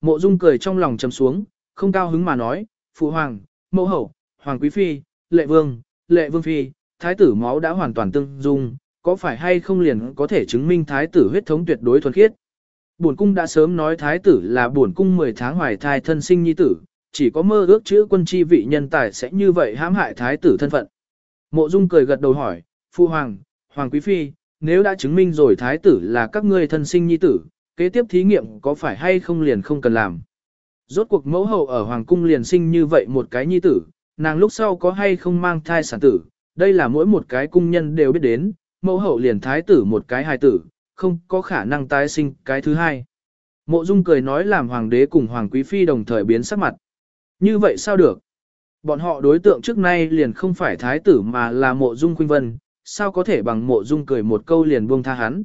Mộ Dung cười trong lòng trầm xuống, không cao hứng mà nói, Phụ Hoàng, Mẫu Hậu, Hoàng Quý Phi, Lệ Vương, Lệ Vương Phi, Thái tử máu đã hoàn toàn tương dung, có phải hay không liền có thể chứng minh Thái tử huyết thống tuyệt đối thuần khiết. Bổn cung đã sớm nói Thái tử là bổn cung 10 tháng hoài thai thân sinh nhi tử, chỉ có mơ ước chữ quân chi vị nhân tài sẽ như vậy hãm hại Thái tử thân phận. Mộ Dung cười gật đầu hỏi, Phụ Hoàng, Hoàng Quý Phi, nếu đã chứng minh rồi Thái tử là các ngươi thân sinh nhi tử, kế tiếp thí nghiệm có phải hay không liền không cần làm. Rốt cuộc mẫu hậu ở Hoàng cung liền sinh như vậy một cái nhi tử, nàng lúc sau có hay không mang thai sản tử, đây là mỗi một cái cung nhân đều biết đến, mẫu hậu liền thái tử một cái hài tử, không có khả năng tái sinh cái thứ hai. Mộ Dung cười nói làm hoàng đế cùng hoàng quý phi đồng thời biến sắc mặt. Như vậy sao được? Bọn họ đối tượng trước nay liền không phải thái tử mà là mộ Dung Khuynh Vân, sao có thể bằng mộ Dung cười một câu liền buông tha hắn?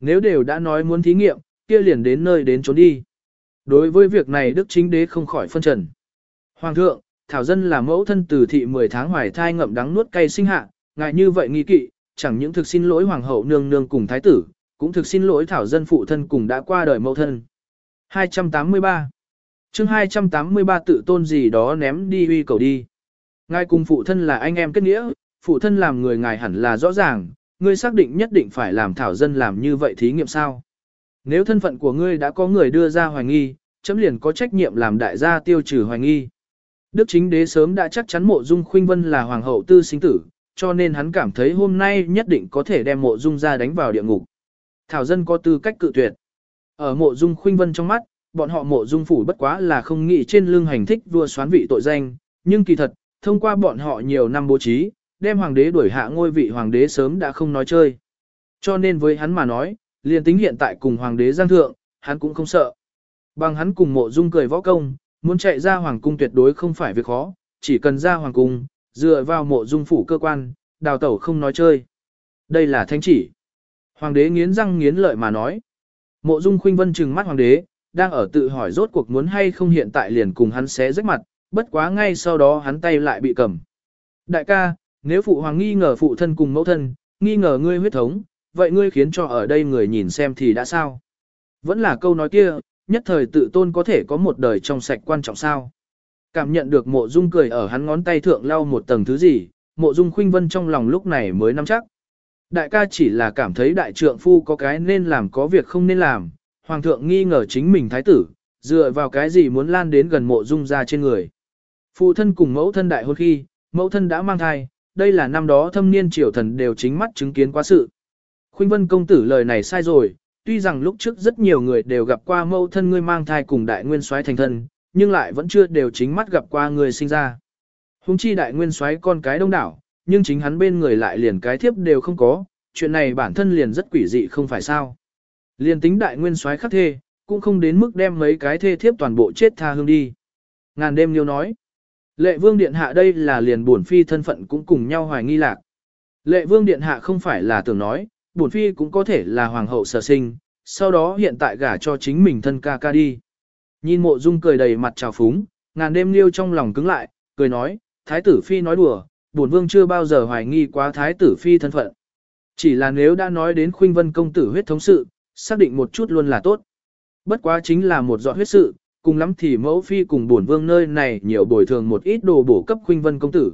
Nếu đều đã nói muốn thí nghiệm, kia liền đến nơi đến trốn đi. Đối với việc này Đức Chính Đế không khỏi phân trần. Hoàng thượng, Thảo Dân là mẫu thân từ thị 10 tháng hoài thai ngậm đắng nuốt cay sinh hạ, ngại như vậy nghi kỵ, chẳng những thực xin lỗi Hoàng hậu nương nương cùng Thái tử, cũng thực xin lỗi Thảo Dân phụ thân cùng đã qua đời mẫu thân. 283 chương 283 tự tôn gì đó ném đi uy cầu đi. Ngài cùng phụ thân là anh em kết nghĩa, phụ thân làm người ngài hẳn là rõ ràng, ngươi xác định nhất định phải làm Thảo Dân làm như vậy thí nghiệm sao. Nếu thân phận của ngươi đã có người đưa ra hoài nghi, chấm liền có trách nhiệm làm đại gia tiêu trừ hoài nghi. Đức chính đế sớm đã chắc chắn mộ dung khuynh vân là hoàng hậu tư sinh tử, cho nên hắn cảm thấy hôm nay nhất định có thể đem mộ dung ra đánh vào địa ngục. Thảo dân có tư cách cự tuyệt. Ở mộ dung khuynh vân trong mắt, bọn họ mộ dung phủ bất quá là không nghĩ trên lưng hành thích vua xoán vị tội danh, nhưng kỳ thật, thông qua bọn họ nhiều năm bố trí, đem hoàng đế đuổi hạ ngôi vị hoàng đế sớm đã không nói chơi. Cho nên với hắn mà nói, liền tính hiện tại cùng hoàng đế giang thượng, hắn cũng không sợ. Bằng hắn cùng mộ dung cười võ công, muốn chạy ra hoàng cung tuyệt đối không phải việc khó, chỉ cần ra hoàng cung, dựa vào mộ dung phủ cơ quan, đào tẩu không nói chơi. Đây là thánh chỉ. Hoàng đế nghiến răng nghiến lợi mà nói. Mộ dung khuynh vân trừng mắt hoàng đế, đang ở tự hỏi rốt cuộc muốn hay không hiện tại liền cùng hắn xé rách mặt, bất quá ngay sau đó hắn tay lại bị cầm. Đại ca, nếu phụ hoàng nghi ngờ phụ thân cùng mẫu thân, nghi ngờ ngươi huyết thống, vậy ngươi khiến cho ở đây người nhìn xem thì đã sao? Vẫn là câu nói kia, nhất thời tự tôn có thể có một đời trong sạch quan trọng sao? Cảm nhận được mộ dung cười ở hắn ngón tay thượng lau một tầng thứ gì, mộ dung khuynh vân trong lòng lúc này mới nắm chắc. Đại ca chỉ là cảm thấy đại trượng phu có cái nên làm có việc không nên làm, hoàng thượng nghi ngờ chính mình thái tử, dựa vào cái gì muốn lan đến gần mộ dung ra trên người. Phụ thân cùng mẫu thân đại hôn khi, mẫu thân đã mang thai, đây là năm đó thâm niên triều thần đều chính mắt chứng kiến quá sự. Khuynh Vân công tử lời này sai rồi, tuy rằng lúc trước rất nhiều người đều gặp qua mâu thân ngươi mang thai cùng đại nguyên soái thành thân, nhưng lại vẫn chưa đều chính mắt gặp qua người sinh ra. Hùng chi đại nguyên soái con cái đông đảo, nhưng chính hắn bên người lại liền cái thiếp đều không có, chuyện này bản thân liền rất quỷ dị không phải sao. Liền tính đại nguyên soái khắc thê, cũng không đến mức đem mấy cái thê thiếp toàn bộ chết tha hương đi. Ngàn đêm liêu nói, lệ vương điện hạ đây là liền buồn phi thân phận cũng cùng nhau hoài nghi lạc. Lệ vương điện hạ không phải là tưởng nói, bổn phi cũng có thể là hoàng hậu sở sinh, sau đó hiện tại gả cho chính mình thân ca ca đi. Nhìn mộ dung cười đầy mặt trào phúng, ngàn đêm liêu trong lòng cứng lại, cười nói, thái tử phi nói đùa, bổn vương chưa bao giờ hoài nghi quá thái tử phi thân phận. Chỉ là nếu đã nói đến khuynh vân công tử huyết thống sự, xác định một chút luôn là tốt. Bất quá chính là một dọn huyết sự, cùng lắm thì mẫu phi cùng bổn vương nơi này nhiều bồi thường một ít đồ bổ cấp khuynh vân công tử.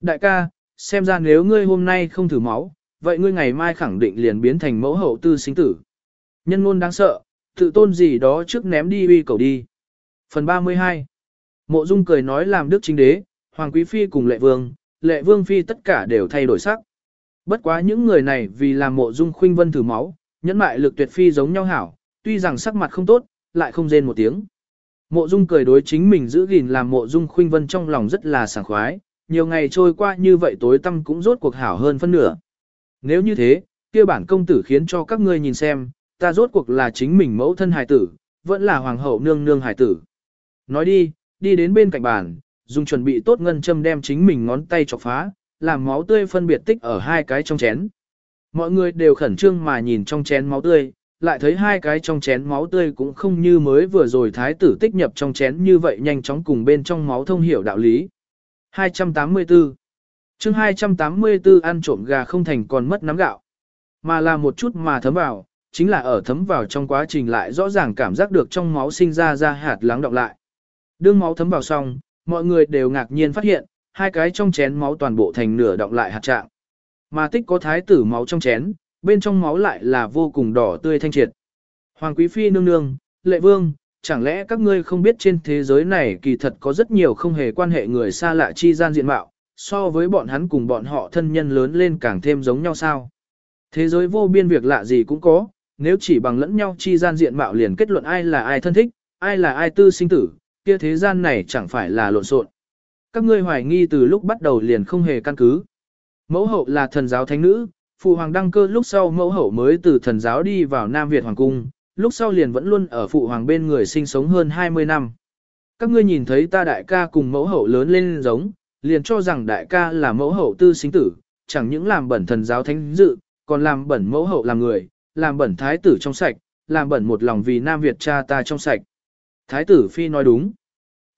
Đại ca, xem ra nếu ngươi hôm nay không thử máu, vậy ngươi ngày mai khẳng định liền biến thành mẫu hậu tư sinh tử. Nhân ngôn đáng sợ, tự tôn gì đó trước ném đi uy cầu đi. Phần 32 Mộ Dung cười nói làm đức chính đế, Hoàng Quý Phi cùng Lệ Vương, Lệ Vương Phi tất cả đều thay đổi sắc. Bất quá những người này vì làm mộ Dung khuynh vân thử máu, nhẫn mại lực tuyệt phi giống nhau hảo, tuy rằng sắc mặt không tốt, lại không rên một tiếng. Mộ Dung cười đối chính mình giữ gìn làm mộ Dung khuynh vân trong lòng rất là sảng khoái, nhiều ngày trôi qua như vậy tối tâm cũng rốt cuộc hảo hơn phân nửa. Nếu như thế, kia bản công tử khiến cho các ngươi nhìn xem, ta rốt cuộc là chính mình mẫu thân hài tử, vẫn là hoàng hậu nương nương hài tử. Nói đi, đi đến bên cạnh bàn, dùng chuẩn bị tốt ngân châm đem chính mình ngón tay chọc phá, làm máu tươi phân biệt tích ở hai cái trong chén. Mọi người đều khẩn trương mà nhìn trong chén máu tươi, lại thấy hai cái trong chén máu tươi cũng không như mới vừa rồi thái tử tích nhập trong chén như vậy nhanh chóng cùng bên trong máu thông hiểu đạo lý. 284 chương 284 ăn trộm gà không thành còn mất nắm gạo, mà là một chút mà thấm vào, chính là ở thấm vào trong quá trình lại rõ ràng cảm giác được trong máu sinh ra ra hạt lắng động lại. Đương máu thấm vào xong, mọi người đều ngạc nhiên phát hiện, hai cái trong chén máu toàn bộ thành nửa động lại hạt trạng. Mà tích có thái tử máu trong chén, bên trong máu lại là vô cùng đỏ tươi thanh triệt. Hoàng quý phi nương nương, lệ vương, chẳng lẽ các ngươi không biết trên thế giới này kỳ thật có rất nhiều không hề quan hệ người xa lạ chi gian diện mạo, so với bọn hắn cùng bọn họ thân nhân lớn lên càng thêm giống nhau sao? Thế giới vô biên việc lạ gì cũng có, nếu chỉ bằng lẫn nhau chi gian diện mạo liền kết luận ai là ai thân thích, ai là ai tư sinh tử, kia thế gian này chẳng phải là lộn xộn. Các ngươi hoài nghi từ lúc bắt đầu liền không hề căn cứ. Mẫu hậu là thần giáo thánh nữ, phụ hoàng đăng cơ lúc sau mẫu hậu mới từ thần giáo đi vào Nam Việt hoàng cung, lúc sau liền vẫn luôn ở phụ hoàng bên người sinh sống hơn 20 năm. Các ngươi nhìn thấy ta đại ca cùng mẫu hậu lớn lên giống, liền cho rằng đại ca là mẫu hậu tư sinh tử, chẳng những làm bẩn thần giáo thánh dự, còn làm bẩn mẫu hậu làm người, làm bẩn thái tử trong sạch, làm bẩn một lòng vì Nam Việt cha ta trong sạch. Thái tử phi nói đúng.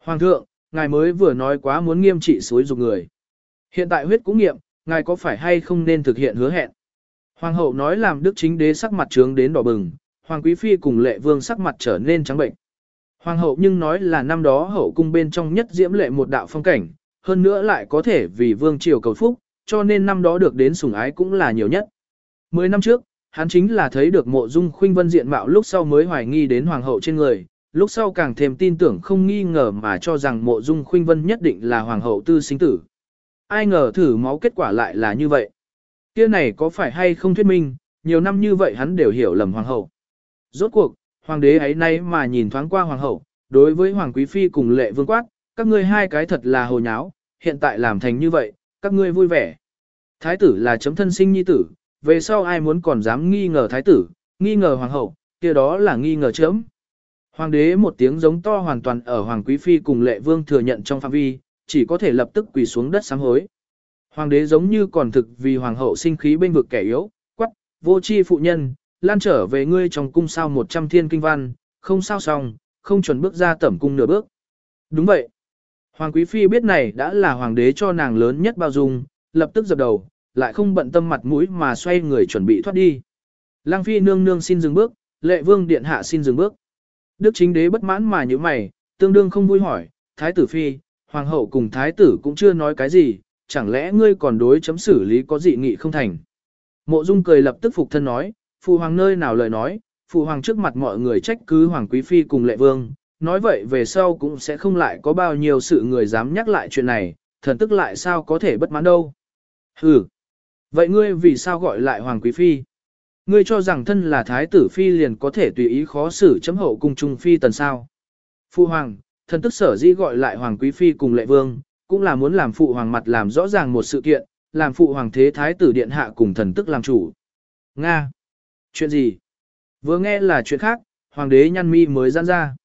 Hoàng thượng, ngài mới vừa nói quá muốn nghiêm trị suối dục người. Hiện tại huyết cũng nghiệm, ngài có phải hay không nên thực hiện hứa hẹn. Hoàng hậu nói làm đức chính đế sắc mặt trướng đến đỏ bừng, hoàng quý phi cùng lệ vương sắc mặt trở nên trắng bệnh. Hoàng hậu nhưng nói là năm đó hậu cung bên trong nhất diễm lệ một đạo phong cảnh, hơn nữa lại có thể vì vương triều cầu phúc, cho nên năm đó được đến sủng ái cũng là nhiều nhất. Mười năm trước, hắn chính là thấy được mộ dung khuynh vân diện mạo lúc sau mới hoài nghi đến hoàng hậu trên người, lúc sau càng thêm tin tưởng không nghi ngờ mà cho rằng mộ dung khuynh vân nhất định là hoàng hậu tư sinh tử. Ai ngờ thử máu kết quả lại là như vậy. Kia này có phải hay không thuyết minh, nhiều năm như vậy hắn đều hiểu lầm hoàng hậu. Rốt cuộc, hoàng đế ấy nay mà nhìn thoáng qua hoàng hậu, đối với hoàng quý phi cùng lệ vương quát, các ngươi hai cái thật là hồ nháo, hiện tại làm thành như vậy, các ngươi vui vẻ. Thái tử là chấm thân sinh nhi tử, về sau ai muốn còn dám nghi ngờ thái tử, nghi ngờ hoàng hậu, kia đó là nghi ngờ chấm. Hoàng đế một tiếng giống to hoàn toàn ở hoàng quý phi cùng lệ vương thừa nhận trong phạm vi, chỉ có thể lập tức quỳ xuống đất sám hối. Hoàng đế giống như còn thực vì hoàng hậu sinh khí bên vực kẻ yếu, quắc, vô chi phụ nhân, lan trở về ngươi trong cung sao một trăm thiên kinh văn, không sao xong, không chuẩn bước ra tẩm cung nửa bước. Đúng vậy. Hoàng quý phi biết này đã là hoàng đế cho nàng lớn nhất bao dung, lập tức dập đầu, lại không bận tâm mặt mũi mà xoay người chuẩn bị thoát đi. Lang phi nương nương xin dừng bước, lệ vương điện hạ xin dừng bước. Đức chính đế bất mãn mà như mày, tương đương không vui hỏi, thái tử phi, hoàng hậu cùng thái tử cũng chưa nói cái gì, chẳng lẽ ngươi còn đối chấm xử lý có dị nghị không thành. Mộ dung cười lập tức phục thân nói, phụ hoàng nơi nào lời nói, phụ hoàng trước mặt mọi người trách cứ hoàng quý phi cùng lệ vương, nói vậy về sau cũng sẽ không lại có bao nhiêu sự người dám nhắc lại chuyện này, thần tức lại sao có thể bất mãn đâu. ừ vậy ngươi vì sao gọi lại hoàng quý phi? Ngươi cho rằng thân là thái tử phi liền có thể tùy ý khó xử chấm hậu cung trung phi tần sao. Phụ hoàng, thần tức sở dĩ gọi lại hoàng quý phi cùng lệ vương, cũng là muốn làm phụ hoàng mặt làm rõ ràng một sự kiện, làm phụ hoàng thế thái tử điện hạ cùng thần tức làm chủ. Nga. Chuyện gì? Vừa nghe là chuyện khác, hoàng đế nhăn mi mới gian ra.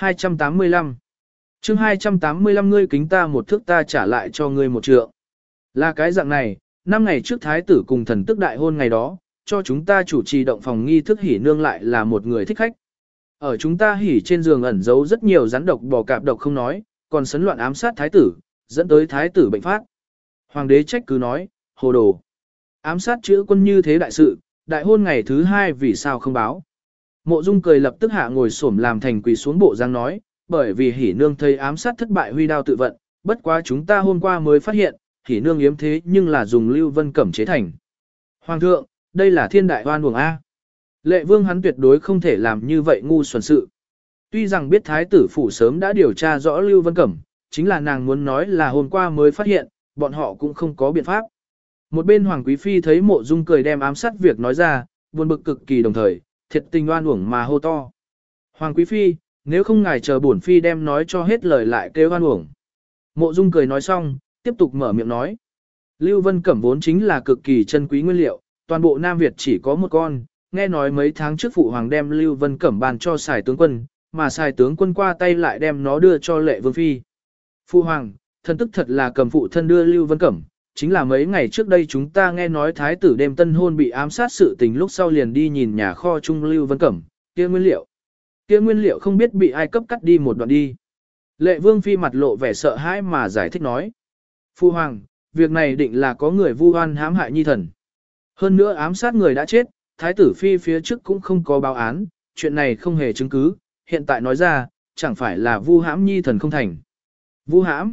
285. chương 285 ngươi kính ta một thước ta trả lại cho ngươi một trượng. Là cái dạng này, năm ngày trước thái tử cùng thần tức đại hôn ngày đó, cho chúng ta chủ trì động phòng nghi thức hỉ nương lại là một người thích khách. Ở chúng ta hỉ trên giường ẩn giấu rất nhiều rắn độc bò cạp độc không nói, còn sấn loạn ám sát thái tử, dẫn tới thái tử bệnh phát. Hoàng đế trách cứ nói, hồ đồ. Ám sát chữ quân như thế đại sự, đại hôn ngày thứ hai vì sao không báo. Mộ Dung cười lập tức hạ ngồi xổm làm thành quỳ xuống bộ giang nói, bởi vì hỉ nương thấy ám sát thất bại huy đao tự vận, bất quá chúng ta hôm qua mới phát hiện, hỉ nương yếm thế nhưng là dùng lưu vân cẩm chế thành. Hoàng thượng, đây là thiên đại oan buồng A. Lệ vương hắn tuyệt đối không thể làm như vậy ngu xuẩn sự. Tuy rằng biết thái tử phủ sớm đã điều tra rõ lưu vân cẩm, chính là nàng muốn nói là hôm qua mới phát hiện, bọn họ cũng không có biện pháp. Một bên Hoàng Quý Phi thấy mộ dung cười đem ám sát việc nói ra, buồn bực cực kỳ đồng thời, thiệt tình oan uổng mà hô to. Hoàng Quý Phi, nếu không ngài chờ bổn Phi đem nói cho hết lời lại kêu oan uổng. Mộ dung cười nói xong, tiếp tục mở miệng nói. Lưu Vân Cẩm vốn chính là cực kỳ chân quý nguyên liệu, toàn bộ Nam Việt chỉ có một con, nghe nói mấy tháng trước phụ hoàng đem Lưu Vân Cẩm bàn cho xài tướng quân, mà xài tướng quân qua tay lại đem nó đưa cho lệ vương phi. Phụ hoàng, thân tức thật là cầm phụ thân đưa Lưu Vân Cẩm, chính là mấy ngày trước đây chúng ta nghe nói thái tử đêm tân hôn bị ám sát sự tình lúc sau liền đi nhìn nhà kho trung Lưu Vân Cẩm, kia nguyên liệu. Kia nguyên liệu không biết bị ai cấp cắt đi một đoạn đi. Lệ vương phi mặt lộ vẻ sợ hãi mà giải thích nói. Phu hoàng, việc này định là có người vu oan hãm hại nhi thần. Hơn nữa ám sát người đã chết, thái tử phi phía trước cũng không có báo án, chuyện này không hề chứng cứ, hiện tại nói ra, chẳng phải là vu hãm nhi thần không thành. Vu hãm.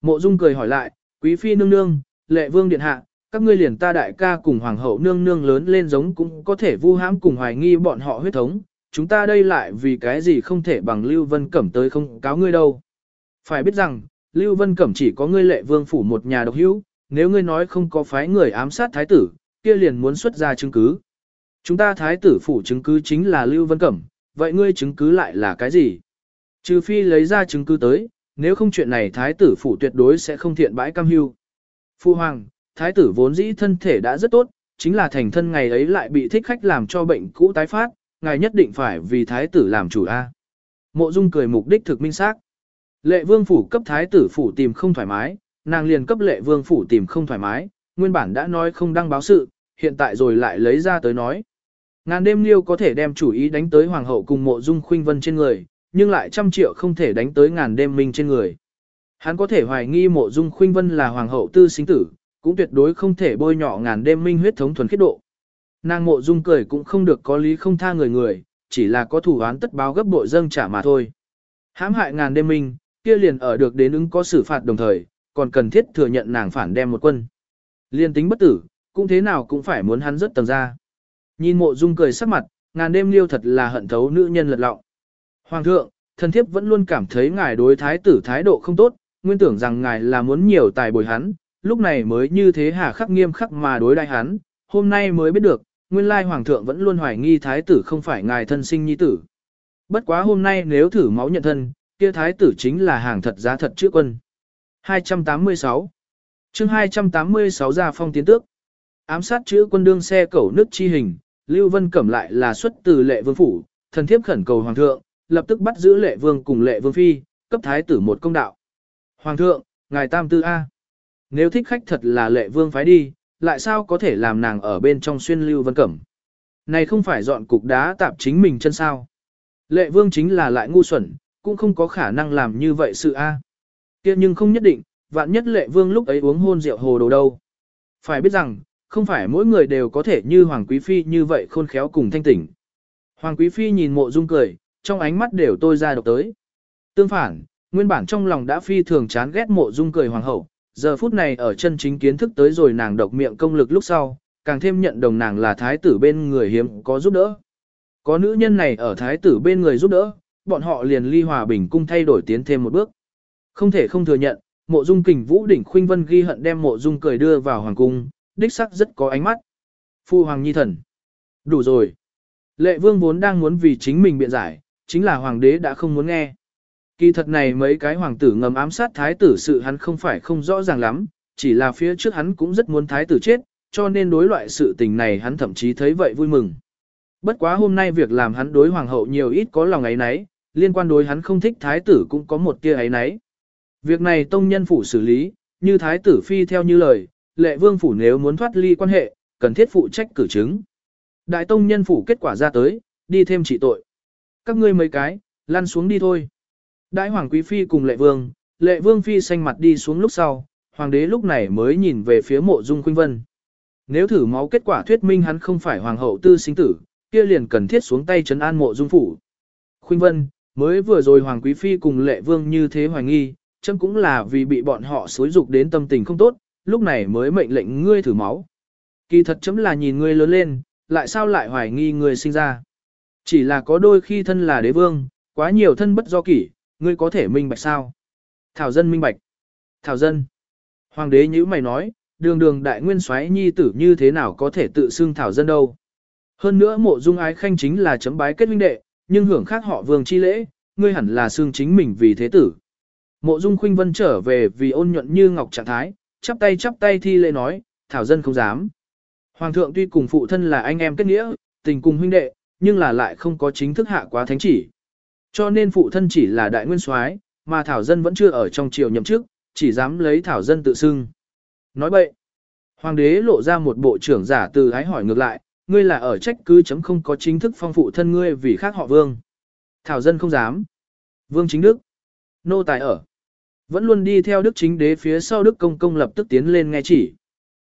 Mộ Dung cười hỏi lại, quý phi nương nương, lệ vương điện hạ, các ngươi liền ta đại ca cùng hoàng hậu nương nương lớn lên giống cũng có thể vu hãm cùng hoài nghi bọn họ huyết thống, chúng ta đây lại vì cái gì không thể bằng Lưu Vân Cẩm tới không cáo ngươi đâu. Phải biết rằng, Lưu Vân Cẩm chỉ có ngươi lệ vương phủ một nhà độc hữu, nếu ngươi nói không có phái người ám sát thái tử, kia liền muốn xuất ra chứng cứ. Chúng ta thái tử phủ chứng cứ chính là Lưu Vân Cẩm, vậy ngươi chứng cứ lại là cái gì? Trừ phi lấy ra chứng cứ tới, nếu không chuyện này thái tử phủ tuyệt đối sẽ không thiện bãi cam hưu. Phu hoàng, thái tử vốn dĩ thân thể đã rất tốt, chính là thành thân ngày ấy lại bị thích khách làm cho bệnh cũ tái phát, ngài nhất định phải vì thái tử làm chủ A. Mộ Dung cười mục đích thực minh xác. Lệ vương phủ cấp thái tử phủ tìm không thoải mái, nàng liền cấp lệ vương phủ tìm không thoải mái, nguyên bản đã nói không đăng báo sự, hiện tại rồi lại lấy ra tới nói. Ngàn đêm liêu có thể đem chủ ý đánh tới hoàng hậu cùng mộ dung khuynh vân trên người, nhưng lại trăm triệu không thể đánh tới ngàn đêm minh trên người. Hắn có thể hoài nghi mộ dung khuynh vân là hoàng hậu tư sinh tử, cũng tuyệt đối không thể bôi nhọ ngàn đêm minh huyết thống thuần khiết độ. Nàng mộ dung cười cũng không được có lý không tha người người, chỉ là có thủ án tất báo gấp bội dâng trả mà thôi. Hãm hại ngàn đêm minh, kia liền ở được đến ứng có xử phạt đồng thời, còn cần thiết thừa nhận nàng phản đem một quân. Liên tính bất tử, cũng thế nào cũng phải muốn hắn rất tầng ra. Nhìn mộ dung cười sắc mặt, ngàn đêm liêu thật là hận thấu nữ nhân lật lọng. Hoàng thượng, thần thiếp vẫn luôn cảm thấy ngài đối thái tử thái độ không tốt, nguyên tưởng rằng ngài là muốn nhiều tài bồi hắn, lúc này mới như thế hà khắc nghiêm khắc mà đối đại hắn, hôm nay mới biết được, nguyên lai hoàng thượng vẫn luôn hoài nghi thái tử không phải ngài thân sinh nhi tử. Bất quá hôm nay nếu thử máu nhận thân, kia thái tử chính là hàng thật giá thật trước quân. 286 chương 286 ra phong tiến tước. Ám sát chữ quân đương xe cẩu nước chi hình, Lưu Vân Cẩm lại là xuất từ lệ vương phủ, thần thiếp khẩn cầu hoàng thượng, lập tức bắt giữ lệ vương cùng lệ vương phi, cấp thái tử một công đạo. Hoàng thượng, ngài tam tư A. Nếu thích khách thật là lệ vương phái đi, lại sao có thể làm nàng ở bên trong xuyên Lưu Vân Cẩm. Này không phải dọn cục đá tạp chính mình chân sao. Lệ vương chính là lại ngu xuẩn, cũng không có khả năng làm như vậy sự A. kia nhưng không nhất định, vạn nhất lệ vương lúc ấy uống hôn rượu hồ đồ đâu. Phải biết rằng, không phải mỗi người đều có thể như Hoàng Quý Phi như vậy khôn khéo cùng thanh tỉnh. Hoàng Quý Phi nhìn mộ dung cười, trong ánh mắt đều tôi ra độc tới. Tương phản, nguyên bản trong lòng đã phi thường chán ghét mộ dung cười hoàng hậu, giờ phút này ở chân chính kiến thức tới rồi nàng độc miệng công lực lúc sau, càng thêm nhận đồng nàng là thái tử bên người hiếm có giúp đỡ. Có nữ nhân này ở thái tử bên người giúp đỡ, bọn họ liền ly hòa bình cung thay đổi tiến thêm một bước. Không thể không thừa nhận, mộ dung kình vũ đỉnh khuynh vân ghi hận đem mộ dung cười đưa vào hoàng cung, đích sắc rất có ánh mắt. Phu hoàng nhi thần. Đủ rồi. Lệ vương vốn đang muốn vì chính mình biện giải, chính là hoàng đế đã không muốn nghe. Kỳ thật này mấy cái hoàng tử ngầm ám sát thái tử sự hắn không phải không rõ ràng lắm, chỉ là phía trước hắn cũng rất muốn thái tử chết, cho nên đối loại sự tình này hắn thậm chí thấy vậy vui mừng. Bất quá hôm nay việc làm hắn đối hoàng hậu nhiều ít có lòng ấy nấy, liên quan đối hắn không thích thái tử cũng có một tia ấy nấy. Việc này tông nhân phủ xử lý, như thái tử phi theo như lời, lệ vương phủ nếu muốn thoát ly quan hệ, cần thiết phụ trách cử chứng. Đại tông nhân phủ kết quả ra tới, đi thêm trị tội. Các ngươi mấy cái, lăn xuống đi thôi. Đại hoàng quý phi cùng lệ vương, lệ vương phi xanh mặt đi xuống lúc sau, hoàng đế lúc này mới nhìn về phía mộ dung khuynh vân. Nếu thử máu kết quả thuyết minh hắn không phải hoàng hậu tư sinh tử, kia liền cần thiết xuống tay trấn an mộ dung phủ. Khuynh vân, mới vừa rồi hoàng quý phi cùng lệ vương như thế hoài nghi, chấm cũng là vì bị bọn họ xối dục đến tâm tình không tốt, lúc này mới mệnh lệnh ngươi thử máu. Kỳ thật chấm là nhìn ngươi lớn lên, lại sao lại hoài nghi ngươi sinh ra. Chỉ là có đôi khi thân là đế vương, quá nhiều thân bất do kỷ, ngươi có thể minh bạch sao? Thảo dân minh bạch. Thảo dân. Hoàng đế như mày nói, đường đường đại nguyên soái nhi tử như thế nào có thể tự xưng thảo dân đâu. Hơn nữa mộ dung ái khanh chính là chấm bái kết huynh đệ, nhưng hưởng khác họ vương chi lễ, ngươi hẳn là xương chính mình vì thế tử. Mộ dung khuynh vân trở về vì ôn nhuận như ngọc trạng thái, chắp tay chắp tay thi lễ nói, thảo dân không dám. Hoàng thượng tuy cùng phụ thân là anh em kết nghĩa, tình cùng huynh đệ, nhưng là lại không có chính thức hạ quá thánh chỉ. Cho nên phụ thân chỉ là đại nguyên soái, mà thảo dân vẫn chưa ở trong triều nhậm chức, chỉ dám lấy thảo dân tự xưng. Nói vậy, hoàng đế lộ ra một bộ trưởng giả từ ái hỏi ngược lại, ngươi là ở trách cứ chấm không có chính thức phong phụ thân ngươi vì khác họ vương. Thảo dân không dám. Vương chính đức. Nô tài ở. Vẫn luôn đi theo đức chính đế phía sau đức công công lập tức tiến lên nghe chỉ.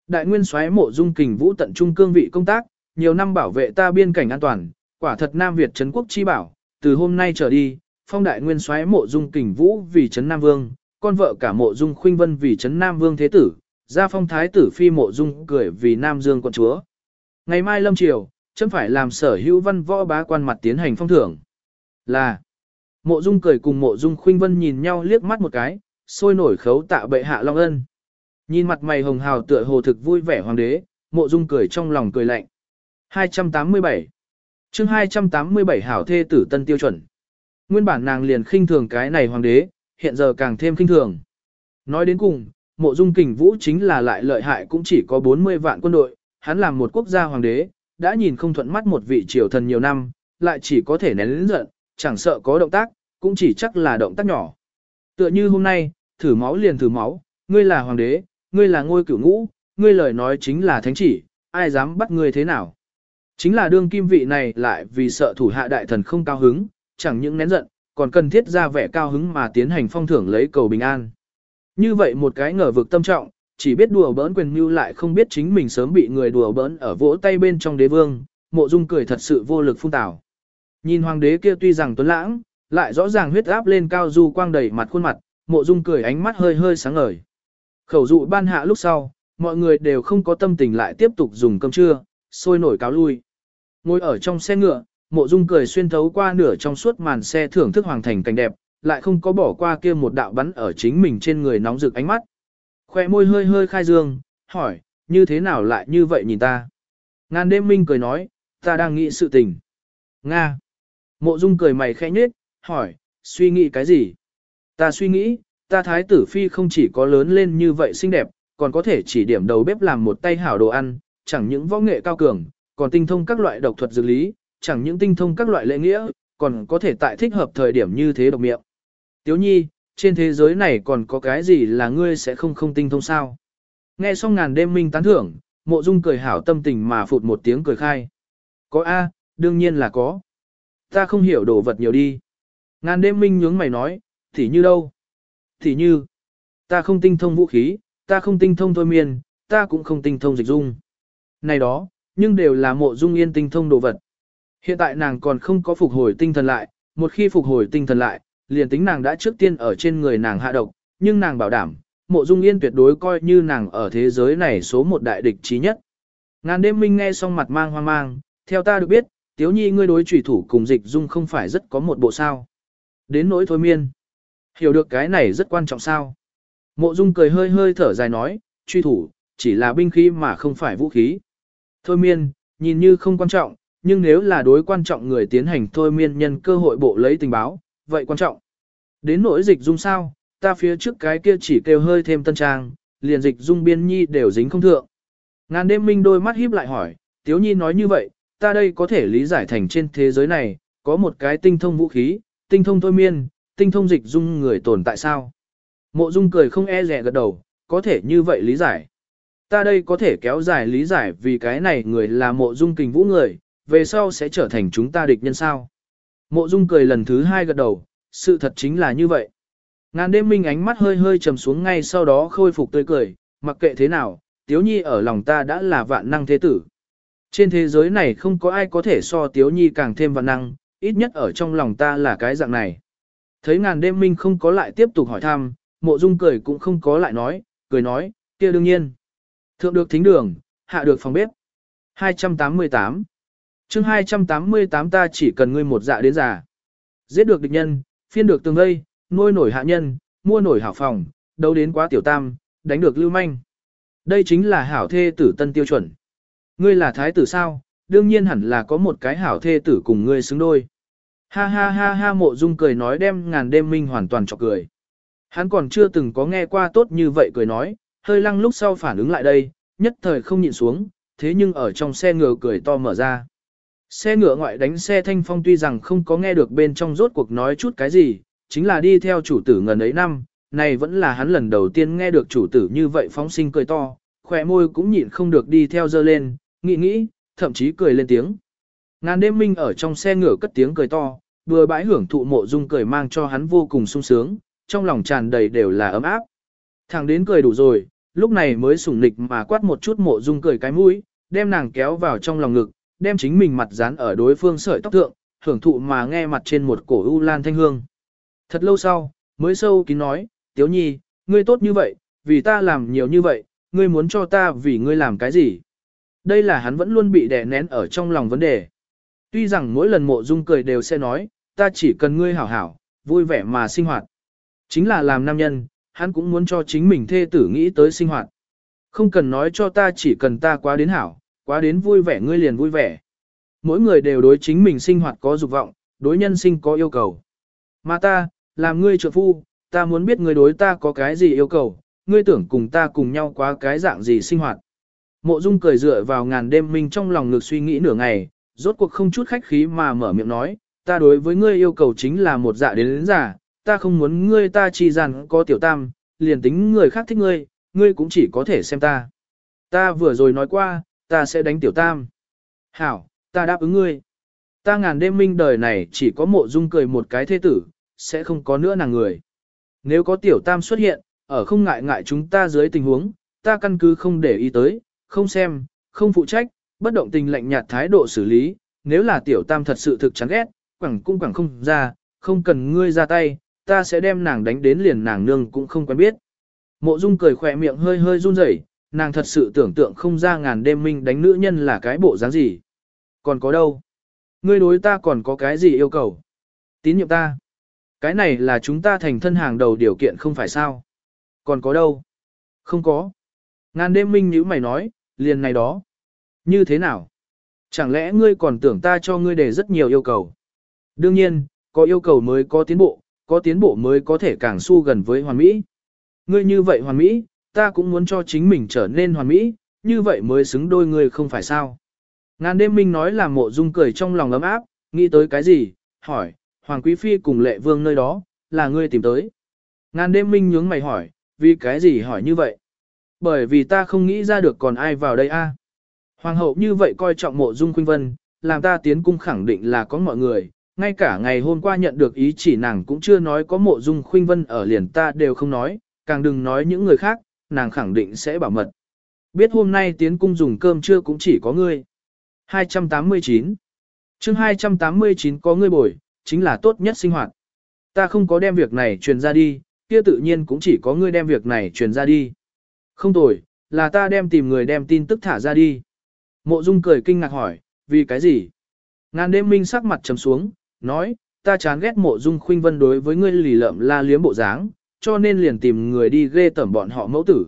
Đại nguyên soái mộ dung kình vũ tận trung cương vị công tác, nhiều năm bảo vệ ta biên cảnh an toàn, quả thật Nam Việt trấn quốc chi bảo, từ hôm nay trở đi, phong đại nguyên soái mộ dung kình vũ vì trấn Nam Vương, con vợ cả mộ dung khuynh vân vì trấn Nam Vương Thế Tử, gia phong thái tử phi mộ dung cười vì Nam Dương quận chúa. Ngày mai lâm triều, chấm phải làm sở hữu văn võ bá quan mặt tiến hành phong thưởng. Là, mộ dung cười cùng mộ dung khuynh vân nhìn nhau liếc mắt một cái, sôi nổi khấu tạ bệ hạ long ân. Nhìn mặt mày hồng hào tựa hồ thực vui vẻ hoàng đế, mộ dung cười trong lòng cười lạnh. 287 chương 287 hảo thê tử tân tiêu chuẩn. Nguyên bản nàng liền khinh thường cái này hoàng đế, hiện giờ càng thêm khinh thường. Nói đến cùng, mộ dung kình vũ chính là lại lợi hại cũng chỉ có 40 vạn quân đội, hắn làm một quốc gia hoàng đế, đã nhìn không thuận mắt một vị triều thần nhiều năm, lại chỉ có thể nén lĩnh giận, chẳng sợ có động tác, cũng chỉ chắc là động tác nhỏ. Tựa như hôm nay, thử máu liền thử máu, ngươi là hoàng đế, ngươi là ngôi cửu ngũ, ngươi lời nói chính là thánh chỉ, ai dám bắt ngươi thế nào. Chính là đương kim vị này lại vì sợ thủ hạ đại thần không cao hứng, chẳng những nén giận, còn cần thiết ra vẻ cao hứng mà tiến hành phong thưởng lấy cầu bình an. Như vậy một cái ngờ vực tâm trọng, chỉ biết đùa bỡn quyền mưu lại không biết chính mình sớm bị người đùa bỡn ở vỗ tay bên trong đế vương, mộ dung cười thật sự vô lực phun tảo. Nhìn hoàng đế kia tuy rằng tuấn lãng, lại rõ ràng huyết áp lên cao du quang đầy mặt khuôn mặt, mộ dung cười ánh mắt hơi hơi sáng ngời. Khẩu dụ ban hạ lúc sau, mọi người đều không có tâm tình lại tiếp tục dùng cơm trưa, sôi nổi cáo lui. Ngồi ở trong xe ngựa, mộ dung cười xuyên thấu qua nửa trong suốt màn xe thưởng thức hoàng thành cảnh đẹp, lại không có bỏ qua kia một đạo bắn ở chính mình trên người nóng rực ánh mắt. Khoe môi hơi hơi khai dương, hỏi, như thế nào lại như vậy nhìn ta? Ngàn đêm minh cười nói, ta đang nghĩ sự tình. Nga. Mộ dung cười mày khẽ nhết, hỏi, suy nghĩ cái gì? Ta suy nghĩ, ta thái tử phi không chỉ có lớn lên như vậy xinh đẹp, còn có thể chỉ điểm đầu bếp làm một tay hảo đồ ăn, chẳng những võ nghệ cao cường, còn tinh thông các loại độc thuật dược lý, chẳng những tinh thông các loại lễ nghĩa, còn có thể tại thích hợp thời điểm như thế độc miệng. Tiếu nhi, trên thế giới này còn có cái gì là ngươi sẽ không không tinh thông sao? Nghe xong ngàn đêm minh tán thưởng, mộ dung cười hảo tâm tình mà phụt một tiếng cười khai. Có A, đương nhiên là có. Ta không hiểu đồ vật nhiều đi. Ngàn đêm minh nhướng mày nói, thì như đâu? Thì như, ta không tinh thông vũ khí, ta không tinh thông thôi miên, ta cũng không tinh thông dịch dung. Này đó, nhưng đều là mộ dung yên tinh thông đồ vật. Hiện tại nàng còn không có phục hồi tinh thần lại, một khi phục hồi tinh thần lại, liền tính nàng đã trước tiên ở trên người nàng hạ độc, nhưng nàng bảo đảm, mộ dung yên tuyệt đối coi như nàng ở thế giới này số một đại địch trí nhất. Ngàn đêm minh nghe xong mặt mang hoang mang, theo ta được biết, tiếu nhi ngươi đối trùy thủ cùng dịch dung không phải rất có một bộ sao. Đến nỗi thôi miên. Hiểu được cái này rất quan trọng sao. Mộ dung cười hơi hơi thở dài nói, truy thủ, chỉ là binh khí mà không phải vũ khí. Thôi miên, nhìn như không quan trọng, nhưng nếu là đối quan trọng người tiến hành thôi miên nhân cơ hội bộ lấy tình báo, vậy quan trọng. Đến nỗi dịch dung sao, ta phía trước cái kia chỉ kêu hơi thêm tân trang, liền dịch dung biên nhi đều dính không thượng. Ngàn đêm minh đôi mắt híp lại hỏi, tiếu nhi nói như vậy, ta đây có thể lý giải thành trên thế giới này, có một cái tinh thông vũ khí, tinh thông thôi miên, tinh thông dịch dung người tồn tại sao? Mộ dung cười không e rẻ gật đầu, có thể như vậy lý giải. Ta đây có thể kéo dài lý giải vì cái này người là mộ dung kình vũ người, về sau sẽ trở thành chúng ta địch nhân sao. Mộ dung cười lần thứ hai gật đầu, sự thật chính là như vậy. Ngàn đêm minh ánh mắt hơi hơi trầm xuống ngay sau đó khôi phục tươi cười, mặc kệ thế nào, Tiếu Nhi ở lòng ta đã là vạn năng thế tử. Trên thế giới này không có ai có thể so Tiếu Nhi càng thêm vạn năng, ít nhất ở trong lòng ta là cái dạng này. Thấy ngàn đêm minh không có lại tiếp tục hỏi thăm, mộ dung cười cũng không có lại nói, cười nói, kia đương nhiên. Thượng được thính đường, hạ được phòng bếp. 288 chương 288 ta chỉ cần ngươi một dạ đến già. Giết được địch nhân, phiên được tường vây, nuôi nổi hạ nhân, mua nổi hảo phòng, đấu đến quá tiểu tam, đánh được lưu manh. Đây chính là hảo thê tử tân tiêu chuẩn. Ngươi là thái tử sao, đương nhiên hẳn là có một cái hảo thê tử cùng ngươi xứng đôi. Ha ha ha ha mộ dung cười nói đem ngàn đêm minh hoàn toàn chọc cười. Hắn còn chưa từng có nghe qua tốt như vậy cười nói, hơi lăng lúc sau phản ứng lại đây, nhất thời không nhịn xuống, thế nhưng ở trong xe ngựa cười to mở ra. Xe ngựa ngoại đánh xe thanh phong tuy rằng không có nghe được bên trong rốt cuộc nói chút cái gì, chính là đi theo chủ tử ngần ấy năm, này vẫn là hắn lần đầu tiên nghe được chủ tử như vậy phóng sinh cười to, khỏe môi cũng nhịn không được đi theo dơ lên, nghĩ nghĩ, thậm chí cười lên tiếng. Ngàn đêm minh ở trong xe ngựa cất tiếng cười to, vừa bãi hưởng thụ mộ dung cười mang cho hắn vô cùng sung sướng, trong lòng tràn đầy đều là ấm áp. Thằng đến cười đủ rồi, lúc này mới sủng nịch mà quát một chút mộ dung cười cái mũi, đem nàng kéo vào trong lòng ngực, đem chính mình mặt dán ở đối phương sợi tóc thượng, hưởng thụ mà nghe mặt trên một cổ u lan thanh hương. Thật lâu sau, mới sâu kín nói, Tiếu Nhi, ngươi tốt như vậy, vì ta làm nhiều như vậy, ngươi muốn cho ta vì ngươi làm cái gì? Đây là hắn vẫn luôn bị đè nén ở trong lòng vấn đề. Tuy rằng mỗi lần mộ dung cười đều sẽ nói, ta chỉ cần ngươi hảo hảo, vui vẻ mà sinh hoạt. Chính là làm nam nhân, hắn cũng muốn cho chính mình thê tử nghĩ tới sinh hoạt. Không cần nói cho ta chỉ cần ta quá đến hảo, quá đến vui vẻ ngươi liền vui vẻ. Mỗi người đều đối chính mình sinh hoạt có dục vọng, đối nhân sinh có yêu cầu. Mà ta, làm ngươi trợ phu, ta muốn biết ngươi đối ta có cái gì yêu cầu, ngươi tưởng cùng ta cùng nhau quá cái dạng gì sinh hoạt. Mộ Dung cười dựa vào ngàn đêm minh trong lòng ngực suy nghĩ nửa ngày, rốt cuộc không chút khách khí mà mở miệng nói, ta đối với ngươi yêu cầu chính là một dạ đến đến giả, ta không muốn ngươi ta chỉ rằng có tiểu tam, liền tính người khác thích ngươi, ngươi cũng chỉ có thể xem ta. Ta vừa rồi nói qua, ta sẽ đánh tiểu tam. Hảo, ta đáp ứng ngươi. Ta ngàn đêm minh đời này chỉ có mộ dung cười một cái thế tử, sẽ không có nữa nàng người. Nếu có tiểu tam xuất hiện, ở không ngại ngại chúng ta dưới tình huống, ta căn cứ không để ý tới, không xem, không phụ trách, bất động tình lạnh nhạt thái độ xử lý, nếu là tiểu tam thật sự thực chán ghét, quẳng cũng quẳng không ra, không cần ngươi ra tay, ta sẽ đem nàng đánh đến liền nàng nương cũng không quen biết. Mộ Dung cười khỏe miệng hơi hơi run rẩy, nàng thật sự tưởng tượng không ra ngàn đêm minh đánh nữ nhân là cái bộ dáng gì. Còn có đâu? Ngươi đối ta còn có cái gì yêu cầu? Tín nhiệm ta. Cái này là chúng ta thành thân hàng đầu điều kiện không phải sao? Còn có đâu? Không có. Ngàn đêm minh nhíu mày nói, liền này đó. Như thế nào? Chẳng lẽ ngươi còn tưởng ta cho ngươi để rất nhiều yêu cầu? Đương nhiên, có yêu cầu mới có tiến bộ, có tiến bộ mới có thể càng su gần với hoàn mỹ. Ngươi như vậy hoàn mỹ, ta cũng muốn cho chính mình trở nên hoàn mỹ, như vậy mới xứng đôi ngươi không phải sao. Ngàn đêm minh nói là mộ dung cười trong lòng ấm áp, nghĩ tới cái gì, hỏi, Hoàng Quý Phi cùng lệ vương nơi đó, là ngươi tìm tới. Ngàn đêm minh nhướng mày hỏi, vì cái gì hỏi như vậy? Bởi vì ta không nghĩ ra được còn ai vào đây a. Hoàng hậu như vậy coi trọng mộ dung khuynh vân, làm ta tiến cung khẳng định là có mọi người, ngay cả ngày hôm qua nhận được ý chỉ nàng cũng chưa nói có mộ dung khuynh vân ở liền ta đều không nói, càng đừng nói những người khác, nàng khẳng định sẽ bảo mật. Biết hôm nay tiến cung dùng cơm trưa cũng chỉ có ngươi. 289 chương 289 có ngươi bồi, chính là tốt nhất sinh hoạt. Ta không có đem việc này truyền ra đi, kia tự nhiên cũng chỉ có ngươi đem việc này truyền ra đi. Không tồi, là ta đem tìm người đem tin tức thả ra đi. Mộ Dung cười kinh ngạc hỏi, vì cái gì? Ngàn đêm minh sắc mặt trầm xuống, nói, ta chán ghét mộ Dung khuynh vân đối với ngươi lì lợm la liếm bộ dáng, cho nên liền tìm người đi ghê tẩm bọn họ mẫu tử.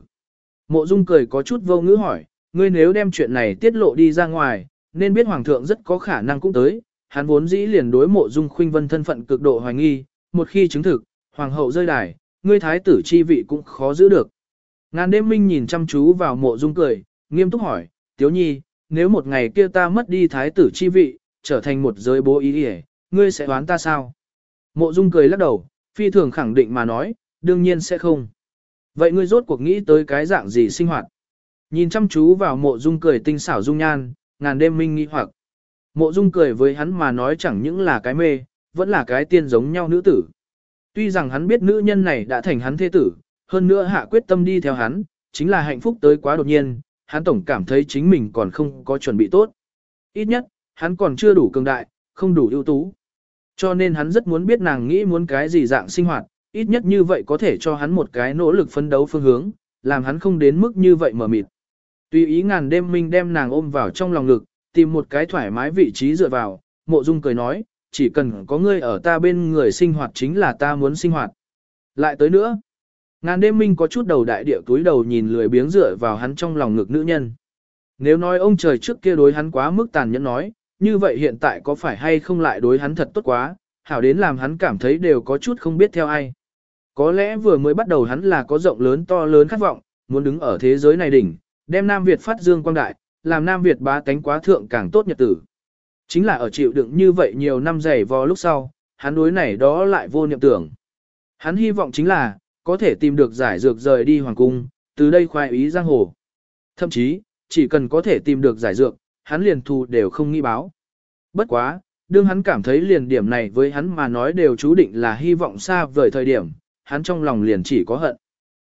Mộ Dung cười có chút vô ngữ hỏi, ngươi nếu đem chuyện này tiết lộ đi ra ngoài, nên biết Hoàng thượng rất có khả năng cũng tới, hắn vốn dĩ liền đối mộ Dung khuynh vân thân phận cực độ hoài nghi, một khi chứng thực, Hoàng hậu rơi đài, ngươi thái tử chi vị cũng khó giữ được. Ngàn đêm minh nhìn chăm chú vào mộ Dung cười, nghiêm túc hỏi, Tiếu Nhi, nếu một ngày kia ta mất đi thái tử chi vị, trở thành một giới bố ý hề, ngươi sẽ đoán ta sao? Mộ Dung cười lắc đầu, phi thường khẳng định mà nói, đương nhiên sẽ không. Vậy ngươi rốt cuộc nghĩ tới cái dạng gì sinh hoạt? Nhìn chăm chú vào mộ dung cười tinh xảo dung nhan, ngàn đêm minh nghi hoặc. Mộ dung cười với hắn mà nói chẳng những là cái mê, vẫn là cái tiên giống nhau nữ tử. Tuy rằng hắn biết nữ nhân này đã thành hắn thế tử, hơn nữa hạ quyết tâm đi theo hắn, chính là hạnh phúc tới quá đột nhiên, hắn tổng cảm thấy chính mình còn không có chuẩn bị tốt. Ít nhất, hắn còn chưa đủ cường đại, không đủ ưu tú. Cho nên hắn rất muốn biết nàng nghĩ muốn cái gì dạng sinh hoạt, ít nhất như vậy có thể cho hắn một cái nỗ lực phấn đấu phương hướng, làm hắn không đến mức như vậy mở mịt. Tùy ý ngàn đêm minh đem nàng ôm vào trong lòng ngực, tìm một cái thoải mái vị trí dựa vào, mộ dung cười nói, chỉ cần có ngươi ở ta bên người sinh hoạt chính là ta muốn sinh hoạt. Lại tới nữa, ngàn đêm minh có chút đầu đại địa túi đầu nhìn lười biếng dựa vào hắn trong lòng ngực nữ nhân. Nếu nói ông trời trước kia đối hắn quá mức tàn nhẫn nói, như vậy hiện tại có phải hay không lại đối hắn thật tốt quá, hảo đến làm hắn cảm thấy đều có chút không biết theo ai. Có lẽ vừa mới bắt đầu hắn là có rộng lớn to lớn khát vọng, muốn đứng ở thế giới này đỉnh, đem Nam Việt phát dương quang đại, làm Nam Việt bá tánh quá thượng càng tốt nhật tử. Chính là ở chịu đựng như vậy nhiều năm dày vò lúc sau, hắn đối này đó lại vô niệm tưởng. Hắn hy vọng chính là, có thể tìm được giải dược rời đi hoàng cung, từ đây khoai ý giang hồ. Thậm chí, chỉ cần có thể tìm được giải dược, hắn liền thù đều không nghĩ báo. Bất quá, đương hắn cảm thấy liền điểm này với hắn mà nói đều chú định là hy vọng xa vời thời điểm, hắn trong lòng liền chỉ có hận.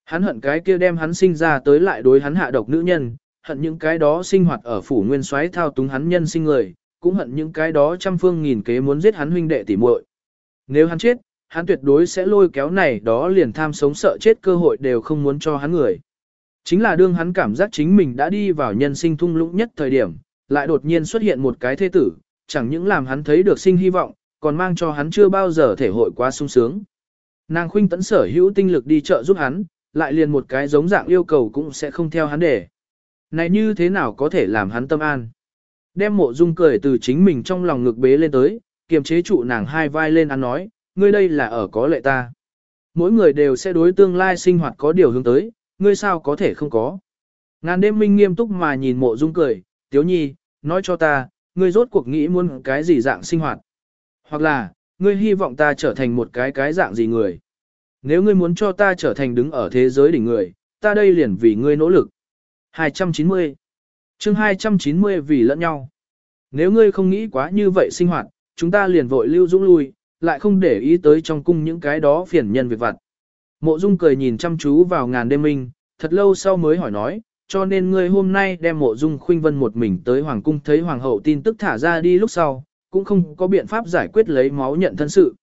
Hắn hận cái kia đem hắn sinh ra tới lại đối hắn hạ độc nữ nhân, hận những cái đó sinh hoạt ở phủ nguyên soái thao túng hắn nhân sinh người, cũng hận những cái đó trăm phương nghìn kế muốn giết hắn huynh đệ tỉ muội. Nếu hắn chết, hắn tuyệt đối sẽ lôi kéo này đó liền tham sống sợ chết cơ hội đều không muốn cho hắn người. Chính là đương hắn cảm giác chính mình đã đi vào nhân sinh thung lũng nhất thời điểm, lại đột nhiên xuất hiện một cái thế tử, chẳng những làm hắn thấy được sinh hy vọng, còn mang cho hắn chưa bao giờ thể hội quá sung sướng. Nàng khuynh tẫn sở hữu tinh lực đi chợ giúp hắn, lại liền một cái giống dạng yêu cầu cũng sẽ không theo hắn để. Này như thế nào có thể làm hắn tâm an? Đem mộ dung cười từ chính mình trong lòng ngực bế lên tới, kiềm chế trụ nàng hai vai lên ăn nói, ngươi đây là ở có lệ ta. Mỗi người đều sẽ đối tương lai sinh hoạt có điều hướng tới, ngươi sao có thể không có. Ngàn đêm minh nghiêm túc mà nhìn mộ dung cười, tiếu nhi, nói cho ta, ngươi rốt cuộc nghĩ muốn cái gì dạng sinh hoạt. Hoặc là, ngươi hy vọng ta trở thành một cái cái dạng gì người. Nếu ngươi muốn cho ta trở thành đứng ở thế giới đỉnh người, ta đây liền vì ngươi nỗ lực. 290 chương 290 vì lẫn nhau. Nếu ngươi không nghĩ quá như vậy sinh hoạt, chúng ta liền vội lưu dũng lui, lại không để ý tới trong cung những cái đó phiền nhân việc vặt. Mộ Dung cười nhìn chăm chú vào ngàn đêm minh, thật lâu sau mới hỏi nói, cho nên ngươi hôm nay đem mộ Dung khuynh vân một mình tới Hoàng cung thấy Hoàng hậu tin tức thả ra đi lúc sau, cũng không có biện pháp giải quyết lấy máu nhận thân sự.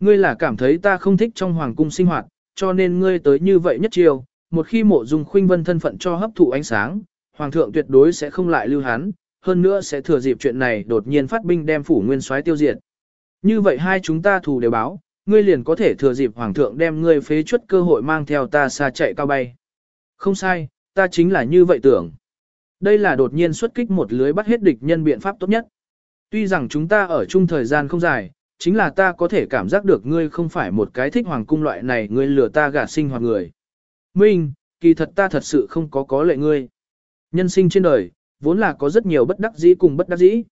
Ngươi là cảm thấy ta không thích trong Hoàng cung sinh hoạt, cho nên ngươi tới như vậy nhất chiều, một khi mộ Dung khuynh vân thân phận cho hấp thụ ánh sáng, Hoàng thượng tuyệt đối sẽ không lại lưu hắn, hơn nữa sẽ thừa dịp chuyện này đột nhiên phát binh đem phủ nguyên soái tiêu diệt. Như vậy hai chúng ta thù đều báo, ngươi liền có thể thừa dịp hoàng thượng đem ngươi phế chuất cơ hội mang theo ta xa chạy cao bay. Không sai, ta chính là như vậy tưởng. Đây là đột nhiên xuất kích một lưới bắt hết địch nhân biện pháp tốt nhất. Tuy rằng chúng ta ở chung thời gian không dài, chính là ta có thể cảm giác được ngươi không phải một cái thích hoàng cung loại này ngươi lừa ta gạt sinh hoạt người. Minh, kỳ thật ta thật sự không có có lệ ngươi. Nhân sinh trên đời, vốn là có rất nhiều bất đắc dĩ cùng bất đắc dĩ.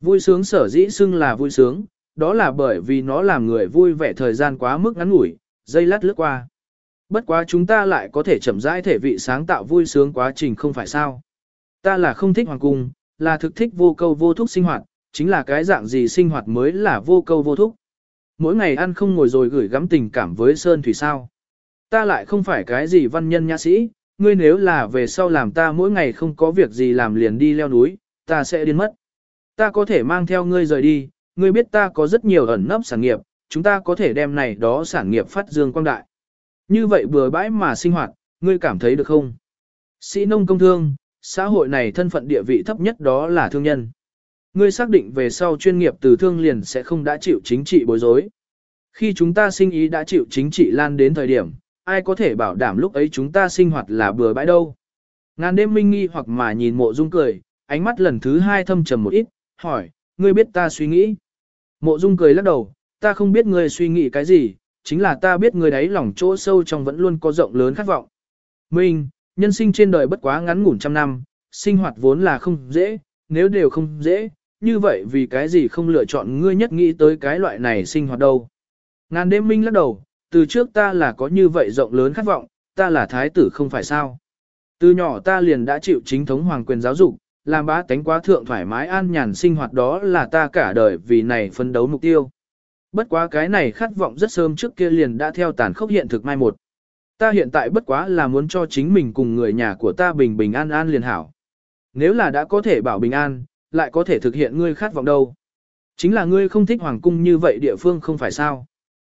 Vui sướng sở dĩ xưng là vui sướng, đó là bởi vì nó làm người vui vẻ thời gian quá mức ngắn ngủi, dây lát lướt qua. Bất quá chúng ta lại có thể chậm rãi thể vị sáng tạo vui sướng quá trình không phải sao. Ta là không thích hoàng cung, là thực thích vô câu vô thúc sinh hoạt, chính là cái dạng gì sinh hoạt mới là vô câu vô thúc. Mỗi ngày ăn không ngồi rồi gửi gắm tình cảm với Sơn Thủy sao. Ta lại không phải cái gì văn nhân nhã sĩ, ngươi nếu là về sau làm ta mỗi ngày không có việc gì làm liền đi leo núi, ta sẽ điên mất. Ta có thể mang theo ngươi rời đi, ngươi biết ta có rất nhiều ẩn nấp sản nghiệp, chúng ta có thể đem này đó sản nghiệp phát dương quang đại. Như vậy bừa bãi mà sinh hoạt, ngươi cảm thấy được không? Sĩ nông công thương, xã hội này thân phận địa vị thấp nhất đó là thương nhân. Ngươi xác định về sau chuyên nghiệp từ thương liền sẽ không đã chịu chính trị bối rối. Khi chúng ta sinh ý đã chịu chính trị lan đến thời điểm, ai có thể bảo đảm lúc ấy chúng ta sinh hoạt là bừa bãi đâu. Ngàn đêm minh nghi hoặc mà nhìn mộ dung cười, ánh mắt lần thứ hai thâm trầm một ít, hỏi, ngươi biết ta suy nghĩ. Mộ Dung cười lắc đầu, ta không biết ngươi suy nghĩ cái gì, chính là ta biết người đấy lòng chỗ sâu trong vẫn luôn có rộng lớn khát vọng. Minh, nhân sinh trên đời bất quá ngắn ngủn trăm năm, sinh hoạt vốn là không dễ, nếu đều không dễ, như vậy vì cái gì không lựa chọn ngươi nhất nghĩ tới cái loại này sinh hoạt đâu. Ngàn đêm Minh lắc đầu, từ trước ta là có như vậy rộng lớn khát vọng, ta là thái tử không phải sao. Từ nhỏ ta liền đã chịu chính thống hoàng quyền giáo dục, làm bá tánh quá thượng thoải mái an nhàn sinh hoạt đó là ta cả đời vì này phấn đấu mục tiêu. Bất quá cái này khát vọng rất sớm trước kia liền đã theo tàn khốc hiện thực mai một. Ta hiện tại bất quá là muốn cho chính mình cùng người nhà của ta bình bình an an liền hảo. Nếu là đã có thể bảo bình an, lại có thể thực hiện ngươi khát vọng đâu. Chính là ngươi không thích hoàng cung như vậy địa phương không phải sao.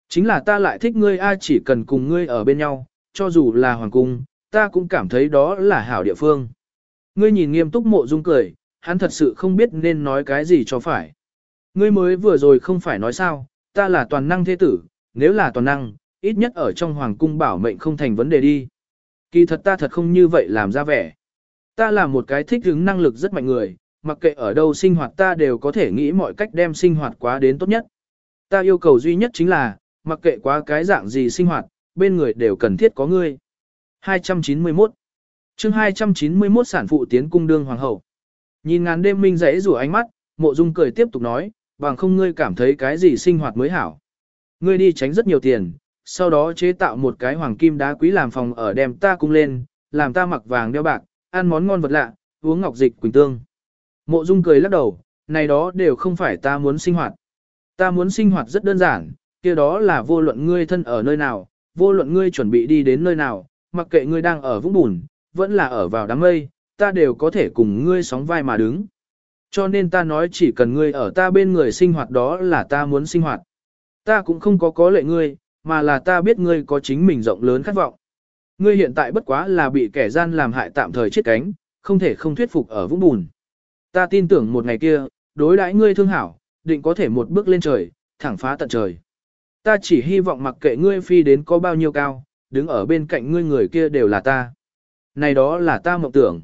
Chính là ta lại thích ngươi ai chỉ cần cùng ngươi ở bên nhau, cho dù là hoàng cung, ta cũng cảm thấy đó là hảo địa phương. Ngươi nhìn nghiêm túc mộ dung cười, hắn thật sự không biết nên nói cái gì cho phải. Ngươi mới vừa rồi không phải nói sao, ta là toàn năng thế tử, nếu là toàn năng, ít nhất ở trong hoàng cung bảo mệnh không thành vấn đề đi. Kỳ thật ta thật không như vậy làm ra vẻ. Ta là một cái thích ứng năng lực rất mạnh người, mặc kệ ở đâu sinh hoạt ta đều có thể nghĩ mọi cách đem sinh hoạt quá đến tốt nhất. Ta yêu cầu duy nhất chính là, mặc kệ quá cái dạng gì sinh hoạt, bên người đều cần thiết có ngươi. 291 chương 291 sản phụ tiến cung đương hoàng hậu. Nhìn ngàn đêm minh rẽ rủ ánh mắt, mộ dung cười tiếp tục nói, bằng không ngươi cảm thấy cái gì sinh hoạt mới hảo. Ngươi đi tránh rất nhiều tiền, sau đó chế tạo một cái hoàng kim đá quý làm phòng ở đem ta cung lên, làm ta mặc vàng đeo bạc, ăn món ngon vật lạ, uống ngọc dịch quỳnh tương. Mộ dung cười lắc đầu, này đó đều không phải ta muốn sinh hoạt. Ta muốn sinh hoạt rất đơn giản, kia đó là vô luận ngươi thân ở nơi nào, vô luận ngươi chuẩn bị đi đến nơi nào, mặc kệ ngươi đang ở vũng bùn, vẫn là ở vào đám mây, ta đều có thể cùng ngươi sóng vai mà đứng. Cho nên ta nói chỉ cần ngươi ở ta bên người sinh hoạt đó là ta muốn sinh hoạt. Ta cũng không có có lệ ngươi, mà là ta biết ngươi có chính mình rộng lớn khát vọng. Ngươi hiện tại bất quá là bị kẻ gian làm hại tạm thời chết cánh, không thể không thuyết phục ở vũng bùn. Ta tin tưởng một ngày kia, đối đãi ngươi thương hảo, định có thể một bước lên trời, thẳng phá tận trời. Ta chỉ hy vọng mặc kệ ngươi phi đến có bao nhiêu cao, đứng ở bên cạnh ngươi người kia đều là ta. Này đó là ta mộng tưởng.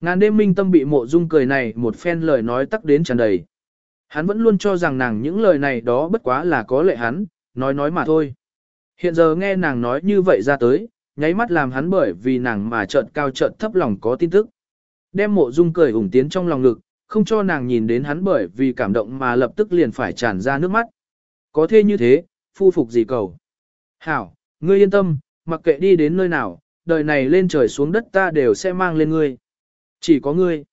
Ngàn đêm minh tâm bị mộ dung cười này một phen lời nói tắc đến tràn đầy. Hắn vẫn luôn cho rằng nàng những lời này đó bất quá là có lệ hắn, nói nói mà thôi. Hiện giờ nghe nàng nói như vậy ra tới, nháy mắt làm hắn bởi vì nàng mà trợn cao trợn thấp lòng có tin tức. Đem mộ dung cười ủng tiến trong lòng ngực, không cho nàng nhìn đến hắn bởi vì cảm động mà lập tức liền phải tràn ra nước mắt. Có thế như thế, phu phục gì cầu. Hảo, ngươi yên tâm, mặc kệ đi đến nơi nào, đời này lên trời xuống đất ta đều sẽ mang lên ngươi. Chỉ có ngươi.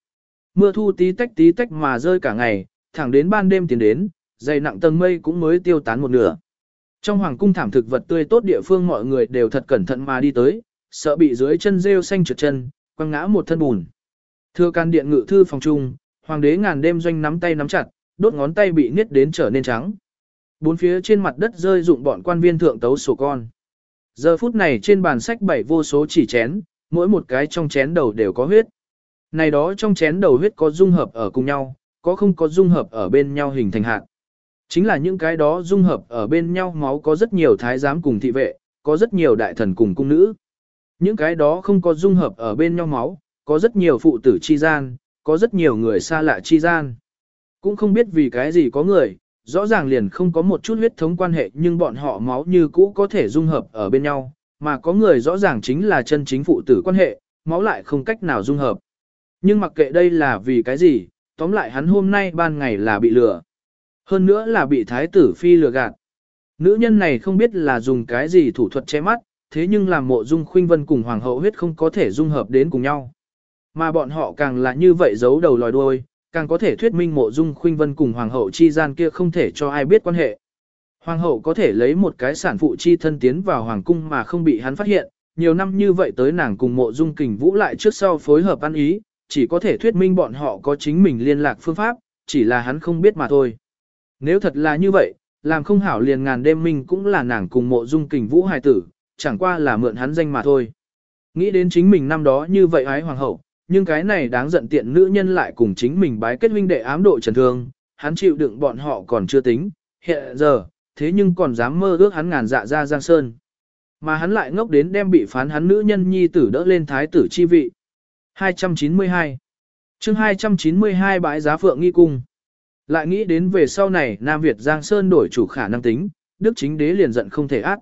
Mưa thu tí tách tí tách mà rơi cả ngày, thẳng đến ban đêm tiến đến, dày nặng tầng mây cũng mới tiêu tán một nửa. Trong hoàng cung thảm thực vật tươi tốt địa phương mọi người đều thật cẩn thận mà đi tới, sợ bị dưới chân rêu xanh trượt chân, quăng ngã một thân bùn. Thưa can điện ngự thư phòng trung, hoàng đế ngàn đêm doanh nắm tay nắm chặt, đốt ngón tay bị niết đến trở nên trắng. Bốn phía trên mặt đất rơi dụng bọn quan viên thượng tấu sổ con. Giờ phút này trên bàn sách bảy vô số chỉ chén, mỗi một cái trong chén đầu đều có huyết. Này đó trong chén đầu huyết có dung hợp ở cùng nhau, có không có dung hợp ở bên nhau hình thành hạt. Chính là những cái đó dung hợp ở bên nhau máu có rất nhiều thái giám cùng thị vệ, có rất nhiều đại thần cùng cung nữ. Những cái đó không có dung hợp ở bên nhau máu, có rất nhiều phụ tử chi gian, có rất nhiều người xa lạ chi gian. Cũng không biết vì cái gì có người, rõ ràng liền không có một chút huyết thống quan hệ nhưng bọn họ máu như cũ có thể dung hợp ở bên nhau, mà có người rõ ràng chính là chân chính phụ tử quan hệ, máu lại không cách nào dung hợp. Nhưng mặc kệ đây là vì cái gì, tóm lại hắn hôm nay ban ngày là bị lừa. Hơn nữa là bị thái tử phi lừa gạt. Nữ nhân này không biết là dùng cái gì thủ thuật che mắt, thế nhưng làm mộ dung khuynh vân cùng hoàng hậu huyết không có thể dung hợp đến cùng nhau. Mà bọn họ càng là như vậy giấu đầu lòi đuôi, càng có thể thuyết minh mộ dung khuynh vân cùng hoàng hậu chi gian kia không thể cho ai biết quan hệ. Hoàng hậu có thể lấy một cái sản phụ chi thân tiến vào hoàng cung mà không bị hắn phát hiện, nhiều năm như vậy tới nàng cùng mộ dung kình vũ lại trước sau phối hợp ăn ý, chỉ có thể thuyết minh bọn họ có chính mình liên lạc phương pháp, chỉ là hắn không biết mà thôi. Nếu thật là như vậy, làm không hảo liền ngàn đêm minh cũng là nàng cùng mộ dung kình vũ hài tử, chẳng qua là mượn hắn danh mà thôi. Nghĩ đến chính mình năm đó như vậy ái hoàng hậu, nhưng cái này đáng giận tiện nữ nhân lại cùng chính mình bái kết huynh đệ ám độ trần thương, hắn chịu đựng bọn họ còn chưa tính, hiện giờ, thế nhưng còn dám mơ ước hắn ngàn dạ ra giang sơn. Mà hắn lại ngốc đến đem bị phán hắn nữ nhân nhi tử đỡ lên thái tử chi vị. 292 chương 292 bãi giá phượng nghi cung. Lại nghĩ đến về sau này Nam Việt Giang Sơn đổi chủ khả năng tính, Đức chính đế liền giận không thể át.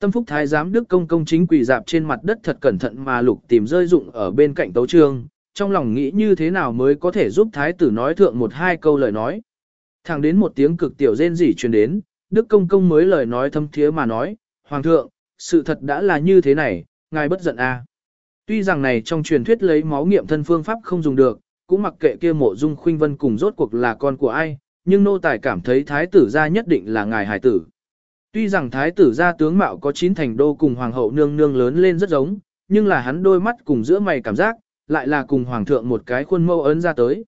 Tâm phúc thái giám Đức công công chính quỳ dạp trên mặt đất thật cẩn thận mà lục tìm rơi dụng ở bên cạnh tấu trương, trong lòng nghĩ như thế nào mới có thể giúp thái tử nói thượng một hai câu lời nói. Thẳng đến một tiếng cực tiểu rên rỉ truyền đến, Đức công công mới lời nói thâm thiế mà nói, Hoàng thượng, sự thật đã là như thế này, ngài bất giận a. Tuy rằng này trong truyền thuyết lấy máu nghiệm thân phương pháp không dùng được, cũng mặc kệ kia mộ dung khuynh vân cùng rốt cuộc là con của ai, nhưng nô tài cảm thấy thái tử gia nhất định là ngài hải tử. Tuy rằng thái tử gia tướng mạo có chín thành đô cùng hoàng hậu nương nương lớn lên rất giống, nhưng là hắn đôi mắt cùng giữa mày cảm giác, lại là cùng hoàng thượng một cái khuôn mẫu ấn ra tới.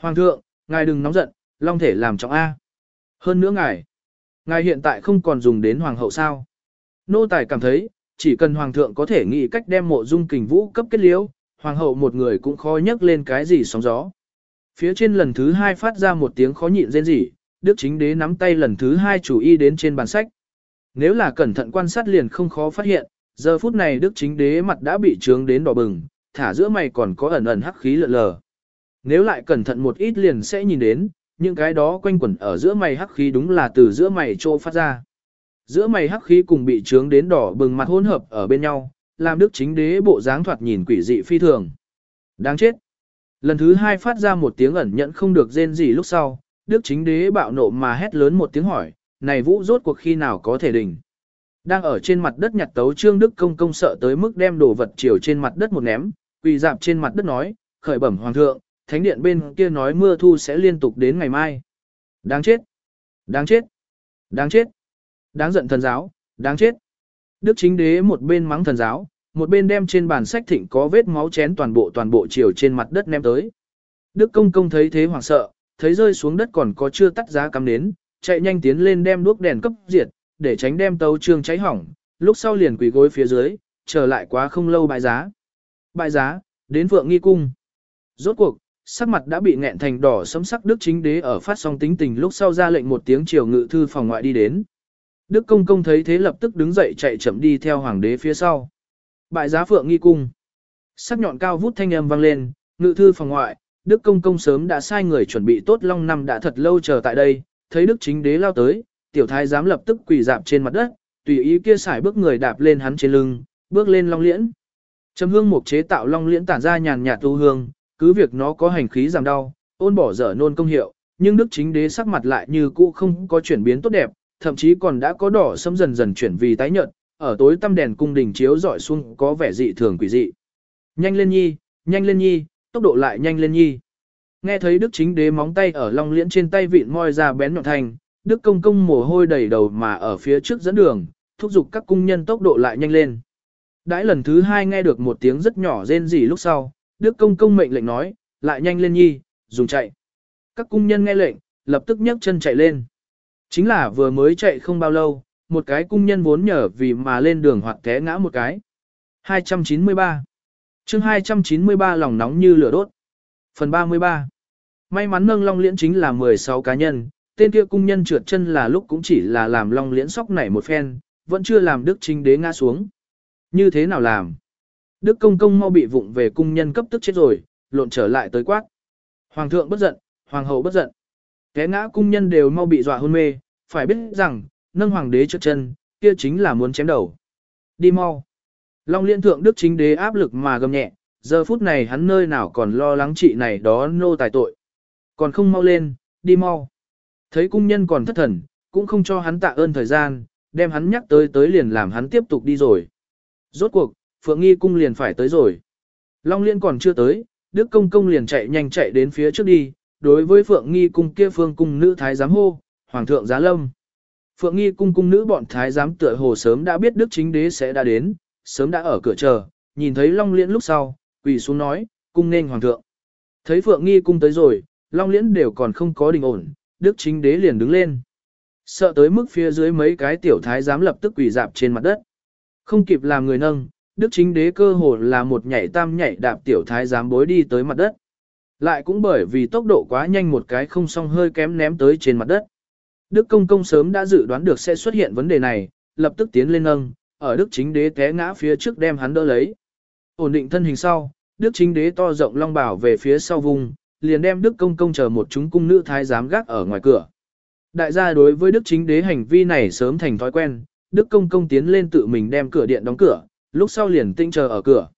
Hoàng thượng, ngài đừng nóng giận, long thể làm trọng A. Hơn nữa ngài, ngài hiện tại không còn dùng đến hoàng hậu sao. Nô tài cảm thấy, chỉ cần hoàng thượng có thể nghĩ cách đem mộ dung kình vũ cấp kết liễu, hoàng hậu một người cũng khó nhấc lên cái gì sóng gió. Phía trên lần thứ hai phát ra một tiếng khó nhịn rên rỉ, đức chính đế nắm tay lần thứ hai chủ y đến trên bàn sách. Nếu là cẩn thận quan sát liền không khó phát hiện, giờ phút này đức chính đế mặt đã bị trướng đến đỏ bừng, thả giữa mày còn có ẩn ẩn hắc khí lợn lờ. Nếu lại cẩn thận một ít liền sẽ nhìn đến, những cái đó quanh quẩn ở giữa mày hắc khí đúng là từ giữa mày trô phát ra. Giữa mày hắc khí cùng bị trướng đến đỏ bừng mặt hỗn hợp ở bên nhau, làm đức chính đế bộ dáng thoạt nhìn quỷ dị phi thường. Đáng chết. Lần thứ hai phát ra một tiếng ẩn nhận không được rên gì lúc sau, đức chính đế bạo nộ mà hét lớn một tiếng hỏi, này vũ rốt cuộc khi nào có thể đỉnh. Đang ở trên mặt đất nhặt tấu trương đức công công sợ tới mức đem đồ vật chiều trên mặt đất một ném, quỳ dạp trên mặt đất nói, khởi bẩm hoàng thượng, thánh điện bên kia nói mưa thu sẽ liên tục đến ngày mai. Đáng chết! Đáng chết! Đáng chết! Đáng giận thần giáo, đáng chết! Đức chính đế một bên mắng thần giáo, một bên đem trên bàn sách thịnh có vết máu chén toàn bộ toàn bộ chiều trên mặt đất ném tới. Đức công công thấy thế hoảng sợ, thấy rơi xuống đất còn có chưa tắt giá cắm đến, chạy nhanh tiến lên đem đuốc đèn cấp diệt, để tránh đem tấu trương cháy hỏng, lúc sau liền quỳ gối phía dưới, trở lại quá không lâu bại giá. Bại giá, đến vượng nghi cung. Rốt cuộc, sắc mặt đã bị nghẹn thành đỏ sấm sắc Đức chính đế ở phát song tính tình lúc sau ra lệnh một tiếng chiều ngự thư phòng ngoại đi đến. Đức công công thấy thế lập tức đứng dậy chạy chậm đi theo hoàng đế phía sau. Bại giá phượng nghi cung. Sắc nhọn cao vút thanh âm vang lên, ngự thư phòng ngoại, Đức công công sớm đã sai người chuẩn bị tốt long năm đã thật lâu chờ tại đây, thấy Đức chính đế lao tới, tiểu thái giám lập tức quỳ dạp trên mặt đất, tùy ý kia xài bước người đạp lên hắn trên lưng, bước lên long liễn. Trầm hương mục chế tạo long liễn tản ra nhàn nhạt tu hương, cứ việc nó có hành khí giảm đau, ôn bỏ dở nôn công hiệu, nhưng đức chính đế sắc mặt lại như cũ không có chuyển biến tốt đẹp, thậm chí còn đã có đỏ sẫm dần dần chuyển vì tái nhợt, ở tối tăm đèn cung đình chiếu rọi xuống có vẻ dị thường quỷ dị. Nhanh lên nhi, nhanh lên nhi, tốc độ lại nhanh lên nhi. Nghe thấy đức chính đế móng tay ở long liễn trên tay vịn moi ra bén nhọn thành, đức công công mồ hôi đầy đầu mà ở phía trước dẫn đường, thúc giục các cung nhân tốc độ lại nhanh lên. Đãi lần thứ hai nghe được một tiếng rất nhỏ rên rỉ lúc sau, Đức công công mệnh lệnh nói, lại nhanh lên nhi, dùng chạy. Các cung nhân nghe lệnh, lập tức nhấc chân chạy lên. Chính là vừa mới chạy không bao lâu, một cái cung nhân vốn nhở vì mà lên đường hoặc té ngã một cái. 293 chương 293 lòng nóng như lửa đốt. Phần 33 May mắn nâng long liễn chính là 16 cá nhân, tên kia cung nhân trượt chân là lúc cũng chỉ là làm long liễn sóc nảy một phen, vẫn chưa làm đức chính đế ngã xuống. Như thế nào làm? Đức công công mau bị vụng về cung nhân cấp tức chết rồi, lộn trở lại tới quát. Hoàng thượng bất giận, hoàng hậu bất giận. Té ngã cung nhân đều mau bị dọa hôn mê, phải biết rằng, nâng hoàng đế trước chân, kia chính là muốn chém đầu. Đi mau. Long liên thượng đức chính đế áp lực mà gầm nhẹ, giờ phút này hắn nơi nào còn lo lắng chị này đó nô tài tội. Còn không mau lên, đi mau. Thấy cung nhân còn thất thần, cũng không cho hắn tạ ơn thời gian, đem hắn nhắc tới tới liền làm hắn tiếp tục đi rồi. Rốt cuộc, Phượng Nghi cung liền phải tới rồi. Long Liên còn chưa tới, Đức Công Công liền chạy nhanh chạy đến phía trước đi, đối với Phượng Nghi cung kia phương cung nữ thái giám hô, Hoàng thượng giá lâm. Phượng Nghi cung cung nữ bọn thái giám tựa hồ sớm đã biết Đức Chính Đế sẽ đã đến, sớm đã ở cửa chờ, nhìn thấy Long Liên lúc sau, quỳ xuống nói, cung nên Hoàng thượng. Thấy Phượng Nghi cung tới rồi, Long Liên đều còn không có đình ổn, Đức Chính Đế liền đứng lên. Sợ tới mức phía dưới mấy cái tiểu thái giám lập tức quỳ dạp trên mặt đất. Không kịp làm người nâng, Đức chính đế cơ hồ là một nhảy tam nhảy đạp tiểu thái giám bối đi tới mặt đất. Lại cũng bởi vì tốc độ quá nhanh một cái không song hơi kém ném tới trên mặt đất. Đức công công sớm đã dự đoán được sẽ xuất hiện vấn đề này, lập tức tiến lên nâng, ở Đức chính đế té ngã phía trước đem hắn đỡ lấy. Ổn định thân hình sau, Đức chính đế to rộng long bảo về phía sau vùng, liền đem Đức công công chờ một chúng cung nữ thái giám gác ở ngoài cửa. Đại gia đối với Đức chính đế hành vi này sớm thành thói quen, Đức công công tiến lên tự mình đem cửa điện đóng cửa, lúc sau liền tinh chờ ở cửa.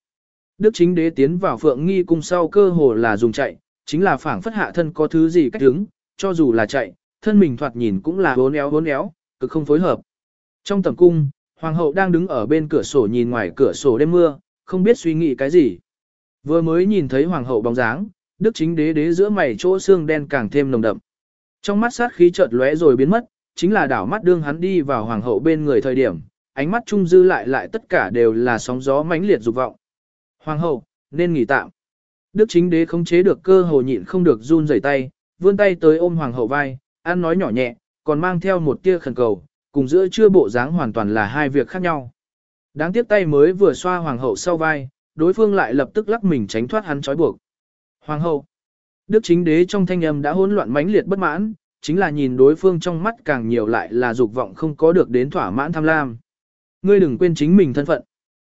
Đức chính đế tiến vào phượng nghi cung sau cơ hồ là dùng chạy, chính là phảng phất hạ thân có thứ gì cách đứng, cho dù là chạy, thân mình thoạt nhìn cũng là hốn éo hốn éo, cực không phối hợp. Trong tầm cung, hoàng hậu đang đứng ở bên cửa sổ nhìn ngoài cửa sổ đêm mưa, không biết suy nghĩ cái gì. Vừa mới nhìn thấy hoàng hậu bóng dáng, đức chính đế đế giữa mày chỗ xương đen càng thêm nồng đậm. Trong mắt sát khí chợt lóe rồi biến mất, chính là đảo mắt đương hắn đi vào hoàng hậu bên người thời điểm, ánh mắt trung dư lại lại tất cả đều là sóng gió mãnh liệt dục vọng. Hoàng hậu, nên nghỉ tạm. Đức chính đế không chế được cơ hồ nhịn không được run rẩy tay, vươn tay tới ôm hoàng hậu vai, ăn nói nhỏ nhẹ, còn mang theo một tia khẩn cầu, cùng giữa chưa bộ dáng hoàn toàn là hai việc khác nhau. Đáng tiếc tay mới vừa xoa hoàng hậu sau vai, đối phương lại lập tức lắc mình tránh thoát hắn trói buộc. Hoàng hậu, Đức chính đế trong thanh âm đã hỗn loạn mãnh liệt bất mãn, chính là nhìn đối phương trong mắt càng nhiều lại là dục vọng không có được đến thỏa mãn tham lam. Ngươi đừng quên chính mình thân phận.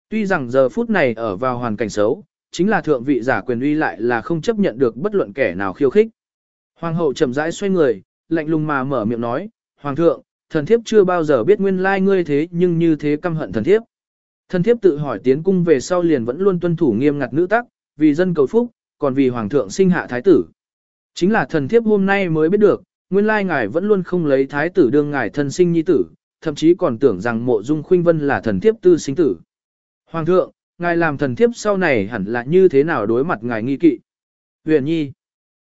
Tuy rằng giờ phút này ở vào hoàn cảnh xấu, chính là thượng vị giả quyền uy lại là không chấp nhận được bất luận kẻ nào khiêu khích. Hoàng hậu chậm rãi xoay người, lạnh lùng mà mở miệng nói, Hoàng thượng, thần thiếp chưa bao giờ biết nguyên lai ngươi thế nhưng như thế căm hận thần thiếp. Thần thiếp tự hỏi tiến cung về sau liền vẫn luôn tuân thủ nghiêm ngặt nữ tắc, vì dân cầu phúc, còn vì Hoàng thượng sinh hạ thái tử. Chính là thần thiếp hôm nay mới biết được, nguyên lai ngài vẫn luôn không lấy thái tử đương ngài thân sinh nhi tử, thậm chí còn tưởng rằng mộ dung khuynh vân là thần thiếp tư sinh tử. Hoàng thượng, ngài làm thần thiếp sau này hẳn là như thế nào đối mặt ngài nghi kỵ. Huyền nhi.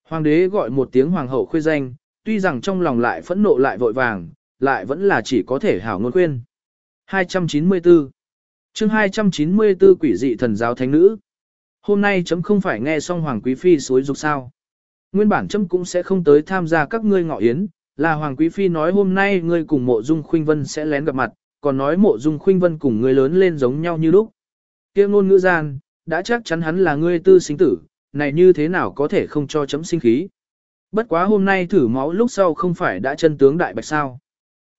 Hoàng đế gọi một tiếng hoàng hậu khuê danh, tuy rằng trong lòng lại phẫn nộ lại vội vàng, lại vẫn là chỉ có thể hảo ngôn khuyên. 294 chương 294 quỷ dị thần giáo thánh nữ. Hôm nay chấm không phải nghe xong Hoàng Quý Phi suối dục sao. Nguyên bản chấm cũng sẽ không tới tham gia các ngươi ngọ yến, là Hoàng Quý Phi nói hôm nay ngươi cùng mộ dung khuynh vân sẽ lén gặp mặt, còn nói mộ dung khuynh vân cùng ngươi lớn lên giống nhau như lúc. kia ngôn ngữ gian, đã chắc chắn hắn là ngươi tư sinh tử, này như thế nào có thể không cho chấm sinh khí. Bất quá hôm nay thử máu lúc sau không phải đã chân tướng đại bạch sao.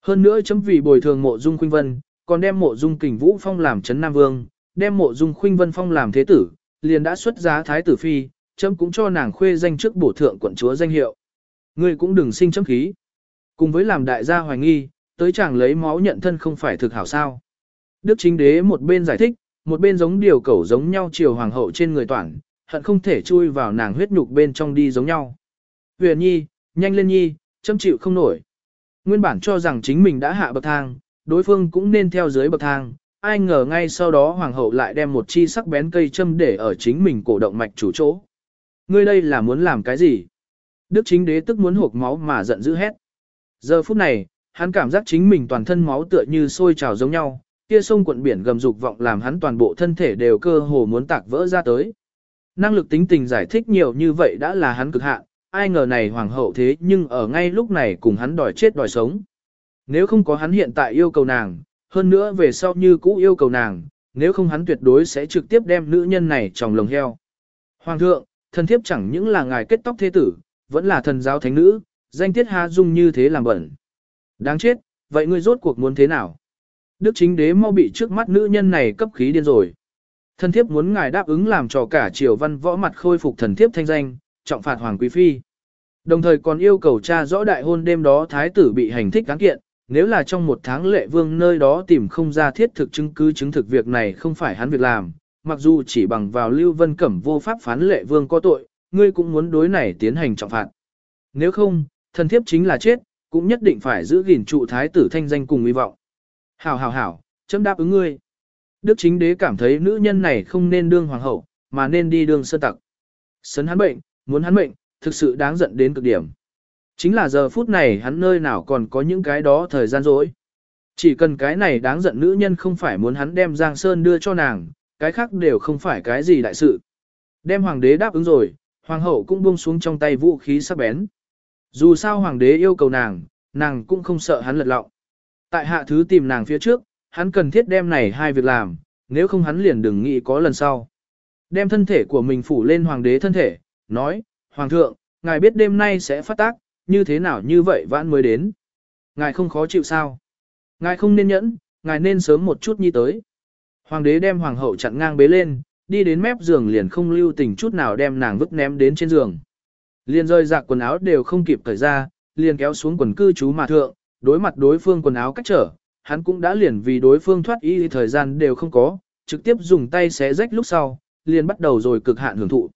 Hơn nữa chấm vì bồi thường mộ dung khuynh vân, còn đem mộ dung kình vũ phong làm chấn nam vương, đem mộ dung khuynh vân phong làm thế tử, liền đã xuất giá thái tử phi, chấm cũng cho nàng khuê danh trước bổ thượng quận chúa danh hiệu. Ngươi cũng đừng sinh chấm khí. Cùng với làm đại gia hoài nghi, tới chàng lấy máu nhận thân không phải thực hảo sao. Đức chính đế một bên giải thích, một bên giống điều cẩu giống nhau chiều hoàng hậu trên người toàn, hận không thể chui vào nàng huyết nhục bên trong đi giống nhau. Huyền nhi, nhanh lên nhi, châm chịu không nổi. Nguyên bản cho rằng chính mình đã hạ bậc thang, đối phương cũng nên theo dưới bậc thang, ai ngờ ngay sau đó hoàng hậu lại đem một chi sắc bén cây châm để ở chính mình cổ động mạch chủ chỗ. Ngươi đây là muốn làm cái gì? Đức chính đế tức muốn hộp máu mà giận dữ hét. Giờ phút này, hắn cảm giác chính mình toàn thân máu tựa như sôi trào giống nhau, kia sông cuộn biển gầm dục vọng làm hắn toàn bộ thân thể đều cơ hồ muốn tạc vỡ ra tới. Năng lực tính tình giải thích nhiều như vậy đã là hắn cực hạn, ai ngờ này hoàng hậu thế nhưng ở ngay lúc này cùng hắn đòi chết đòi sống. Nếu không có hắn hiện tại yêu cầu nàng, hơn nữa về sau như cũ yêu cầu nàng, nếu không hắn tuyệt đối sẽ trực tiếp đem nữ nhân này trong lồng heo. Hoàng thượng, thần thiếp chẳng những là ngài kết tóc thế tử, vẫn là thần giáo thánh nữ, danh tiết ha dung như thế làm bẩn. Đáng chết, vậy ngươi rốt cuộc muốn thế nào? Đức chính đế mau bị trước mắt nữ nhân này cấp khí điên rồi. Thần thiếp muốn ngài đáp ứng làm cho cả triều văn võ mặt khôi phục thần thiếp thanh danh, trọng phạt hoàng quý phi. Đồng thời còn yêu cầu tra rõ đại hôn đêm đó thái tử bị hành thích cán kiện, nếu là trong một tháng lệ vương nơi đó tìm không ra thiết thực chứng cứ chứng thực việc này không phải hắn việc làm, mặc dù chỉ bằng vào Lưu Vân Cẩm vô pháp phán lệ vương có tội, ngươi cũng muốn đối này tiến hành trọng phạt. Nếu không, thần thiếp chính là chết, cũng nhất định phải giữ gìn trụ thái tử thanh danh cùng hy vọng. Hảo hảo hảo, chấm đáp ứng ngươi. Đức chính đế cảm thấy nữ nhân này không nên đương hoàng hậu, mà nên đi đương sơn tặc. Sấn hắn bệnh, muốn hắn bệnh, thực sự đáng giận đến cực điểm. Chính là giờ phút này hắn nơi nào còn có những cái đó thời gian rỗi. Chỉ cần cái này đáng giận nữ nhân không phải muốn hắn đem Giang Sơn đưa cho nàng, cái khác đều không phải cái gì đại sự. Đem hoàng đế đáp ứng rồi, hoàng hậu cũng buông xuống trong tay vũ khí sắc bén. Dù sao hoàng đế yêu cầu nàng, nàng cũng không sợ hắn lật lọng. Tại hạ thứ tìm nàng phía trước, hắn cần thiết đem này hai việc làm, nếu không hắn liền đừng nghĩ có lần sau. Đem thân thể của mình phủ lên hoàng đế thân thể, nói, Hoàng thượng, ngài biết đêm nay sẽ phát tác, như thế nào như vậy vãn mới đến. Ngài không khó chịu sao? Ngài không nên nhẫn, ngài nên sớm một chút nhi tới. Hoàng đế đem hoàng hậu chặn ngang bế lên, đi đến mép giường liền không lưu tình chút nào đem nàng vứt ném đến trên giường. Liền rơi rạc quần áo đều không kịp thời ra, liền kéo xuống quần cư trú mà thượng, đối mặt đối phương quần áo cách trở, hắn cũng đã liền vì đối phương thoát y thời gian đều không có, trực tiếp dùng tay xé rách lúc sau, liền bắt đầu rồi cực hạn hưởng thụ.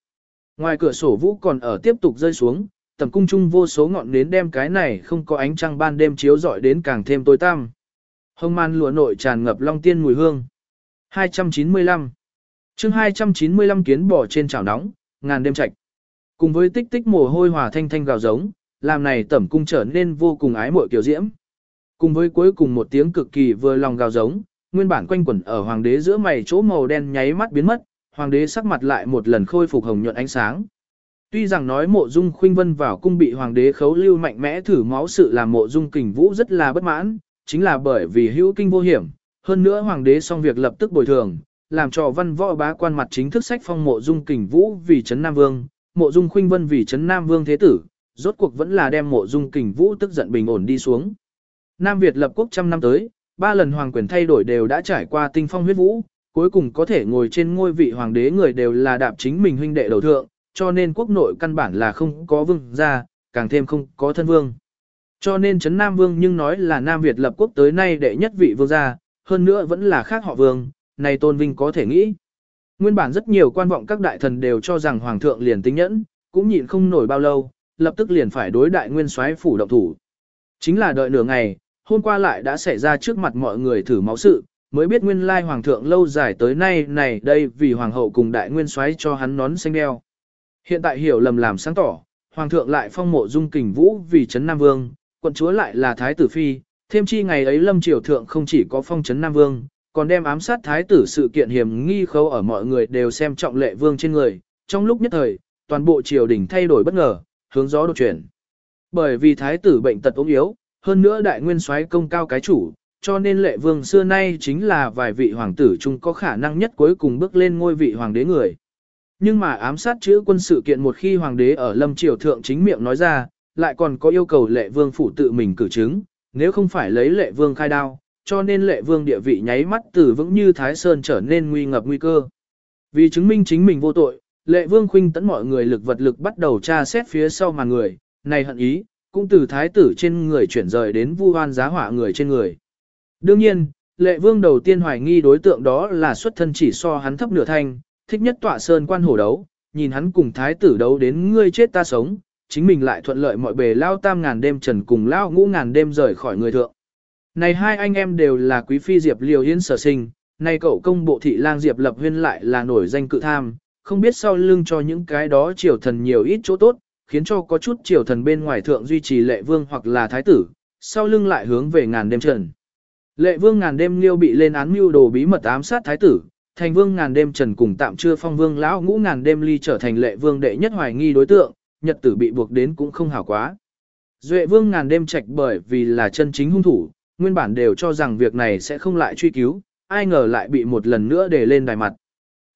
Ngoài cửa sổ vũ còn ở tiếp tục rơi xuống, tầm cung chung vô số ngọn nến đem cái này không có ánh trăng ban đêm chiếu rọi đến càng thêm tối tăm. Hồng man lụa nội tràn ngập long tiên mùi hương. 295 chương 295 kiến bò trên chảo nóng, ngàn đêm trạch Cùng với tích tích mồ hôi hòa thanh thanh gào giống, làm này tẩm cung trở nên vô cùng ái mội kiểu diễm. Cùng với cuối cùng một tiếng cực kỳ vừa lòng gào giống, nguyên bản quanh quẩn ở hoàng đế giữa mày chỗ màu đen nháy mắt biến mất, hoàng đế sắc mặt lại một lần khôi phục hồng nhuận ánh sáng. Tuy rằng nói mộ dung khuynh vân vào cung bị hoàng đế khấu lưu mạnh mẽ thử máu sự làm mộ dung kình vũ rất là bất mãn, chính là bởi vì hữu kinh vô hiểm, hơn nữa hoàng đế xong việc lập tức bồi thường, làm cho văn võ bá quan mặt chính thức sách phong mộ dung kình vũ vì trấn Nam Vương, mộ dung khuynh vân vì Trấn Nam Vương thế tử, rốt cuộc vẫn là đem mộ dung kình vũ tức giận bình ổn đi xuống. Nam Việt lập quốc trăm năm tới, ba lần hoàng quyền thay đổi đều đã trải qua tinh phong huyết vũ, cuối cùng có thể ngồi trên ngôi vị hoàng đế người đều là đạp chính mình huynh đệ đầu thượng, cho nên quốc nội căn bản là không có vương gia, càng thêm không có thân vương. Cho nên Trấn Nam Vương nhưng nói là Nam Việt lập quốc tới nay đệ nhất vị vương gia, hơn nữa vẫn là khác họ vương, này tôn vinh có thể nghĩ. Nguyên bản rất nhiều quan vọng các đại thần đều cho rằng Hoàng thượng liền tính nhẫn, cũng nhịn không nổi bao lâu, lập tức liền phải đối đại nguyên soái phủ động thủ. Chính là đợi nửa ngày, hôm qua lại đã xảy ra trước mặt mọi người thử máu sự, mới biết nguyên lai hoàng thượng lâu dài tới nay này đây vì hoàng hậu cùng đại nguyên soái cho hắn nón xanh đeo. Hiện tại hiểu lầm làm sáng tỏ, hoàng thượng lại phong mộ dung kình vũ vì trấn Nam Vương, quận chúa lại là thái tử phi, thêm chi ngày ấy lâm triều thượng không chỉ có phong trấn Nam Vương, còn đem ám sát thái tử sự kiện hiểm nghi khâu ở mọi người đều xem trọng lệ vương trên người. Trong lúc nhất thời, toàn bộ triều đình thay đổi bất ngờ, hướng gió đột chuyển. Bởi vì thái tử bệnh tật ốm yếu, hơn nữa đại nguyên soái công cao cái chủ, cho nên lệ vương xưa nay chính là vài vị hoàng tử chung có khả năng nhất cuối cùng bước lên ngôi vị hoàng đế người. Nhưng mà ám sát chữ quân sự kiện một khi hoàng đế ở lâm triều thượng chính miệng nói ra, lại còn có yêu cầu lệ vương phủ tự mình cử chứng, nếu không phải lấy lệ vương khai đao, cho nên lệ vương địa vị nháy mắt từ vững như Thái Sơn trở nên nguy ngập nguy cơ. Vì chứng minh chính mình vô tội, lệ vương khuynh tấn mọi người lực vật lực bắt đầu tra xét phía sau màn người, này hận ý, cũng từ thái tử trên người chuyển rời đến vu hoan giá họa người trên người. Đương nhiên, lệ vương đầu tiên hoài nghi đối tượng đó là xuất thân chỉ so hắn thấp nửa thanh, thích nhất tọa sơn quan hổ đấu, nhìn hắn cùng thái tử đấu đến ngươi chết ta sống, chính mình lại thuận lợi mọi bề lao tam ngàn đêm trần cùng lao ngũ ngàn đêm rời khỏi người thượng. Này hai anh em đều là quý phi Diệp Liều Yến sở sinh, này cậu công bộ thị lang Diệp Lập Huyên lại là nổi danh cự tham, không biết sau lưng cho những cái đó triều thần nhiều ít chỗ tốt, khiến cho có chút triều thần bên ngoài thượng duy trì lệ vương hoặc là thái tử, sau lưng lại hướng về ngàn đêm trần. Lệ vương ngàn đêm liêu bị lên án mưu đồ bí mật ám sát thái tử, thành vương ngàn đêm trần cùng tạm chưa phong vương lão ngũ ngàn đêm ly trở thành lệ vương đệ nhất hoài nghi đối tượng, nhật tử bị buộc đến cũng không hảo quá. Duệ vương ngàn đêm trạch bởi vì là chân chính hung thủ, nguyên bản đều cho rằng việc này sẽ không lại truy cứu, ai ngờ lại bị một lần nữa để lên đài mặt.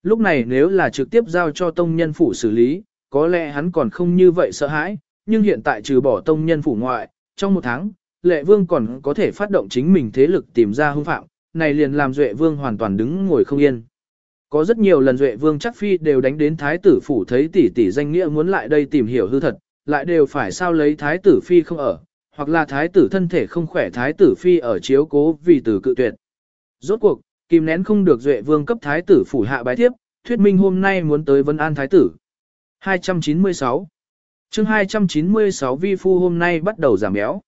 Lúc này nếu là trực tiếp giao cho tông nhân phủ xử lý, có lẽ hắn còn không như vậy sợ hãi, nhưng hiện tại trừ bỏ tông nhân phủ ngoại, trong một tháng, lệ vương còn có thể phát động chính mình thế lực tìm ra hung phạm, này liền làm duệ vương hoàn toàn đứng ngồi không yên. Có rất nhiều lần duệ vương chắc phi đều đánh đến thái tử phủ thấy tỷ tỷ danh nghĩa muốn lại đây tìm hiểu hư thật, lại đều phải sao lấy thái tử phi không ở, hoặc là thái tử thân thể không khỏe thái tử phi ở chiếu cố vì tử cự tuyệt. Rốt cuộc, kìm nén không được duệ vương cấp thái tử phủ hạ bái thiếp, thuyết minh hôm nay muốn tới vân an thái tử. 296 chương 296 vi phu hôm nay bắt đầu giảm béo.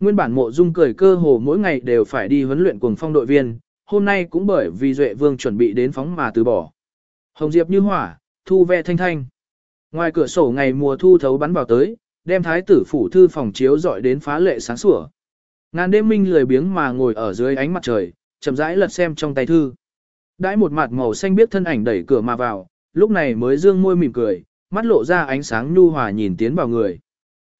Nguyên bản mộ dung cười cơ hồ mỗi ngày đều phải đi huấn luyện cùng phong đội viên, hôm nay cũng bởi vì Duệ Vương chuẩn bị đến phóng mà từ bỏ. Hồng Diệp như hỏa, thu ve thanh thanh. Ngoài cửa sổ ngày mùa thu thấu bắn vào tới, đem thái tử phủ thư phòng chiếu dọi đến phá lệ sáng sủa. Ngàn đêm minh lười biếng mà ngồi ở dưới ánh mặt trời, chậm rãi lật xem trong tay thư. Đãi một mặt màu xanh biết thân ảnh đẩy cửa mà vào, lúc này mới dương môi mỉm cười, mắt lộ ra ánh sáng nhu hòa nhìn tiến vào người.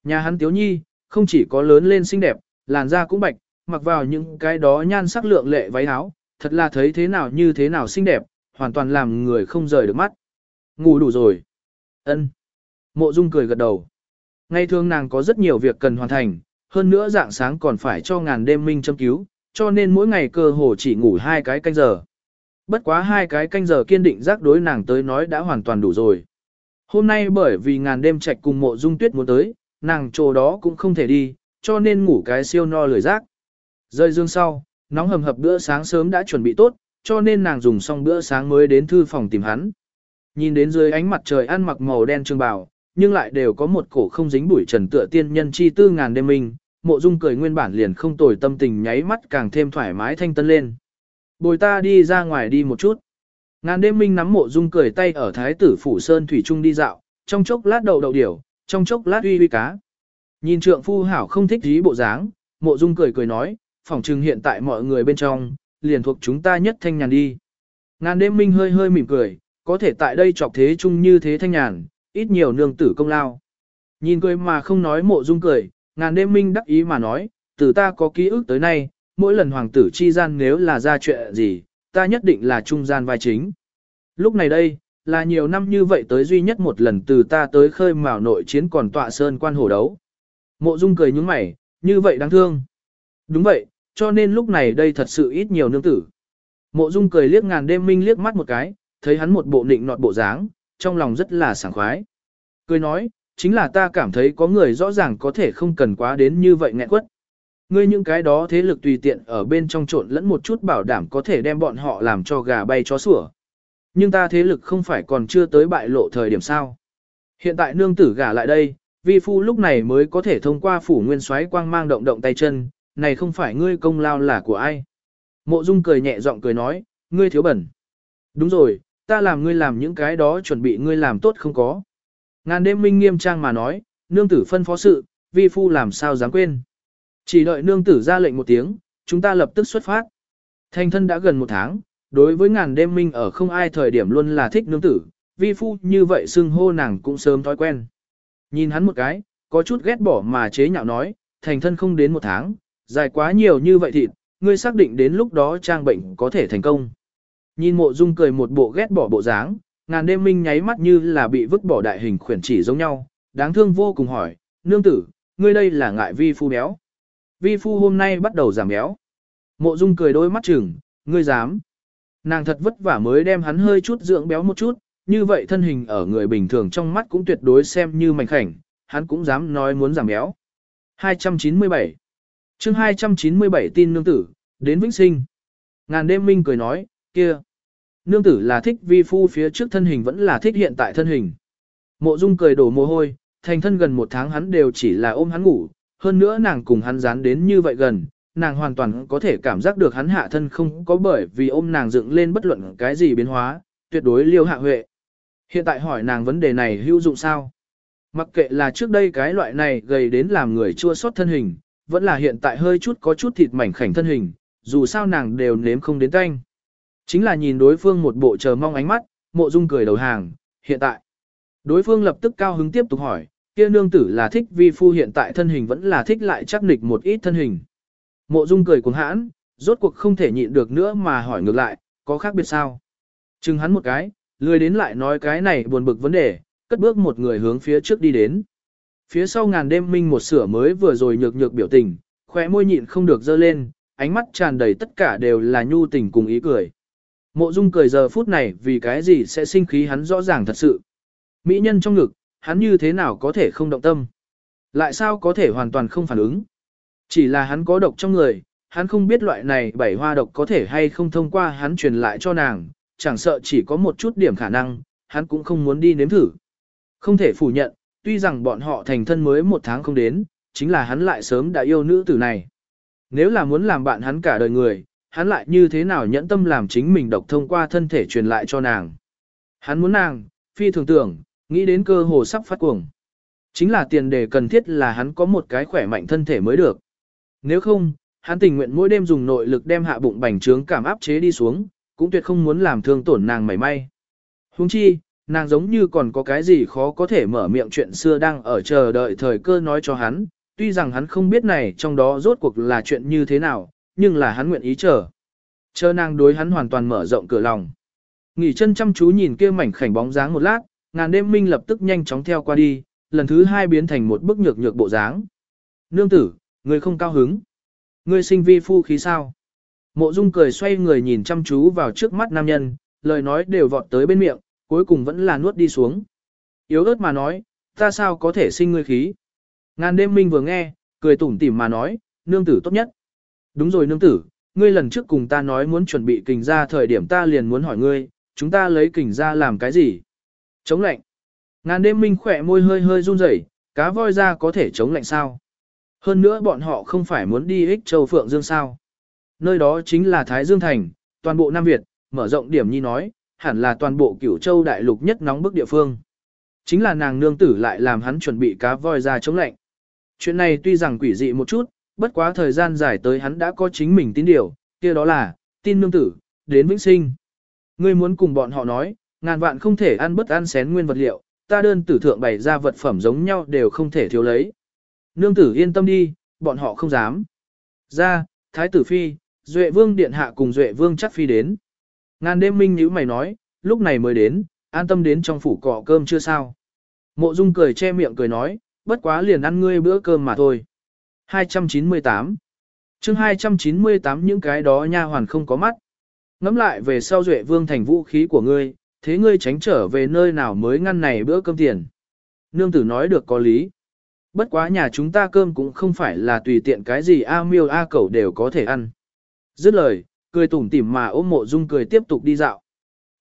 Nhà hắn tiếu nhi, không chỉ có lớn lên xinh đẹp, làn da cũng bạch, mặc vào những cái đó nhan sắc lượng lệ váy áo, thật là thấy thế nào như thế nào xinh đẹp, hoàn toàn làm người không rời được mắt. Ngủ đủ rồi. Ân. Mộ Dung cười gật đầu. Ngày thường nàng có rất nhiều việc cần hoàn thành, hơn nữa dạng sáng còn phải cho ngàn đêm minh châm cứu, cho nên mỗi ngày cơ hồ chỉ ngủ hai cái canh giờ. Bất quá hai cái canh giờ kiên định giác đối nàng tới nói đã hoàn toàn đủ rồi. Hôm nay bởi vì ngàn đêm trạch cùng mộ dung tuyết muốn tới, nàng chỗ đó cũng không thể đi, cho nên ngủ cái siêu no lười giác. Rơi dương sau, nóng hầm hập bữa sáng sớm đã chuẩn bị tốt, cho nên nàng dùng xong bữa sáng mới đến thư phòng tìm hắn. Nhìn đến dưới ánh mặt trời ăn mặc màu đen trường bào, nhưng lại đều có một cổ không dính bụi trần tựa tiên nhân chi tư ngàn đêm minh, mộ dung cười nguyên bản liền không tồi tâm tình nháy mắt càng thêm thoải mái thanh tân lên. Bồi ta đi ra ngoài đi một chút. Ngàn đêm minh nắm mộ dung cười tay ở thái tử phủ sơn thủy trung đi dạo, trong chốc lát đậu đậu điểu, trong chốc lát uy uy cá. Nhìn trượng phu hảo không thích dí bộ dáng, mộ dung cười cười nói, phỏng chừng hiện tại mọi người bên trong, liền thuộc chúng ta nhất thanh nhàn đi. Ngàn đêm minh hơi hơi mỉm cười, có thể tại đây chọc thế chung như thế thanh nhàn, ít nhiều nương tử công lao. Nhìn cười mà không nói mộ dung cười, ngàn đêm minh đắc ý mà nói, từ ta có ký ức tới nay, mỗi lần hoàng tử chi gian nếu là ra chuyện gì, ta nhất định là trung gian vai chính. Lúc này đây, là nhiều năm như vậy tới duy nhất một lần từ ta tới khơi mào nội chiến còn tọa sơn quan hổ đấu. Mộ dung cười nhúng mày, như vậy đáng thương. Đúng vậy, cho nên lúc này đây thật sự ít nhiều nương tử. Mộ dung cười liếc ngàn đêm minh liếc mắt một cái, thấy hắn một bộ nịnh nọt bộ dáng, trong lòng rất là sảng khoái. Cười nói, chính là ta cảm thấy có người rõ ràng có thể không cần quá đến như vậy nghẹn quất. Ngươi những cái đó thế lực tùy tiện ở bên trong trộn lẫn một chút bảo đảm có thể đem bọn họ làm cho gà bay chó sủa. Nhưng ta thế lực không phải còn chưa tới bại lộ thời điểm sao. Hiện tại nương tử gả lại đây, vi phu lúc này mới có thể thông qua phủ nguyên xoáy quang mang động động tay chân, này không phải ngươi công lao là của ai. Mộ dung cười nhẹ giọng cười nói, ngươi thiếu bẩn. Đúng rồi, ta làm ngươi làm những cái đó chuẩn bị ngươi làm tốt không có. Ngàn đêm minh nghiêm trang mà nói, nương tử phân phó sự, vi phu làm sao dám quên. Chỉ đợi nương tử ra lệnh một tiếng, chúng ta lập tức xuất phát. Thành thân đã gần một tháng, đối với ngàn đêm minh ở không ai thời điểm luôn là thích nương tử, vi phu như vậy xưng hô nàng cũng sớm thói quen. Nhìn hắn một cái, có chút ghét bỏ mà chế nhạo nói, thành thân không đến một tháng, dài quá nhiều như vậy thịt, ngươi xác định đến lúc đó trang bệnh có thể thành công. Nhìn mộ dung cười một bộ ghét bỏ bộ dáng, ngàn đêm minh nháy mắt như là bị vứt bỏ đại hình khuyển chỉ giống nhau, đáng thương vô cùng hỏi, nương tử, ngươi đây là ngại vi phu béo. Vi phu hôm nay bắt đầu giảm béo. Mộ dung cười đôi mắt chừng, ngươi dám. Nàng thật vất vả mới đem hắn hơi chút dưỡng béo một chút, như vậy thân hình ở người bình thường trong mắt cũng tuyệt đối xem như mảnh khảnh, hắn cũng dám nói muốn giảm béo. 297 chương 297 tin nương tử, đến vĩnh sinh. Ngàn đêm minh cười nói, kia. Nương tử là thích vi phu phía trước thân hình vẫn là thích hiện tại thân hình. Mộ dung cười đổ mồ hôi, thành thân gần một tháng hắn đều chỉ là ôm hắn ngủ, hơn nữa nàng cùng hắn dán đến như vậy gần, nàng hoàn toàn có thể cảm giác được hắn hạ thân không có bởi vì ôm nàng dựng lên bất luận cái gì biến hóa, tuyệt đối liêu hạ huệ. Hiện tại hỏi nàng vấn đề này hữu dụng sao? Mặc kệ là trước đây cái loại này gầy đến làm người chua xót thân hình, vẫn là hiện tại hơi chút có chút thịt mảnh khảnh thân hình, dù sao nàng đều nếm không đến tanh. Chính là nhìn đối phương một bộ chờ mong ánh mắt, mộ dung cười đầu hàng, hiện tại. Đối phương lập tức cao hứng tiếp tục hỏi, kia nương tử là thích vi phu hiện tại thân hình vẫn là thích lại chắc nịch một ít thân hình. Mộ dung cười cuồng hãn, rốt cuộc không thể nhịn được nữa mà hỏi ngược lại, có khác biệt sao? Chừng hắn một cái, lười đến lại nói cái này buồn bực vấn đề, cất bước một người hướng phía trước đi đến. Phía sau ngàn đêm minh một sửa mới vừa rồi nhược nhược biểu tình, khóe môi nhịn không được dơ lên, ánh mắt tràn đầy tất cả đều là nhu tình cùng ý cười. Mộ dung cười giờ phút này vì cái gì sẽ sinh khí hắn rõ ràng thật sự. Mỹ nhân trong ngực, hắn như thế nào có thể không động tâm? Lại sao có thể hoàn toàn không phản ứng? Chỉ là hắn có độc trong người, hắn không biết loại này bảy hoa độc có thể hay không thông qua hắn truyền lại cho nàng, chẳng sợ chỉ có một chút điểm khả năng, hắn cũng không muốn đi nếm thử. Không thể phủ nhận, tuy rằng bọn họ thành thân mới một tháng không đến, chính là hắn lại sớm đã yêu nữ tử này. Nếu là muốn làm bạn hắn cả đời người, hắn lại như thế nào nhẫn tâm làm chính mình độc thông qua thân thể truyền lại cho nàng. Hắn muốn nàng, phi thường tưởng, nghĩ đến cơ hồ sắp phát cuồng. Chính là tiền đề cần thiết là hắn có một cái khỏe mạnh thân thể mới được. Nếu không, hắn tình nguyện mỗi đêm dùng nội lực đem hạ bụng bành trướng cảm áp chế đi xuống, cũng tuyệt không muốn làm thương tổn nàng mảy may. Huống chi, nàng giống như còn có cái gì khó có thể mở miệng chuyện xưa đang ở chờ đợi thời cơ nói cho hắn, tuy rằng hắn không biết này trong đó rốt cuộc là chuyện như thế nào, nhưng là hắn nguyện ý chờ. Chờ nàng đối hắn hoàn toàn mở rộng cửa lòng. Nghỉ chân chăm chú nhìn kia mảnh khảnh bóng dáng một lát, ngàn đêm minh lập tức nhanh chóng theo qua đi, lần thứ hai biến thành một bức nhược nhược bộ dáng. Nương tử, người không cao hứng. Người sinh vi phu khí sao? Mộ dung cười xoay người nhìn chăm chú vào trước mắt nam nhân, lời nói đều vọt tới bên miệng, cuối cùng vẫn là nuốt đi xuống. Yếu ớt mà nói, ta sao có thể sinh ngươi khí? Ngàn đêm minh vừa nghe, cười tủm tỉm mà nói, nương tử tốt nhất. Đúng rồi nương tử, ngươi lần trước cùng ta nói muốn chuẩn bị kình ra thời điểm ta liền muốn hỏi ngươi, chúng ta lấy kình ra làm cái gì? Chống lạnh. Ngàn đêm minh khỏe môi hơi hơi run rẩy, cá voi ra có thể chống lạnh sao? Hơn nữa bọn họ không phải muốn đi ích châu Phượng Dương sao? Nơi đó chính là Thái Dương Thành, toàn bộ Nam Việt, mở rộng điểm nhi nói, hẳn là toàn bộ cửu châu đại lục nhất nóng bức địa phương. Chính là nàng nương tử lại làm hắn chuẩn bị cá voi ra chống lạnh. Chuyện này tuy rằng quỷ dị một chút, bất quá thời gian dài tới hắn đã có chính mình tín điều, kia đó là, tin nương tử, đến vĩnh sinh. Ngươi muốn cùng bọn họ nói, ngàn vạn không thể ăn bất ăn xén nguyên vật liệu, ta đơn tử thượng bày ra vật phẩm giống nhau đều không thể thiếu lấy. Nương tử yên tâm đi, bọn họ không dám. Ra, Thái tử Phi, Duệ Vương Điện Hạ cùng Duệ Vương chắc Phi đến. Ngàn đêm minh nhíu mày nói, lúc này mới đến, an tâm đến trong phủ cọ cơm chưa sao. Mộ Dung cười che miệng cười nói, bất quá liền ăn ngươi bữa cơm mà thôi. 298 chương 298 những cái đó nha hoàn không có mắt. Ngắm lại về sau Duệ Vương thành vũ khí của ngươi, thế ngươi tránh trở về nơi nào mới ngăn này bữa cơm tiền. Nương tử nói được có lý. Bất quá nhà chúng ta cơm cũng không phải là tùy tiện cái gì A miêu A cẩu đều có thể ăn. Dứt lời, cười tủm tỉm mà ôm mộ dung cười tiếp tục đi dạo.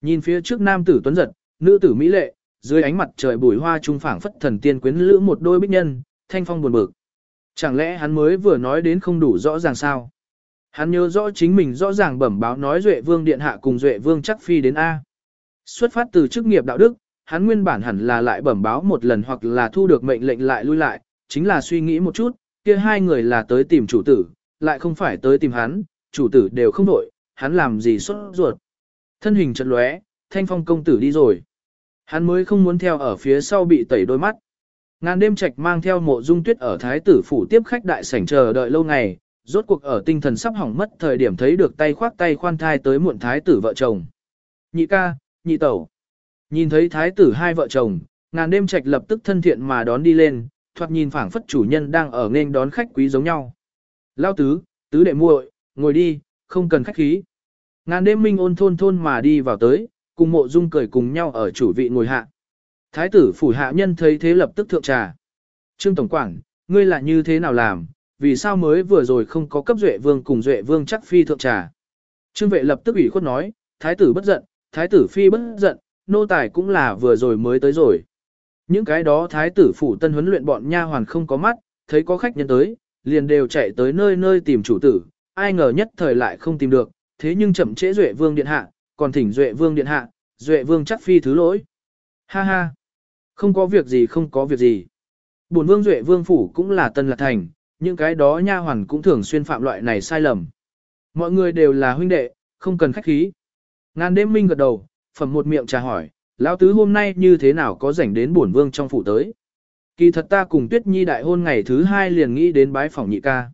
Nhìn phía trước nam tử tuấn giật, nữ tử mỹ lệ, dưới ánh mặt trời bùi hoa trung phảng phất thần tiên quyến lữ một đôi bích nhân, thanh phong buồn bực. Chẳng lẽ hắn mới vừa nói đến không đủ rõ ràng sao? Hắn nhớ rõ chính mình rõ ràng bẩm báo nói Duệ Vương Điện Hạ cùng Duệ Vương chắc phi đến A. Xuất phát từ chức nghiệp đạo đức, hắn nguyên bản hẳn là lại bẩm báo một lần hoặc là thu được mệnh lệnh lại lui lại, chính là suy nghĩ một chút, kia hai người là tới tìm chủ tử, lại không phải tới tìm hắn, chủ tử đều không đổi, hắn làm gì xuất ruột. Thân hình chật lóe, thanh phong công tử đi rồi. Hắn mới không muốn theo ở phía sau bị tẩy đôi mắt. Ngàn đêm trạch mang theo mộ dung tuyết ở thái tử phủ tiếp khách đại sảnh chờ đợi lâu ngày, rốt cuộc ở tinh thần sắp hỏng mất thời điểm thấy được tay khoác tay khoan thai tới muộn thái tử vợ chồng. Nhị ca, nhị tẩu. Nhìn thấy thái tử hai vợ chồng, ngàn đêm trạch lập tức thân thiện mà đón đi lên, thoạt nhìn phảng phất chủ nhân đang ở nên đón khách quý giống nhau. Lao tứ, tứ đệ muội, ngồi đi, không cần khách khí. Ngàn đêm minh ôn thôn thôn mà đi vào tới, cùng mộ dung cười cùng nhau ở chủ vị ngồi hạ. Thái tử phủ hạ nhân thấy thế lập tức thượng trà. Trương Tổng Quảng, ngươi là như thế nào làm, vì sao mới vừa rồi không có cấp duệ vương cùng duệ vương chắc phi thượng trà. Trương vệ lập tức ủy khuất nói, thái tử bất giận, thái tử phi bất giận, nô tài cũng là vừa rồi mới tới rồi. Những cái đó thái tử phủ tân huấn luyện bọn nha hoàn không có mắt, thấy có khách nhân tới, liền đều chạy tới nơi nơi tìm chủ tử, ai ngờ nhất thời lại không tìm được, thế nhưng chậm trễ duệ vương điện hạ, còn thỉnh duệ vương điện hạ, duệ vương chắc phi thứ lỗi. Ha ha, không có việc gì không có việc gì. Bổn vương duệ vương phủ cũng là tân lạc thành, những cái đó nha hoàn cũng thường xuyên phạm loại này sai lầm. Mọi người đều là huynh đệ, không cần khách khí. Ngàn đêm minh gật đầu, phẩm một miệng trà hỏi, lão tứ hôm nay như thế nào có rảnh đến bổn vương trong phủ tới. Kỳ thật ta cùng Tuyết Nhi đại hôn ngày thứ hai liền nghĩ đến bái phỏng nhị ca.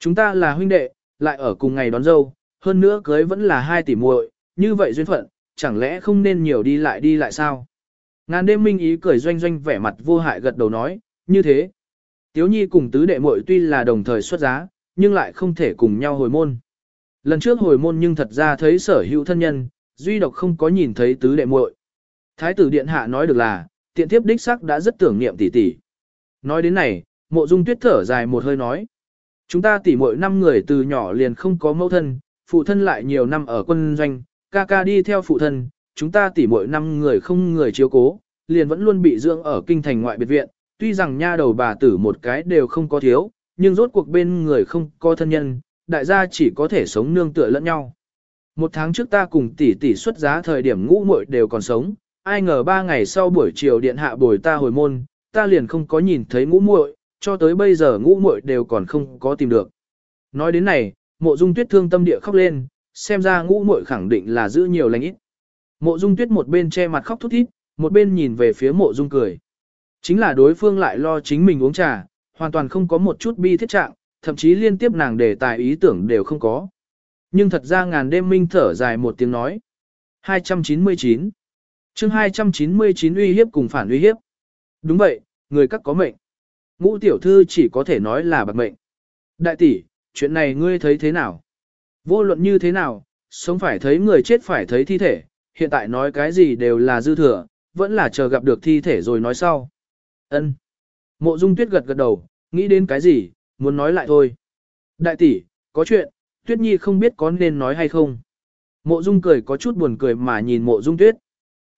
Chúng ta là huynh đệ, lại ở cùng ngày đón dâu, hơn nữa cưới vẫn là hai tỷ muội, như vậy duyên phận, chẳng lẽ không nên nhiều đi lại đi lại sao? Ngàn đêm minh ý cười doanh doanh vẻ mặt vô hại gật đầu nói, như thế. Tiếu nhi cùng tứ đệ muội tuy là đồng thời xuất giá, nhưng lại không thể cùng nhau hồi môn. Lần trước hồi môn nhưng thật ra thấy sở hữu thân nhân, duy độc không có nhìn thấy tứ đệ muội. Thái tử điện hạ nói được là, tiện thiếp đích sắc đã rất tưởng niệm tỷ tỷ. Nói đến này, mộ dung tuyết thở dài một hơi nói. Chúng ta tỷ muội năm người từ nhỏ liền không có mẫu thân, phụ thân lại nhiều năm ở quân doanh, ca ca đi theo phụ thân, chúng ta tỷ muội năm người không người chiếu cố, liền vẫn luôn bị dưỡng ở kinh thành ngoại biệt viện, tuy rằng nha đầu bà tử một cái đều không có thiếu, nhưng rốt cuộc bên người không có thân nhân, đại gia chỉ có thể sống nương tựa lẫn nhau. Một tháng trước ta cùng tỷ tỷ xuất giá thời điểm ngũ muội đều còn sống, ai ngờ ba ngày sau buổi chiều điện hạ bồi ta hồi môn, ta liền không có nhìn thấy ngũ muội, cho tới bây giờ ngũ muội đều còn không có tìm được. Nói đến này, mộ dung tuyết thương tâm địa khóc lên, xem ra ngũ muội khẳng định là giữ nhiều lành ít. Mộ dung tuyết một bên che mặt khóc thút thít, một bên nhìn về phía mộ dung cười. Chính là đối phương lại lo chính mình uống trà, hoàn toàn không có một chút bi thiết trạng, thậm chí liên tiếp nàng đề tài ý tưởng đều không có. Nhưng thật ra ngàn đêm minh thở dài một tiếng nói. 299 chương 299 uy hiếp cùng phản uy hiếp. Đúng vậy, người các có mệnh. Ngũ tiểu thư chỉ có thể nói là bạc mệnh. Đại tỷ, chuyện này ngươi thấy thế nào? Vô luận như thế nào, sống phải thấy người chết phải thấy thi thể, hiện tại nói cái gì đều là dư thừa, vẫn là chờ gặp được thi thể rồi nói sau. Ân. Mộ Dung Tuyết gật gật đầu, nghĩ đến cái gì, muốn nói lại thôi. Đại tỷ, có chuyện, Tuyết Nhi không biết có nên nói hay không. Mộ Dung cười có chút buồn cười mà nhìn Mộ Dung Tuyết.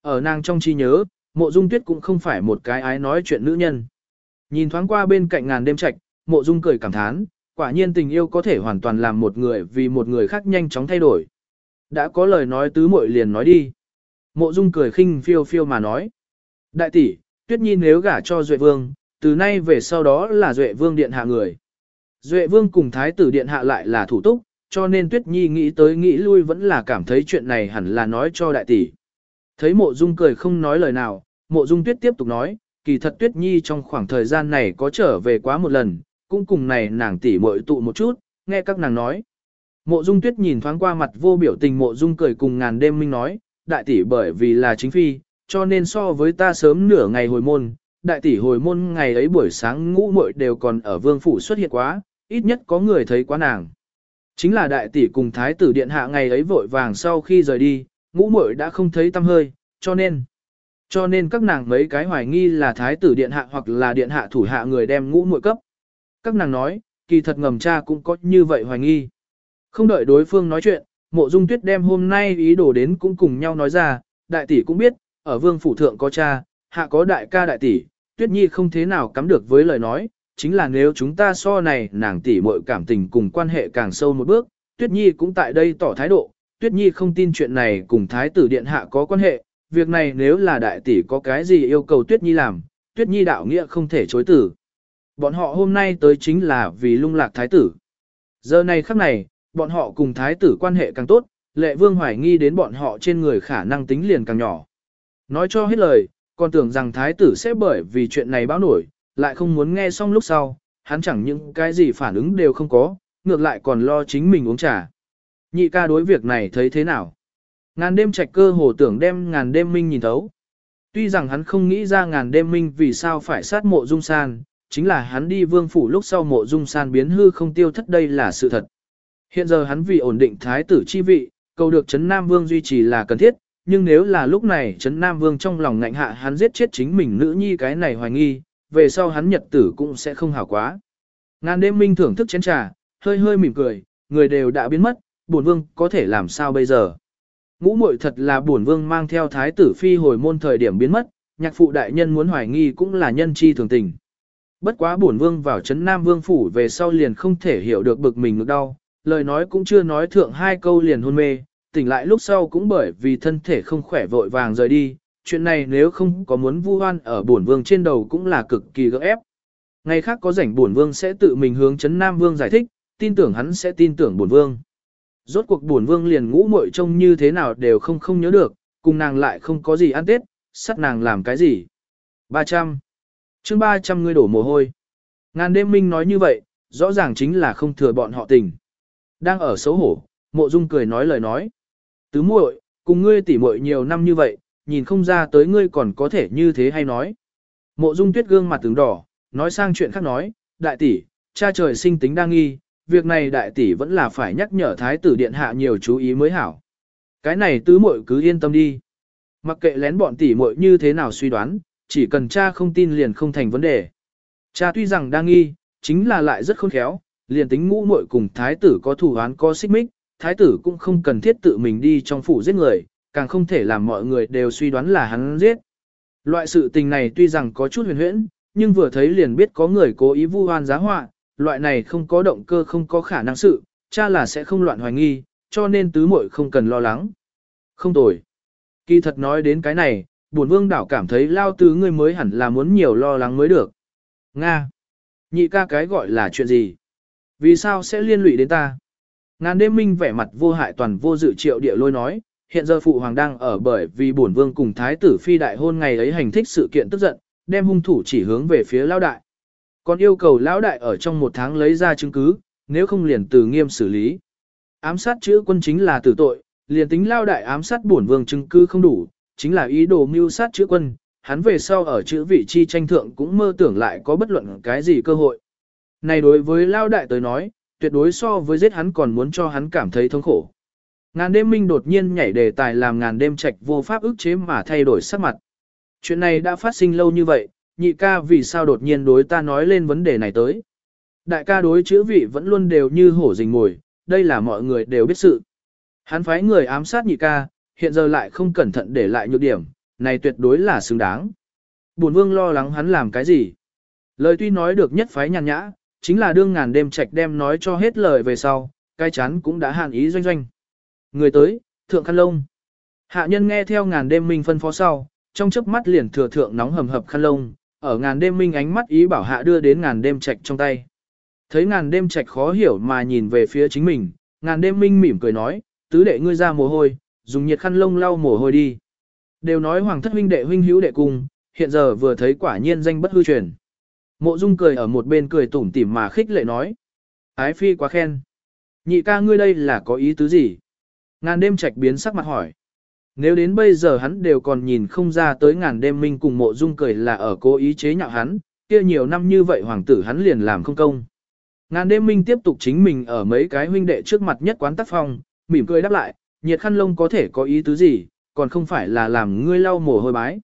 Ở nàng trong trí nhớ, Mộ Dung Tuyết cũng không phải một cái ái nói chuyện nữ nhân. Nhìn thoáng qua bên cạnh ngàn đêm trạch, Mộ Dung cười cảm thán, quả nhiên tình yêu có thể hoàn toàn làm một người vì một người khác nhanh chóng thay đổi. Đã có lời nói tứ muội liền nói đi. Mộ Dung cười khinh phiêu phiêu mà nói. Đại tỷ, Tuyết Nhi nếu gả cho Duệ Vương, từ nay về sau đó là Duệ Vương điện hạ người. Duệ Vương cùng Thái tử điện hạ lại là thủ túc, cho nên Tuyết Nhi nghĩ tới nghĩ lui vẫn là cảm thấy chuyện này hẳn là nói cho đại tỷ. Thấy Mộ Dung cười không nói lời nào, Mộ Dung Tuyết tiếp tục nói, kỳ thật Tuyết Nhi trong khoảng thời gian này có trở về quá một lần, cũng cùng này nàng tỷ muội tụ một chút, nghe các nàng nói. Mộ Dung Tuyết nhìn thoáng qua mặt vô biểu tình Mộ Dung cười cùng ngàn đêm minh nói, đại tỷ bởi vì là chính phi, cho nên so với ta sớm nửa ngày hồi môn, đại tỷ hồi môn ngày ấy buổi sáng ngũ muội đều còn ở vương phủ xuất hiện quá, ít nhất có người thấy quá nàng. Chính là đại tỷ cùng thái tử điện hạ ngày ấy vội vàng sau khi rời đi, ngũ muội đã không thấy tâm hơi, cho nên cho nên các nàng mấy cái hoài nghi là thái tử điện hạ hoặc là điện hạ thủ hạ người đem ngũ muội cấp. Các nàng nói, kỳ thật ngầm cha cũng có như vậy hoài nghi. Không đợi đối phương nói chuyện, mộ dung tuyết đem hôm nay ý đồ đến cũng cùng nhau nói ra, đại tỷ cũng biết, ở vương phủ thượng có cha, hạ có đại ca đại tỷ, tuyết nhi không thế nào cắm được với lời nói, chính là nếu chúng ta so này nàng tỷ muội cảm tình cùng quan hệ càng sâu một bước, tuyết nhi cũng tại đây tỏ thái độ, tuyết nhi không tin chuyện này cùng thái tử điện hạ có quan hệ, việc này nếu là đại tỷ có cái gì yêu cầu tuyết nhi làm, tuyết nhi đạo nghĩa không thể chối tử. Bọn họ hôm nay tới chính là vì lung lạc thái tử. Giờ này khắc này, bọn họ cùng thái tử quan hệ càng tốt, lệ vương hoài nghi đến bọn họ trên người khả năng tính liền càng nhỏ. Nói cho hết lời, còn tưởng rằng thái tử sẽ bởi vì chuyện này báo nổi, lại không muốn nghe xong lúc sau, hắn chẳng những cái gì phản ứng đều không có, ngược lại còn lo chính mình uống trà. Nhị ca đối việc này thấy thế nào? Ngàn đêm trạch cơ hồ tưởng đem ngàn đêm minh nhìn thấu. Tuy rằng hắn không nghĩ ra ngàn đêm minh vì sao phải sát mộ dung san, chính là hắn đi vương phủ lúc sau mộ dung san biến hư không tiêu thất đây là sự thật. Hiện giờ hắn vì ổn định thái tử chi vị, cầu được chấn Nam Vương duy trì là cần thiết, nhưng nếu là lúc này chấn Nam Vương trong lòng ngạnh hạ hắn giết chết chính mình nữ nhi cái này hoài nghi, về sau hắn nhật tử cũng sẽ không hảo quá. Ngàn đêm minh thưởng thức chén trà, hơi hơi mỉm cười, người đều đã biến mất, bổn vương có thể làm sao bây giờ. Ngũ muội thật là bổn vương mang theo thái tử phi hồi môn thời điểm biến mất, nhạc phụ đại nhân muốn hoài nghi cũng là nhân chi thường tình. Bất quá bổn vương vào chấn Nam Vương phủ về sau liền không thể hiểu được bực mình ngực đau, lời nói cũng chưa nói thượng hai câu liền hôn mê, tỉnh lại lúc sau cũng bởi vì thân thể không khỏe vội vàng rời đi, chuyện này nếu không có muốn vu oan ở bổn vương trên đầu cũng là cực kỳ gấp ép. Ngày khác có rảnh bổn vương sẽ tự mình hướng chấn Nam Vương giải thích, tin tưởng hắn sẽ tin tưởng bổn vương. Rốt cuộc bổn vương liền ngũ muội trông như thế nào đều không không nhớ được, cùng nàng lại không có gì ăn tết, sắt nàng làm cái gì. 300. chương 300 ngươi đổ mồ hôi. Ngàn đêm minh nói như vậy, rõ ràng chính là không thừa bọn họ tình. Đang ở xấu hổ, mộ dung cười nói lời nói. Tứ muội, cùng ngươi tỉ muội nhiều năm như vậy, nhìn không ra tới ngươi còn có thể như thế hay nói. Mộ dung tuyết gương mặt tướng đỏ, nói sang chuyện khác nói, đại tỷ, cha trời sinh tính đa nghi, việc này đại tỷ vẫn là phải nhắc nhở thái tử điện hạ nhiều chú ý mới hảo. Cái này tứ muội cứ yên tâm đi. Mặc kệ lén bọn tỷ muội như thế nào suy đoán, chỉ cần cha không tin liền không thành vấn đề. Cha tuy rằng đa nghi, chính là lại rất khôn khéo, liền tính ngũ muội cùng thái tử có thủ án có xích mích, thái tử cũng không cần thiết tự mình đi trong phủ giết người, càng không thể làm mọi người đều suy đoán là hắn giết. Loại sự tình này tuy rằng có chút huyền huyễn, nhưng vừa thấy liền biết có người cố ý vu oan giá họa, loại này không có động cơ không có khả năng sự, cha là sẽ không loạn hoài nghi, cho nên tứ muội không cần lo lắng. Không tồi. Kỳ thật nói đến cái này, buồn vương đảo cảm thấy lao tứ ngươi mới hẳn là muốn nhiều lo lắng mới được. Nga. Nhị ca cái gọi là chuyện gì? Vì sao sẽ liên lụy đến ta? Ngàn đêm minh vẻ mặt vô hại toàn vô dự triệu địa lôi nói, hiện giờ phụ hoàng đang ở bởi vì bổn vương cùng thái tử phi đại hôn ngày ấy hành thích sự kiện tức giận, đem hung thủ chỉ hướng về phía lão đại. Còn yêu cầu lão đại ở trong một tháng lấy ra chứng cứ, nếu không liền từ nghiêm xử lý. Ám sát chữ quân chính là tử tội, liền tính lão đại ám sát bổn vương chứng cứ không đủ, chính là ý đồ mưu sát chữ quân, hắn về sau ở chữ vị chi tranh thượng cũng mơ tưởng lại có bất luận cái gì cơ hội. Này đối với lao đại tới nói, tuyệt đối so với giết hắn còn muốn cho hắn cảm thấy thống khổ. Ngàn đêm minh đột nhiên nhảy đề tài làm ngàn đêm trạch vô pháp ức chế mà thay đổi sắc mặt. Chuyện này đã phát sinh lâu như vậy, nhị ca vì sao đột nhiên đối ta nói lên vấn đề này tới. Đại ca đối chữ vị vẫn luôn đều như hổ rình mồi, đây là mọi người đều biết sự. Hắn phái người ám sát nhị ca, hiện giờ lại không cẩn thận để lại nhược điểm, này tuyệt đối là xứng đáng. Bổn vương lo lắng hắn làm cái gì. Lời tuy nói được nhất phái nhàn nhã, chính là đương ngàn đêm trạch đem nói cho hết lời về sau, cái chán cũng đã hạn ý doanh doanh. Người tới, thượng khăn lông. Hạ nhân nghe theo ngàn đêm minh phân phó sau, trong chớp mắt liền thừa thượng nóng hầm hập khăn lông, ở ngàn đêm minh ánh mắt ý bảo hạ đưa đến ngàn đêm trạch trong tay. Thấy ngàn đêm trạch khó hiểu mà nhìn về phía chính mình, ngàn đêm minh mỉm cười nói, tứ đệ ngươi ra mồ hôi, dùng nhiệt khăn lông lau mồ hôi đi. Đều nói hoàng thất huynh đệ huynh hữu đệ cùng, hiện giờ vừa thấy quả nhiên danh bất hư truyền. Mộ Dung cười ở một bên cười tủm tỉm mà khích lệ nói. Ái phi quá khen. Nhị ca ngươi đây là có ý tứ gì? Ngàn đêm trạch biến sắc mặt hỏi. Nếu đến bây giờ hắn đều còn nhìn không ra tới ngàn đêm minh cùng mộ dung cười là ở cố ý chế nhạo hắn, kia nhiều năm như vậy hoàng tử hắn liền làm không công. Ngàn đêm minh tiếp tục chính mình ở mấy cái huynh đệ trước mặt nhất quán tác phong, mỉm cười đáp lại, nhiệt khăn lông có thể có ý tứ gì, còn không phải là làm ngươi lau mồ hôi bái.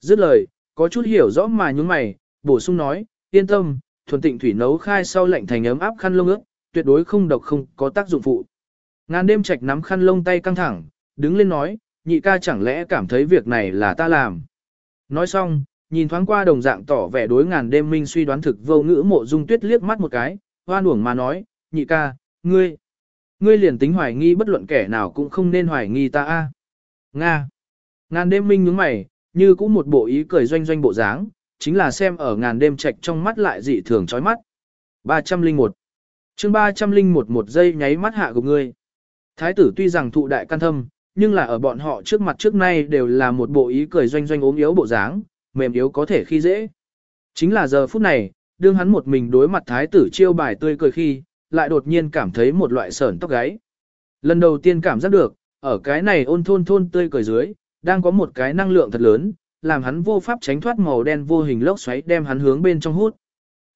Dứt lời, có chút hiểu rõ mà nhúng mày, bổ sung nói, yên tâm, thuần tịnh thủy nấu khai sau lạnh thành ấm áp khăn lông ướt, tuyệt đối không độc không có tác dụng phụ. Ngàn đêm trạch nắm khăn lông tay căng thẳng, đứng lên nói, nhị ca chẳng lẽ cảm thấy việc này là ta làm. Nói xong, nhìn thoáng qua đồng dạng tỏ vẻ đối ngàn đêm minh suy đoán thực vô ngữ mộ dung tuyết liếc mắt một cái, hoan uổng mà nói, nhị ca, ngươi, ngươi liền tính hoài nghi bất luận kẻ nào cũng không nên hoài nghi ta a. Nga. Ngàn đêm minh nhướng mày, như cũng một bộ ý cười doanh doanh bộ dáng, chính là xem ở ngàn đêm trạch trong mắt lại dị thường chói mắt. 301. Chương 301 một giây nháy mắt hạ gục ngươi. Thái tử tuy rằng thụ đại can thâm, nhưng là ở bọn họ trước mặt trước nay đều là một bộ ý cười doanh doanh ốm yếu bộ dáng, mềm yếu có thể khi dễ. Chính là giờ phút này, đương hắn một mình đối mặt thái tử chiêu bài tươi cười khi, lại đột nhiên cảm thấy một loại sởn tóc gáy. Lần đầu tiên cảm giác được, ở cái này ôn thôn thôn tươi cười dưới, đang có một cái năng lượng thật lớn, làm hắn vô pháp tránh thoát màu đen vô hình lốc xoáy đem hắn hướng bên trong hút.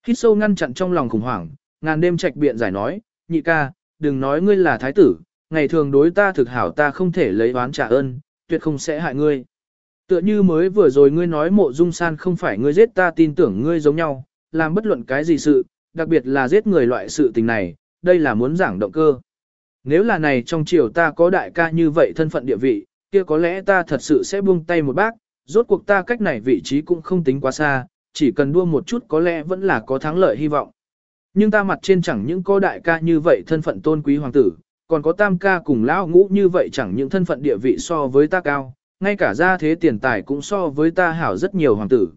Hít sâu ngăn chặn trong lòng khủng hoảng, ngàn đêm trạch biện giải nói, nhị ca, đừng nói ngươi là thái tử, ngày thường đối ta thực hảo ta không thể lấy oán trả ơn, tuyệt không sẽ hại ngươi. Tựa như mới vừa rồi ngươi nói mộ dung san không phải ngươi giết ta tin tưởng ngươi giống nhau, làm bất luận cái gì sự, đặc biệt là giết người loại sự tình này, đây là muốn giảng động cơ. Nếu là này trong triều ta có đại ca như vậy thân phận địa vị, kia có lẽ ta thật sự sẽ buông tay một bác, rốt cuộc ta cách này vị trí cũng không tính quá xa, chỉ cần đua một chút có lẽ vẫn là có thắng lợi hy vọng. Nhưng ta mặt trên chẳng những có đại ca như vậy thân phận tôn quý hoàng tử, còn có tam ca cùng lão ngũ như vậy chẳng những thân phận địa vị so với ta cao, ngay cả gia thế tiền tài cũng so với ta hảo rất nhiều hoàng tử.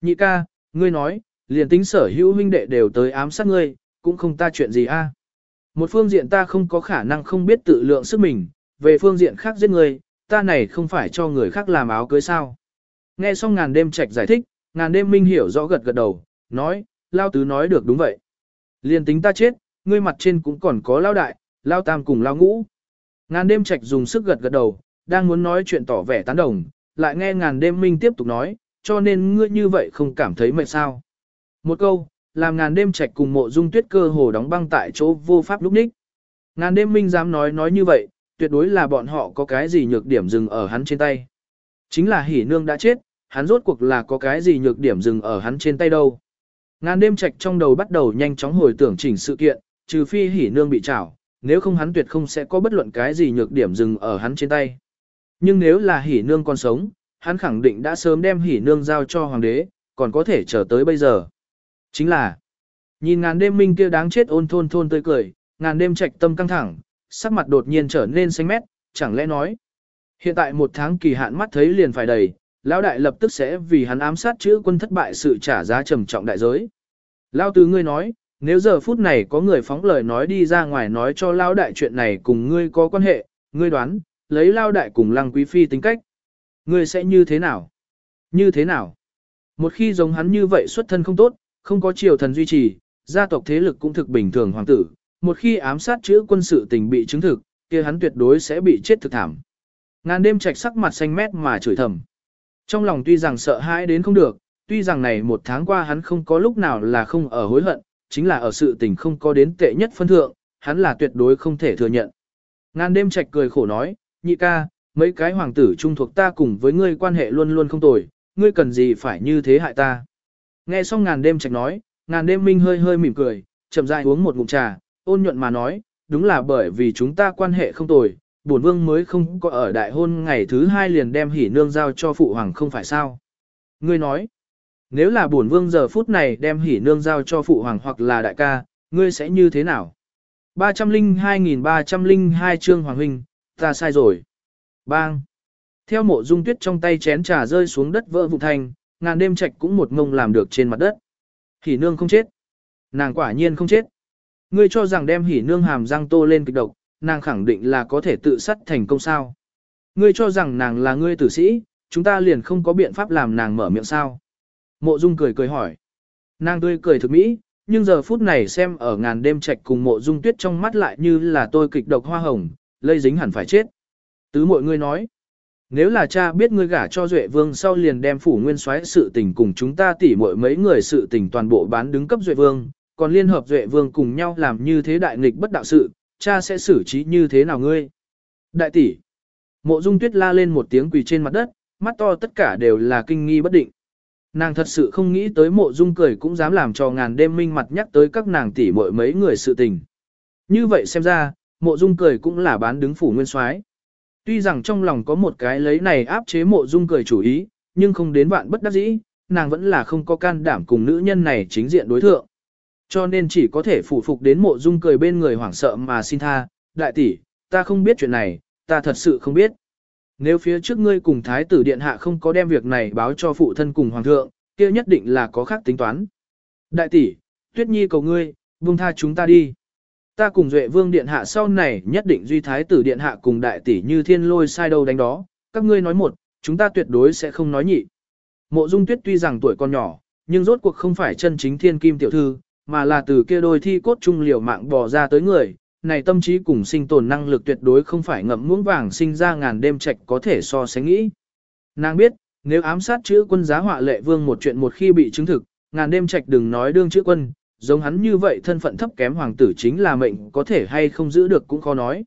Nhị ca, ngươi nói, liền tính sở hữu huynh đệ đều tới ám sát ngươi, cũng không ta chuyện gì a. Một phương diện ta không có khả năng không biết tự lượng sức mình, về phương diện khác giết ngươi, ta này không phải cho người khác làm áo cưới sao. Nghe xong ngàn đêm trạch giải thích, ngàn đêm minh hiểu rõ gật gật đầu, nói, lao tứ nói được đúng vậy. Liền tính ta chết, ngươi mặt trên cũng còn có lao đại, lao tam cùng lao ngũ. Ngàn đêm trạch dùng sức gật gật đầu, đang muốn nói chuyện tỏ vẻ tán đồng, lại nghe ngàn đêm minh tiếp tục nói, cho nên ngươi như vậy không cảm thấy mệt sao. Một câu, làm ngàn đêm trạch cùng mộ dung tuyết cơ hồ đóng băng tại chỗ vô pháp lúc ních. Ngàn đêm minh dám nói nói như vậy, tuyệt đối là bọn họ có cái gì nhược điểm dừng ở hắn trên tay. Chính là hỉ nương đã chết, hắn rốt cuộc là có cái gì nhược điểm dừng ở hắn trên tay đâu. Ngàn đêm trạch trong đầu bắt đầu nhanh chóng hồi tưởng chỉnh sự kiện, trừ phi hỉ nương bị trảo, nếu không hắn tuyệt không sẽ có bất luận cái gì nhược điểm dừng ở hắn trên tay. Nhưng nếu là hỉ nương còn sống, hắn khẳng định đã sớm đem hỉ nương giao cho hoàng đế, còn có thể chờ tới bây giờ. Chính là, nhìn ngàn đêm minh kia đáng chết ôn thôn thôn tươi cười, ngàn đêm trạch tâm căng thẳng, sắc mặt đột nhiên trở nên xanh mét, chẳng lẽ nói. Hiện tại một tháng kỳ hạn mắt thấy liền phải đầy, lão đại lập tức sẽ vì hắn ám sát chữ quân thất bại sự trả giá trầm trọng đại giới. Lão tứ ngươi nói, nếu giờ phút này có người phóng lời nói đi ra ngoài nói cho lão đại chuyện này cùng ngươi có quan hệ, ngươi đoán, lấy lão đại cùng lăng quý phi tính cách. Ngươi sẽ như thế nào? Như thế nào? Một khi giống hắn như vậy xuất thân không tốt, không có triều thần duy trì, gia tộc thế lực cũng thực bình thường hoàng tử, một khi ám sát chữ quân sự tình bị chứng thực, kia hắn tuyệt đối sẽ bị chết thực thảm. Ngàn đêm trạch sắc mặt xanh mét mà chửi thầm. Trong lòng tuy rằng sợ hãi đến không được, tuy rằng này một tháng qua hắn không có lúc nào là không ở hối hận, chính là ở sự tình không có đến tệ nhất phân thượng, hắn là tuyệt đối không thể thừa nhận. Ngàn đêm trạch cười khổ nói, nhị ca, mấy cái hoàng tử trung thuộc ta cùng với ngươi quan hệ luôn luôn không tồi, ngươi cần gì phải như thế hại ta. Nghe xong ngàn đêm trạch nói, ngàn đêm minh hơi hơi mỉm cười, chậm rãi uống một ngụm trà, ôn nhuận mà nói, đúng là bởi vì chúng ta quan hệ không tồi, bổn vương mới không có ở đại hôn ngày thứ hai liền đem hỉ nương giao cho phụ hoàng không phải sao. Ngươi nói, nếu là bổn vương giờ phút này đem hỉ nương giao cho phụ hoàng hoặc là đại ca, ngươi sẽ như thế nào? 302.302 chương hoàng huynh, ta sai rồi. Bang! Theo mộ dung tuyết trong tay chén trà rơi xuống đất vỡ vụ thành, ngàn đêm trạch cũng một ngông làm được trên mặt đất. Hỉ nương không chết. Nàng quả nhiên không chết. Ngươi cho rằng đem hỉ nương hàm răng tô lên kịch độc, nàng khẳng định là có thể tự sát thành công sao. Ngươi cho rằng nàng là ngươi tử sĩ, chúng ta liền không có biện pháp làm nàng mở miệng sao. Mộ dung cười cười hỏi. Nàng tươi cười thực mỹ, nhưng giờ phút này xem ở ngàn đêm trạch cùng mộ dung tuyết trong mắt lại như là tôi kịch độc hoa hồng, lây dính hẳn phải chết. Tứ mọi ngươi nói. Nếu là cha biết ngươi gả cho Duệ Vương sau liền đem phủ nguyên soái sự tình cùng chúng ta tỉ muội mấy người sự tình toàn bộ bán đứng cấp Duệ Vương, còn liên hợp Duệ Vương cùng nhau làm như thế đại nghịch bất đạo sự, cha sẽ xử trí như thế nào ngươi? Đại tỷ. Mộ Dung Tuyết la lên một tiếng quỳ trên mặt đất, mắt to tất cả đều là kinh nghi bất định. Nàng thật sự không nghĩ tới Mộ Dung cười cũng dám làm cho ngàn đêm minh mặt nhắc tới các nàng tỷ muội mấy người sự tình. Như vậy xem ra, Mộ Dung cười cũng là bán đứng phủ nguyên soái. Tuy rằng trong lòng có một cái lấy này áp chế Mộ Dung cười chủ ý, nhưng không đến vạn bất đắc dĩ, nàng vẫn là không có can đảm cùng nữ nhân này chính diện đối thượng. Cho nên chỉ có thể phụ phục đến mộ dung cười bên người hoảng sợ mà xin tha, đại tỷ, ta không biết chuyện này, ta thật sự không biết. Nếu phía trước ngươi cùng thái tử điện hạ không có đem việc này báo cho phụ thân cùng hoàng thượng, kia nhất định là có khác tính toán. Đại tỷ, tuyết nhi cầu ngươi, buông tha chúng ta đi. Ta cùng Duệ Vương Điện Hạ sau này nhất định duy thái tử Điện Hạ cùng đại tỷ như thiên lôi sai đâu đánh đó, các ngươi nói một, chúng ta tuyệt đối sẽ không nói nhị. Mộ Dung Tuyết tuy rằng tuổi còn nhỏ, nhưng rốt cuộc không phải chân chính thiên kim tiểu thư, mà là từ kia đôi thi cốt trung liều mạng bò ra tới người, này tâm trí cùng sinh tồn năng lực tuyệt đối không phải ngậm muỗng vàng sinh ra ngàn đêm trạch có thể so sánh nghĩ. Nàng biết, nếu ám sát chữ quân giá họa lệ vương một chuyện một khi bị chứng thực, ngàn đêm trạch đừng nói đương chữ quân, giống hắn như vậy thân phận thấp kém hoàng tử chính là mệnh có thể hay không giữ được cũng khó nói.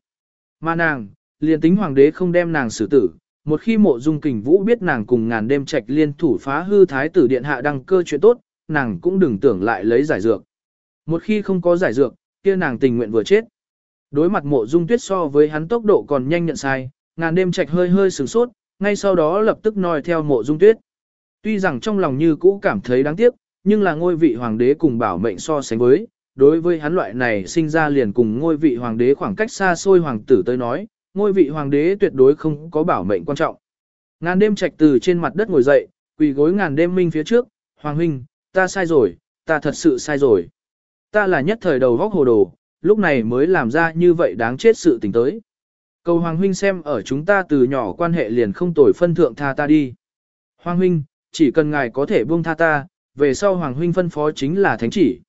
Mà nàng, liền tính hoàng đế không đem nàng xử tử, một khi mộ dung kình vũ biết nàng cùng ngàn đêm trạch liên thủ phá hư thái tử điện hạ đăng cơ chuyện tốt, nàng cũng đừng tưởng lại lấy giải dược. Một khi không có giải dược, kia nàng tình nguyện vừa chết. Đối mặt mộ dung tuyết so với hắn tốc độ còn nhanh nhận sai, ngàn đêm trạch hơi hơi sửng sốt, ngay sau đó lập tức nói theo mộ dung tuyết. Tuy rằng trong lòng như cũ cảm thấy đáng tiếc, nhưng là ngôi vị hoàng đế cùng bảo mệnh so sánh với, đối với hắn loại này sinh ra liền cùng ngôi vị hoàng đế khoảng cách xa xôi hoàng tử tới nói, ngôi vị hoàng đế tuyệt đối không có bảo mệnh quan trọng. Ngàn đêm trạch từ trên mặt đất ngồi dậy, quỳ gối ngàn đêm minh phía trước, hoàng huynh, ta sai rồi, ta thật sự sai rồi. Ta là nhất thời đầu vóc hồ đồ, lúc này mới làm ra như vậy đáng chết sự tình tới. Cầu Hoàng Huynh xem ở chúng ta từ nhỏ quan hệ liền không tồi phân thượng tha ta đi. Hoàng Huynh, chỉ cần ngài có thể buông tha ta, về sau Hoàng Huynh phân phó chính là thánh chỉ.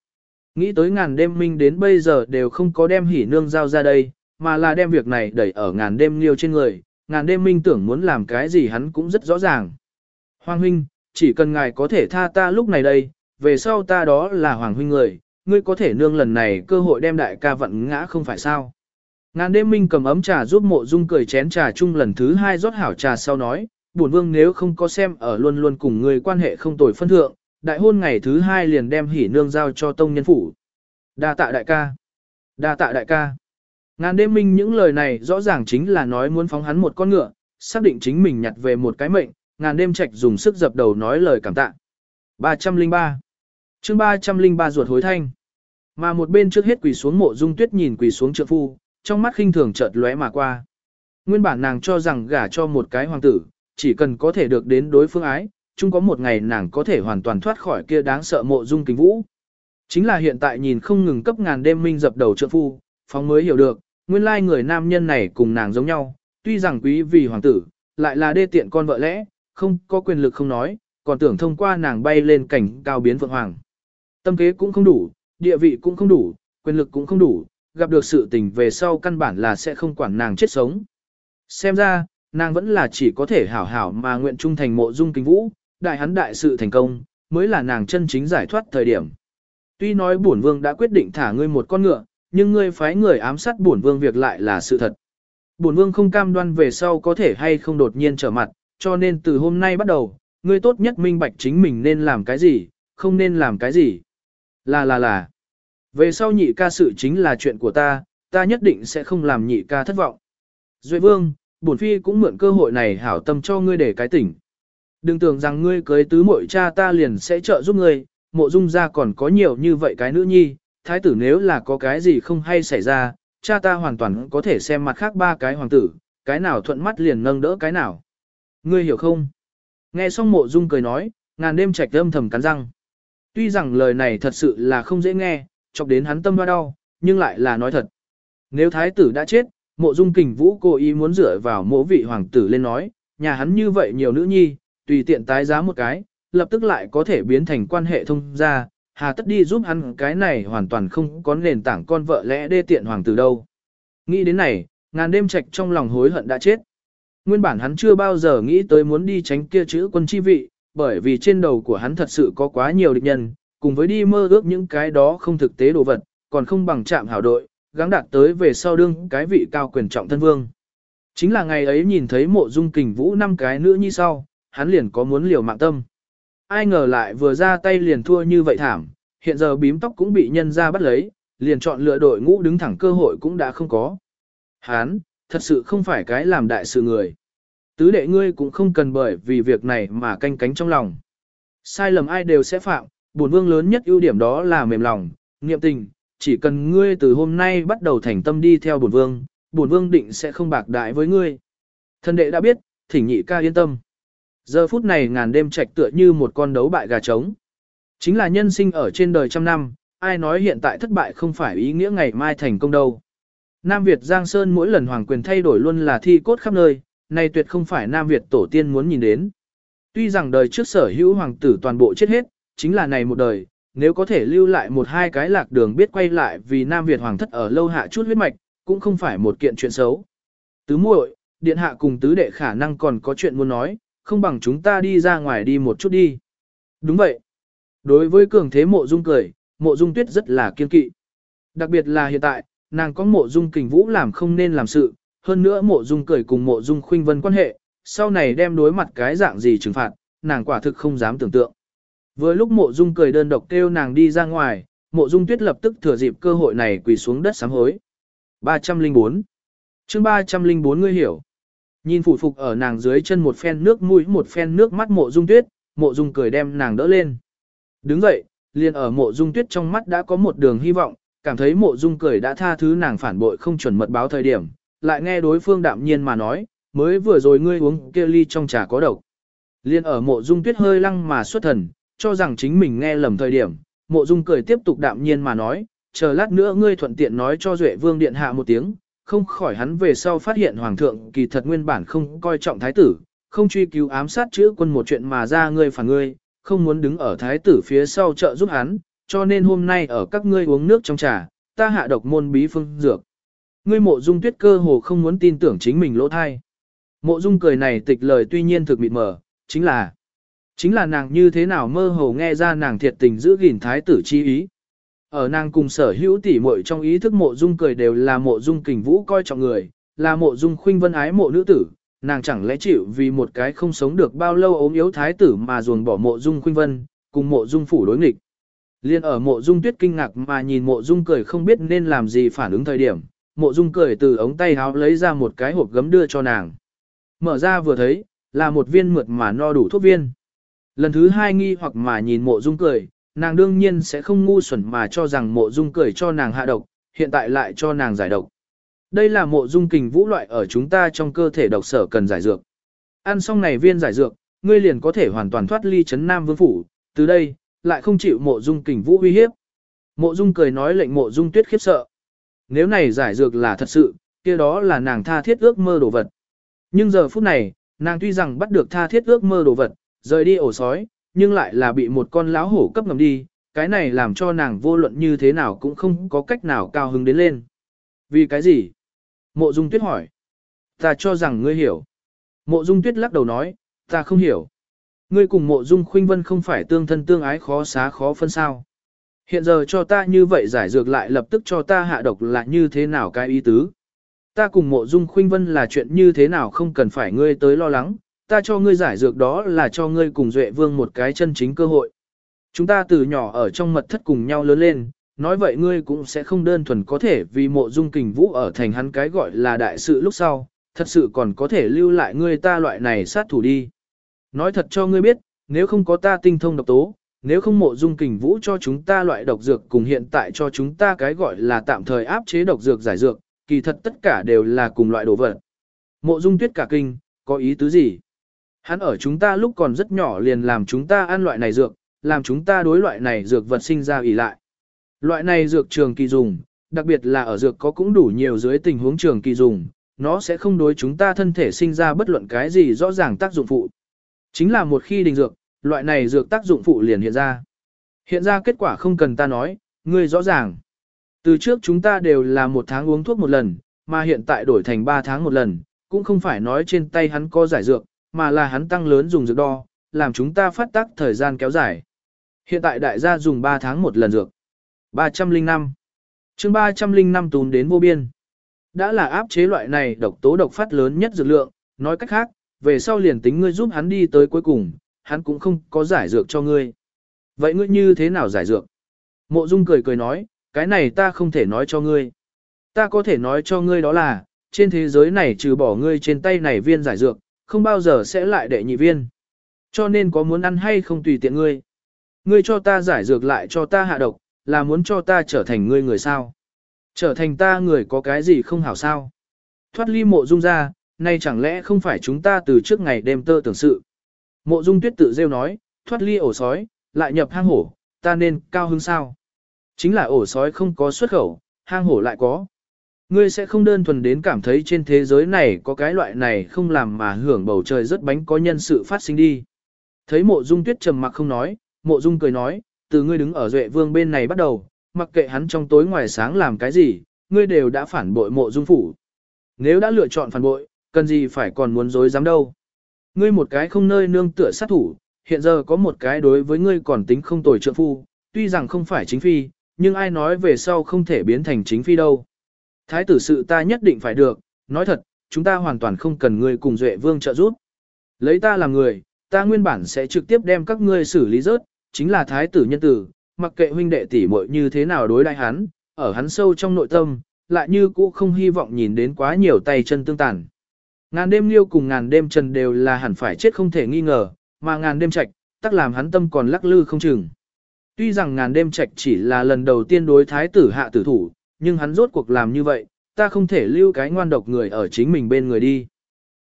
Nghĩ tới ngàn đêm minh đến bây giờ đều không có đem hỉ nương giao ra đây, mà là đem việc này đẩy ở ngàn đêm liêu trên người, ngàn đêm minh tưởng muốn làm cái gì hắn cũng rất rõ ràng. Hoàng Huynh, chỉ cần ngài có thể tha ta lúc này đây, về sau ta đó là Hoàng Huynh người, ngươi có thể nương lần này cơ hội đem đại ca vận ngã không phải sao. Ngàn đêm minh cầm ấm trà giúp mộ dung cười chén trà chung lần thứ hai rót hảo trà sau nói, bổn vương nếu không có xem ở luôn luôn cùng người quan hệ không tồi phân thượng, đại hôn ngày thứ hai liền đem hỉ nương giao cho tông nhân phủ. Đa tạ đại ca. Đa tạ đại ca. Ngàn đêm minh những lời này rõ ràng chính là nói muốn phóng hắn một con ngựa, xác định chính mình nhặt về một cái mệnh, ngàn đêm trạch dùng sức dập đầu nói lời cảm tạ. 303 chương 303 ruột hối thanh. Mà một bên trước hết quỳ xuống mộ dung tuyết nhìn quỳ xuống trượng phu, trong mắt khinh thường chợt lóe mà qua. Nguyên bản nàng cho rằng gả cho một cái hoàng tử, chỉ cần có thể được đến đối phương ái, chung có một ngày nàng có thể hoàn toàn thoát khỏi kia đáng sợ mộ dung kính vũ. Chính là hiện tại nhìn không ngừng cấp ngàn đêm minh dập đầu trượng phu, phóng mới hiểu được, nguyên lai người nam nhân này cùng nàng giống nhau, tuy rằng quý vì hoàng tử, lại là đê tiện con vợ lẽ, không có quyền lực không nói, còn tưởng thông qua nàng bay lên cảnh cao biến vượng hoàng. Tâm kế cũng không đủ, địa vị cũng không đủ, quyền lực cũng không đủ, gặp được sự tình về sau căn bản là sẽ không quản nàng chết sống. Xem ra, nàng vẫn là chỉ có thể hảo hảo mà nguyện trung thành mộ dung kính vũ, đại hắn đại sự thành công, mới là nàng chân chính giải thoát thời điểm. Tuy nói bổn vương đã quyết định thả ngươi một con ngựa, nhưng ngươi phái người ám sát bổn vương việc lại là sự thật. Bổn vương không cam đoan về sau có thể hay không đột nhiên trở mặt, cho nên từ hôm nay bắt đầu, ngươi tốt nhất minh bạch chính mình nên làm cái gì, không nên làm cái gì. Là là là. Về sau nhị ca sự chính là chuyện của ta, ta nhất định sẽ không làm nhị ca thất vọng. Duệ vương, bổn phi cũng mượn cơ hội này hảo tâm cho ngươi để cái tỉnh. Đừng tưởng rằng ngươi cưới tứ muội cha ta liền sẽ trợ giúp ngươi, mộ dung ra còn có nhiều như vậy cái nữ nhi, thái tử nếu là có cái gì không hay xảy ra, cha ta hoàn toàn có thể xem mặt khác ba cái hoàng tử, cái nào thuận mắt liền nâng đỡ cái nào. Ngươi hiểu không? Nghe xong mộ dung cười nói, ngàn đêm trạch âm thầm cắn răng. Tuy rằng lời này thật sự là không dễ nghe, chọc đến hắn tâm hoa đau, nhưng lại là nói thật. Nếu thái tử đã chết, mộ dung kình vũ cố ý muốn dựa vào mộ vị hoàng tử lên nói, nhà hắn như vậy nhiều nữ nhi, tùy tiện tái giá một cái, lập tức lại có thể biến thành quan hệ thông gia, hà tất đi giúp hắn cái này hoàn toàn không có nền tảng con vợ lẽ đê tiện hoàng tử đâu. Nghĩ đến này, ngàn đêm trạch trong lòng hối hận đã chết. Nguyên bản hắn chưa bao giờ nghĩ tới muốn đi tránh kia chữ quân chi vị, bởi vì trên đầu của hắn thật sự có quá nhiều địch nhân, cùng với đi mơ ước những cái đó không thực tế đồ vật, còn không bằng chạm hảo đội, gắng đạt tới về sau đương cái vị cao quyền trọng thân vương. Chính là ngày ấy nhìn thấy mộ dung kình vũ năm cái nữ như sau, hắn liền có muốn liều mạng tâm. Ai ngờ lại vừa ra tay liền thua như vậy thảm, hiện giờ bím tóc cũng bị nhân ra bắt lấy, liền chọn lựa đội ngũ đứng thẳng cơ hội cũng đã không có. Hắn, thật sự không phải cái làm đại sự người. Tứ đệ ngươi cũng không cần bởi vì việc này mà canh cánh trong lòng. Sai lầm ai đều sẽ phạm, bổn vương lớn nhất ưu điểm đó là mềm lòng, niệm tình, chỉ cần ngươi từ hôm nay bắt đầu thành tâm đi theo bổn vương, bổn vương định sẽ không bạc đại với ngươi. Thân đệ đã biết, thỉnh nhị ca yên tâm. Giờ phút này ngàn đêm trạch tựa như một con đấu bại gà trống. Chính là nhân sinh ở trên đời trăm năm, ai nói hiện tại thất bại không phải ý nghĩa ngày mai thành công đâu. Nam Việt Giang Sơn mỗi lần hoàng quyền thay đổi luôn là thi cốt khắp nơi, này tuyệt không phải Nam Việt tổ tiên muốn nhìn đến. Tuy rằng đời trước sở hữu hoàng tử toàn bộ chết hết, chính là này một đời, nếu có thể lưu lại một hai cái lạc đường biết quay lại vì Nam Việt hoàng thất ở lâu hạ chút huyết mạch, cũng không phải một kiện chuyện xấu. Tứ muội, điện hạ cùng tứ đệ khả năng còn có chuyện muốn nói, không bằng chúng ta đi ra ngoài đi một chút đi. Đúng vậy. Đối với cường thế mộ dung cười, mộ dung tuyết rất là kiên kỵ. Đặc biệt là hiện tại, nàng có mộ dung kình vũ làm không nên làm sự, hơn nữa mộ dung cười cùng mộ dung khuynh vân quan hệ, sau này đem đối mặt cái dạng gì trừng phạt, nàng quả thực không dám tưởng tượng. Vừa lúc mộ dung cười đơn độc kêu nàng đi ra ngoài, mộ dung tuyết lập tức thừa dịp cơ hội này quỳ xuống đất sám hối. 304 chương 304 ngươi hiểu. Nhìn phủ phục ở nàng dưới chân một phen nước mũi một phen nước mắt mộ dung tuyết, mộ dung cười đem nàng đỡ lên. Đứng dậy, liền ở mộ dung tuyết trong mắt đã có một đường hy vọng, cảm thấy mộ dung cười đã tha thứ nàng phản bội không chuẩn mật báo thời điểm, lại nghe đối phương đạm nhiên mà nói, mới vừa rồi ngươi uống kia ly trong trà có độc. Liên ở mộ dung tuyết hơi lăng mà xuất thần, cho rằng chính mình nghe lầm thời điểm, mộ dung cười tiếp tục đạm nhiên mà nói, chờ lát nữa ngươi thuận tiện nói cho Duệ Vương Điện Hạ một tiếng, không khỏi hắn về sau phát hiện Hoàng thượng kỳ thật nguyên bản không coi trọng thái tử, không truy cứu ám sát chữ quân một chuyện mà ra ngươi phản ngươi, không muốn đứng ở thái tử phía sau trợ giúp hắn, cho nên hôm nay ở các ngươi uống nước trong trà, ta hạ độc môn bí phương dược. Ngươi mộ dung tuyết cơ hồ không muốn tin tưởng chính mình lỗ thai. Mộ dung cười này tịch lời tuy nhiên thực mịt mờ, chính là chính là nàng như thế nào mơ hồ nghe ra nàng thiệt tình giữ gìn thái tử chi ý. Ở nàng cùng sở hữu tỷ muội trong ý thức mộ dung cười đều là mộ dung kình vũ coi trọng người, là mộ dung khuynh vân ái mộ nữ tử, nàng chẳng lẽ chịu vì một cái không sống được bao lâu ốm yếu thái tử mà ruồng bỏ mộ dung khuynh vân, cùng mộ dung phủ đối nghịch. Liên ở mộ dung tuyết kinh ngạc mà nhìn mộ dung cười không biết nên làm gì phản ứng thời điểm, mộ dung cười từ ống tay háo lấy ra một cái hộp gấm đưa cho nàng. Mở ra vừa thấy, là một viên mượt mà no đủ thuốc viên. Lần thứ hai nghi hoặc mà nhìn mộ dung cười, nàng đương nhiên sẽ không ngu xuẩn mà cho rằng mộ dung cười cho nàng hạ độc, hiện tại lại cho nàng giải độc. Đây là mộ dung kình vũ loại ở chúng ta trong cơ thể độc sở cần giải dược. Ăn xong này viên giải dược, ngươi liền có thể hoàn toàn thoát ly chấn nam vương phủ, từ đây, lại không chịu mộ dung kình vũ uy hiếp. Mộ dung cười nói lệnh mộ dung tuyết khiếp sợ. Nếu này giải dược là thật sự, kia đó là nàng tha thiết ước mơ đồ vật. Nhưng giờ phút này, nàng tuy rằng bắt được tha thiết ước mơ đồ vật, rời đi ổ sói, nhưng lại là bị một con láo hổ cấp ngầm đi, cái này làm cho nàng vô luận như thế nào cũng không có cách nào cao hứng đến lên. Vì cái gì? Mộ Dung Tuyết hỏi. Ta cho rằng ngươi hiểu. Mộ Dung Tuyết lắc đầu nói, ta không hiểu. Ngươi cùng Mộ Dung Khuynh Vân không phải tương thân tương ái khó xá khó phân sao. Hiện giờ cho ta như vậy giải dược lại lập tức cho ta hạ độc là như thế nào cái ý tứ. Ta cùng Mộ Dung Khuynh Vân là chuyện như thế nào không cần phải ngươi tới lo lắng, ta cho ngươi giải dược đó là cho ngươi cùng Duệ Vương một cái chân chính cơ hội. Chúng ta từ nhỏ ở trong mật thất cùng nhau lớn lên, nói vậy ngươi cũng sẽ không đơn thuần có thể vì mộ dung kình vũ ở thành hắn cái gọi là đại sự lúc sau, thật sự còn có thể lưu lại ngươi ta loại này sát thủ đi. Nói thật cho ngươi biết, nếu không có ta tinh thông độc tố, nếu không mộ dung kình vũ cho chúng ta loại độc dược cùng hiện tại cho chúng ta cái gọi là tạm thời áp chế độc dược giải dược, kỳ thật tất cả đều là cùng loại đồ vật. Mộ dung tuyết cả kinh, có ý tứ gì? Hắn ở chúng ta lúc còn rất nhỏ liền làm chúng ta ăn loại này dược, làm chúng ta đối loại này dược vật sinh ra ỉ lại. Loại này dược trường kỳ dùng, đặc biệt là ở dược có cũng đủ nhiều dưới tình huống trường kỳ dùng, nó sẽ không đối chúng ta thân thể sinh ra bất luận cái gì rõ ràng tác dụng phụ. Chính là một khi đình dược, loại này dược tác dụng phụ liền hiện ra. Hiện ra kết quả không cần ta nói, ngươi rõ ràng. Từ trước chúng ta đều là một tháng uống thuốc một lần, mà hiện tại đổi thành ba tháng một lần, cũng không phải nói trên tay hắn có giải dược, mà là hắn tăng lớn dùng dược đo, làm chúng ta phát tác thời gian kéo dài. Hiện tại đại gia dùng 3 tháng một lần dược. 305. chương 305 tún đến vô biên. Đã là áp chế loại này độc tố độc phát lớn nhất dược lượng, nói cách khác, về sau liền tính ngươi giúp hắn đi tới cuối cùng, hắn cũng không có giải dược cho ngươi. Vậy ngươi như thế nào giải dược? Mộ Dung cười cười nói, cái này ta không thể nói cho ngươi. Ta có thể nói cho ngươi đó là, trên thế giới này trừ bỏ ngươi trên tay này viên giải dược, không bao giờ sẽ lại đệ nhị viên. Cho nên có muốn ăn hay không tùy tiện ngươi. Ngươi cho ta giải dược lại cho ta hạ độc, là muốn cho ta trở thành ngươi người sao. Trở thành ta người có cái gì không hảo sao. Thoát ly mộ dung ra, nay chẳng lẽ không phải chúng ta từ trước ngày đêm tơ tưởng sự. Mộ dung tuyết tự rêu nói, thoát ly ổ sói, lại nhập hang hổ, ta nên cao hứng sao. Chính là ổ sói không có xuất khẩu, hang hổ lại có. Ngươi sẽ không đơn thuần đến cảm thấy trên thế giới này có cái loại này không làm mà hưởng bầu trời rất bánh có nhân sự phát sinh đi. Thấy mộ dung tuyết trầm mặc không nói, mộ dung cười nói, từ ngươi đứng ở duệ vương bên này bắt đầu, mặc kệ hắn trong tối ngoài sáng làm cái gì, ngươi đều đã phản bội mộ dung phủ. Nếu đã lựa chọn phản bội, cần gì phải còn muốn dối dám đâu. Ngươi một cái không nơi nương tựa sát thủ, hiện giờ có một cái đối với ngươi còn tính không tồi trượng phu, tuy rằng không phải chính phi, nhưng ai nói về sau không thể biến thành chính phi đâu. Thái tử sự ta nhất định phải được, nói thật, chúng ta hoàn toàn không cần ngươi cùng Duệ Vương trợ giúp. Lấy ta làm người, ta nguyên bản sẽ trực tiếp đem các ngươi xử lý rớt, chính là thái tử nhân tử, mặc kệ huynh đệ tỷ muội như thế nào đối đại hắn, ở hắn sâu trong nội tâm, lại như cũ không hy vọng nhìn đến quá nhiều tay chân tương tàn. Ngàn đêm liêu cùng ngàn đêm trần đều là hẳn phải chết không thể nghi ngờ, mà ngàn đêm trạch, tắc làm hắn tâm còn lắc lư không chừng. Tuy rằng ngàn đêm trạch chỉ là lần đầu tiên đối thái tử hạ tử thủ, nhưng hắn rốt cuộc làm như vậy, ta không thể lưu cái ngoan độc người ở chính mình bên người đi.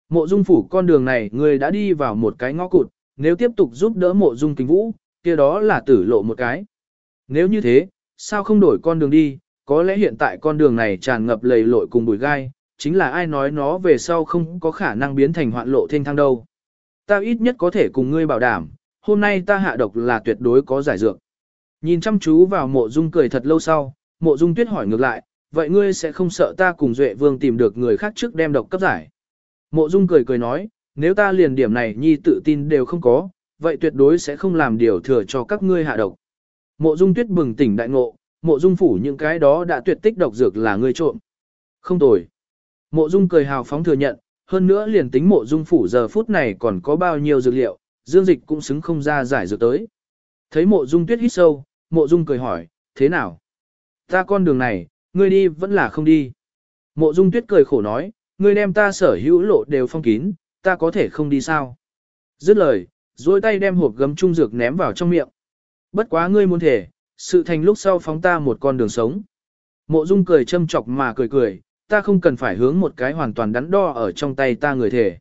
Mộ dung phủ con đường này người đã đi vào một cái ngõ cụt, nếu tiếp tục giúp đỡ mộ dung kính vũ, kia đó là tử lộ một cái. Nếu như thế, sao không đổi con đường đi, có lẽ hiện tại con đường này tràn ngập lầy lội cùng bụi gai, chính là ai nói nó về sau không có khả năng biến thành hoạn lộ thanh thang đâu. Ta ít nhất có thể cùng ngươi bảo đảm, hôm nay ta hạ độc là tuyệt đối có giải dược. Nhìn chăm chú vào mộ dung cười thật lâu sau, mộ dung tuyết hỏi ngược lại, vậy ngươi sẽ không sợ ta cùng Duệ Vương tìm được người khác trước đem độc cấp giải. Mộ dung cười cười nói, nếu ta liền điểm này nhi tự tin đều không có, vậy tuyệt đối sẽ không làm điều thừa cho các ngươi hạ độc. Mộ dung tuyết bừng tỉnh đại ngộ, mộ dung phủ những cái đó đã tuyệt tích độc dược là ngươi trộm. Không tồi. Mộ dung cười hào phóng thừa nhận, hơn nữa liền tính mộ dung phủ giờ phút này còn có bao nhiêu dược liệu, dương dịch cũng xứng không ra giải dược tới. Thấy mộ dung tuyết hít sâu, mộ dung cười hỏi, thế nào? Ta con đường này, ngươi đi vẫn là không đi. Mộ dung tuyết cười khổ nói, ngươi đem ta sở hữu lộ đều phong kín, ta có thể không đi sao? Dứt lời, duỗi tay đem hộp gấm trung dược ném vào trong miệng. Bất quá ngươi muốn thể, sự thành lúc sau phóng ta một con đường sống. Mộ dung cười châm chọc mà cười cười, ta không cần phải hướng một cái hoàn toàn đắn đo ở trong tay ta người thể.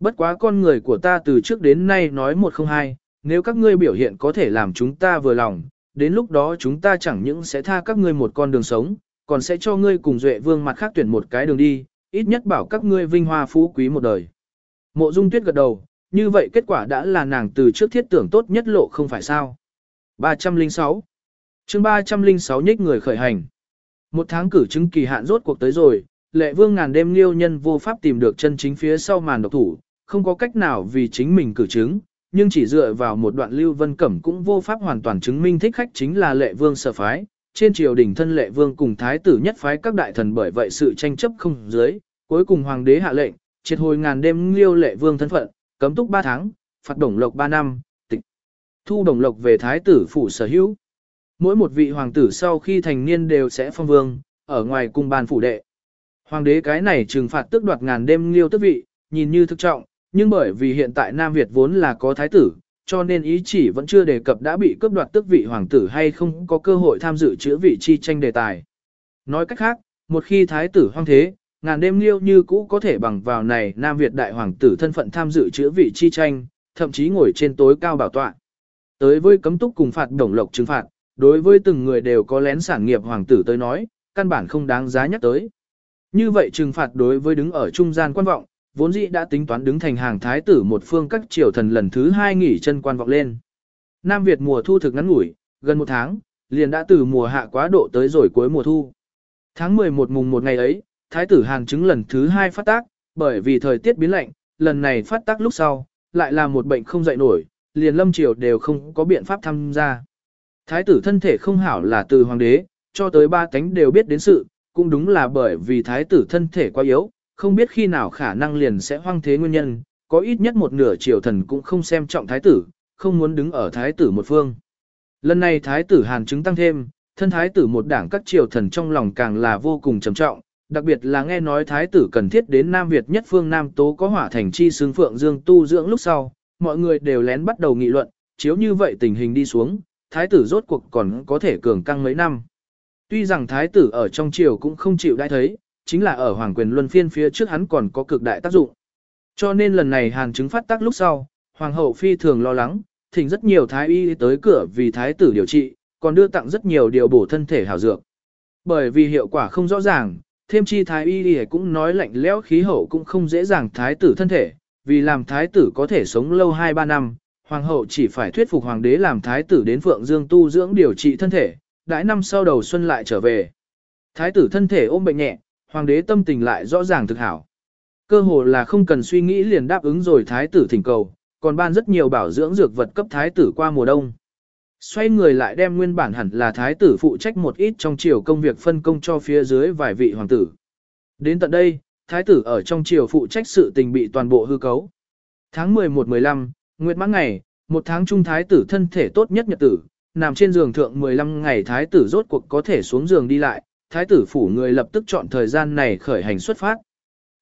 Bất quá con người của ta từ trước đến nay nói một không hai, nếu các ngươi biểu hiện có thể làm chúng ta vừa lòng, đến lúc đó chúng ta chẳng những sẽ tha các ngươi một con đường sống, còn sẽ cho ngươi cùng Duệ Vương mặt khác tuyển một cái đường đi, ít nhất bảo các ngươi vinh hoa phú quý một đời. Mộ Dung Tuyết gật đầu, như vậy kết quả đã là nàng từ trước thiết tưởng tốt nhất lộ không phải sao. 306 chương 306 nhích người khởi hành. Một tháng cử chứng kỳ hạn rốt cuộc tới rồi, lệ vương ngàn đêm liêu nhân vô pháp tìm được chân chính phía sau màn độc thủ, không có cách nào vì chính mình cử chứng, nhưng chỉ dựa vào một đoạn lưu vân cẩm cũng vô pháp hoàn toàn chứng minh thích khách chính là lệ vương sở phái. Trên triều đình thân lệ vương cùng thái tử nhất phái các đại thần bởi vậy sự tranh chấp không dưới, cuối cùng hoàng đế hạ lệnh, triệt hồi ngàn đêm liêu lệ vương thân phận, cấm túc 3 tháng, phạt đồng lộc 3 năm, tịch. Thu đồng lộc về thái tử phủ sở hữu. Mỗi một vị hoàng tử sau khi thành niên đều sẽ phong vương, ở ngoài cung bàn phủ đệ. Hoàng đế cái này trừng phạt tước đoạt ngàn đêm liêu tước vị, nhìn như thực trọng, nhưng bởi vì hiện tại Nam Việt vốn là có thái tử, cho nên ý chỉ vẫn chưa đề cập đã bị cướp đoạt tước vị hoàng tử hay không có cơ hội tham dự chữa vị chi tranh đề tài. Nói cách khác, một khi thái tử hoang thế, ngàn đêm liêu như cũ có thể bằng vào này Nam Việt đại hoàng tử thân phận tham dự chữa vị chi tranh, thậm chí ngồi trên tối cao bảo tọa. Tới với cấm túc cùng phạt đồng lộc trừng phạt, đối với từng người đều có lén sản nghiệp hoàng tử tới nói, căn bản không đáng giá nhắc tới. Như vậy trừng phạt đối với đứng ở trung gian quan vọng, vốn dĩ đã tính toán đứng thành hàng thái tử một phương các triều thần lần thứ hai nghỉ chân quan vọng lên. Nam Việt mùa thu thực ngắn ngủi, gần một tháng, liền đã từ mùa hạ quá độ tới rồi cuối mùa thu. Tháng 11 mùng một ngày ấy, thái tử hàng chứng lần thứ hai phát tác, bởi vì thời tiết biến lạnh, lần này phát tác lúc sau, lại là một bệnh không dậy nổi, liền lâm triều đều không có biện pháp tham gia. Thái tử thân thể không hảo là từ hoàng đế, cho tới ba cánh đều biết đến sự, cũng đúng là bởi vì thái tử thân thể quá yếu, không biết khi nào khả năng liền sẽ hoang thế nguyên nhân, có ít nhất một nửa triều thần cũng không xem trọng thái tử, không muốn đứng ở thái tử một phương. Lần này thái tử hàn chứng tăng thêm, thân thái tử một đảng các triều thần trong lòng càng là vô cùng trầm trọng, đặc biệt là nghe nói thái tử cần thiết đến Nam Việt nhất phương Nam Tố có hỏa thành chi xương phượng dương tu dưỡng lúc sau, mọi người đều lén bắt đầu nghị luận, chiếu như vậy tình hình đi xuống, thái tử rốt cuộc còn có thể cường căng mấy năm. Tuy rằng thái tử ở trong triều cũng không chịu đai thấy, chính là ở hoàng quyền luân phiên phía trước hắn còn có cực đại tác dụng. Cho nên lần này hàn chứng phát tác lúc sau, hoàng hậu phi thường lo lắng, thỉnh rất nhiều thái y tới cửa vì thái tử điều trị, còn đưa tặng rất nhiều điều bổ thân thể hảo dược. Bởi vì hiệu quả không rõ ràng, thêm chi thái y cũng nói lạnh lẽo khí hậu cũng không dễ dàng thái tử thân thể, vì làm thái tử có thể sống lâu 2-3 năm, hoàng hậu chỉ phải thuyết phục hoàng đế làm thái tử đến Phượng Dương tu dưỡng điều trị thân thể, đãi năm sau đầu xuân lại trở về. Thái tử thân thể ôm bệnh nhẹ, hoàng đế tâm tình lại rõ ràng thực hảo. Cơ hồ là không cần suy nghĩ liền đáp ứng rồi thái tử thỉnh cầu, còn ban rất nhiều bảo dưỡng dược vật cấp thái tử qua mùa đông. Xoay người lại đem nguyên bản hẳn là thái tử phụ trách một ít trong triều công việc phân công cho phía dưới vài vị hoàng tử. Đến tận đây, thái tử ở trong triều phụ trách sự tình bị toàn bộ hư cấu. Tháng 11-15, Nguyệt mãn ngày, một tháng trung thái tử thân thể tốt nhất nhật tử, nằm trên giường thượng 15 ngày thái tử rốt cuộc có thể xuống giường đi lại, thái tử phủ người lập tức chọn thời gian này khởi hành xuất phát.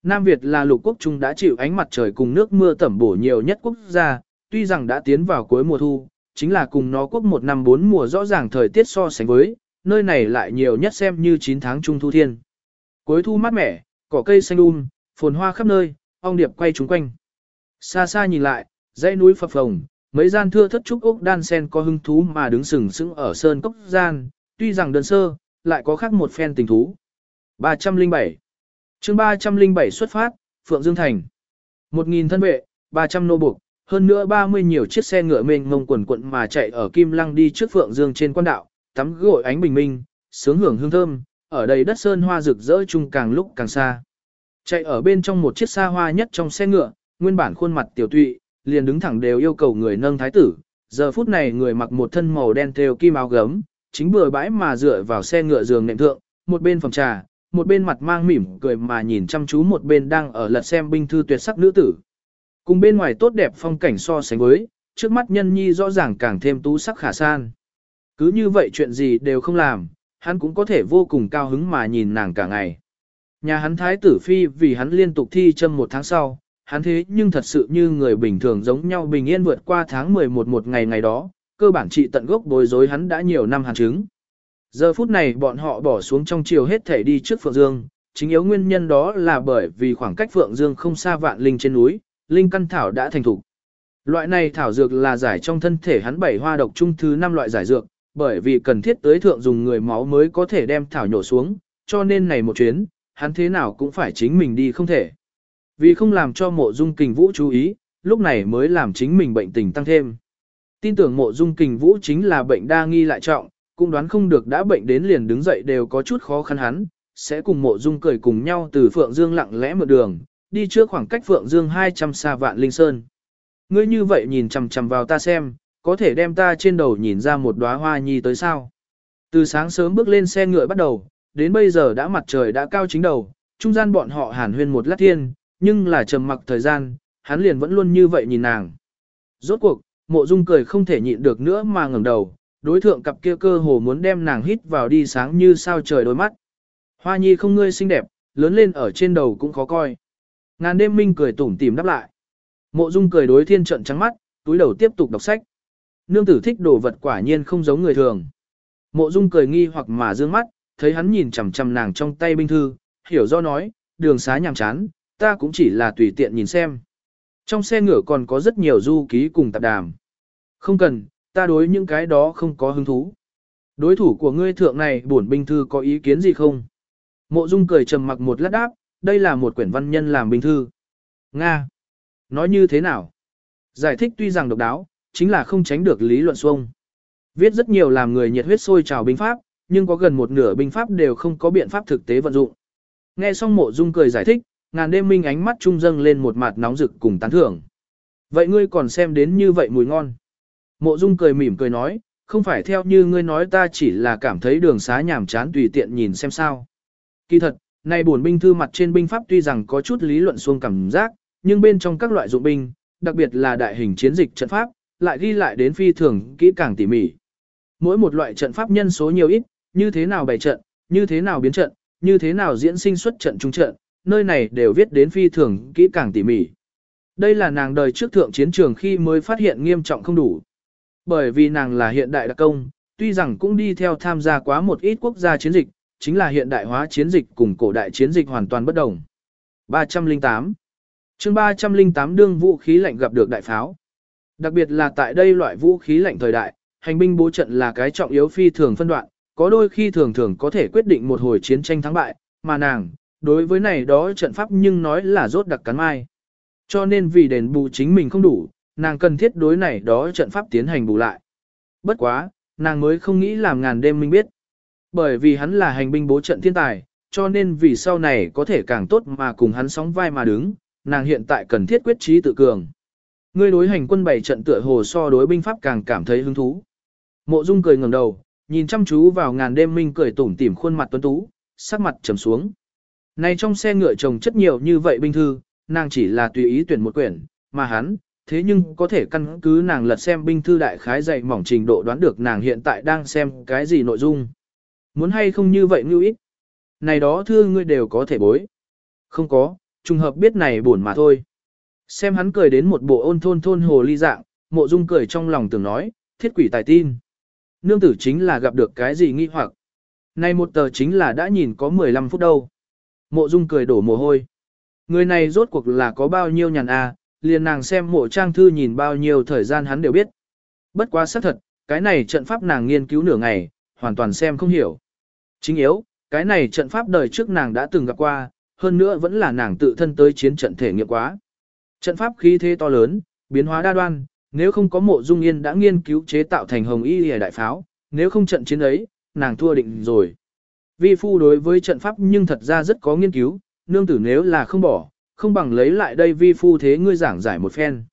Nam Việt là lục quốc trung đã chịu ánh mặt trời cùng nước mưa tẩm bổ nhiều nhất quốc gia, tuy rằng đã tiến vào cuối mùa thu, chính là cùng nó quốc một năm bốn mùa rõ ràng thời tiết so sánh với, nơi này lại nhiều nhất xem như 9 tháng trung thu thiên. Cuối thu mát mẻ, cỏ cây xanh um, phồn hoa khắp nơi, ong điệp quay chúng quanh. Xa xa nhìn lại, dãy núi phập phồng, mấy gian thưa thất trúc ốc đan sen có hứng thú mà đứng sừng sững ở sơn cốc gian, tuy rằng đơn sơ, lại có khác một phen tình thú. 307 chương 307 xuất phát, Phượng Dương Thành. 1.000 thân vệ, 300 nô buộc, hơn nữa 30 nhiều chiếc xe ngựa mênh mông quần quận mà chạy ở Kim Lăng đi trước Phượng Dương trên quan đạo, tắm gội ánh bình minh, sướng hưởng hương thơm, ở đây đất sơn hoa rực rỡ chung càng lúc càng xa. Chạy ở bên trong một chiếc xa hoa nhất trong xe ngựa, nguyên bản khuôn mặt tiểu tụy, liền đứng thẳng đều yêu cầu người nâng thái tử. Giờ phút này người mặc một thân màu đen thêu kim áo gấm, chính bừa bãi mà dựa vào xe ngựa giường nệm thượng, một bên phòng trà, một bên mặt mang mỉm cười mà nhìn chăm chú một bên đang ở lật xem binh thư tuyệt sắc nữ tử. Cùng bên ngoài tốt đẹp phong cảnh so sánh với, trước mắt nhân nhi rõ ràng càng thêm tú sắc khả san. Cứ như vậy chuyện gì đều không làm, hắn cũng có thể vô cùng cao hứng mà nhìn nàng cả ngày. Nhà hắn thái tử phi vì hắn liên tục thi châm một tháng sau, hắn thế nhưng thật sự như người bình thường giống nhau bình yên vượt qua tháng 11 một ngày ngày đó, cơ bản trị tận gốc bối rối hắn đã nhiều năm hàn chứng. Giờ phút này bọn họ bỏ xuống trong chiều hết thể đi trước Phượng Dương, chính yếu nguyên nhân đó là bởi vì khoảng cách Phượng Dương không xa vạn linh trên núi, linh căn thảo đã thành thục. Loại này thảo dược là giải trong thân thể hắn bảy hoa độc trung thứ năm loại giải dược, bởi vì cần thiết tới thượng dùng người máu mới có thể đem thảo nhổ xuống, cho nên này một chuyến, hắn thế nào cũng phải chính mình đi không thể. Vì không làm cho mộ dung kình vũ chú ý, lúc này mới làm chính mình bệnh tình tăng thêm. Tin tưởng mộ dung kình vũ chính là bệnh đa nghi lại trọng, cũng đoán không được đã bệnh đến liền đứng dậy đều có chút khó khăn hắn, sẽ cùng mộ dung cười cùng nhau từ Phượng Dương lặng lẽ một đường, đi trước khoảng cách Phượng Dương 200 xa vạn linh sơn. Ngươi như vậy nhìn chằm chằm vào ta xem, có thể đem ta trên đầu nhìn ra một đóa hoa nhi tới sao. Từ sáng sớm bước lên xe ngựa bắt đầu, đến bây giờ đã mặt trời đã cao chính đầu, trung gian bọn họ hàn huyên một lát thiên, nhưng là trầm mặc thời gian, hắn liền vẫn luôn như vậy nhìn nàng. Rốt cuộc, mộ dung cười không thể nhịn được nữa mà ngẩng đầu, đối thượng cặp kia cơ hồ muốn đem nàng hít vào đi sáng như sao trời đôi mắt. Hoa nhi không ngươi xinh đẹp, lớn lên ở trên đầu cũng khó coi. Ngàn đêm minh cười tủm tìm đáp lại. Mộ dung cười đối thiên trận trắng mắt, túi đầu tiếp tục đọc sách. Nương tử thích đồ vật quả nhiên không giống người thường. Mộ dung cười nghi hoặc mà dương mắt, thấy hắn nhìn chằm chằm nàng trong tay binh thư, hiểu do nói, đường xá nhàm chán, ta cũng chỉ là tùy tiện nhìn xem. Trong xe ngựa còn có rất nhiều du ký cùng tạp đàm. Không cần, ta đối những cái đó không có hứng thú. Đối thủ của ngươi thượng này bổn binh thư có ý kiến gì không? Mộ Dung cười trầm mặc một lát đáp, đây là một quyển văn nhân làm binh thư. Nga. Nói như thế nào? Giải thích tuy rằng độc đáo, chính là không tránh được lý luận xuông. Viết rất nhiều làm người nhiệt huyết sôi trào binh pháp, nhưng có gần một nửa binh pháp đều không có biện pháp thực tế vận dụng. Nghe xong mộ dung cười giải thích, ngàn đêm minh ánh mắt trung dâng lên một mặt nóng rực cùng tán thưởng. Vậy ngươi còn xem đến như vậy mùi ngon. Mộ dung cười mỉm cười nói, không phải theo như ngươi nói ta chỉ là cảm thấy đường xá nhàm chán tùy tiện nhìn xem sao. Kỳ thật, này buồn binh thư mặt trên binh pháp tuy rằng có chút lý luận xuông cảm giác, nhưng bên trong các loại dụng binh, đặc biệt là đại hình chiến dịch trận pháp, lại ghi lại đến phi thường kỹ càng tỉ mỉ. Mỗi một loại trận pháp nhân số nhiều ít, như thế nào bày trận, như thế nào biến trận, như thế nào diễn sinh xuất trận trung trận, nơi này đều viết đến phi thường kỹ càng tỉ mỉ. Đây là nàng đời trước thượng chiến trường khi mới phát hiện nghiêm trọng không đủ. Bởi vì nàng là hiện đại đặc công, tuy rằng cũng đi theo tham gia quá một ít quốc gia chiến dịch, chính là hiện đại hóa chiến dịch cùng cổ đại chiến dịch hoàn toàn bất đồng. 308 chương 308 đương vũ khí lạnh gặp được đại pháo. Đặc biệt là tại đây loại vũ khí lạnh thời đại, hành binh bố trận là cái trọng yếu phi thường phân đoạn, có đôi khi thường thường có thể quyết định một hồi chiến tranh thắng bại, mà nàng, đối với này đó trận pháp nhưng nói là rốt đặc cắn mai. Cho nên vì đền bù chính mình không đủ, nàng cần thiết đối này đó trận pháp tiến hành bù lại. Bất quá, nàng mới không nghĩ làm ngàn đêm minh biết. Bởi vì hắn là hành binh bố trận thiên tài, cho nên vì sau này có thể càng tốt mà cùng hắn sóng vai mà đứng, nàng hiện tại cần thiết quyết trí tự cường. Ngươi đối hành quân bảy trận tựa hồ so đối binh pháp càng cảm thấy hứng thú. Mộ Dung cười ngẩng đầu, nhìn chăm chú vào ngàn đêm minh cười tủm tỉm khuôn mặt tuấn tú, sắc mặt trầm xuống. Này trong xe ngựa chồng chất nhiều như vậy binh thư, nàng chỉ là tùy ý tuyển một quyển, mà hắn, thế nhưng có thể căn cứ nàng lật xem binh thư đại khái dày mỏng trình độ đoán được nàng hiện tại đang xem cái gì nội dung. Muốn hay không như vậy ngưu ít. Này đó thư ngươi đều có thể bối. Không có, trùng hợp biết này buồn mà thôi. Xem hắn cười đến một bộ ôn thôn thôn hồ ly dạng, mộ dung cười trong lòng tưởng nói, thiết quỷ tài tin. Nương tử chính là gặp được cái gì nghi hoặc. Này một tờ chính là đã nhìn có 15 phút đâu. Mộ dung cười đổ mồ hôi. Người này rốt cuộc là có bao nhiêu nhàn à, liền nàng xem mộ trang thư nhìn bao nhiêu thời gian hắn đều biết. Bất quá xác thật, cái này trận pháp nàng nghiên cứu nửa ngày, hoàn toàn xem không hiểu. Chính yếu, cái này trận pháp đời trước nàng đã từng gặp qua, hơn nữa vẫn là nàng tự thân tới chiến trận thể nghiệm quá. Trận pháp khí thế to lớn, biến hóa đa đoan, nếu không có mộ dung yên đã nghiên cứu chế tạo thành hồng y hề đại pháo, nếu không trận chiến ấy, nàng thua định rồi. Vi phu đối với trận pháp nhưng thật ra rất có nghiên cứu, nương tử nếu là không bỏ, không bằng lấy lại đây vi phu thế ngươi giảng giải một phen.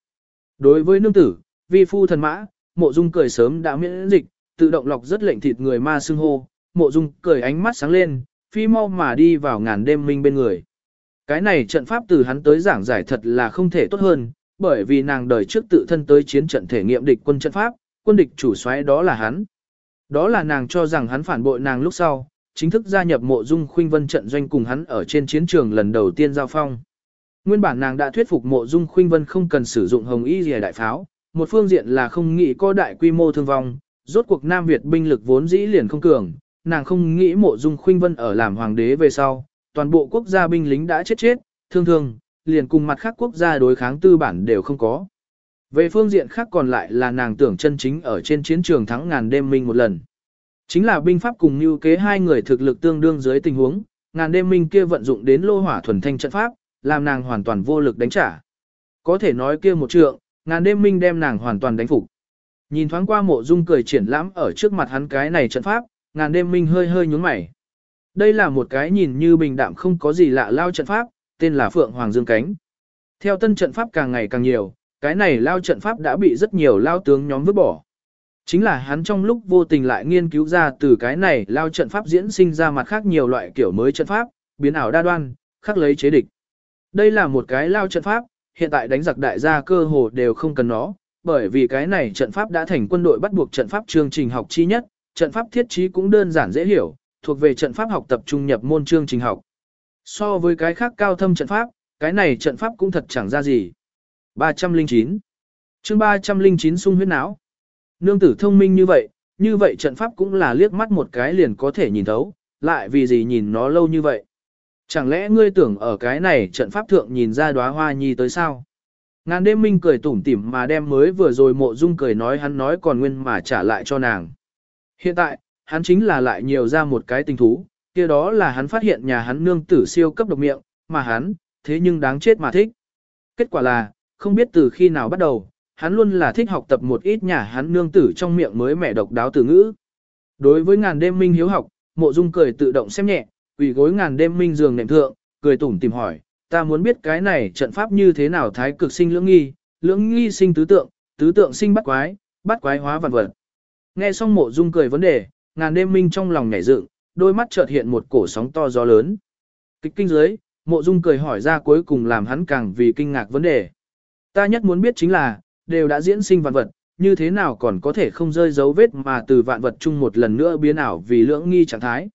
Đối với nương tử, vi phu thần mã, mộ dung cười sớm đã miễn dịch, tự động lọc rất lệnh thịt người ma xưng hô, mộ dung cười ánh mắt sáng lên, phi mau mà đi vào ngàn đêm minh bên người. Cái này trận pháp từ hắn tới giảng giải thật là không thể tốt hơn, bởi vì nàng đời trước tự thân tới chiến trận thể nghiệm địch quân trận pháp, quân địch chủ soái đó là hắn. Đó là nàng cho rằng hắn phản bội nàng lúc sau, chính thức gia nhập mộ dung khuynh vân trận doanh cùng hắn ở trên chiến trường lần đầu tiên giao phong. Nguyên bản nàng đã thuyết phục mộ dung khuynh vân không cần sử dụng hồng y rìa đại pháo, một phương diện là không nghĩ có đại quy mô thương vong, rốt cuộc Nam Việt binh lực vốn dĩ liền không cường, nàng không nghĩ mộ dung khuynh vân ở làm hoàng đế về sau, toàn bộ quốc gia binh lính đã chết chết, thương thương, liền cùng mặt khác quốc gia đối kháng tư bản đều không có. Về phương diện khác còn lại là nàng tưởng chân chính ở trên chiến trường thắng ngàn đêm minh một lần. Chính là binh pháp cùng như kế hai người thực lực tương đương dưới tình huống, ngàn đêm minh kia vận dụng đến lô hỏa thuần thanh trận pháp, làm nàng hoàn toàn vô lực đánh trả. Có thể nói kia một trượng, ngàn đêm minh đem nàng hoàn toàn đánh phục. Nhìn thoáng qua mộ dung cười triển lãm ở trước mặt hắn cái này trận pháp, ngàn đêm minh hơi hơi nhướng mày. Đây là một cái nhìn như bình đạm không có gì lạ lao trận pháp, tên là Phượng Hoàng Dương Cánh. Theo tân trận pháp càng ngày càng nhiều, cái này lao trận pháp đã bị rất nhiều lao tướng nhóm vứt bỏ. Chính là hắn trong lúc vô tình lại nghiên cứu ra từ cái này lao trận pháp diễn sinh ra mặt khác nhiều loại kiểu mới trận pháp, biến ảo đa đoan, khắc lấy chế địch. Đây là một cái lao trận pháp, hiện tại đánh giặc đại gia cơ hồ đều không cần nó, bởi vì cái này trận pháp đã thành quân đội bắt buộc trận pháp chương trình học chi nhất, trận pháp thiết trí cũng đơn giản dễ hiểu, thuộc về trận pháp học tập trung nhập môn chương trình học. So với cái khác cao thâm trận pháp, cái này trận pháp cũng thật chẳng ra gì. 309 chương 309 sung huyết não. Nương tử thông minh như vậy, như vậy trận pháp cũng là liếc mắt một cái liền có thể nhìn thấu, lại vì gì nhìn nó lâu như vậy. Chẳng lẽ ngươi tưởng ở cái này trận pháp thượng nhìn ra đóa hoa nhi tới sao? Ngàn đêm minh cười tủm tỉm mà đem mới vừa rồi mộ dung cười nói hắn nói còn nguyên mà trả lại cho nàng. Hiện tại, hắn chính là lại nhiều ra một cái tình thú, kia đó là hắn phát hiện nhà hắn nương tử siêu cấp độc miệng, mà hắn, thế nhưng đáng chết mà thích. Kết quả là, không biết từ khi nào bắt đầu, hắn luôn là thích học tập một ít nhà hắn nương tử trong miệng mới mẻ độc đáo từ ngữ. Đối với ngàn đêm minh hiếu học, mộ dung cười tự động xem nhẹ, ủy gối ngàn đêm minh giường nệm thượng, cười tủm tìm hỏi, ta muốn biết cái này trận pháp như thế nào thái cực sinh lưỡng nghi, lưỡng nghi sinh tứ tượng, tứ tượng sinh bắt quái, bắt quái hóa vạn vật. Nghe xong mộ dung cười vấn đề, ngàn đêm minh trong lòng nhảy dựng, đôi mắt chợt hiện một cổ sóng to gió lớn. Kịch kinh dưới, mộ dung cười hỏi ra cuối cùng làm hắn càng vì kinh ngạc vấn đề. Ta nhất muốn biết chính là, đều đã diễn sinh vạn vật, như thế nào còn có thể không rơi dấu vết mà từ vạn vật chung một lần nữa biến ảo vì lưỡng nghi trạng thái.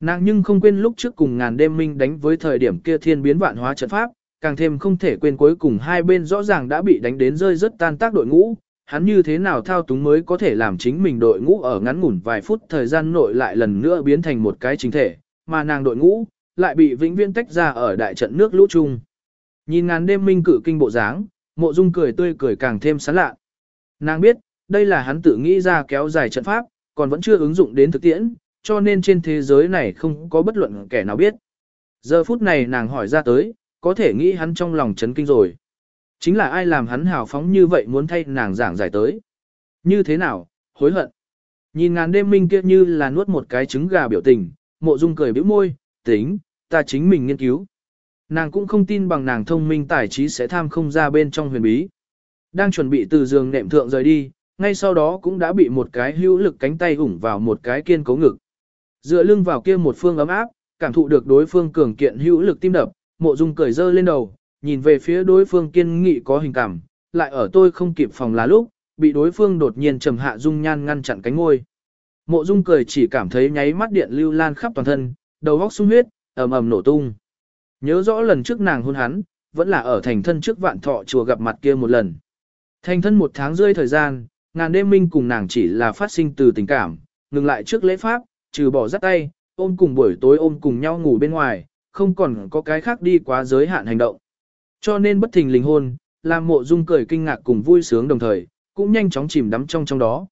Nàng nhưng không quên lúc trước cùng ngàn đêm minh đánh với thời điểm kia thiên biến vạn hóa trận pháp, càng thêm không thể quên cuối cùng hai bên rõ ràng đã bị đánh đến rơi rất tan tác đội ngũ, hắn như thế nào thao túng mới có thể làm chính mình đội ngũ ở ngắn ngủn vài phút thời gian nội lại lần nữa biến thành một cái chính thể, mà nàng đội ngũ lại bị vĩnh viễn tách ra ở đại trận nước lũ chung. Nhìn ngàn đêm minh cử kinh bộ dáng, mộ dung cười tươi cười càng thêm sán lạ. Nàng biết, đây là hắn tự nghĩ ra kéo dài trận pháp, còn vẫn chưa ứng dụng đến thực tiễn, cho nên trên thế giới này không có bất luận kẻ nào biết. Giờ phút này nàng hỏi ra tới, có thể nghĩ hắn trong lòng chấn kinh rồi. Chính là ai làm hắn hào phóng như vậy muốn thay nàng giảng giải tới. Như thế nào, hối hận. Nhìn ngàn đêm minh kia như là nuốt một cái trứng gà biểu tình, mộ dung cười bĩu môi, tính, ta chính mình nghiên cứu. Nàng cũng không tin bằng nàng thông minh tài trí sẽ tham không ra bên trong huyền bí. Đang chuẩn bị từ giường nệm thượng rời đi, ngay sau đó cũng đã bị một cái hữu lực cánh tay ủng vào một cái kiên cố ngực. Dựa lưng vào kia một phương ấm áp, cảm thụ được đối phương cường kiện hữu lực tim đập, mộ dung cởi dơ lên đầu, nhìn về phía đối phương kiên nghị có hình cảm, lại ở tôi không kịp phòng là lúc, bị đối phương đột nhiên trầm hạ dung nhan ngăn chặn cánh ngôi. Mộ dung cười chỉ cảm thấy nháy mắt điện lưu lan khắp toàn thân, đầu góc sung huyết, ầm ầm nổ tung. Nhớ rõ lần trước nàng hôn hắn, vẫn là ở thành thân trước vạn thọ chùa gặp mặt kia một lần. Thành thân một tháng rơi thời gian, ngàn đêm minh cùng nàng chỉ là phát sinh từ tình cảm, ngừng lại trước lễ pháp, trừ bỏ dắt tay, ôm cùng buổi tối ôm cùng nhau ngủ bên ngoài, không còn có cái khác đi quá giới hạn hành động. Cho nên bất thình lình hôn, làm mộ dung cười kinh ngạc cùng vui sướng đồng thời, cũng nhanh chóng chìm đắm trong trong đó.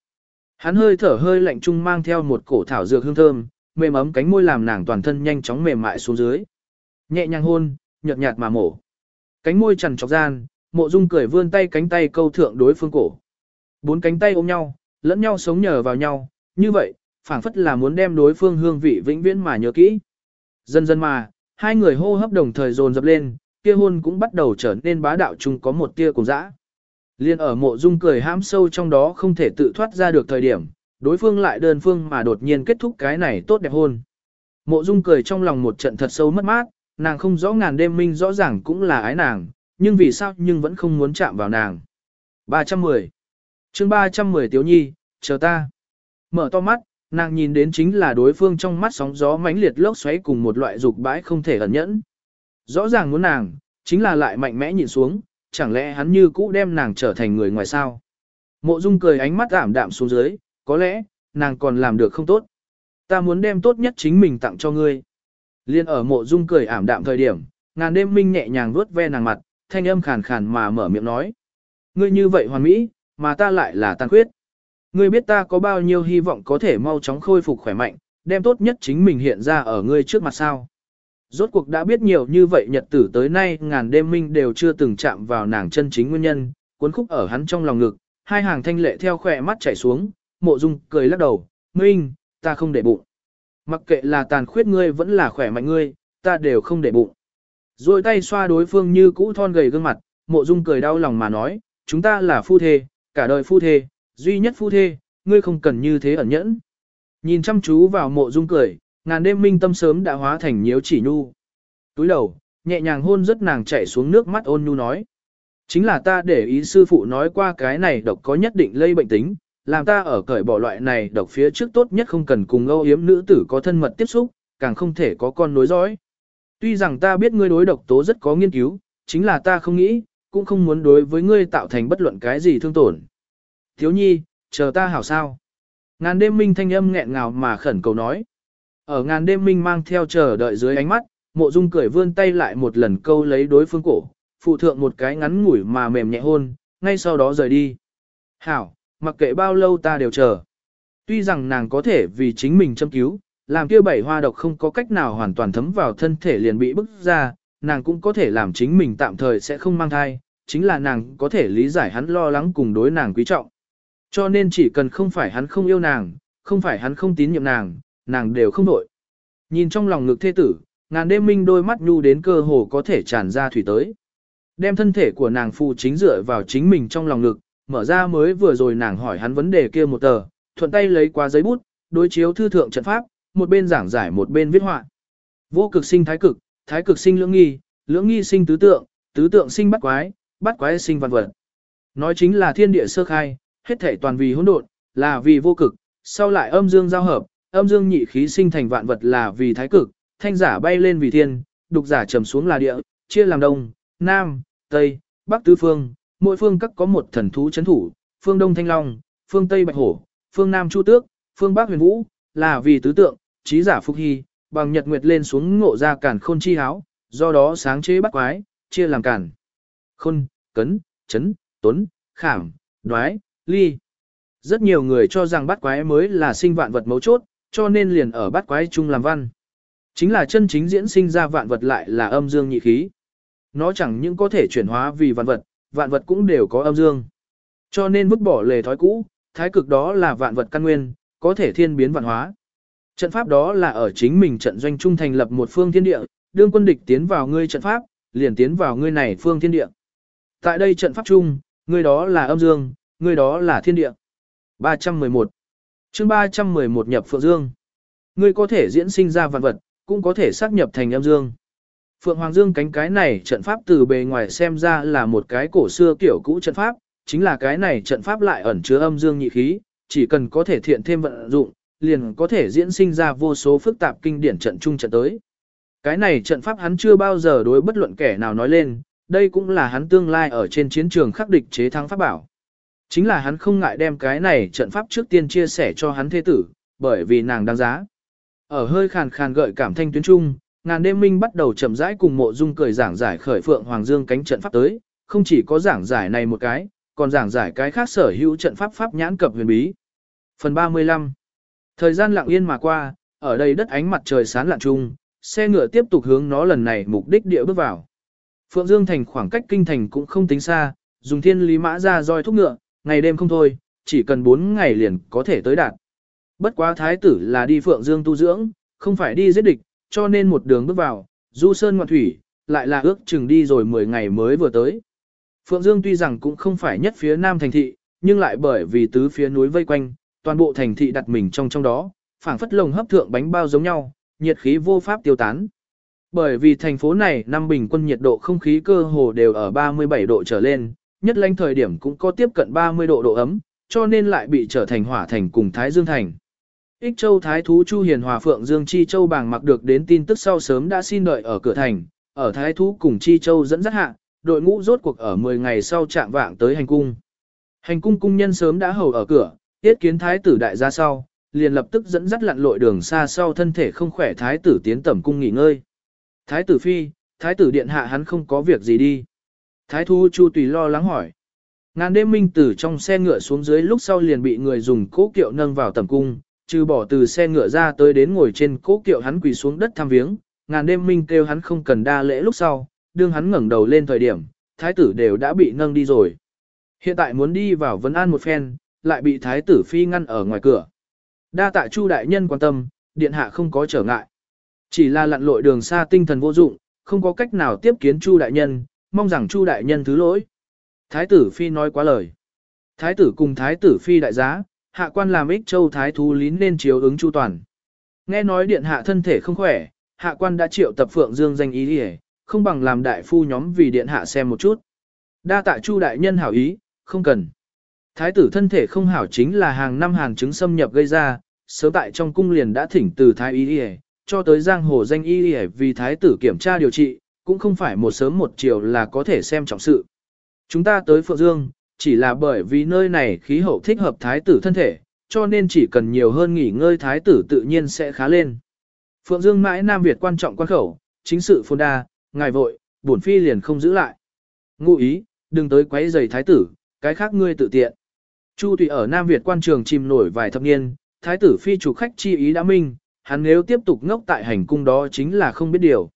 Hắn hơi thở hơi lạnh trung mang theo một cổ thảo dược hương thơm, mềm ấm cánh môi làm nàng toàn thân nhanh chóng mềm mại xuống dưới. Nhẹ nhàng hôn, nhợt nhạt mà mổ. Cánh môi trần trọc gian, mộ dung cười vươn tay cánh tay câu thượng đối phương cổ. Bốn cánh tay ôm nhau, lẫn nhau sống nhờ vào nhau, như vậy, phảng phất là muốn đem đối phương hương vị vĩnh viễn mà nhớ kỹ. Dần dần mà, hai người hô hấp đồng thời dồn dập lên, kia hôn cũng bắt đầu trở nên bá đạo chung có một tia cùng dã. Liên ở mộ dung cười hãm sâu trong đó không thể tự thoát ra được thời điểm, đối phương lại đơn phương mà đột nhiên kết thúc cái này tốt đẹp hôn. Mộ dung cười trong lòng một trận thật sâu mất mát, nàng không rõ ngàn đêm minh rõ ràng cũng là ái nàng, nhưng vì sao nhưng vẫn không muốn chạm vào nàng. 310 chương 310 Tiếu Nhi, chờ ta. Mở to mắt, nàng nhìn đến chính là đối phương trong mắt sóng gió mãnh liệt lốc xoáy cùng một loại dục bãi không thể ẩn nhẫn. Rõ ràng muốn nàng, chính là lại mạnh mẽ nhìn xuống, chẳng lẽ hắn như cũ đem nàng trở thành người ngoài sao? Mộ Dung cười ánh mắt ảm đạm xuống dưới, có lẽ, nàng còn làm được không tốt. Ta muốn đem tốt nhất chính mình tặng cho ngươi. Liên ở mộ Dung cười ảm đạm thời điểm, ngàn đêm minh nhẹ nhàng vuốt ve nàng mặt, thanh âm khàn khàn mà mở miệng nói. Ngươi như vậy hoàn mỹ, mà ta lại là tàn khuyết. Ngươi biết ta có bao nhiêu hy vọng có thể mau chóng khôi phục khỏe mạnh, đem tốt nhất chính mình hiện ra ở ngươi trước mặt sao. Rốt cuộc đã biết nhiều như vậy nhật tử tới nay ngàn đêm minh đều chưa từng chạm vào nàng chân chính nguyên nhân, cuốn khúc ở hắn trong lòng ngực, hai hàng thanh lệ theo khỏe mắt chảy xuống, mộ dung cười lắc đầu, minh, ta không để bụng. Mặc kệ là tàn khuyết ngươi vẫn là khỏe mạnh ngươi, ta đều không để bụng. Rồi tay xoa đối phương như cũ thon gầy gương mặt, mộ dung cười đau lòng mà nói, chúng ta là phu thê, cả đời phu thê, duy nhất phu thê, ngươi không cần như thế ẩn nhẫn. Nhìn chăm chú vào mộ dung cười, ngàn đêm minh tâm sớm đã hóa thành nhiễu chỉ nhu. Túi đầu, nhẹ nhàng hôn rất nàng chạy xuống nước mắt ôn nhu nói. Chính là ta để ý sư phụ nói qua cái này độc có nhất định lây bệnh tính, làm ta ở cởi bỏ loại này độc phía trước tốt nhất không cần cùng âu yếm nữ tử có thân mật tiếp xúc, càng không thể có con nối dõi. Tuy rằng ta biết ngươi đối độc tố rất có nghiên cứu, chính là ta không nghĩ, cũng không muốn đối với ngươi tạo thành bất luận cái gì thương tổn. Thiếu nhi, chờ ta hảo sao. Ngàn đêm minh thanh âm nghẹn ngào mà khẩn cầu nói. Ở ngàn đêm minh mang theo chờ đợi dưới ánh mắt, mộ dung cười vươn tay lại một lần câu lấy đối phương cổ, phụ thượng một cái ngắn ngủi mà mềm nhẹ hôn, ngay sau đó rời đi. Hảo, mặc kệ bao lâu ta đều chờ. Tuy rằng nàng có thể vì chính mình châm cứu, làm kia bảy hoa độc không có cách nào hoàn toàn thấm vào thân thể liền bị bức ra, nàng cũng có thể làm chính mình tạm thời sẽ không mang thai, chính là nàng có thể lý giải hắn lo lắng cùng đối nàng quý trọng. Cho nên chỉ cần không phải hắn không yêu nàng, không phải hắn không tín nhiệm nàng, nàng đều không đổi. Nhìn trong lòng ngực thê tử, ngàn đêm minh đôi mắt nhu đến cơ hồ có thể tràn ra thủy tới. Đem thân thể của nàng phụ chính dựa vào chính mình trong lòng ngực, mở ra mới vừa rồi nàng hỏi hắn vấn đề kia một tờ, thuận tay lấy qua giấy bút, đối chiếu thư thượng trận pháp, một bên giảng giải một bên viết họa. Vô cực sinh thái cực, thái cực sinh lưỡng nghi, lưỡng nghi sinh tứ tượng, tứ tượng sinh bắt quái, bắt quái sinh văn vật. Nói chính là thiên địa sơ khai, hết thể toàn vì hỗn độn, là vì vô cực, sau lại âm dương giao hợp, âm dương nhị khí sinh thành vạn vật là vì thái cực, thanh giả bay lên vì thiên, đục giả trầm xuống là địa, chia làm đông, nam, tây, bắc tứ phương, mỗi phương các có một thần thú chấn thủ, phương đông thanh long, phương tây bạch hổ, phương nam chu tước, phương bắc huyền vũ, là vì tứ tượng, trí giả phúc hy, bằng nhật nguyệt lên xuống ngộ ra cản khôn chi háo, do đó sáng chế bắt quái, chia làm cản. Khôn, cấn, chấn, tuấn, khảm, đoái, ly. Rất nhiều người cho rằng bắt quái mới là sinh vạn vật mấu chốt, cho nên liền ở bắt quái chung làm văn. Chính là chân chính diễn sinh ra vạn vật lại là âm dương nhị khí. Nó chẳng những có thể chuyển hóa vì vạn vật, vạn vật cũng đều có âm dương. Cho nên vứt bỏ lề thói cũ, thái cực đó là vạn vật căn nguyên, có thể thiên biến vạn hóa. Trận pháp đó là ở chính mình trận doanh trung thành lập một phương thiên địa, đương quân địch tiến vào ngươi trận pháp, liền tiến vào ngươi này phương thiên địa. Tại đây trận pháp chung, ngươi đó là âm dương, ngươi đó là thiên địa. 311 chương 311 nhập Phượng Dương. Ngươi có thể diễn sinh ra vạn vật, cũng có thể xác nhập thành âm dương. Phượng Hoàng Dương cánh cái này trận pháp từ bề ngoài xem ra là một cái cổ xưa kiểu cũ trận pháp, chính là cái này trận pháp lại ẩn chứa âm dương nhị khí, chỉ cần có thể thiện thêm vận dụng, liền có thể diễn sinh ra vô số phức tạp kinh điển trận trung trận tới. Cái này trận pháp hắn chưa bao giờ đối bất luận kẻ nào nói lên, đây cũng là hắn tương lai ở trên chiến trường khắc địch chế thắng pháp bảo. Chính là hắn không ngại đem cái này trận pháp trước tiên chia sẻ cho hắn thế tử, bởi vì nàng đáng giá. Ở hơi khàn khàn gợi cảm thanh tuyến trung, ngàn đêm minh bắt đầu chậm rãi cùng mộ dung cười giảng giải khởi phượng hoàng dương cánh trận pháp tới, không chỉ có giảng giải này một cái, còn giảng giải cái khác sở hữu trận pháp pháp nhãn cập huyền bí. Phần 35 Thời gian lặng yên mà qua, ở đây đất ánh mặt trời sáng lạn trung, xe ngựa tiếp tục hướng nó lần này mục đích địa bước vào. Phượng Dương thành khoảng cách kinh thành cũng không tính xa, dùng thiên lý mã ra roi thúc ngựa, ngày đêm không thôi, chỉ cần 4 ngày liền có thể tới đạt. Bất quá thái tử là đi Phượng Dương tu dưỡng, không phải đi giết địch, cho nên một đường bước vào, du sơn ngoạn thủy, lại là ước chừng đi rồi 10 ngày mới vừa tới. Phượng Dương tuy rằng cũng không phải nhất phía nam thành thị, nhưng lại bởi vì tứ phía núi vây quanh, toàn bộ thành thị đặt mình trong trong đó, phảng phất lồng hấp thượng bánh bao giống nhau, nhiệt khí vô pháp tiêu tán. Bởi vì thành phố này năm bình quân nhiệt độ không khí cơ hồ đều ở 37 độ trở lên, nhất lãnh thời điểm cũng có tiếp cận 30 độ độ ấm, cho nên lại bị trở thành hỏa thành cùng Thái Dương thành. Ích Châu Thái thú Chu Hiền Hòa Phượng Dương Chi Châu bàng mặc được đến tin tức sau sớm đã xin đợi ở cửa thành, ở Thái thú cùng Chi Châu dẫn dắt hạ, đội ngũ rốt cuộc ở 10 ngày sau chạm vạng tới hành cung. Hành cung cung nhân sớm đã hầu ở cửa, tiết kiến thái tử đại gia sau, liền lập tức dẫn dắt lặn lội đường xa sau thân thể không khỏe thái tử tiến tẩm cung nghỉ ngơi. Thái tử phi, thái tử điện hạ hắn không có việc gì đi. Thái thú chu tùy lo lắng hỏi. Ngàn đêm minh tử trong xe ngựa xuống dưới lúc sau liền bị người dùng cố kiệu nâng vào tầm cung, trừ bỏ từ xe ngựa ra tới đến ngồi trên cố kiệu hắn quỳ xuống đất thăm viếng, ngàn đêm minh kêu hắn không cần đa lễ lúc sau, đương hắn ngẩng đầu lên thời điểm, thái tử đều đã bị nâng đi rồi. Hiện tại muốn đi vào vấn an một phen, lại bị thái tử phi ngăn ở ngoài cửa. Đa tạ Chu đại nhân quan tâm, điện hạ không có trở ngại. Chỉ là lặn lội đường xa tinh thần vô dụng, không có cách nào tiếp kiến Chu đại nhân, mong rằng Chu đại nhân thứ lỗi. Thái tử phi nói quá lời. Thái tử cùng thái tử phi đại giá, hạ quan làm ích châu thái thú lín nên chiếu ứng chu toàn. Nghe nói điện hạ thân thể không khỏe, hạ quan đã triệu tập phượng dương danh ý đi không bằng làm đại phu nhóm vì điện hạ xem một chút. Đa tạ chu đại nhân hảo ý, không cần. Thái tử thân thể không hảo chính là hàng năm hàng chứng xâm nhập gây ra, sớm tại trong cung liền đã thỉnh từ thái y đi cho tới giang hồ danh y đi vì thái tử kiểm tra điều trị, cũng không phải một sớm một chiều là có thể xem trọng sự. Chúng ta tới Phượng Dương, chỉ là bởi vì nơi này khí hậu thích hợp thái tử thân thể, cho nên chỉ cần nhiều hơn nghỉ ngơi thái tử tự nhiên sẽ khá lên. Phượng Dương mãi Nam Việt quan trọng quan khẩu, chính sự phồn đa, ngài vội, bổn phi liền không giữ lại. Ngụ ý, đừng tới quấy giày thái tử, cái khác ngươi tự tiện. Chu Thủy ở Nam Việt quan trường chìm nổi vài thập niên, thái tử phi chủ khách chi ý đã minh, hắn nếu tiếp tục ngốc tại hành cung đó chính là không biết điều.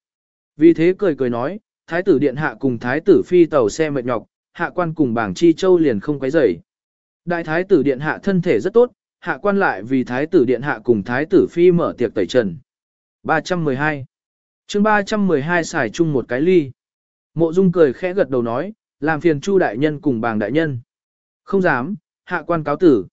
Vì thế cười cười nói, thái tử điện hạ cùng thái tử phi tàu xe mệt nhọc, hạ quan cùng bảng chi châu liền không quấy rầy. Đại thái tử điện hạ thân thể rất tốt, hạ quan lại vì thái tử điện hạ cùng thái tử phi mở tiệc tẩy trần. 312 chương 312 xài chung một cái ly. Mộ Dung cười khẽ gật đầu nói, làm phiền Chu đại nhân cùng bàng đại nhân. Không dám, hạ quan cáo tử.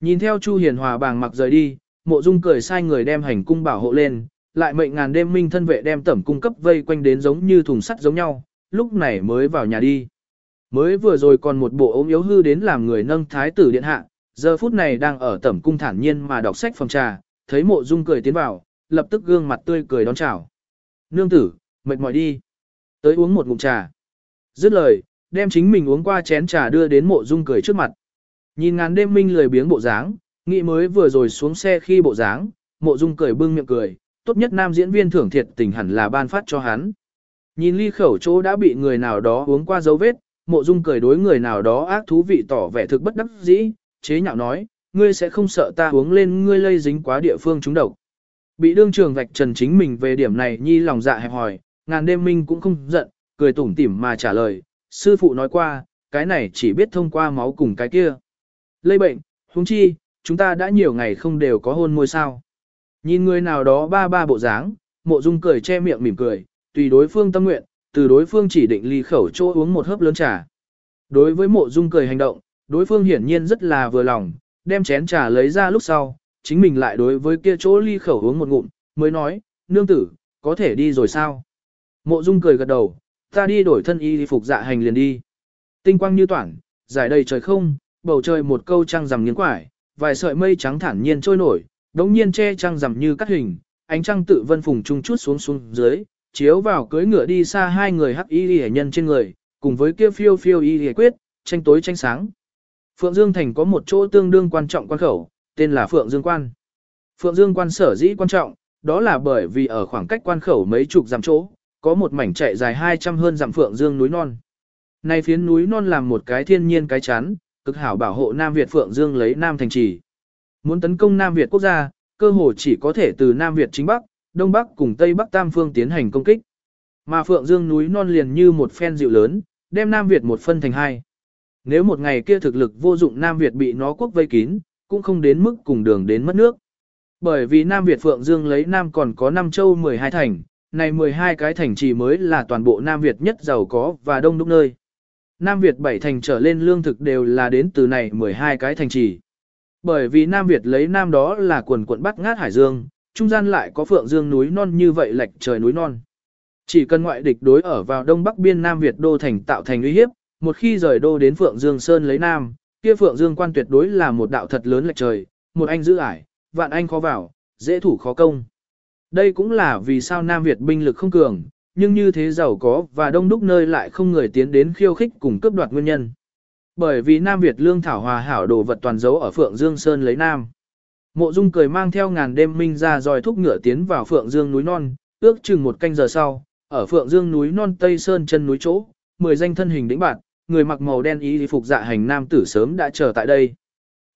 Nhìn theo Chu Hiền Hòa bàng mặc rời đi, Mộ Dung cười sai người đem hành cung bảo hộ lên, lại mệnh ngàn đêm minh thân vệ đem tẩm cung cấp vây quanh đến giống như thùng sắt giống nhau, lúc này mới vào nhà đi. Mới vừa rồi còn một bộ ốm yếu hư đến làm người nâng thái tử điện hạ, giờ phút này đang ở tẩm cung thản nhiên mà đọc sách phòng trà, thấy mộ dung cười tiến vào, lập tức gương mặt tươi cười đón chào. Nương tử, mệt mỏi đi. Tới uống một ngụm trà. Dứt lời, đem chính mình uống qua chén trà đưa đến mộ dung cười trước mặt. Nhìn ngàn đêm minh lười biếng bộ dáng, nghĩ mới vừa rồi xuống xe khi bộ dáng, mộ dung cười bưng miệng cười, tốt nhất nam diễn viên thưởng thiệt tình hẳn là ban phát cho hắn. Nhìn ly khẩu chỗ đã bị người nào đó uống qua dấu vết, mộ dung cười đối người nào đó ác thú vị tỏ vẻ thực bất đắc dĩ, chế nhạo nói, ngươi sẽ không sợ ta uống lên ngươi lây dính quá địa phương chúng độc. Bị đương trường vạch trần chính mình về điểm này nhi lòng dạ hẹp hỏi, ngàn đêm minh cũng không giận, cười tủm tỉm mà trả lời, sư phụ nói qua, cái này chỉ biết thông qua máu cùng cái kia. Lây bệnh, huống chi, chúng ta đã nhiều ngày không đều có hôn môi sao. Nhìn người nào đó ba ba bộ dáng, mộ dung cười che miệng mỉm cười, tùy đối phương tâm nguyện, từ đối phương chỉ định ly khẩu chỗ uống một hớp lớn trà. Đối với mộ dung cười hành động, đối phương hiển nhiên rất là vừa lòng, đem chén trà lấy ra lúc sau, chính mình lại đối với kia chỗ ly khẩu uống một ngụm, mới nói, nương tử, có thể đi rồi sao? Mộ dung cười gật đầu, ta đi đổi thân y phục dạ hành liền đi. Tinh quang như toản, giải đầy trời không, bầu trời một câu trăng rằm nghiến quải, vài sợi mây trắng thản nhiên trôi nổi, đống nhiên che trăng rằm như cắt hình, ánh trăng tự vân phùng trung chút xuống xuống dưới, chiếu vào cưới ngựa đi xa hai người hắc y hệ nhân trên người, cùng với kia phiêu phiêu y hệ quyết, tranh tối tranh sáng. Phượng Dương Thành có một chỗ tương đương quan trọng quan khẩu, tên là Phượng Dương Quan. Phượng Dương Quan sở dĩ quan trọng, đó là bởi vì ở khoảng cách quan khẩu mấy chục dặm chỗ, có một mảnh chạy dài 200 hơn dặm Phượng Dương núi non. nay phiến núi non làm một cái thiên nhiên cái chắn, cực hảo bảo hộ Nam Việt Phượng Dương lấy Nam thành trì. Muốn tấn công Nam Việt quốc gia, cơ hồ chỉ có thể từ Nam Việt chính Bắc, Đông Bắc cùng Tây Bắc Tam phương tiến hành công kích. Mà Phượng Dương núi non liền như một phen dịu lớn, đem Nam Việt một phân thành hai. Nếu một ngày kia thực lực vô dụng Nam Việt bị nó quốc vây kín, cũng không đến mức cùng đường đến mất nước. Bởi vì Nam Việt Phượng Dương lấy Nam còn có Nam châu 12 thành, này 12 cái thành trì mới là toàn bộ Nam Việt nhất giàu có và đông đúc nơi. Nam Việt bảy thành trở lên lương thực đều là đến từ này 12 cái thành trì. Bởi vì Nam Việt lấy Nam đó là quần quận bắt ngát Hải Dương, trung gian lại có Phượng Dương núi non như vậy lệch trời núi non. Chỉ cần ngoại địch đối ở vào đông bắc biên Nam Việt đô thành tạo thành uy hiếp, một khi rời đô đến Phượng Dương Sơn lấy Nam, kia Phượng Dương quan tuyệt đối là một đạo thật lớn lệch trời, một anh giữ ải, vạn anh khó vào, dễ thủ khó công. Đây cũng là vì sao Nam Việt binh lực không cường, nhưng như thế giàu có và đông đúc nơi lại không người tiến đến khiêu khích cùng cướp đoạt nguyên nhân. Bởi vì Nam Việt lương thảo hòa hảo đồ vật toàn dấu ở Phượng Dương Sơn lấy Nam. Mộ Dung cười mang theo ngàn đêm minh ra dòi thúc ngựa tiến vào Phượng Dương núi non, ước chừng một canh giờ sau, ở Phượng Dương núi non Tây Sơn chân núi chỗ, mười danh thân hình đĩnh bạn, người mặc màu đen y phục dạ hành nam tử sớm đã chờ tại đây.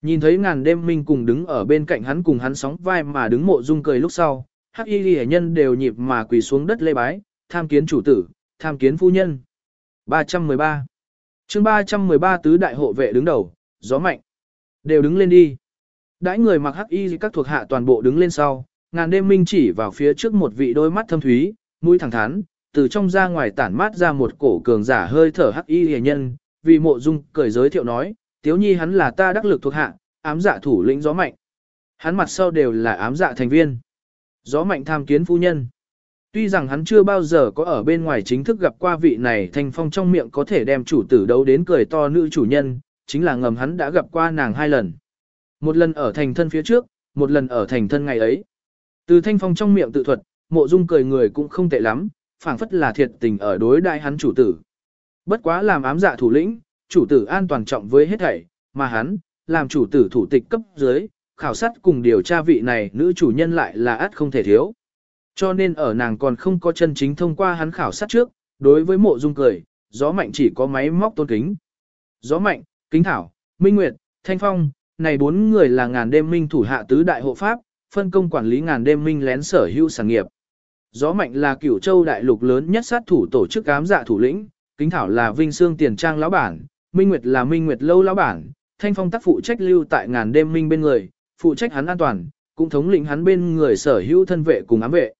Nhìn thấy ngàn đêm minh cùng đứng ở bên cạnh hắn cùng hắn sóng vai mà đứng mộ dung cười lúc sau, hắc y ghi nhân đều nhịp mà quỳ xuống đất lê bái, tham kiến chủ tử, tham kiến phu nhân. 313 chương 313 tứ đại hộ vệ đứng đầu, gió mạnh. Đều đứng lên đi. Đãi người mặc hắc y các thuộc hạ toàn bộ đứng lên sau, ngàn đêm minh chỉ vào phía trước một vị đôi mắt thâm thúy, mũi thẳng thắn, từ trong ra ngoài tản mát ra một cổ cường giả hơi thở hắc y hề nhân, vì mộ dung cười giới thiệu nói, tiếu nhi hắn là ta đắc lực thuộc hạ, ám dạ thủ lĩnh gió mạnh. Hắn mặt sau đều là ám dạ thành viên. Gió mạnh tham kiến phu nhân. Tuy rằng hắn chưa bao giờ có ở bên ngoài chính thức gặp qua vị này thành phong trong miệng có thể đem chủ tử đấu đến cười to nữ chủ nhân, chính là ngầm hắn đã gặp qua nàng hai lần. Một lần ở thành thân phía trước, một lần ở thành thân ngày ấy. Từ thanh phong trong miệng tự thuật, mộ dung cười người cũng không tệ lắm, phảng phất là thiệt tình ở đối đại hắn chủ tử. Bất quá làm ám dạ thủ lĩnh, chủ tử an toàn trọng với hết thảy, mà hắn, làm chủ tử thủ tịch cấp dưới, khảo sát cùng điều tra vị này nữ chủ nhân lại là át không thể thiếu. Cho nên ở nàng còn không có chân chính thông qua hắn khảo sát trước, đối với mộ dung cười, gió mạnh chỉ có máy móc tôn kính. Gió mạnh, kính thảo, minh nguyệt, thanh phong, này bốn người là ngàn đêm minh thủ hạ tứ đại hộ pháp, phân công quản lý ngàn đêm minh lén sở hữu sản nghiệp. Gió mạnh là cửu châu đại lục lớn nhất sát thủ tổ chức ám dạ thủ lĩnh, kính thảo là vinh xương tiền trang lão bản, minh nguyệt là minh nguyệt lâu lão bản, thanh phong tác phụ trách lưu tại ngàn đêm minh bên người, phụ trách hắn an toàn, cũng thống lĩnh hắn bên người sở hữu thân vệ cùng ám vệ.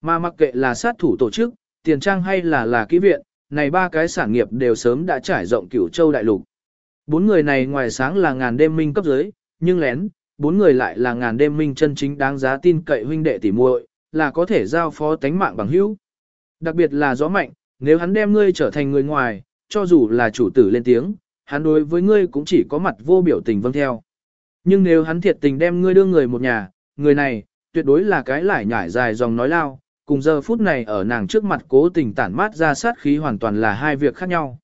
Mà mặc kệ là sát thủ tổ chức, tiền trang hay là là kỹ viện, này ba cái sản nghiệp đều sớm đã trải rộng cửu châu đại lục. Bốn người này ngoài sáng là ngàn đêm minh cấp dưới, nhưng lén, bốn người lại là ngàn đêm minh chân chính đáng giá tin cậy huynh đệ tỉ muội, là có thể giao phó tánh mạng bằng hữu. Đặc biệt là gió mạnh, nếu hắn đem ngươi trở thành người ngoài, cho dù là chủ tử lên tiếng, hắn đối với ngươi cũng chỉ có mặt vô biểu tình vâng theo. Nhưng nếu hắn thiệt tình đem ngươi đưa người một nhà, người này, tuyệt đối là cái lải nhải dài dòng nói lao, cùng giờ phút này ở nàng trước mặt cố tình tản mát ra sát khí hoàn toàn là hai việc khác nhau.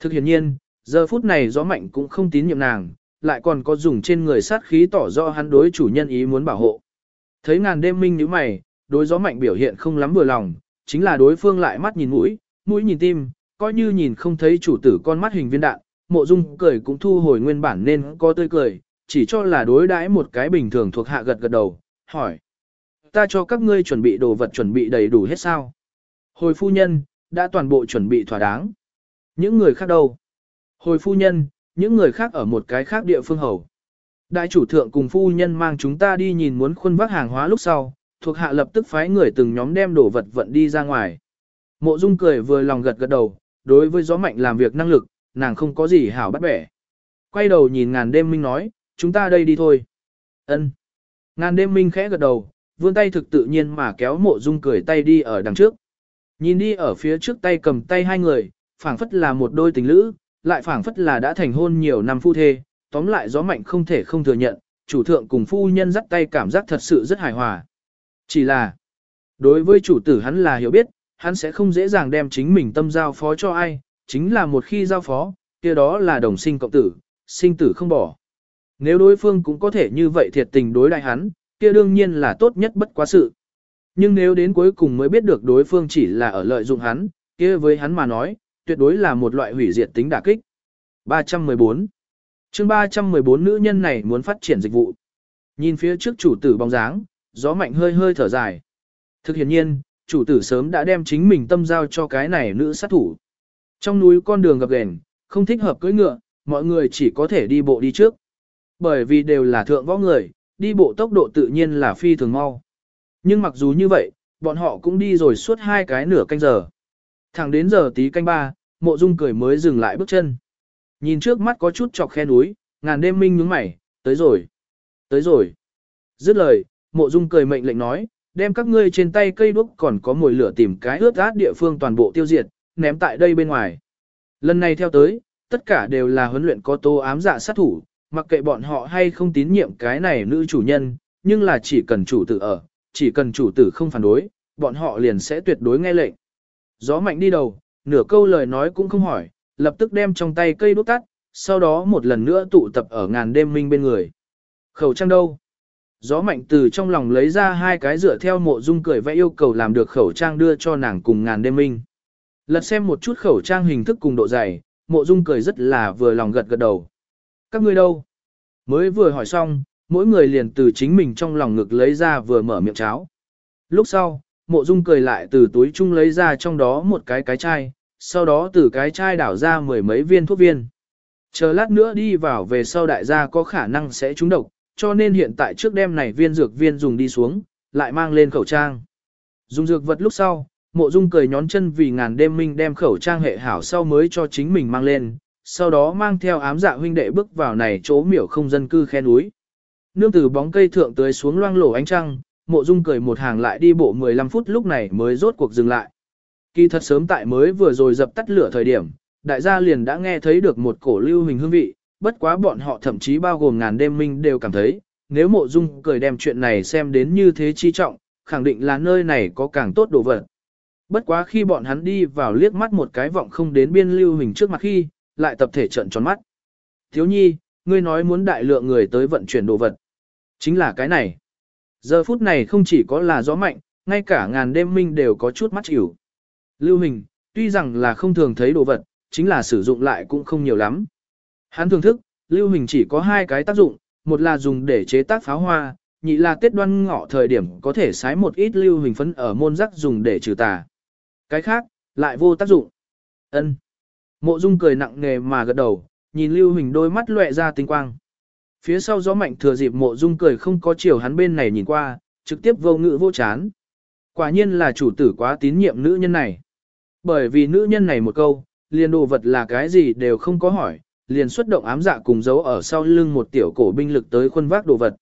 Thực hiện nhiên, giờ phút này gió mạnh cũng không tín nhiệm nàng, lại còn có dùng trên người sát khí tỏ rõ hắn đối chủ nhân ý muốn bảo hộ. Thấy ngàn đêm minh như mày, đối gió mạnh biểu hiện không lắm vừa lòng, chính là đối phương lại mắt nhìn mũi, mũi nhìn tim, coi như nhìn không thấy chủ tử con mắt hình viên đạn, mộ dung cười cũng thu hồi nguyên bản nên có tươi cười, chỉ cho là đối đãi một cái bình thường thuộc hạ gật gật đầu, hỏi. Ta cho các ngươi chuẩn bị đồ vật chuẩn bị đầy đủ hết sao? Hồi phu nhân, đã toàn bộ chuẩn bị thỏa đáng. Những người khác đâu? Hồi phu nhân, những người khác ở một cái khác địa phương hầu. Đại chủ thượng cùng phu nhân mang chúng ta đi nhìn muốn khuôn vác hàng hóa lúc sau, thuộc hạ lập tức phái người từng nhóm đem đồ vật vận đi ra ngoài. Mộ Dung cười vừa lòng gật gật đầu, đối với gió mạnh làm việc năng lực, nàng không có gì hảo bắt bẻ. Quay đầu nhìn ngàn đêm minh nói, chúng ta đây đi thôi. Ân. Ngàn đêm minh khẽ gật đầu, vươn tay thực tự nhiên mà kéo mộ Dung cười tay đi ở đằng trước. Nhìn đi ở phía trước tay cầm tay hai người, phảng phất là một đôi tình lữ, lại phảng phất là đã thành hôn nhiều năm phu thê, tóm lại gió mạnh không thể không thừa nhận, chủ thượng cùng phu nhân dắt tay cảm giác thật sự rất hài hòa. Chỉ là, đối với chủ tử hắn là hiểu biết, hắn sẽ không dễ dàng đem chính mình tâm giao phó cho ai, chính là một khi giao phó, kia đó là đồng sinh cộng tử, sinh tử không bỏ. Nếu đối phương cũng có thể như vậy thiệt tình đối đại hắn, kia đương nhiên là tốt nhất bất quá sự. Nhưng nếu đến cuối cùng mới biết được đối phương chỉ là ở lợi dụng hắn, kia với hắn mà nói, tuyệt đối là một loại hủy diệt tính đả kích. 314 chương 314 nữ nhân này muốn phát triển dịch vụ. Nhìn phía trước chủ tử bóng dáng, gió mạnh hơi hơi thở dài. Thực hiện nhiên, chủ tử sớm đã đem chính mình tâm giao cho cái này nữ sát thủ. Trong núi con đường gập ghềnh, không thích hợp cưỡi ngựa, mọi người chỉ có thể đi bộ đi trước. Bởi vì đều là thượng võ người, đi bộ tốc độ tự nhiên là phi thường mau. Nhưng mặc dù như vậy, bọn họ cũng đi rồi suốt hai cái nửa canh giờ. Thẳng đến giờ tí canh ba, mộ dung cười mới dừng lại bước chân. Nhìn trước mắt có chút chọc khe núi, ngàn đêm minh nhướng mày, tới rồi, tới rồi. Dứt lời, mộ dung cười mệnh lệnh nói, đem các ngươi trên tay cây đuốc còn có mùi lửa tìm cái ướt át địa phương toàn bộ tiêu diệt, ném tại đây bên ngoài. Lần này theo tới, tất cả đều là huấn luyện có tô ám dạ sát thủ, mặc kệ bọn họ hay không tín nhiệm cái này nữ chủ nhân, nhưng là chỉ cần chủ tử ở, chỉ cần chủ tử không phản đối, bọn họ liền sẽ tuyệt đối nghe lệnh. Gió mạnh đi đầu, nửa câu lời nói cũng không hỏi, lập tức đem trong tay cây đốt tắt, sau đó một lần nữa tụ tập ở ngàn đêm minh bên người. Khẩu trang đâu? Gió mạnh từ trong lòng lấy ra hai cái dựa theo mộ dung cười vẽ yêu cầu làm được khẩu trang đưa cho nàng cùng ngàn đêm minh. Lật xem một chút khẩu trang hình thức cùng độ dày, mộ dung cười rất là vừa lòng gật gật đầu. Các ngươi đâu? Mới vừa hỏi xong, mỗi người liền từ chính mình trong lòng ngực lấy ra vừa mở miệng cháo. Lúc sau, mộ dung cười lại từ túi chung lấy ra trong đó một cái cái chai, sau đó từ cái chai đảo ra mười mấy viên thuốc viên. Chờ lát nữa đi vào về sau đại gia có khả năng sẽ trúng độc, cho nên hiện tại trước đêm này viên dược viên dùng đi xuống, lại mang lên khẩu trang. Dùng dược vật lúc sau, mộ dung cười nhón chân vì ngàn đêm minh đem khẩu trang hệ hảo sau mới cho chính mình mang lên, sau đó mang theo ám dạ huynh đệ bước vào này chỗ miểu không dân cư khe núi. Nương từ bóng cây thượng tới xuống loang lổ ánh trăng, mộ dung cười một hàng lại đi bộ 15 phút lúc này mới rốt cuộc dừng lại. Kỳ thật sớm tại mới vừa rồi dập tắt lửa thời điểm, đại gia liền đã nghe thấy được một cổ lưu hình hương vị, bất quá bọn họ thậm chí bao gồm ngàn đêm minh đều cảm thấy, nếu mộ dung cười đem chuyện này xem đến như thế chi trọng, khẳng định là nơi này có càng tốt đồ vật. Bất quá khi bọn hắn đi vào liếc mắt một cái vọng không đến biên lưu hình trước mặt khi, lại tập thể trận tròn mắt. Thiếu nhi, ngươi nói muốn đại lượng người tới vận chuyển đồ vật. Chính là cái này. Giờ phút này không chỉ có là gió mạnh, ngay cả ngàn đêm minh đều có chút mắt chịu. Lưu hình, tuy rằng là không thường thấy đồ vật, chính là sử dụng lại cũng không nhiều lắm. Hắn thưởng thức, lưu hình chỉ có hai cái tác dụng, một là dùng để chế tác pháo hoa, nhị là tết đoan ngọ thời điểm có thể sái một ít lưu hình phấn ở môn rắc dùng để trừ tà. Cái khác, lại vô tác dụng. ân Mộ dung cười nặng nề mà gật đầu, nhìn lưu hình đôi mắt lóe ra tinh quang. Phía sau gió mạnh thừa dịp mộ dung cười không có chiều hắn bên này nhìn qua, trực tiếp vô ngữ vô chán. Quả nhiên là chủ tử quá tín nhiệm nữ nhân này. Bởi vì nữ nhân này một câu, liền đồ vật là cái gì đều không có hỏi, liền xuất động ám dạ cùng giấu ở sau lưng một tiểu cổ binh lực tới khuân vác đồ vật.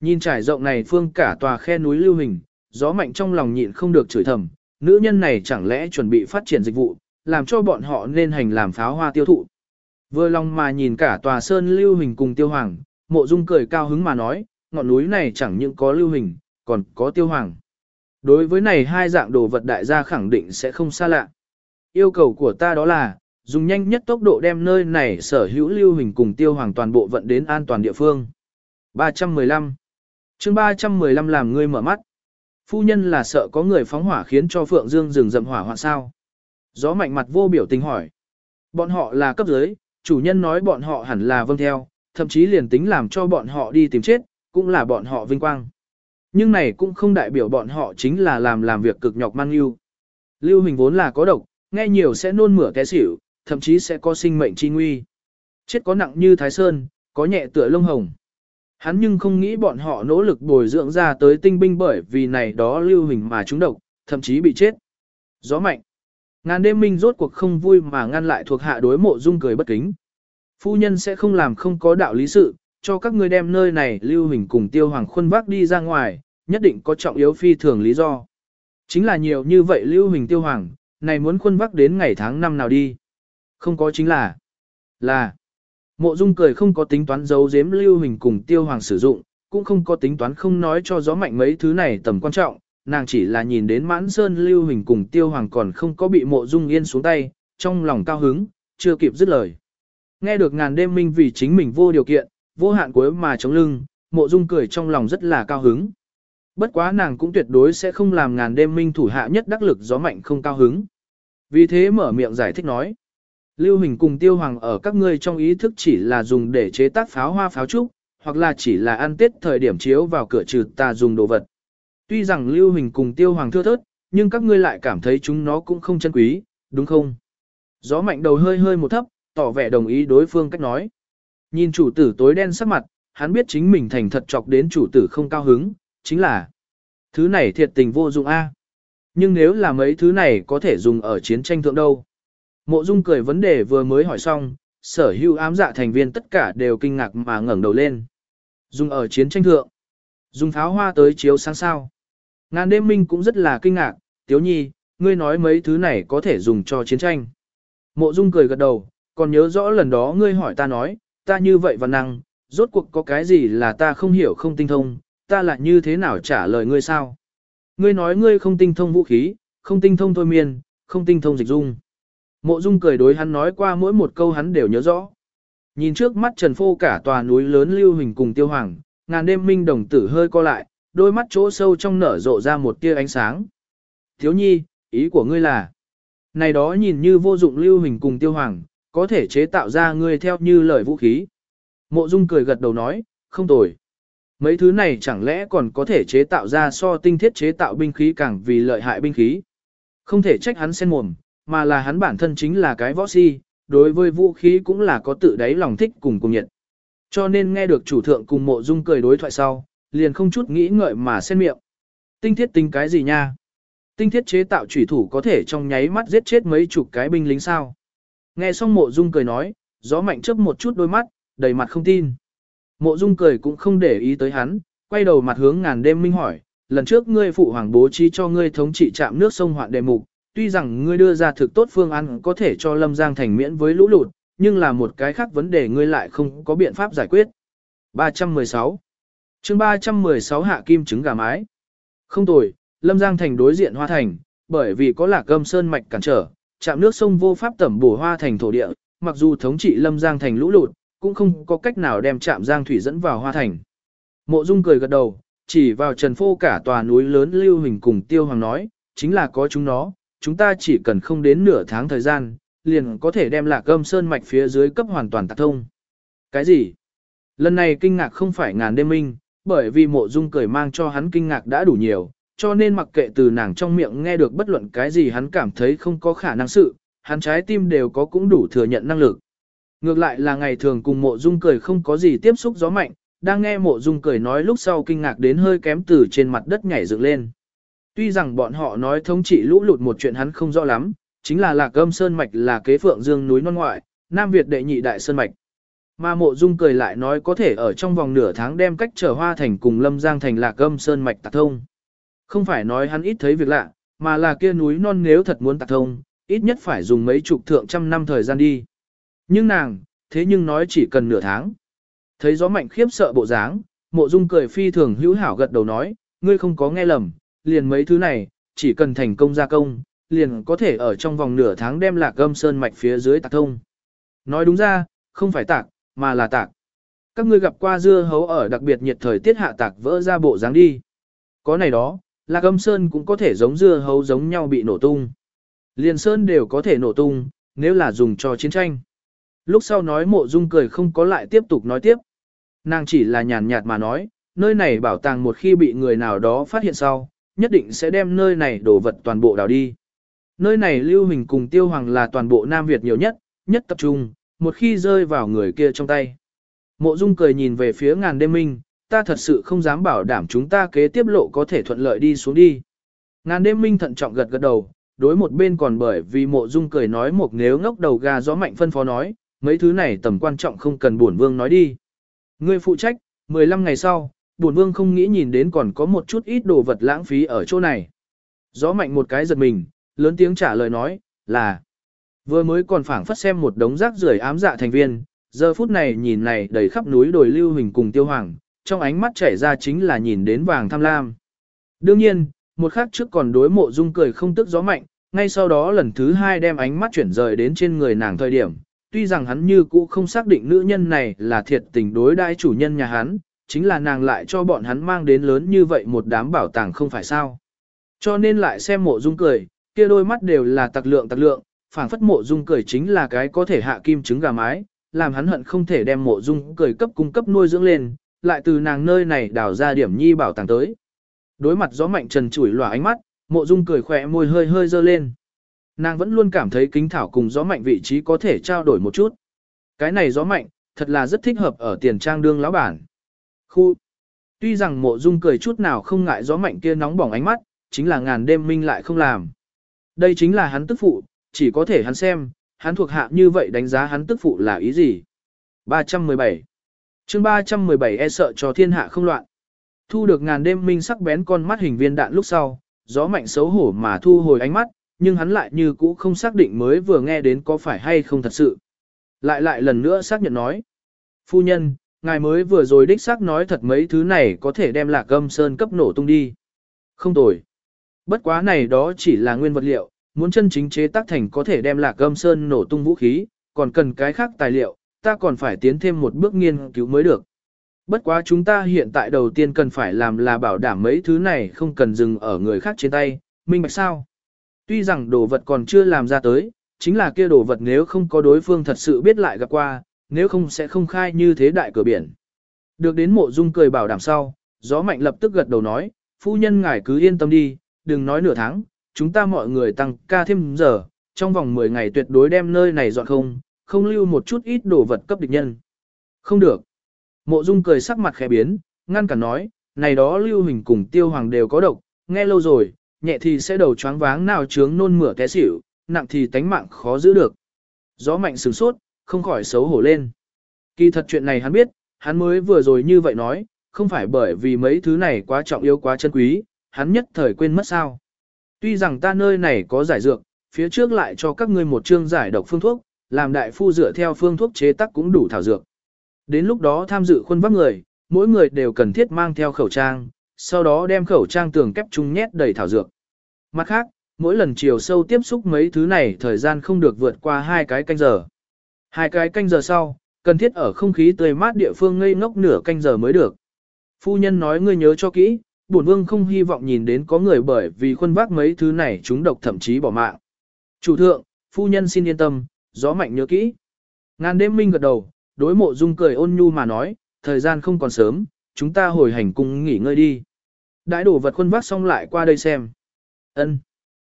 Nhìn trải rộng này phương cả tòa khe núi lưu hình, gió mạnh trong lòng nhịn không được chửi thầm, nữ nhân này chẳng lẽ chuẩn bị phát triển dịch vụ, làm cho bọn họ nên hành làm pháo hoa tiêu thụ. Vừa lòng mà nhìn cả tòa sơn lưu hình cùng tiêu hoàng, mộ dung cười cao hứng mà nói, ngọn núi này chẳng những có lưu hình, còn có tiêu hoàng. Đối với này hai dạng đồ vật đại gia khẳng định sẽ không xa lạ. Yêu cầu của ta đó là, dùng nhanh nhất tốc độ đem nơi này sở hữu lưu hình cùng tiêu hoàng toàn bộ vận đến an toàn địa phương. 315 chương 315 làm ngươi mở mắt. Phu nhân là sợ có người phóng hỏa khiến cho Phượng Dương rừng rậm hỏa hoạn sao. Gió mạnh mặt vô biểu tình hỏi. Bọn họ là cấp dưới, chủ nhân nói bọn họ hẳn là vâng theo, thậm chí liền tính làm cho bọn họ đi tìm chết, cũng là bọn họ vinh quang. Nhưng này cũng không đại biểu bọn họ chính là làm làm việc cực nhọc mang yêu. Lưu hình vốn là có độc, nghe nhiều sẽ nôn mửa té xỉu, thậm chí sẽ có sinh mệnh chi nguy. Chết có nặng như thái sơn, có nhẹ tựa lông hồng. Hắn nhưng không nghĩ bọn họ nỗ lực bồi dưỡng ra tới tinh binh bởi vì này đó lưu hình mà trúng độc, thậm chí bị chết. Gió mạnh. Ngàn đêm minh rốt cuộc không vui mà ngăn lại thuộc hạ đối mộ dung cười bất kính. Phu nhân sẽ không làm không có đạo lý sự, cho các ngươi đem nơi này lưu hình cùng tiêu hoàng khuân vác đi ra ngoài, nhất định có trọng yếu phi thường lý do. Chính là nhiều như vậy lưu hình tiêu hoàng, này muốn khuân vác đến ngày tháng năm nào đi. Không có chính là, là, mộ dung cười không có tính toán giấu giếm lưu hình cùng tiêu hoàng sử dụng, cũng không có tính toán không nói cho gió mạnh mấy thứ này tầm quan trọng, nàng chỉ là nhìn đến mãn sơn lưu hình cùng tiêu hoàng còn không có bị mộ dung yên xuống tay, trong lòng cao hứng, chưa kịp dứt lời. Nghe được ngàn đêm minh vì chính mình vô điều kiện, vô hạn cuối mà chống lưng, mộ dung cười trong lòng rất là cao hứng. Bất quá nàng cũng tuyệt đối sẽ không làm ngàn đêm minh thủ hạ nhất đắc lực gió mạnh không cao hứng. Vì thế mở miệng giải thích nói. Lưu Hình cùng Tiêu Hoàng ở các ngươi trong ý thức chỉ là dùng để chế tác pháo hoa pháo trúc, hoặc là chỉ là ăn tết thời điểm chiếu vào cửa trừ ta dùng đồ vật. Tuy rằng Lưu Hình cùng Tiêu Hoàng thưa thớt, nhưng các ngươi lại cảm thấy chúng nó cũng không chân quý, đúng không? Gió mạnh đầu hơi hơi một thấp, tỏ vẻ đồng ý đối phương cách nói. Nhìn chủ tử tối đen sắc mặt, hắn biết chính mình thành thật chọc đến chủ tử không cao hứng, chính là thứ này thiệt tình vô dụng a. Nhưng nếu là mấy thứ này có thể dùng ở chiến tranh thượng đâu? Mộ Dung cười vấn đề vừa mới hỏi xong, sở hữu ám dạ thành viên tất cả đều kinh ngạc mà ngẩng đầu lên. Dùng ở chiến tranh thượng. Dùng pháo hoa tới chiếu sáng sao. Ngàn đêm minh cũng rất là kinh ngạc, tiếu nhi, ngươi nói mấy thứ này có thể dùng cho chiến tranh. Mộ Dung cười gật đầu, còn nhớ rõ lần đó ngươi hỏi ta nói, ta như vậy và năng, rốt cuộc có cái gì là ta không hiểu không tinh thông, ta lại như thế nào trả lời ngươi sao? Ngươi nói ngươi không tinh thông vũ khí, không tinh thông thôi miên, không tinh thông dịch dung. Mộ Dung cười đối hắn nói qua mỗi một câu hắn đều nhớ rõ. Nhìn trước mắt Trần Phô cả tòa núi lớn lưu hình cùng tiêu hoàng, ngàn đêm minh đồng tử hơi co lại, đôi mắt chỗ sâu trong nở rộ ra một tia ánh sáng. Thiếu nhi, ý của ngươi là, này đó nhìn như vô dụng lưu hình cùng tiêu hoàng, có thể chế tạo ra ngươi theo như lời vũ khí. Mộ Dung cười gật đầu nói, không tồi. Mấy thứ này chẳng lẽ còn có thể chế tạo ra so tinh thiết chế tạo binh khí càng vì lợi hại binh khí. Không thể trách hắn sen mồm, mà là hắn bản thân chính là cái võ si, đối với vũ khí cũng là có tự đáy lòng thích cùng cùng nhiệt. Cho nên nghe được chủ thượng cùng mộ dung cười đối thoại sau, liền không chút nghĩ ngợi mà sen miệng. Tinh thiết tính cái gì nha? Tinh thiết chế tạo chủy thủ có thể trong nháy mắt giết chết mấy chục cái binh lính sao? Nghe xong mộ dung cười nói, gió mạnh chớp một chút đôi mắt, đầy mặt không tin. Mộ dung cười cũng không để ý tới hắn, quay đầu mặt hướng ngàn đêm minh hỏi, lần trước ngươi phụ hoàng bố trí cho ngươi thống trị trạm nước sông hoạn đề mục, tuy rằng ngươi đưa ra thực tốt phương án có thể cho Lâm Giang thành miễn với lũ lụt, nhưng là một cái khác vấn đề ngươi lại không có biện pháp giải quyết. 316 chương 316 hạ kim trứng gà mái. Không tồi, Lâm Giang thành đối diện Hoa Thành, bởi vì có lạc gâm sơn mạch cản trở, trạm nước sông vô pháp tẩm bổ Hoa Thành thổ địa, mặc dù thống trị Lâm Giang thành lũ lụt, cũng không có cách nào đem trạm Giang thủy dẫn vào Hoa Thành. Mộ Dung cười gật đầu, chỉ vào trần phô cả tòa núi lớn lưu hình cùng tiêu hoàng nói, chính là có chúng nó, chúng ta chỉ cần không đến nửa tháng thời gian, liền có thể đem lạc âm sơn mạch phía dưới cấp hoàn toàn tạc thông. Cái gì? Lần này kinh ngạc không phải ngàn đêm minh, bởi vì mộ dung cười mang cho hắn kinh ngạc đã đủ nhiều, cho nên mặc kệ từ nàng trong miệng nghe được bất luận cái gì hắn cảm thấy không có khả năng sự, hắn trái tim đều có cũng đủ thừa nhận năng lực. Ngược lại là ngày thường cùng mộ dung cười không có gì tiếp xúc gió mạnh, đang nghe mộ dung cười nói lúc sau kinh ngạc đến hơi kém từ trên mặt đất nhảy dựng lên. Tuy rằng bọn họ nói thống trị lũ lụt một chuyện hắn không rõ lắm, chính là lạc âm sơn mạch là kế phượng dương núi non ngoại, Nam Việt đệ nhị đại sơn mạch. Mà mộ dung cười lại nói có thể ở trong vòng nửa tháng đem cách trở hoa thành cùng lâm giang thành lạc âm sơn mạch tạc thông. Không phải nói hắn ít thấy việc lạ, mà là kia núi non nếu thật muốn tạc thông, ít nhất phải dùng mấy chục thượng trăm năm thời gian đi. Nhưng nàng, thế nhưng nói chỉ cần nửa tháng. Thấy gió mạnh khiếp sợ bộ dáng, mộ dung cười phi thường hữu hảo gật đầu nói, ngươi không có nghe lầm, liền mấy thứ này, chỉ cần thành công gia công, liền có thể ở trong vòng nửa tháng đem lạc gâm sơn mạch phía dưới tạc thông. Nói đúng ra, không phải tạc, mà là tạc. Các ngươi gặp qua dưa hấu ở đặc biệt nhiệt thời tiết hạ tạc vỡ ra bộ dáng đi. Có này đó, lạc âm sơn cũng có thể giống dưa hấu giống nhau bị nổ tung. Liền sơn đều có thể nổ tung, nếu là dùng cho chiến tranh. Lúc sau nói mộ dung cười không có lại tiếp tục nói tiếp. Nàng chỉ là nhàn nhạt mà nói, nơi này bảo tàng một khi bị người nào đó phát hiện sau, nhất định sẽ đem nơi này đổ vật toàn bộ đào đi. Nơi này lưu hình cùng tiêu hoàng là toàn bộ Nam Việt nhiều nhất, nhất tập trung, một khi rơi vào người kia trong tay. Mộ dung cười nhìn về phía ngàn đêm minh, ta thật sự không dám bảo đảm chúng ta kế tiếp lộ có thể thuận lợi đi xuống đi. Ngàn đêm minh thận trọng gật gật đầu, đối một bên còn bởi vì mộ dung cười nói một nếu ngốc đầu gà gió mạnh phân phó nói, mấy thứ này tầm quan trọng không cần bổn vương nói đi. Ngươi phụ trách, 15 ngày sau, bổn vương không nghĩ nhìn đến còn có một chút ít đồ vật lãng phí ở chỗ này. Gió mạnh một cái giật mình, lớn tiếng trả lời nói, là vừa mới còn phảng phất xem một đống rác rưởi ám dạ thành viên, giờ phút này nhìn này đầy khắp núi đồi lưu hình cùng tiêu hoàng, trong ánh mắt chảy ra chính là nhìn đến vàng tham lam. Đương nhiên, một khắc trước còn đối mộ dung cười không tức gió mạnh, ngay sau đó lần thứ hai đem ánh mắt chuyển rời đến trên người nàng thời điểm, tuy rằng hắn như cũ không xác định nữ nhân này là thiệt tình đối đãi chủ nhân nhà hắn, chính là nàng lại cho bọn hắn mang đến lớn như vậy một đám bảo tàng không phải sao. Cho nên lại xem mộ dung cười, kia đôi mắt đều là tặc lượng tặc lượng, phảng phất mộ dung cười chính là cái có thể hạ kim trứng gà mái, làm hắn hận không thể đem mộ dung cười cấp cung cấp nuôi dưỡng lên, lại từ nàng nơi này đào ra điểm nhi bảo tàng tới. Đối mặt gió mạnh trần chủi lòa ánh mắt, mộ dung cười khỏe môi hơi hơi dơ lên. Nàng vẫn luôn cảm thấy kính thảo cùng gió mạnh vị trí có thể trao đổi một chút. Cái này gió mạnh, thật là rất thích hợp ở tiền trang đương lão bản. Khu. Tuy rằng mộ dung cười chút nào không ngại gió mạnh kia nóng bỏng ánh mắt, chính là ngàn đêm minh lại không làm. Đây chính là hắn tức phụ, chỉ có thể hắn xem, hắn thuộc hạ như vậy đánh giá hắn tức phụ là ý gì. 317 chương 317 e sợ cho thiên hạ không loạn. Thu được ngàn đêm minh sắc bén con mắt hình viên đạn lúc sau, gió mạnh xấu hổ mà thu hồi ánh mắt, nhưng hắn lại như cũ không xác định mới vừa nghe đến có phải hay không thật sự. Lại lại lần nữa xác nhận nói. Phu nhân, ngài mới vừa rồi đích xác nói thật mấy thứ này có thể đem lạc gâm sơn cấp nổ tung đi. Không tồi. Bất quá này đó chỉ là nguyên vật liệu, muốn chân chính chế tác thành có thể đem lạc gâm sơn nổ tung vũ khí, còn cần cái khác tài liệu, ta còn phải tiến thêm một bước nghiên cứu mới được. Bất quá chúng ta hiện tại đầu tiên cần phải làm là bảo đảm mấy thứ này không cần dừng ở người khác trên tay, minh bạch sao? Tuy rằng đồ vật còn chưa làm ra tới, chính là kia đồ vật nếu không có đối phương thật sự biết lại gặp qua, nếu không sẽ không khai như thế đại cửa biển. Được đến mộ dung cười bảo đảm sau, gió mạnh lập tức gật đầu nói, phu nhân ngài cứ yên tâm đi, đừng nói nửa tháng, chúng ta mọi người tăng ca thêm giờ, trong vòng 10 ngày tuyệt đối đem nơi này dọn không, không lưu một chút ít đồ vật cấp địch nhân. Không được. Mộ dung cười sắc mặt khẽ biến, ngăn cản nói, này đó lưu hình cùng tiêu hoàng đều có độc, nghe lâu rồi, nhẹ thì sẽ đầu choáng váng nào trướng nôn mửa té xỉu, nặng thì tánh mạng khó giữ được. Gió mạnh sửng sốt, không khỏi xấu hổ lên. Kỳ thật chuyện này hắn biết, hắn mới vừa rồi như vậy nói, không phải bởi vì mấy thứ này quá trọng yếu quá chân quý, hắn nhất thời quên mất sao. Tuy rằng ta nơi này có giải dược, phía trước lại cho các ngươi một chương giải độc phương thuốc, làm đại phu dựa theo phương thuốc chế tác cũng đủ thảo dược. Đến lúc đó tham dự khuôn vác người, mỗi người đều cần thiết mang theo khẩu trang, sau đó đem khẩu trang tường kép chung nhét đầy thảo dược. Mặt khác, mỗi lần chiều sâu tiếp xúc mấy thứ này thời gian không được vượt qua hai cái canh giờ. Hai cái canh giờ sau, cần thiết ở không khí tươi mát địa phương ngây ngốc nửa canh giờ mới được. Phu nhân nói ngươi nhớ cho kỹ, bổn vương không hy vọng nhìn đến có người bởi vì khuôn vác mấy thứ này chúng độc thậm chí bỏ mạng. Chủ thượng, phu nhân xin yên tâm, gió mạnh nhớ kỹ. Ngàn đêm minh gật đầu, đối mộ dung cười ôn nhu mà nói, thời gian không còn sớm, chúng ta hồi hành cung nghỉ ngơi đi. Đãi đổ vật khuân vác xong lại qua đây xem. Ân.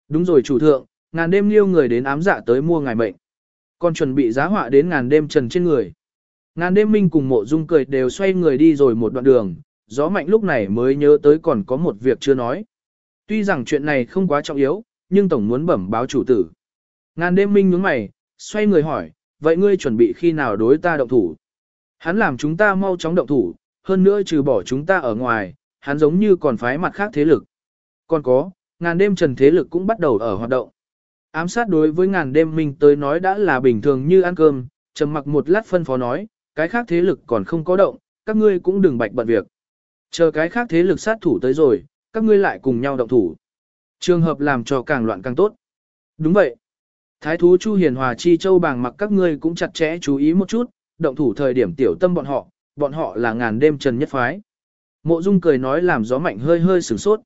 Đúng rồi chủ thượng, ngàn đêm liêu người đến ám dạ tới mua ngài mệnh. Còn chuẩn bị giá họa đến ngàn đêm trần trên người. Ngàn đêm minh cùng mộ dung cười đều xoay người đi rồi một đoạn đường, gió mạnh lúc này mới nhớ tới còn có một việc chưa nói. Tuy rằng chuyện này không quá trọng yếu, nhưng tổng muốn bẩm báo chủ tử. Ngàn đêm minh nhướng mày, xoay người hỏi, vậy ngươi chuẩn bị khi nào đối ta động thủ? Hắn làm chúng ta mau chóng động thủ, hơn nữa trừ bỏ chúng ta ở ngoài, hắn giống như còn phái mặt khác thế lực. Còn có, ngàn đêm trần thế lực cũng bắt đầu ở hoạt động. Ám sát đối với ngàn đêm mình tới nói đã là bình thường như ăn cơm, trầm mặc một lát phân phó nói, cái khác thế lực còn không có động, các ngươi cũng đừng bạch bận việc. Chờ cái khác thế lực sát thủ tới rồi, các ngươi lại cùng nhau động thủ. Trường hợp làm cho càng loạn càng tốt. Đúng vậy. Thái thú Chu Hiền Hòa Chi Châu bàng mặc các ngươi cũng chặt chẽ chú ý một chút, động thủ thời điểm tiểu tâm bọn họ, bọn họ là ngàn đêm trần nhất phái. Mộ Dung cười nói làm gió mạnh hơi hơi sửng sốt.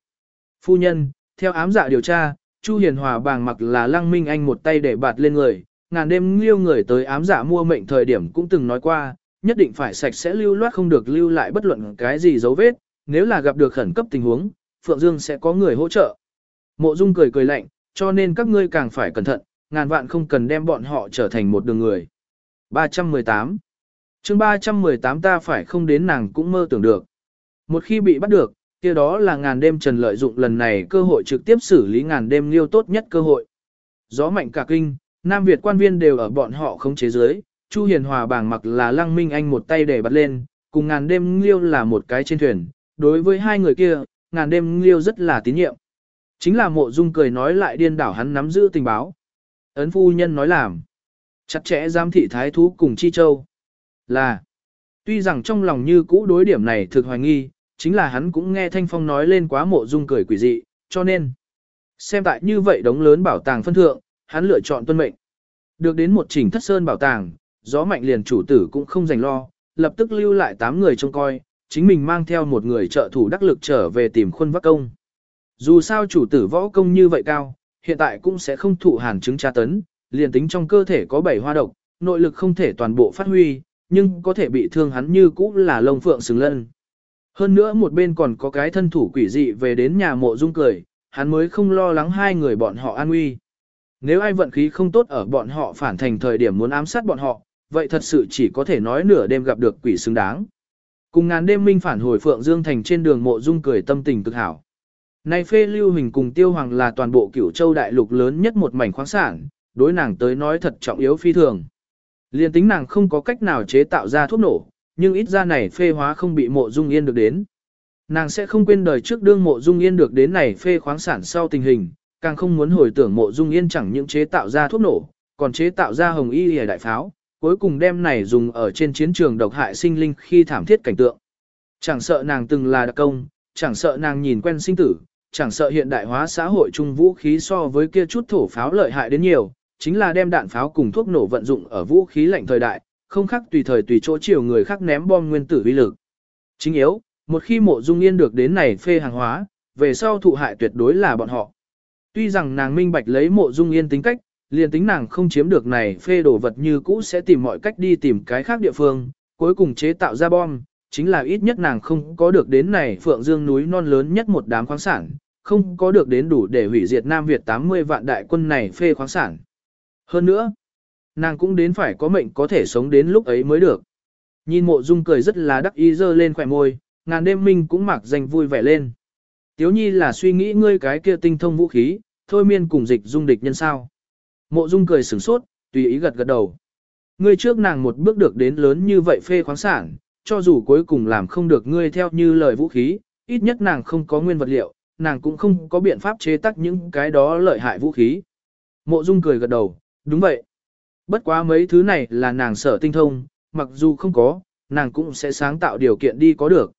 Phu nhân, theo ám dạ điều tra, Chu Hiền Hòa bàng mặc là Lăng Minh Anh một tay để bạt lên người, ngàn đêm liêu người tới ám giả mua mệnh thời điểm cũng từng nói qua, nhất định phải sạch sẽ lưu loát không được lưu lại bất luận cái gì dấu vết, nếu là gặp được khẩn cấp tình huống, Phượng Dương sẽ có người hỗ trợ. Mộ Dung cười cười lạnh, cho nên các ngươi càng phải cẩn thận, ngàn vạn không cần đem bọn họ trở thành một đường người. 318 chương 318 ta phải không đến nàng cũng mơ tưởng được. Một khi bị bắt được, kia đó là ngàn đêm trần lợi dụng lần này cơ hội trực tiếp xử lý ngàn đêm liêu tốt nhất cơ hội. Gió mạnh cả kinh, Nam Việt quan viên đều ở bọn họ không chế giới, Chu Hiền Hòa bảng mặc là Lăng Minh Anh một tay để bắt lên, cùng ngàn đêm liêu là một cái trên thuyền. Đối với hai người kia, ngàn đêm liêu rất là tín nhiệm. Chính là mộ dung cười nói lại điên đảo hắn nắm giữ tình báo. Ấn phu nhân nói làm. Chặt chẽ giám thị thái thú cùng Chi Châu. Là. Tuy rằng trong lòng như cũ đối điểm này thực hoài nghi, chính là hắn cũng nghe Thanh Phong nói lên quá mộ dung cười quỷ dị, cho nên. Xem tại như vậy đống lớn bảo tàng phân thượng, hắn lựa chọn tuân mệnh. Được đến một chỉnh thất sơn bảo tàng, gió mạnh liền chủ tử cũng không dành lo, lập tức lưu lại 8 người trông coi, chính mình mang theo một người trợ thủ đắc lực trở về tìm khuôn vắc công. Dù sao chủ tử võ công như vậy cao, hiện tại cũng sẽ không thụ hàn chứng tra tấn, liền tính trong cơ thể có bảy hoa độc, nội lực không thể toàn bộ phát huy, nhưng có thể bị thương hắn như cũ là lông phượng xứng lân. Hơn nữa một bên còn có cái thân thủ quỷ dị về đến nhà mộ dung cười, hắn mới không lo lắng hai người bọn họ an nguy. Nếu ai vận khí không tốt ở bọn họ phản thành thời điểm muốn ám sát bọn họ, vậy thật sự chỉ có thể nói nửa đêm gặp được quỷ xứng đáng. Cùng ngàn đêm minh phản hồi Phượng Dương Thành trên đường mộ dung cười tâm tình cực hảo. nay phê lưu hình cùng tiêu hoàng là toàn bộ cửu châu đại lục lớn nhất một mảnh khoáng sản, đối nàng tới nói thật trọng yếu phi thường. Liên tính nàng không có cách nào chế tạo ra thuốc nổ, nhưng ít ra này phê hóa không bị mộ dung yên được đến. Nàng sẽ không quên đời trước đương mộ dung yên được đến này phê khoáng sản sau tình hình, càng không muốn hồi tưởng mộ dung yên chẳng những chế tạo ra thuốc nổ, còn chế tạo ra hồng y hề đại pháo, cuối cùng đem này dùng ở trên chiến trường độc hại sinh linh khi thảm thiết cảnh tượng. Chẳng sợ nàng từng là đặc công, chẳng sợ nàng nhìn quen sinh tử, chẳng sợ hiện đại hóa xã hội chung vũ khí so với kia chút thổ pháo lợi hại đến nhiều, chính là đem đạn pháo cùng thuốc nổ vận dụng ở vũ khí lạnh thời đại, không khác tùy thời tùy chỗ chiều người khác ném bom nguyên tử uy lực. Chính yếu, một khi mộ dung yên được đến này phê hàng hóa, về sau thụ hại tuyệt đối là bọn họ. Tuy rằng nàng minh bạch lấy mộ dung yên tính cách, liền tính nàng không chiếm được này phê đồ vật như cũ sẽ tìm mọi cách đi tìm cái khác địa phương, cuối cùng chế tạo ra bom, chính là ít nhất nàng không có được đến này phượng dương núi non lớn nhất một đám khoáng sản, không có được đến đủ để hủy diệt Nam Việt 80 vạn đại quân này phê khoáng sản. Hơn nữa, nàng cũng đến phải có mệnh có thể sống đến lúc ấy mới được. Nhìn mộ dung cười rất là đắc ý dơ lên khỏe môi, ngàn đêm minh cũng mặc danh vui vẻ lên. Tiếu nhi là suy nghĩ ngươi cái kia tinh thông vũ khí, thôi miên cùng dịch dung địch nhân sao. Mộ dung cười sửng sốt, tùy ý gật gật đầu. Ngươi trước nàng một bước được đến lớn như vậy phê khoáng sản, cho dù cuối cùng làm không được ngươi theo như lời vũ khí, ít nhất nàng không có nguyên vật liệu, nàng cũng không có biện pháp chế tác những cái đó lợi hại vũ khí. Mộ dung cười gật đầu, đúng vậy. Bất quá mấy thứ này là nàng sở tinh thông, mặc dù không có, nàng cũng sẽ sáng tạo điều kiện đi có được.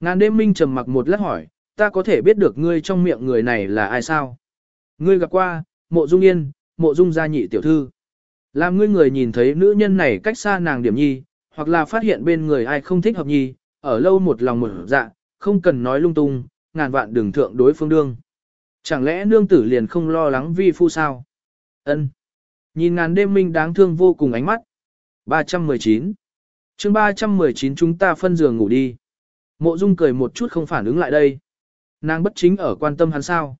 Ngàn đêm minh trầm mặc một lát hỏi, ta có thể biết được ngươi trong miệng người này là ai sao? Ngươi gặp qua, mộ dung yên, mộ dung gia nhị tiểu thư. Làm ngươi người nhìn thấy nữ nhân này cách xa nàng điểm nhi, hoặc là phát hiện bên người ai không thích hợp nhi, ở lâu một lòng một dạ, không cần nói lung tung, ngàn vạn đường thượng đối phương đương. Chẳng lẽ nương tử liền không lo lắng vi phu sao? Ân. Nhìn ngàn đêm minh đáng thương vô cùng ánh mắt. 319. chương 319 chúng ta phân giường ngủ đi. Mộ Dung cười một chút không phản ứng lại đây. Nàng bất chính ở quan tâm hắn sao.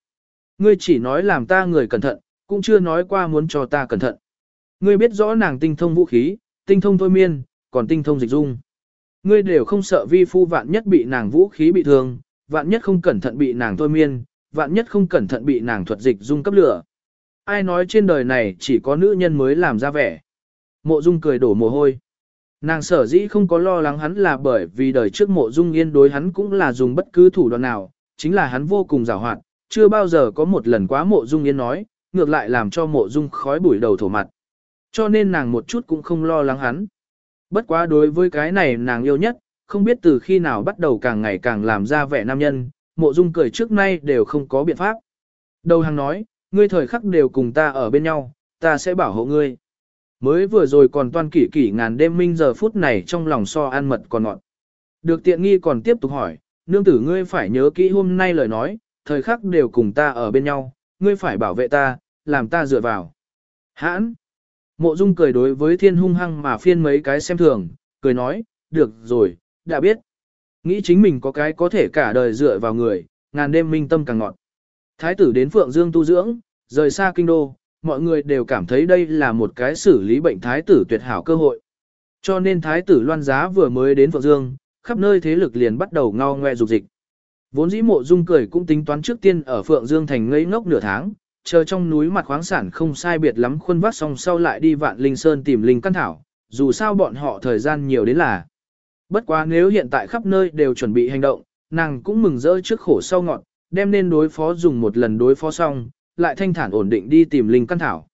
Ngươi chỉ nói làm ta người cẩn thận, cũng chưa nói qua muốn cho ta cẩn thận. Ngươi biết rõ nàng tinh thông vũ khí, tinh thông thôi miên, còn tinh thông dịch dung. Ngươi đều không sợ vi phu vạn nhất bị nàng vũ khí bị thương, vạn nhất không cẩn thận bị nàng thôi miên, vạn nhất không cẩn thận bị nàng thuật dịch dung cấp lửa. Ai nói trên đời này chỉ có nữ nhân mới làm ra vẻ. Mộ dung cười đổ mồ hôi. Nàng sở dĩ không có lo lắng hắn là bởi vì đời trước mộ dung yên đối hắn cũng là dùng bất cứ thủ đoạn nào, chính là hắn vô cùng rào hoạt, chưa bao giờ có một lần quá mộ dung yên nói, ngược lại làm cho mộ dung khói bụi đầu thổ mặt. Cho nên nàng một chút cũng không lo lắng hắn. Bất quá đối với cái này nàng yêu nhất, không biết từ khi nào bắt đầu càng ngày càng làm ra vẻ nam nhân, mộ dung cười trước nay đều không có biện pháp. Đầu hàng nói, ngươi thời khắc đều cùng ta ở bên nhau, ta sẽ bảo hộ ngươi. Mới vừa rồi còn toan kỷ kỷ ngàn đêm minh giờ phút này trong lòng so an mật còn ngọn. Được tiện nghi còn tiếp tục hỏi, nương tử ngươi phải nhớ kỹ hôm nay lời nói, thời khắc đều cùng ta ở bên nhau, ngươi phải bảo vệ ta, làm ta dựa vào. Hãn! Mộ Dung cười đối với thiên hung hăng mà phiên mấy cái xem thường, cười nói, được rồi, đã biết. Nghĩ chính mình có cái có thể cả đời dựa vào người, ngàn đêm minh tâm càng ngọn. Thái tử đến Phượng Dương tu dưỡng, rời xa kinh đô, mọi người đều cảm thấy đây là một cái xử lý bệnh thái tử tuyệt hảo cơ hội. Cho nên thái tử loan giá vừa mới đến Phượng Dương, khắp nơi thế lực liền bắt đầu ngao ngoe dục dịch. Vốn dĩ mộ dung cười cũng tính toán trước tiên ở Phượng Dương thành ngây ngốc nửa tháng, chờ trong núi mặt khoáng sản không sai biệt lắm khuôn vác xong sau lại đi vạn linh sơn tìm linh căn thảo, dù sao bọn họ thời gian nhiều đến là. Bất quá nếu hiện tại khắp nơi đều chuẩn bị hành động, nàng cũng mừng rỡ trước khổ sau ngọn, đem nên đối phó dùng một lần đối phó xong, lại thanh thản ổn định đi tìm linh căn thảo.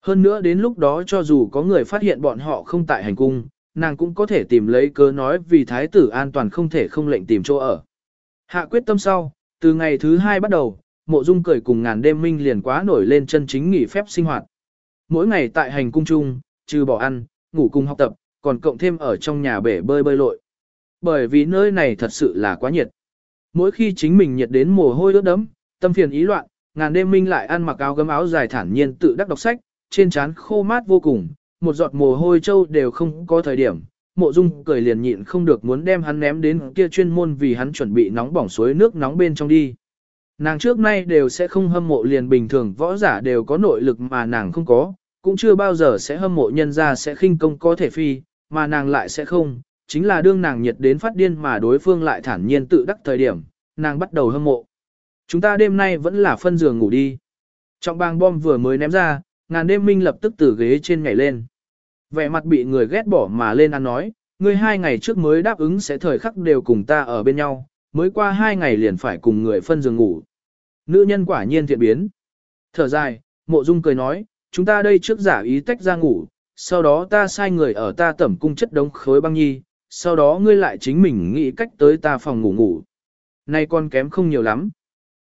Hơn nữa đến lúc đó cho dù có người phát hiện bọn họ không tại hành cung, nàng cũng có thể tìm lấy cớ nói vì thái tử an toàn không thể không lệnh tìm chỗ ở. Hạ quyết tâm sau, từ ngày thứ hai bắt đầu, mộ dung cười cùng ngàn đêm minh liền quá nổi lên chân chính nghỉ phép sinh hoạt. Mỗi ngày tại hành cung chung, trừ bỏ ăn, ngủ cùng học tập, còn cộng thêm ở trong nhà bể bơi bơi lội. Bởi vì nơi này thật sự là quá nhiệt. Mỗi khi chính mình nhiệt đến mồ hôi ướt đẫm, tâm phiền ý loạn, ngàn đêm minh lại ăn mặc áo gấm áo dài thản nhiên tự đắc đọc sách, trên trán khô mát vô cùng, một giọt mồ hôi trâu đều không có thời điểm. Mộ Dung cười liền nhịn không được muốn đem hắn ném đến kia chuyên môn vì hắn chuẩn bị nóng bỏng suối nước nóng bên trong đi. Nàng trước nay đều sẽ không hâm mộ liền bình thường võ giả đều có nội lực mà nàng không có, cũng chưa bao giờ sẽ hâm mộ nhân ra sẽ khinh công có thể phi, mà nàng lại sẽ không, chính là đương nàng nhiệt đến phát điên mà đối phương lại thản nhiên tự đắc thời điểm, nàng bắt đầu hâm mộ. Chúng ta đêm nay vẫn là phân giường ngủ đi. Trọng bang bom vừa mới ném ra, ngàn đêm minh lập tức từ ghế trên nhảy lên. Vẻ mặt bị người ghét bỏ mà lên ăn nói, ngươi hai ngày trước mới đáp ứng sẽ thời khắc đều cùng ta ở bên nhau, mới qua hai ngày liền phải cùng người phân giường ngủ. Nữ nhân quả nhiên thiện biến. Thở dài, mộ dung cười nói, chúng ta đây trước giả ý tách ra ngủ, sau đó ta sai người ở ta tẩm cung chất đống khối băng nhi, sau đó ngươi lại chính mình nghĩ cách tới ta phòng ngủ ngủ. Nay con kém không nhiều lắm.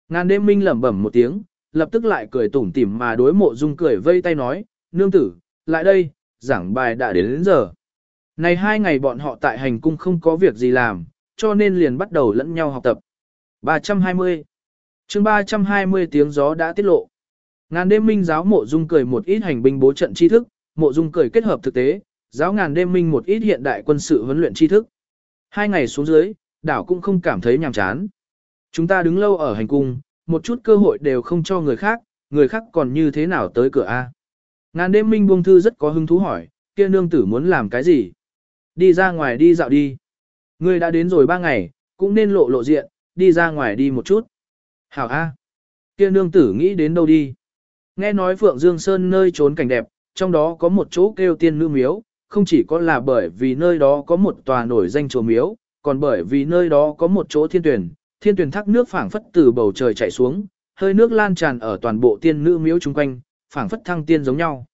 Ngàn đêm minh lẩm bẩm một tiếng, lập tức lại cười tủm tỉm mà đối mộ dung cười vây tay nói, nương tử, lại đây, giảng bài đã đến, đến giờ. Này hai ngày bọn họ tại hành cung không có việc gì làm, cho nên liền bắt đầu lẫn nhau học tập. 320 chương 320 tiếng gió đã tiết lộ. Ngàn đêm minh giáo mộ dung cười một ít hành binh bố trận tri thức, mộ dung cười kết hợp thực tế, giáo ngàn đêm minh một ít hiện đại quân sự huấn luyện tri thức. Hai ngày xuống dưới, đảo cũng không cảm thấy nhàm chán. Chúng ta đứng lâu ở hành cung, một chút cơ hội đều không cho người khác, người khác còn như thế nào tới cửa A. Ngàn đêm minh buông thư rất có hứng thú hỏi, kia nương tử muốn làm cái gì? Đi ra ngoài đi dạo đi. Ngươi đã đến rồi ba ngày, cũng nên lộ lộ diện, đi ra ngoài đi một chút. Hảo A. Kia nương tử nghĩ đến đâu đi? Nghe nói Phượng Dương Sơn nơi trốn cảnh đẹp, trong đó có một chỗ kêu tiên nữ miếu, không chỉ có là bởi vì nơi đó có một tòa nổi danh chùa miếu, còn bởi vì nơi đó có một chỗ thiên tuyển, thiên tuyển thác nước phảng phất từ bầu trời chảy xuống, hơi nước lan tràn ở toàn bộ tiên nữ miếu chung quanh, phảng phất thăng tiên giống nhau.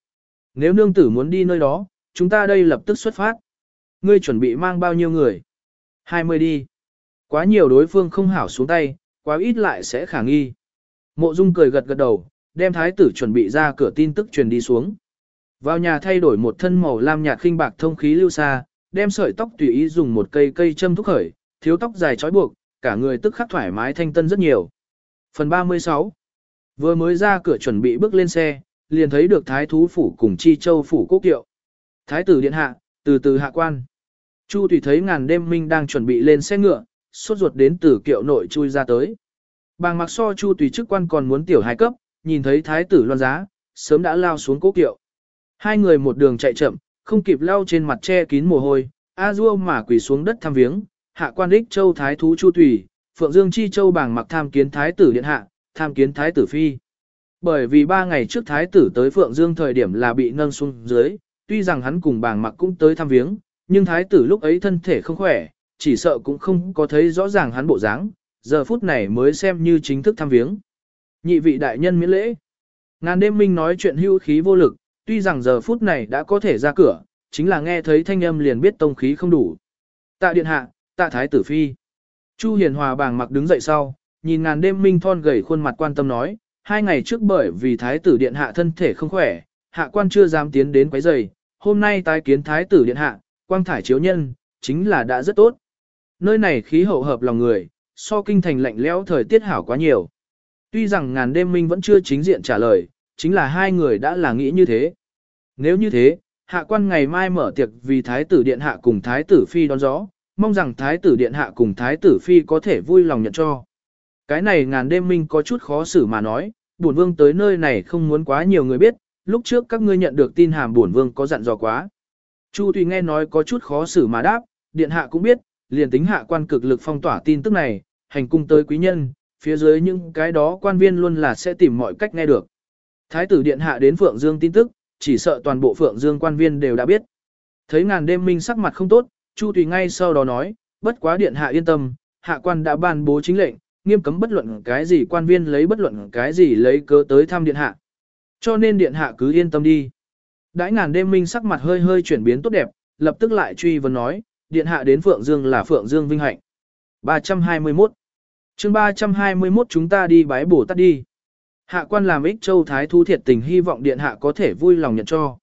Nếu nương tử muốn đi nơi đó, chúng ta đây lập tức xuất phát. Ngươi chuẩn bị mang bao nhiêu người? 20 đi. Quá nhiều đối phương không hảo xuống tay, quá ít lại sẽ khả nghi. Mộ Dung cười gật gật đầu, đem thái tử chuẩn bị ra cửa tin tức truyền đi xuống. Vào nhà thay đổi một thân màu lam nhạt khinh bạc thông khí lưu xa, đem sợi tóc tùy ý dùng một cây cây châm thúc khởi, thiếu tóc dài trói buộc, cả người tức khắc thoải mái thanh tân rất nhiều. Phần 36 Vừa mới ra cửa chuẩn bị bước lên xe, liền thấy được thái thú phủ cùng chi châu phủ quốc kiệu. Thái tử điện hạ, từ từ hạ quan. Chu tùy thấy ngàn đêm minh đang chuẩn bị lên xe ngựa, suốt ruột đến từ kiệu nội chui ra tới. Bàng mặc so chu tùy chức quan còn muốn tiểu hai cấp, nhìn thấy thái tử loan giá, sớm đã lao xuống cố kiệu. Hai người một đường chạy chậm, không kịp lao trên mặt che kín mồ hôi, a dua mà quỳ xuống đất thăm viếng, hạ quan đích châu thái thú chu tùy, phượng dương chi châu bàng mặc tham kiến thái tử điện hạ, tham kiến thái tử phi. Bởi vì ba ngày trước thái tử tới phượng dương thời điểm là bị nâng xuống dưới, tuy rằng hắn cùng bàng mặc cũng tới thăm viếng, nhưng thái tử lúc ấy thân thể không khỏe, chỉ sợ cũng không có thấy rõ ràng hắn bộ dáng, giờ phút này mới xem như chính thức thăm viếng. Nhị vị đại nhân miễn lễ. Ngàn đêm minh nói chuyện hưu khí vô lực, tuy rằng giờ phút này đã có thể ra cửa, chính là nghe thấy thanh âm liền biết tông khí không đủ. Tạ điện hạ, tạ thái tử phi. Chu hiền hòa bàng mặc đứng dậy sau, nhìn ngàn đêm minh thon gầy khuôn mặt quan tâm nói, hai ngày trước bởi vì thái tử điện hạ thân thể không khỏe, hạ quan chưa dám tiến đến quấy giày, hôm nay tái kiến thái tử điện hạ, quang thải chiếu nhân, chính là đã rất tốt. Nơi này khí hậu hợp lòng người, so kinh thành lạnh lẽo thời tiết hảo quá nhiều. Tuy rằng ngàn đêm minh vẫn chưa chính diện trả lời, chính là hai người đã là nghĩ như thế. Nếu như thế, hạ quan ngày mai mở tiệc vì thái tử điện hạ cùng thái tử phi đón gió, mong rằng thái tử điện hạ cùng thái tử phi có thể vui lòng nhận cho. Cái này ngàn đêm minh có chút khó xử mà nói, bổn vương tới nơi này không muốn quá nhiều người biết, lúc trước các ngươi nhận được tin hàm bổn vương có dặn dò quá. Chu Tùy nghe nói có chút khó xử mà đáp, điện hạ cũng biết, liền tính hạ quan cực lực phong tỏa tin tức này, hành cung tới quý nhân, phía dưới những cái đó quan viên luôn là sẽ tìm mọi cách nghe được. Thái tử điện hạ đến Phượng Dương tin tức, chỉ sợ toàn bộ Phượng Dương quan viên đều đã biết. Thấy ngàn đêm minh sắc mặt không tốt, Chu Tùy ngay sau đó nói, bất quá điện hạ yên tâm, hạ quan đã ban bố chính lệnh, nghiêm cấm bất luận cái gì quan viên lấy bất luận cái gì lấy cớ tới thăm điện hạ. Cho nên điện hạ cứ yên tâm đi. Đãi ngàn đêm minh sắc mặt hơi hơi chuyển biến tốt đẹp, lập tức lại truy vấn nói, điện hạ đến Phượng Dương là Phượng Dương vinh hạnh. 321 chương 321 chúng ta đi bái bổ tát đi. Hạ quan làm ích châu thái thu thiệt tình hy vọng điện hạ có thể vui lòng nhận cho.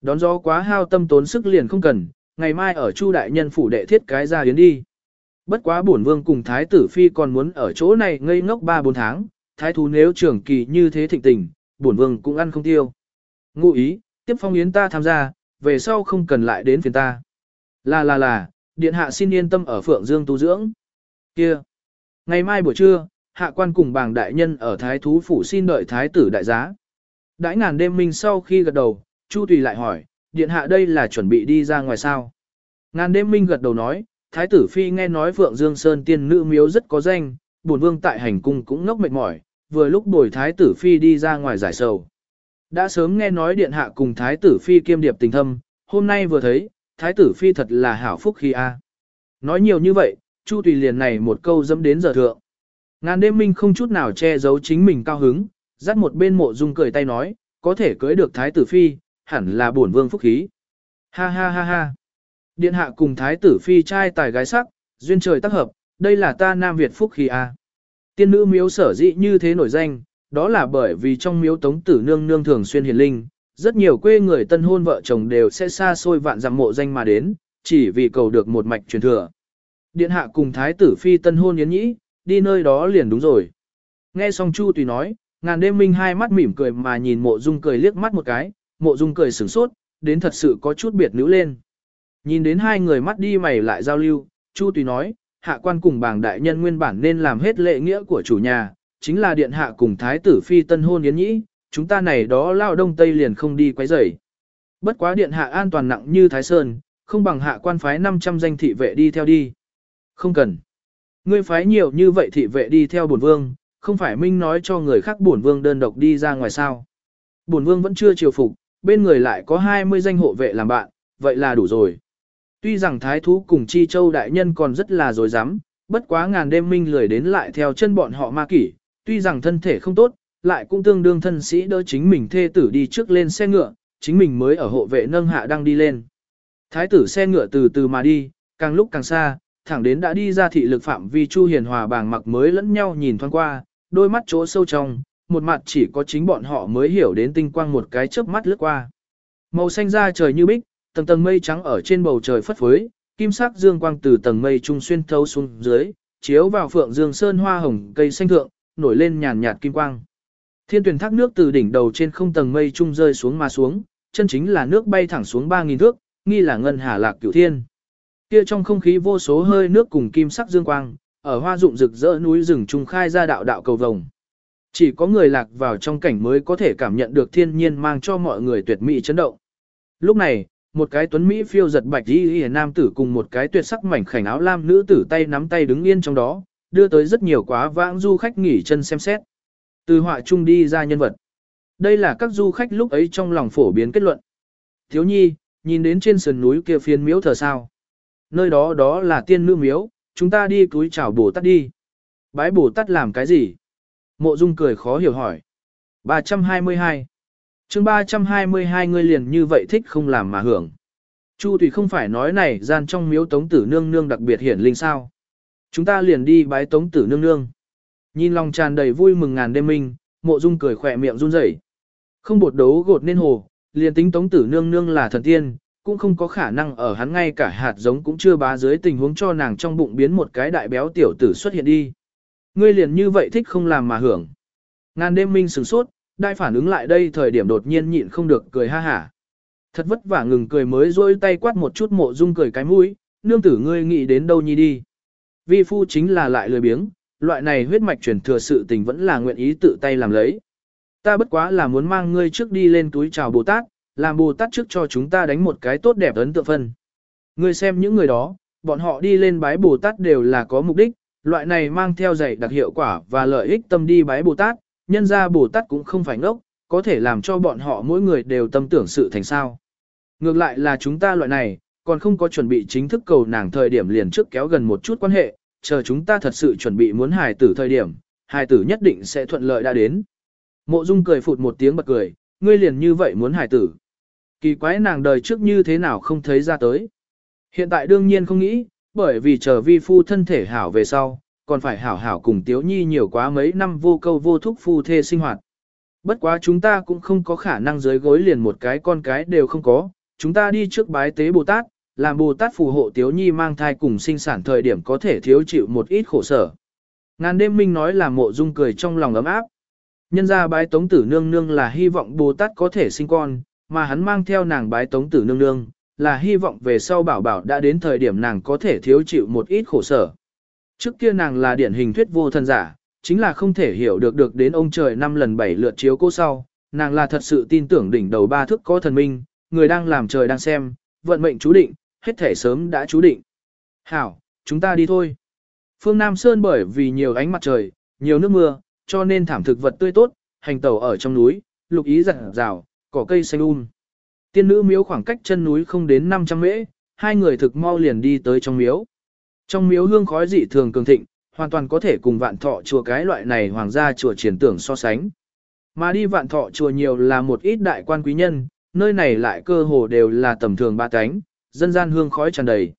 Đón gió quá hao tâm tốn sức liền không cần, ngày mai ở Chu đại nhân phủ đệ thiết cái ra yến đi. Bất quá bổn vương cùng thái tử phi còn muốn ở chỗ này ngây ngốc 3-4 tháng, thái thú nếu trưởng kỳ như thế thịnh tình, bổn vương cũng ăn không tiêu. Ngụ ý, tiếp phong yến ta tham gia, về sau không cần lại đến phiền ta. Là là là, điện hạ xin yên tâm ở Phượng Dương tu dưỡng. Kia, ngày mai buổi trưa, hạ quan cùng bàng đại nhân ở thái thú phủ xin đợi thái tử đại giá. Đãi ngàn đêm minh sau khi gật đầu, Chu Tùy lại hỏi, điện hạ đây là chuẩn bị đi ra ngoài sao? Ngàn đêm minh gật đầu nói, thái tử phi nghe nói Phượng Dương Sơn tiên nữ miếu rất có danh, bổn vương tại hành cung cũng ngốc mệt mỏi, vừa lúc bồi thái tử phi đi ra ngoài giải sầu. Đã sớm nghe nói điện hạ cùng thái tử phi kiêm điệp tình thâm, hôm nay vừa thấy, thái tử phi thật là hảo phúc khi a. Nói nhiều như vậy, Chu Tùy liền này một câu dẫm đến giờ thượng. Ngàn đêm minh không chút nào che giấu chính mình cao hứng, dắt một bên mộ dung cười tay nói, có thể cưới được thái tử phi, hẳn là bổn vương phúc khí. Ha ha ha ha. Điện hạ cùng thái tử phi trai tài gái sắc, duyên trời tác hợp, đây là ta Nam Việt phúc khí a. Tiên nữ miếu sở dĩ như thế nổi danh, đó là bởi vì trong miếu tống tử nương nương thường xuyên hiền linh, rất nhiều quê người tân hôn vợ chồng đều sẽ xa xôi vạn dặm mộ danh mà đến, chỉ vì cầu được một mạch truyền thừa. Điện hạ cùng thái tử phi tân hôn yến nhĩ, đi nơi đó liền đúng rồi. Nghe xong Chu Tùy nói, ngàn đêm minh hai mắt mỉm cười mà nhìn mộ dung cười liếc mắt một cái, mộ dung cười sửng sốt, đến thật sự có chút biệt nữ lên. Nhìn đến hai người mắt đi mày lại giao lưu, Chu Tùy nói, hạ quan cùng bảng đại nhân nguyên bản nên làm hết lệ nghĩa của chủ nhà, chính là điện hạ cùng thái tử phi tân hôn yến nhĩ, chúng ta này đó lao đông tây liền không đi quấy rầy. Bất quá điện hạ an toàn nặng như Thái Sơn, không bằng hạ quan phái 500 danh thị vệ đi theo đi. Không cần. Ngươi phái nhiều như vậy thị vệ đi theo bổn vương, không phải minh nói cho người khác bổn vương đơn độc đi ra ngoài sao. Bổn vương vẫn chưa chiều phục, bên người lại có 20 danh hộ vệ làm bạn, vậy là đủ rồi. Tuy rằng thái thú cùng chi châu đại nhân còn rất là dối rắm bất quá ngàn đêm minh lười đến lại theo chân bọn họ ma kỷ, tuy rằng thân thể không tốt, lại cũng tương đương thân sĩ đỡ chính mình thê tử đi trước lên xe ngựa, chính mình mới ở hộ vệ nâng hạ đang đi lên. Thái tử xe ngựa từ từ mà đi, càng lúc càng xa, thẳng đến đã đi ra thị lực phạm vi Chu Hiền Hòa bàng mặc mới lẫn nhau nhìn thoáng qua, đôi mắt chỗ sâu trong, một mặt chỉ có chính bọn họ mới hiểu đến tinh quang một cái chớp mắt lướt qua. Màu xanh da trời như bích, tầng tầng mây trắng ở trên bầu trời phất phới, kim sắc dương quang từ tầng mây trung xuyên thấu xuống dưới, chiếu vào phượng dương sơn hoa hồng cây xanh thượng, nổi lên nhàn nhạt kim quang. Thiên tuyển thác nước từ đỉnh đầu trên không tầng mây trung rơi xuống mà xuống, chân chính là nước bay thẳng xuống 3.000 thước, nghi là ngân hà lạc cửu thiên. Kia trong không khí vô số hơi nước cùng kim sắc dương quang, ở hoa dụng rực rỡ núi rừng trung khai ra đạo đạo cầu vồng. Chỉ có người lạc vào trong cảnh mới có thể cảm nhận được thiên nhiên mang cho mọi người tuyệt mỹ chấn động. Lúc này, một cái tuấn Mỹ phiêu giật bạch y y nam tử cùng một cái tuyệt sắc mảnh khảnh áo lam nữ tử tay nắm tay đứng yên trong đó, đưa tới rất nhiều quá vãng du khách nghỉ chân xem xét. Từ họa chung đi ra nhân vật. Đây là các du khách lúc ấy trong lòng phổ biến kết luận. Thiếu nhi, nhìn đến trên sườn núi kia phiên miếu thờ sao. Nơi đó đó là tiên nữ miếu, chúng ta đi cúi chào Bồ Tát đi. Bái Bồ Tát làm cái gì? Mộ Dung cười khó hiểu hỏi. 322 chương 322 ngươi liền như vậy thích không làm mà hưởng. Chu Thủy không phải nói này gian trong miếu tống tử nương nương đặc biệt hiển linh sao. Chúng ta liền đi bái tống tử nương nương. Nhìn lòng tràn đầy vui mừng ngàn đêm minh, mộ dung cười khỏe miệng run rẩy. Không bột đấu gột nên hồ, liền tính tống tử nương nương là thần tiên, cũng không có khả năng ở hắn ngay cả hạt giống cũng chưa bá dưới tình huống cho nàng trong bụng biến một cái đại béo tiểu tử xuất hiện đi. Ngươi liền như vậy thích không làm mà hưởng. Ngàn đêm minh sửng sốt, đai phản ứng lại đây thời điểm đột nhiên nhịn không được cười ha hả. Thật vất vả ngừng cười mới rôi tay quát một chút mộ dung cười cái mũi, nương tử ngươi nghĩ đến đâu nhi đi. Vi phu chính là lại lười biếng, loại này huyết mạch truyền thừa sự tình vẫn là nguyện ý tự tay làm lấy. Ta bất quá là muốn mang ngươi trước đi lên túi chào Bồ Tát, làm Bồ Tát trước cho chúng ta đánh một cái tốt đẹp ấn tượng phân. Ngươi xem những người đó, bọn họ đi lên bái Bồ Tát đều là có mục đích, loại này mang theo dạy đặc hiệu quả và lợi ích tâm đi bái Bồ Tát, nhân ra Bồ Tát cũng không phải ngốc, có thể làm cho bọn họ mỗi người đều tâm tưởng sự thành sao. Ngược lại là chúng ta loại này, còn không có chuẩn bị chính thức cầu nàng thời điểm liền trước kéo gần một chút quan hệ, chờ chúng ta thật sự chuẩn bị muốn hài tử thời điểm, hài tử nhất định sẽ thuận lợi đã đến. Mộ Dung cười phụt một tiếng bật cười, ngươi liền như vậy muốn hài tử. Kỳ quái nàng đời trước như thế nào không thấy ra tới. Hiện tại đương nhiên không nghĩ, bởi vì chờ vi phu thân thể hảo về sau, còn phải hảo hảo cùng Tiếu Nhi nhiều quá mấy năm vô câu vô thúc phu thê sinh hoạt. Bất quá chúng ta cũng không có khả năng dưới gối liền một cái con cái đều không có, chúng ta đi trước bái tế Bồ Tát, làm Bồ Tát phù hộ Tiếu Nhi mang thai cùng sinh sản thời điểm có thể thiếu chịu một ít khổ sở. Ngàn đêm minh nói là mộ dung cười trong lòng ấm áp. Nhân ra bái tống tử nương nương là hy vọng Bồ Tát có thể sinh con, mà hắn mang theo nàng bái tống tử nương nương, là hy vọng về sau bảo bảo đã đến thời điểm nàng có thể thiếu chịu một ít khổ sở. Trước kia nàng là điển hình thuyết vô thân giả, chính là không thể hiểu được được đến ông trời năm lần bảy lượt chiếu cô sau, nàng là thật sự tin tưởng đỉnh đầu ba thức có thần minh, người đang làm trời đang xem, vận mệnh chú định, hết thể sớm đã chú định. Hảo, chúng ta đi thôi. Phương Nam Sơn bởi vì nhiều ánh mặt trời, nhiều nước mưa, cho nên thảm thực vật tươi tốt, hành tàu ở trong núi, lục ý rằng rào, cỏ cây xanh um. Tiên nữ miếu khoảng cách chân núi không đến 500 mễ, hai người thực mau liền đi tới trong miếu. Trong miếu hương khói dị thường cường thịnh, hoàn toàn có thể cùng vạn thọ chùa cái loại này hoàng gia chùa triển tưởng so sánh. Mà đi vạn thọ chùa nhiều là một ít đại quan quý nhân, nơi này lại cơ hồ đều là tầm thường ba cánh, dân gian hương khói tràn đầy.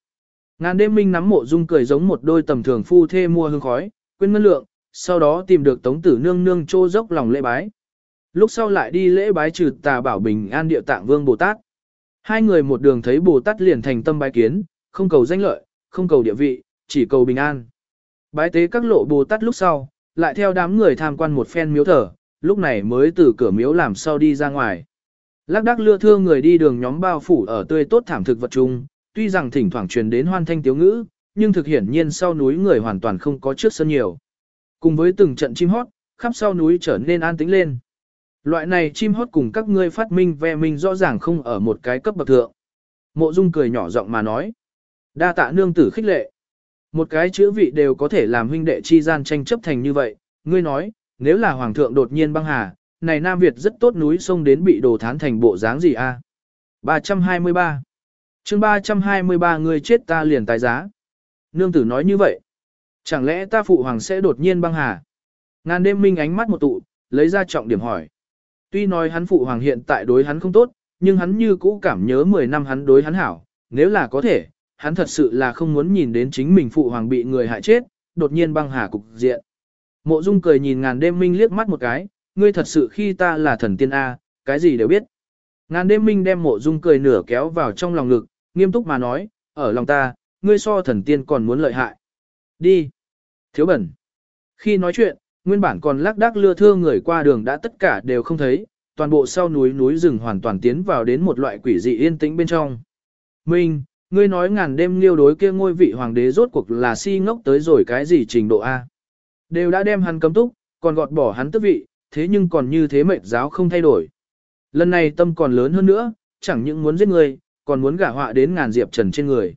Ngàn đêm minh nắm mộ dung cười giống một đôi tầm thường phu thê mua hương khói, quên ngân lượng, sau đó tìm được tống tử nương nương trô dốc lòng lễ bái. Lúc sau lại đi lễ bái trừ tà bảo bình an địa tạng vương Bồ Tát. Hai người một đường thấy Bồ Tát liền thành tâm bái kiến, không cầu danh lợi, không cầu địa vị, chỉ cầu bình an. Bái tế các lộ Bồ Tát lúc sau, lại theo đám người tham quan một phen miếu thờ, lúc này mới từ cửa miếu làm sau đi ra ngoài. Lác đác lưa thưa người đi đường nhóm bao phủ ở tươi tốt thảm thực vật chung, tuy rằng thỉnh thoảng truyền đến hoan thanh tiếu ngữ, nhưng thực hiển nhiên sau núi người hoàn toàn không có trước sân nhiều. Cùng với từng trận chim hót, khắp sau núi trở nên an tĩnh lên. Loại này chim hót cùng các ngươi phát minh ve minh rõ ràng không ở một cái cấp bậc thượng. Mộ Dung cười nhỏ giọng mà nói. Đa tạ nương tử khích lệ. Một cái chữ vị đều có thể làm huynh đệ chi gian tranh chấp thành như vậy. Ngươi nói, nếu là hoàng thượng đột nhiên băng hà, này Nam Việt rất tốt núi sông đến bị đồ thán thành bộ dáng gì a? À? 323 chương 323 người chết ta liền tái giá. Nương tử nói như vậy. Chẳng lẽ ta phụ hoàng sẽ đột nhiên băng hà? Ngàn đêm minh ánh mắt một tụ, lấy ra trọng điểm hỏi. Tuy nói hắn phụ hoàng hiện tại đối hắn không tốt, nhưng hắn như cũ cảm nhớ 10 năm hắn đối hắn hảo. Nếu là có thể, hắn thật sự là không muốn nhìn đến chính mình phụ hoàng bị người hại chết, đột nhiên băng hà cục diện. Mộ Dung cười nhìn ngàn đêm minh liếc mắt một cái, ngươi thật sự khi ta là thần tiên A, cái gì đều biết. Ngàn đêm minh đem mộ dung cười nửa kéo vào trong lòng ngực, nghiêm túc mà nói, ở lòng ta, ngươi so thần tiên còn muốn lợi hại. Đi. Thiếu bẩn. Khi nói chuyện, nguyên bản còn lác đác lưa thưa người qua đường đã tất cả đều không thấy, toàn bộ sau núi núi rừng hoàn toàn tiến vào đến một loại quỷ dị yên tĩnh bên trong. Minh, ngươi nói ngàn đêm liêu đối kia ngôi vị hoàng đế rốt cuộc là si ngốc tới rồi cái gì trình độ A. Đều đã đem hắn cấm túc, còn gọt bỏ hắn tước vị, thế nhưng còn như thế mệnh giáo không thay đổi. Lần này tâm còn lớn hơn nữa, chẳng những muốn giết người, còn muốn gả họa đến ngàn diệp trần trên người.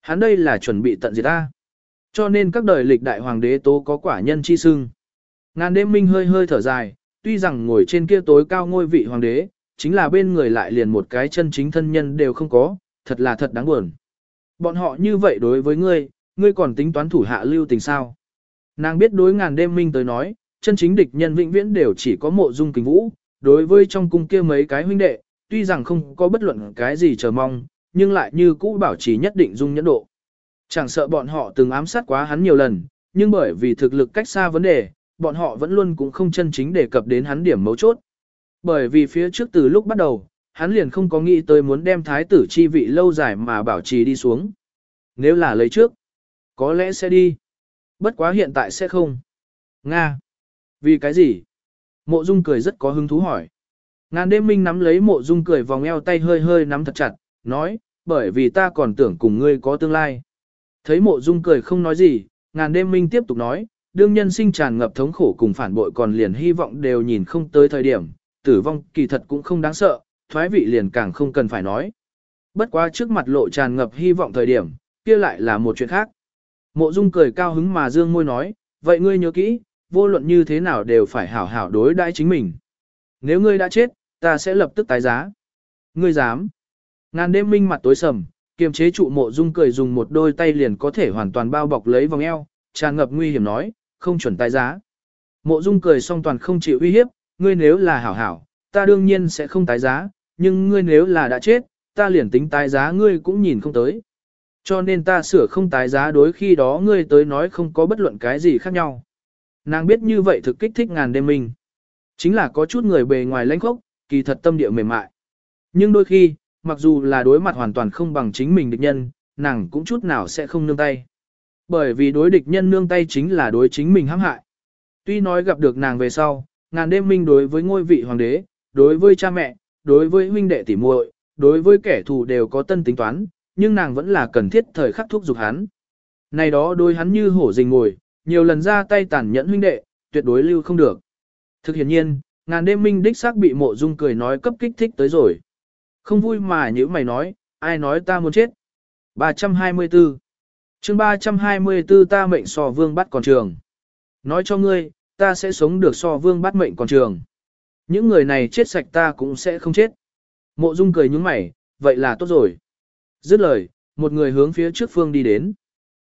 Hắn đây là chuẩn bị tận diệt ta. Cho nên các đời lịch đại hoàng đế tố có quả nhân chi sưng. Ngàn đêm minh hơi hơi thở dài, tuy rằng ngồi trên kia tối cao ngôi vị hoàng đế, chính là bên người lại liền một cái chân chính thân nhân đều không có, thật là thật đáng buồn. Bọn họ như vậy đối với ngươi, ngươi còn tính toán thủ hạ lưu tình sao. Nàng biết đối ngàn đêm minh tới nói, chân chính địch nhân vĩnh viễn đều chỉ có mộ dung kính vũ, đối với trong cung kia mấy cái huynh đệ, tuy rằng không có bất luận cái gì chờ mong, nhưng lại như cũ bảo trì nhất định dung nhẫn độ. Chẳng sợ bọn họ từng ám sát quá hắn nhiều lần, nhưng bởi vì thực lực cách xa vấn đề, bọn họ vẫn luôn cũng không chân chính đề cập đến hắn điểm mấu chốt. Bởi vì phía trước từ lúc bắt đầu, hắn liền không có nghĩ tới muốn đem thái tử chi vị lâu dài mà bảo trì đi xuống. Nếu là lấy trước, có lẽ sẽ đi. Bất quá hiện tại sẽ không. Nga. Vì cái gì? Mộ Dung cười rất có hứng thú hỏi. Ngàn đêm minh nắm lấy mộ dung cười vòng eo tay hơi hơi nắm thật chặt, nói, bởi vì ta còn tưởng cùng ngươi có tương lai. Thấy mộ dung cười không nói gì, ngàn đêm minh tiếp tục nói, đương nhân sinh tràn ngập thống khổ cùng phản bội còn liền hy vọng đều nhìn không tới thời điểm, tử vong kỳ thật cũng không đáng sợ, thoái vị liền càng không cần phải nói. Bất quá trước mặt lộ tràn ngập hy vọng thời điểm, kia lại là một chuyện khác. Mộ Dung cười cao hứng mà dương môi nói, vậy ngươi nhớ kỹ, vô luận như thế nào đều phải hảo hảo đối đãi chính mình. Nếu ngươi đã chết, ta sẽ lập tức tái giá. Ngươi dám. Ngàn đêm minh mặt tối sầm, kiềm chế trụ mộ Dung cười dùng một đôi tay liền có thể hoàn toàn bao bọc lấy vòng eo, tràn ngập nguy hiểm nói, không chuẩn tái giá. Mộ Dung cười song toàn không chịu uy hiếp, ngươi nếu là hảo hảo, ta đương nhiên sẽ không tái giá, nhưng ngươi nếu là đã chết, ta liền tính tái giá ngươi cũng nhìn không tới. Cho nên ta sửa không tái giá đối khi đó ngươi tới nói không có bất luận cái gì khác nhau. Nàng biết như vậy thực kích thích ngàn đêm mình. Chính là có chút người bề ngoài lãnh khốc, kỳ thật tâm địa mềm mại. Nhưng đôi khi, mặc dù là đối mặt hoàn toàn không bằng chính mình địch nhân, nàng cũng chút nào sẽ không nương tay. Bởi vì đối địch nhân nương tay chính là đối chính mình hãm hại. Tuy nói gặp được nàng về sau, ngàn đêm minh đối với ngôi vị hoàng đế, đối với cha mẹ, đối với huynh đệ tỉ muội, đối với kẻ thù đều có tân tính toán, nhưng nàng vẫn là cần thiết thời khắc thúc giục hắn. Này đó đối hắn như hổ rình ngồi, nhiều lần ra tay tàn nhẫn huynh đệ, tuyệt đối lưu không được. Thực hiện nhiên, ngàn đêm minh đích xác bị mộ dung cười nói cấp kích thích tới rồi. Không vui mà như mày nói, ai nói ta muốn chết. 324 chương 324 ta mệnh so vương bắt còn trường. Nói cho ngươi, ta sẽ sống được so vương bắt mệnh còn trường. Những người này chết sạch ta cũng sẽ không chết. Mộ Dung cười nhúng mày, vậy là tốt rồi. Dứt lời, một người hướng phía trước phương đi đến.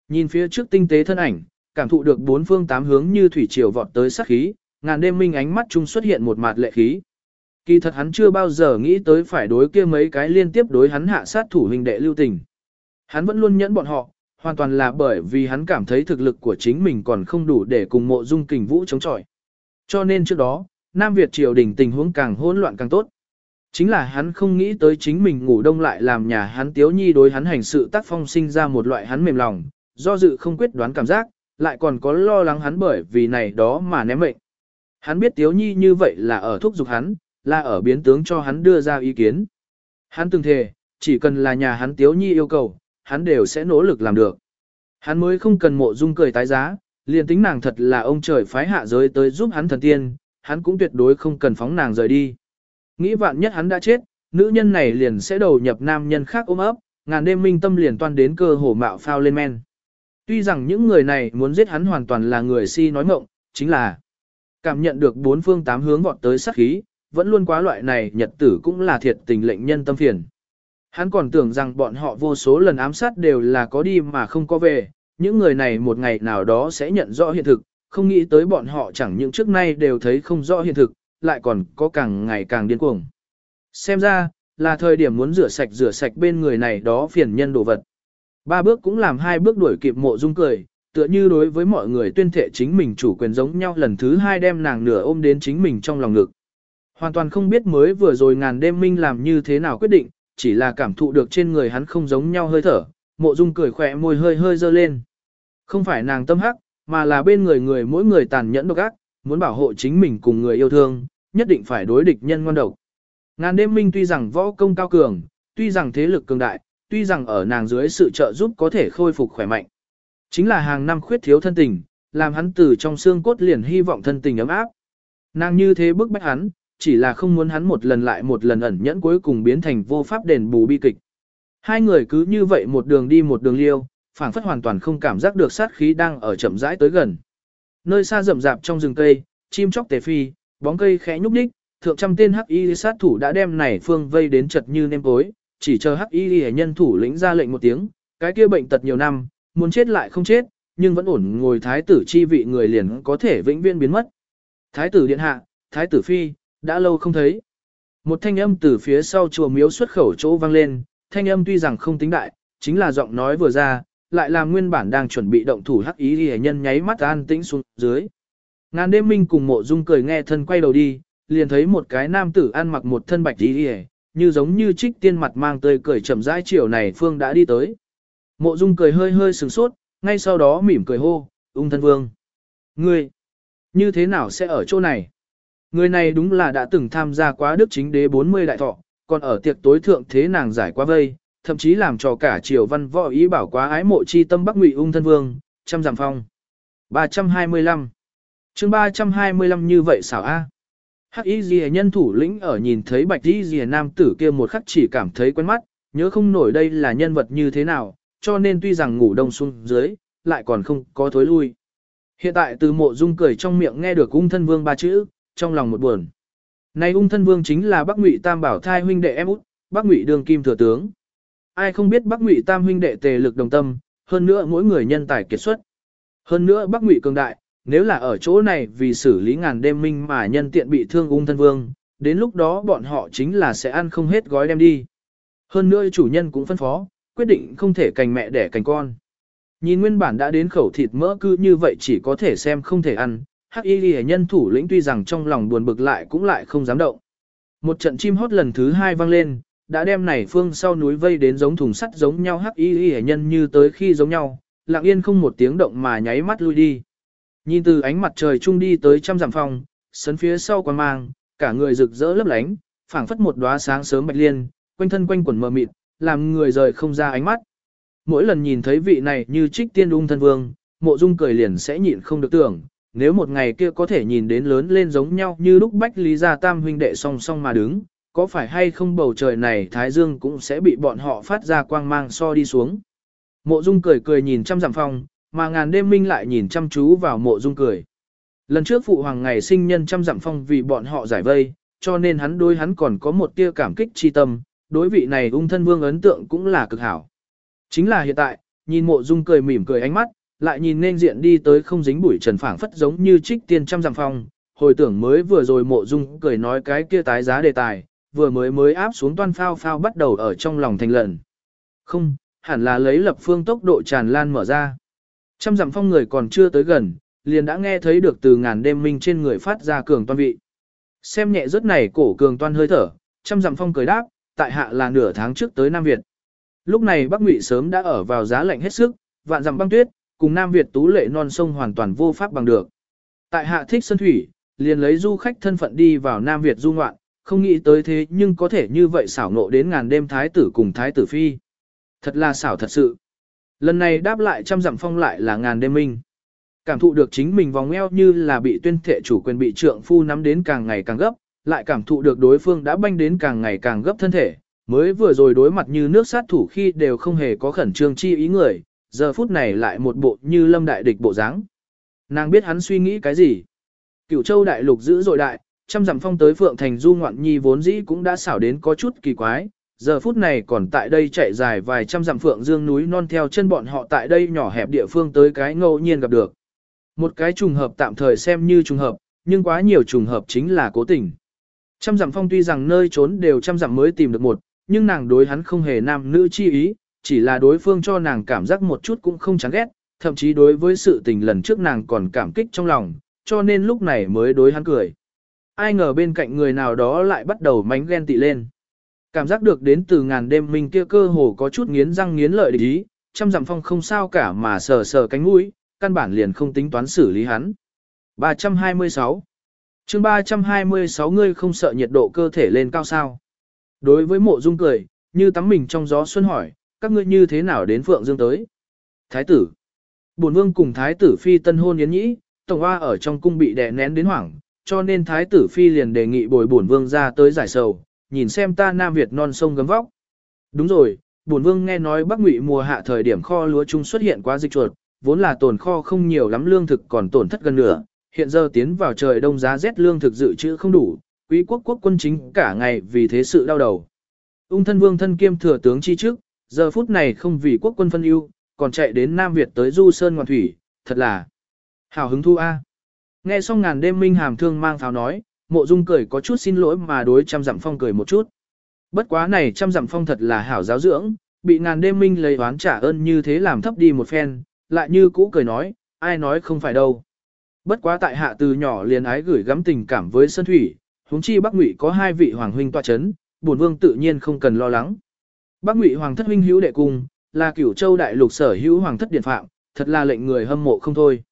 Nhìn phía trước tinh tế thân ảnh, cảm thụ được bốn phương tám hướng như thủy triều vọt tới sát khí, ngàn đêm minh ánh mắt chung xuất hiện một mạt lệ khí. Kỳ thật hắn chưa bao giờ nghĩ tới phải đối kia mấy cái liên tiếp đối hắn hạ sát thủ hình đệ lưu tình. Hắn vẫn luôn nhẫn bọn họ, hoàn toàn là bởi vì hắn cảm thấy thực lực của chính mình còn không đủ để cùng mộ dung kình vũ chống chọi. Cho nên trước đó, Nam Việt triều đình tình huống càng hỗn loạn càng tốt. Chính là hắn không nghĩ tới chính mình ngủ đông lại làm nhà hắn tiếu nhi đối hắn hành sự tác phong sinh ra một loại hắn mềm lòng, do dự không quyết đoán cảm giác, lại còn có lo lắng hắn bởi vì này đó mà ném mệnh. Hắn biết tiếu nhi như vậy là ở thúc giục hắn, là ở biến tướng cho hắn đưa ra ý kiến. Hắn từng thề, chỉ cần là nhà hắn tiếu nhi yêu cầu, hắn đều sẽ nỗ lực làm được. Hắn mới không cần mộ dung cười tái giá, liền tính nàng thật là ông trời phái hạ giới tới giúp hắn thần tiên, hắn cũng tuyệt đối không cần phóng nàng rời đi. Nghĩ vạn nhất hắn đã chết, nữ nhân này liền sẽ đầu nhập nam nhân khác ôm ấp, ngàn đêm minh tâm liền toan đến cơ hồ mạo phao lên men. Tuy rằng những người này muốn giết hắn hoàn toàn là người si nói mộng, chính là cảm nhận được bốn phương tám hướng vọt tới sát khí, vẫn luôn quá loại này nhật tử cũng là thiệt tình lệnh nhân tâm phiền. Hắn còn tưởng rằng bọn họ vô số lần ám sát đều là có đi mà không có về, những người này một ngày nào đó sẽ nhận rõ hiện thực, không nghĩ tới bọn họ chẳng những trước nay đều thấy không rõ hiện thực, lại còn có càng ngày càng điên cuồng. Xem ra, là thời điểm muốn rửa sạch rửa sạch bên người này đó phiền nhân đồ vật. Ba bước cũng làm hai bước đuổi kịp mộ dung cười, tựa như đối với mọi người tuyên thệ chính mình chủ quyền giống nhau lần thứ hai đem nàng nửa ôm đến chính mình trong lòng ngực. Hoàn toàn không biết mới vừa rồi ngàn đêm minh làm như thế nào quyết định, chỉ là cảm thụ được trên người hắn không giống nhau hơi thở, mộ dung cười khỏe môi hơi hơi dơ lên. Không phải nàng tâm hắc, mà là bên người người mỗi người tàn nhẫn độc ác, muốn bảo hộ chính mình cùng người yêu thương, nhất định phải đối địch nhân ngon độc. Ngàn đêm minh tuy rằng võ công cao cường, tuy rằng thế lực cường đại, tuy rằng ở nàng dưới sự trợ giúp có thể khôi phục khỏe mạnh. Chính là hàng năm khuyết thiếu thân tình, làm hắn từ trong xương cốt liền hy vọng thân tình ấm áp. Nàng như thế bức bách hắn, chỉ là không muốn hắn một lần lại một lần ẩn nhẫn cuối cùng biến thành vô pháp đền bù bi kịch. Hai người cứ như vậy một đường đi một đường liêu, phảng phất hoàn toàn không cảm giác được sát khí đang ở chậm rãi tới gần. Nơi xa rậm rạp trong rừng cây, chim chóc tề phi, bóng cây khẽ nhúc nhích, thượng trăm tên hắc y sát thủ đã đem này phương vây đến chật như nêm tối, chỉ chờ hắc y nhân thủ lĩnh ra lệnh một tiếng, cái kia bệnh tật nhiều năm, muốn chết lại không chết, nhưng vẫn ổn ngồi thái tử chi vị người liền có thể vĩnh viễn biến mất. Thái tử điện hạ, thái tử phi, đã lâu không thấy. Một thanh âm từ phía sau chùa miếu xuất khẩu chỗ vang lên, thanh âm tuy rằng không tính đại, chính là giọng nói vừa ra, lại làm nguyên bản đang chuẩn bị động thủ hắc ý ghi nhân nháy mắt an tĩnh xuống dưới. Ngàn đêm minh cùng mộ dung cười nghe thân quay đầu đi, liền thấy một cái nam tử ăn mặc một thân bạch ý ghi như giống như trích tiên mặt mang tươi cười chậm rãi chiều này phương đã đi tới. Mộ dung cười hơi hơi sừng sốt, ngay sau đó mỉm cười hô, ung thân vương. Ngươi, như thế nào sẽ ở chỗ này? Người này đúng là đã từng tham gia quá đức chính đế 40 đại thọ, còn ở tiệc tối thượng thế nàng giải quá vây, thậm chí làm cho cả triều văn võ ý bảo quá ái mộ chi tâm Bắc Ngụy ung thân vương, trăm giảm phong. 325 chương 325 như vậy xảo A. Hắc y ghi nhân thủ lĩnh ở nhìn thấy bạch y ghi nam tử kia một khắc chỉ cảm thấy quen mắt, nhớ không nổi đây là nhân vật như thế nào, cho nên tuy rằng ngủ đông xuống dưới, lại còn không có thối lui. Hiện tại từ mộ dung cười trong miệng nghe được ung thân vương ba chữ, trong lòng một buồn. Này ung thân vương chính là Bắc Ngụy Tam Bảo thai huynh đệ em út, Bắc Ngụy đường kim thừa tướng. Ai không biết Bắc Ngụy Tam huynh đệ tề lực đồng tâm, hơn nữa mỗi người nhân tài kiệt xuất. Hơn nữa Bắc Ngụy cường đại, nếu là ở chỗ này vì xử lý ngàn đêm minh mà nhân tiện bị thương ung thân vương, đến lúc đó bọn họ chính là sẽ ăn không hết gói đem đi. Hơn nữa chủ nhân cũng phân phó, quyết định không thể cành mẹ đẻ cành con. Nhìn nguyên bản đã đến khẩu thịt mỡ cứ như vậy chỉ có thể xem không thể ăn, hắc y ghi nhân thủ lĩnh tuy rằng trong lòng buồn bực lại cũng lại không dám động. Một trận chim hót lần thứ hai vang lên, đã đem này phương sau núi vây đến giống thùng sắt giống nhau hắc y ghi nhân như tới khi giống nhau, lặng yên không một tiếng động mà nháy mắt lui đi. Nhìn từ ánh mặt trời trung đi tới trăm dặm phòng, sấn phía sau quan mang, cả người rực rỡ lấp lánh, phảng phất một đóa sáng sớm bạch liên, quanh thân quanh quẩn mờ mịt, làm người rời không ra ánh mắt. Mỗi lần nhìn thấy vị này như trích tiên ung thân vương, mộ dung cười liền sẽ nhịn không được tưởng, nếu một ngày kia có thể nhìn đến lớn lên giống nhau như lúc bách lý gia tam huynh đệ song song mà đứng, có phải hay không bầu trời này thái dương cũng sẽ bị bọn họ phát ra quang mang so đi xuống. Mộ dung cười cười nhìn chăm dặm phong, mà ngàn đêm minh lại nhìn chăm chú vào mộ dung cười. Lần trước phụ hoàng ngày sinh nhân chăm dặm phong vì bọn họ giải vây, cho nên hắn đối hắn còn có một tia cảm kích chi tâm, đối vị này ung thân vương ấn tượng cũng là cực hảo. Chính là hiện tại, nhìn mộ dung cười mỉm cười ánh mắt, lại nhìn nên diện đi tới không dính bụi trần phảng phất giống như trích tiên trăm dặm phong, hồi tưởng mới vừa rồi mộ dung cười nói cái kia tái giá đề tài, vừa mới mới áp xuống toan phao phao bắt đầu ở trong lòng thành lần. Không, hẳn là lấy lập phương tốc độ tràn lan mở ra. Trăm dặm phong người còn chưa tới gần, liền đã nghe thấy được từ ngàn đêm minh trên người phát ra cường toan vị. Xem nhẹ rớt này cổ cường toan hơi thở, trăm dặm phong cười đáp, tại hạ là nửa tháng trước tới Nam Việt. Lúc này Bắc Ngụy sớm đã ở vào giá lạnh hết sức, vạn dặm băng tuyết, cùng Nam Việt tú lệ non sông hoàn toàn vô pháp bằng được. Tại hạ thích sân thủy, liền lấy du khách thân phận đi vào Nam Việt du ngoạn, không nghĩ tới thế nhưng có thể như vậy xảo nộ đến ngàn đêm thái tử cùng thái tử phi. Thật là xảo thật sự. Lần này đáp lại trăm dặm phong lại là ngàn đêm minh. Cảm thụ được chính mình vòng eo như là bị tuyên thệ chủ quyền bị trượng phu nắm đến càng ngày càng gấp, lại cảm thụ được đối phương đã banh đến càng ngày càng gấp thân thể, mới vừa rồi đối mặt như nước sát thủ khi đều không hề có khẩn trương chi ý người, giờ phút này lại một bộ như lâm đại địch bộ dáng. Nàng biết hắn suy nghĩ cái gì. Cửu châu đại lục giữ dội đại, trăm dặm phong tới phượng thành du ngoạn nhi vốn dĩ cũng đã xảo đến có chút kỳ quái, giờ phút này còn tại đây chạy dài vài trăm dặm phượng dương núi non theo chân bọn họ tại đây nhỏ hẹp địa phương tới cái ngẫu nhiên gặp được. Một cái trùng hợp tạm thời xem như trùng hợp, nhưng quá nhiều trùng hợp chính là cố tình. Trăm dặm phong tuy rằng nơi trốn đều trăm dặm mới tìm được một, nhưng nàng đối hắn không hề nam nữ chi ý, chỉ là đối phương cho nàng cảm giác một chút cũng không chán ghét, thậm chí đối với sự tình lần trước nàng còn cảm kích trong lòng, cho nên lúc này mới đối hắn cười. Ai ngờ bên cạnh người nào đó lại bắt đầu mánh ghen tị lên. Cảm giác được đến từ ngàn đêm mình kia cơ hồ có chút nghiến răng nghiến lợi địch ý, trăm dặm phong không sao cả mà sờ sờ cánh mũi, căn bản liền không tính toán xử lý hắn. 326 chương 326 ngươi không sợ nhiệt độ cơ thể lên cao sao. Đối với mộ dung cười, như tắm mình trong gió xuân hỏi, các ngươi như thế nào đến Phượng Dương tới? Thái tử. Bổn vương cùng thái tử phi tân hôn yến nhĩ, tổng hoa ở trong cung bị đè nén đến hoảng, cho nên thái tử phi liền đề nghị bồi bổn vương ra tới giải sầu, nhìn xem ta Nam Việt non sông gấm vóc. Đúng rồi, bổn vương nghe nói Bắc Ngụy mùa hạ thời điểm kho lúa chung xuất hiện quá dịch chuột, vốn là tồn kho không nhiều lắm lương thực còn tổn thất gần nửa, hiện giờ tiến vào trời đông giá rét lương thực dự trữ không đủ, quý quốc quốc quân chính cả ngày vì thế sự đau đầu. Ung thân vương thân kiêm thừa tướng chi trước, giờ phút này không vì quốc quân phân ưu, còn chạy đến Nam Việt tới Du Sơn Ngoạn Thủy, thật là hào hứng thu a. Nghe xong ngàn đêm minh hàm thương mang pháo nói, mộ dung cười có chút xin lỗi mà đối trăm dặm phong cười một chút. Bất quá này trăm dặm phong thật là hảo giáo dưỡng, bị ngàn đêm minh lấy oán trả ơn như thế làm thấp đi một phen, lại như cũ cười nói, ai nói không phải đâu. Bất quá tại hạ từ nhỏ liền ái gửi gắm tình cảm với Sơn Thủy, huống chi Bắc Ngụy có hai vị hoàng huynh tọa chấn, bổn vương tự nhiên không cần lo lắng. Bắc Ngụy hoàng thất huynh hữu đệ cung, là cửu châu đại lục sở hữu hoàng thất điện phạm, thật là lệnh người hâm mộ không thôi.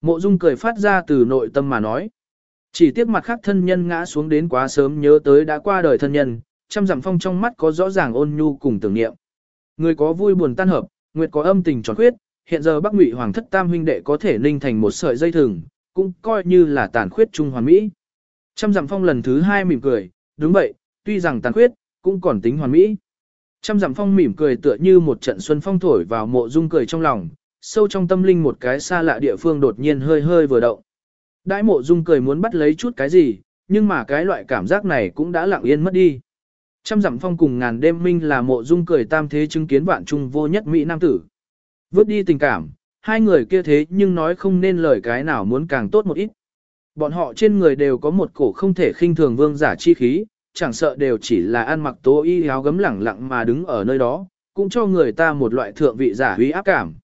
Mộ Dung cười phát ra từ nội tâm mà nói. Chỉ tiếc mặt khác thân nhân ngã xuống đến quá sớm nhớ tới đã qua đời thân nhân, trăm dặm phong trong mắt có rõ ràng ôn nhu cùng tưởng niệm. Người có vui buồn tan hợp, nguyệt có âm tình tròn khuyết, hiện giờ Bắc Ngụy Hoàng thất tam huynh đệ có thể ninh thành một sợi dây thừng, cũng coi như là tàn khuyết trung hoàn mỹ. Trăm dặm phong lần thứ hai mỉm cười, đúng vậy, tuy rằng tàn khuyết, cũng còn tính hoàn mỹ. Trăm dặm phong mỉm cười tựa như một trận xuân phong thổi vào mộ dung cười trong lòng, sâu trong tâm linh một cái xa lạ địa phương đột nhiên hơi hơi vừa động. Đãi mộ dung cười muốn bắt lấy chút cái gì, nhưng mà cái loại cảm giác này cũng đã lặng yên mất đi. Trăm dặm phong cùng ngàn đêm minh là mộ dung cười tam thế chứng kiến vạn trung vô nhất Mỹ Nam tử. Vớt đi tình cảm, hai người kia thế nhưng nói không nên lời cái nào muốn càng tốt một ít. Bọn họ trên người đều có một cổ không thể khinh thường vương giả chi khí, chẳng sợ đều chỉ là ăn mặc tố y áo gấm lẳng lặng mà đứng ở nơi đó, cũng cho người ta một loại thượng vị giả uy áp cảm.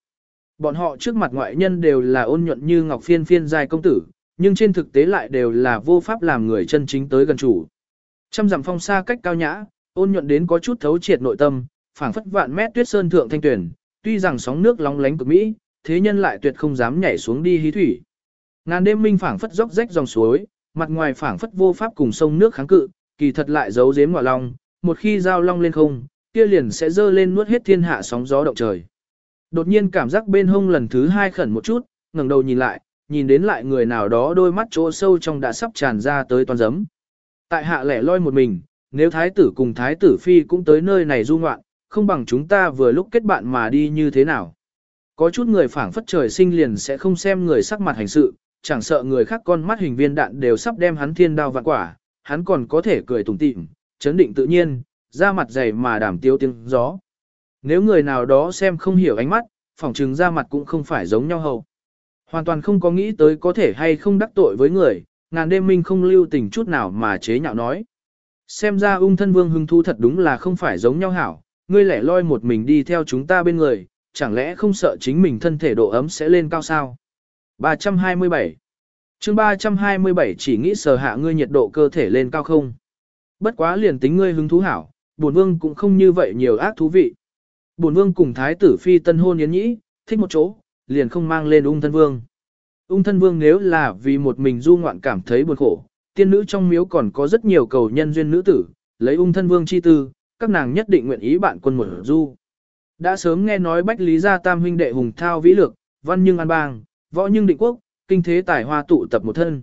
Bọn họ trước mặt ngoại nhân đều là ôn nhuận như ngọc phiên phiên giai công tử, nhưng trên thực tế lại đều là vô pháp làm người chân chính tới gần chủ. Trăm dặm phong xa cách cao nhã, ôn nhuận đến có chút thấu triệt nội tâm, phảng phất vạn mét tuyết sơn thượng thanh tuyển, tuy rằng sóng nước long lánh cực mỹ, thế nhân lại tuyệt không dám nhảy xuống đi hí thủy. Ngàn đêm minh phảng phất dốc rách dòng suối, mặt ngoài phảng phất vô pháp cùng sông nước kháng cự, kỳ thật lại giấu giếm ngọa long, một khi giao long lên không, kia liền sẽ dơ lên nuốt hết thiên hạ sóng gió động trời. Đột nhiên cảm giác bên hông lần thứ hai khẩn một chút, ngẩng đầu nhìn lại, nhìn đến lại người nào đó đôi mắt chỗ sâu trong đã sắp tràn ra tới toàn giấm. Tại hạ lẻ loi một mình, nếu thái tử cùng thái tử phi cũng tới nơi này du ngoạn, không bằng chúng ta vừa lúc kết bạn mà đi như thế nào. Có chút người phảng phất trời sinh liền sẽ không xem người sắc mặt hành sự, chẳng sợ người khác con mắt hình viên đạn đều sắp đem hắn thiên đao vạn quả, hắn còn có thể cười tủm tỉm, chấn định tự nhiên, ra mặt dày mà đảm tiêu tiếng gió. Nếu người nào đó xem không hiểu ánh mắt, phỏng chừng ra mặt cũng không phải giống nhau hầu. Hoàn toàn không có nghĩ tới có thể hay không đắc tội với người, ngàn đêm minh không lưu tình chút nào mà chế nhạo nói. Xem ra ung thân vương hưng thu thật đúng là không phải giống nhau hảo, ngươi lẻ loi một mình đi theo chúng ta bên người, chẳng lẽ không sợ chính mình thân thể độ ấm sẽ lên cao sao? 327 chương 327 chỉ nghĩ sờ hạ ngươi nhiệt độ cơ thể lên cao không? Bất quá liền tính ngươi hứng thú hảo, bổn vương cũng không như vậy nhiều ác thú vị. Bổn vương cùng thái tử phi tân hôn yến nhĩ, thích một chỗ, liền không mang lên ung thân vương. Ung thân vương nếu là vì một mình du ngoạn cảm thấy buồn khổ, tiên nữ trong miếu còn có rất nhiều cầu nhân duyên nữ tử, lấy ung thân vương chi tư, các nàng nhất định nguyện ý bạn quân một du. Đã sớm nghe nói Bách Lý Gia Tam huynh đệ hùng thao vĩ lược, văn nhưng an bang, võ nhưng định quốc, kinh thế tài hoa tụ tập một thân.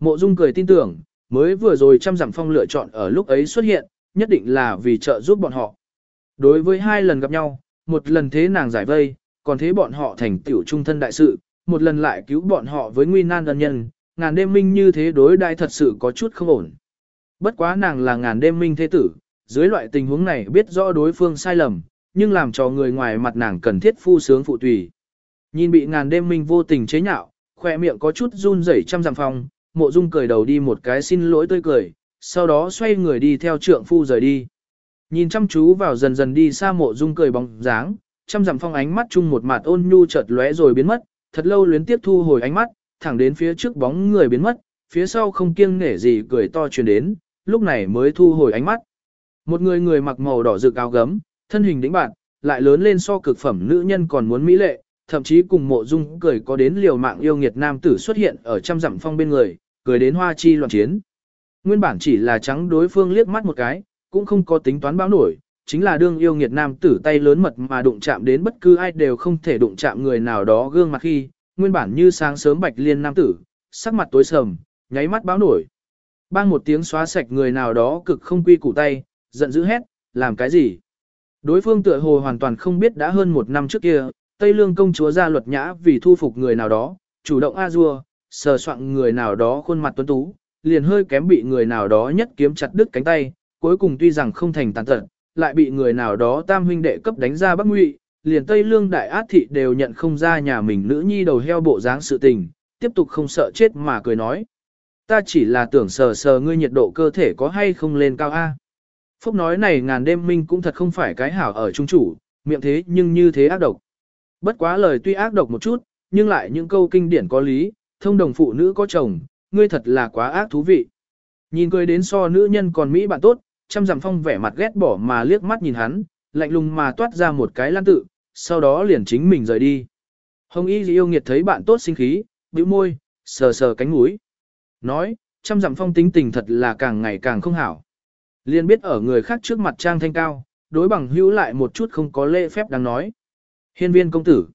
Mộ Dung cười tin tưởng, mới vừa rồi trăm dặm phong lựa chọn ở lúc ấy xuất hiện, nhất định là vì trợ giúp bọn họ. Đối với hai lần gặp nhau, một lần thế nàng giải vây, còn thế bọn họ thành tiểu trung thân đại sự, một lần lại cứu bọn họ với nguy nan ân nhân, ngàn đêm minh như thế đối đại thật sự có chút không ổn. Bất quá nàng là ngàn đêm minh thế tử, dưới loại tình huống này biết rõ đối phương sai lầm, nhưng làm cho người ngoài mặt nàng cần thiết phu sướng phụ tùy. Nhìn bị ngàn đêm minh vô tình chế nhạo, khỏe miệng có chút run rẩy trăm dặm phòng, mộ dung cười đầu đi một cái xin lỗi tươi cười, sau đó xoay người đi theo trượng phu rời đi. Nhìn chăm chú vào dần dần đi xa mộ dung cười bóng dáng, trăm dặm phong ánh mắt chung một mặt ôn nhu chợt lóe rồi biến mất, thật lâu luyến tiếp thu hồi ánh mắt, thẳng đến phía trước bóng người biến mất, phía sau không kiêng nể gì cười to truyền đến, lúc này mới thu hồi ánh mắt. Một người người mặc màu đỏ rực áo gấm, thân hình đĩnh bạn, lại lớn lên so cực phẩm nữ nhân còn muốn mỹ lệ, thậm chí cùng mộ dung cười có đến liều mạng yêu nghiệt nam tử xuất hiện ở trăm dặm phong bên người, cười đến hoa chi loạn chiến. Nguyên bản chỉ là trắng đối phương liếc mắt một cái, cũng không có tính toán báo nổi, chính là đương yêu nghiệt nam tử tay lớn mật mà đụng chạm đến bất cứ ai đều không thể đụng chạm người nào đó gương mặt khi, nguyên bản như sáng sớm bạch liên nam tử, sắc mặt tối sầm, nháy mắt báo nổi. Bang một tiếng xóa sạch người nào đó cực không quy củ tay, giận dữ hét, làm cái gì? Đối phương tựa hồ hoàn toàn không biết đã hơn một năm trước kia, Tây Lương công chúa ra luật nhã vì thu phục người nào đó, chủ động a dua, sờ soạn người nào đó khuôn mặt tuấn tú, liền hơi kém bị người nào đó nhất kiếm chặt đứt cánh tay, cuối cùng tuy rằng không thành tàn tật, lại bị người nào đó tam huynh đệ cấp đánh ra bắc ngụy, liền Tây Lương đại át thị đều nhận không ra nhà mình nữ nhi đầu heo bộ dáng sự tình, tiếp tục không sợ chết mà cười nói. Ta chỉ là tưởng sờ sờ ngươi nhiệt độ cơ thể có hay không lên cao A. Phúc nói này ngàn đêm minh cũng thật không phải cái hảo ở trung chủ, miệng thế nhưng như thế ác độc. Bất quá lời tuy ác độc một chút, nhưng lại những câu kinh điển có lý, thông đồng phụ nữ có chồng, ngươi thật là quá ác thú vị. Nhìn cười đến so nữ nhân còn Mỹ bạn tốt, trăm dặm phong vẻ mặt ghét bỏ mà liếc mắt nhìn hắn, lạnh lùng mà toát ra một cái lan tự, sau đó liền chính mình rời đi. Hồng Y yêu nghiệt thấy bạn tốt sinh khí, bĩu môi, sờ sờ cánh mũi. Nói, trăm dặm phong tính tình thật là càng ngày càng không hảo. Liên biết ở người khác trước mặt trang thanh cao, đối bằng hữu lại một chút không có lễ phép đáng nói. Hiên viên công tử.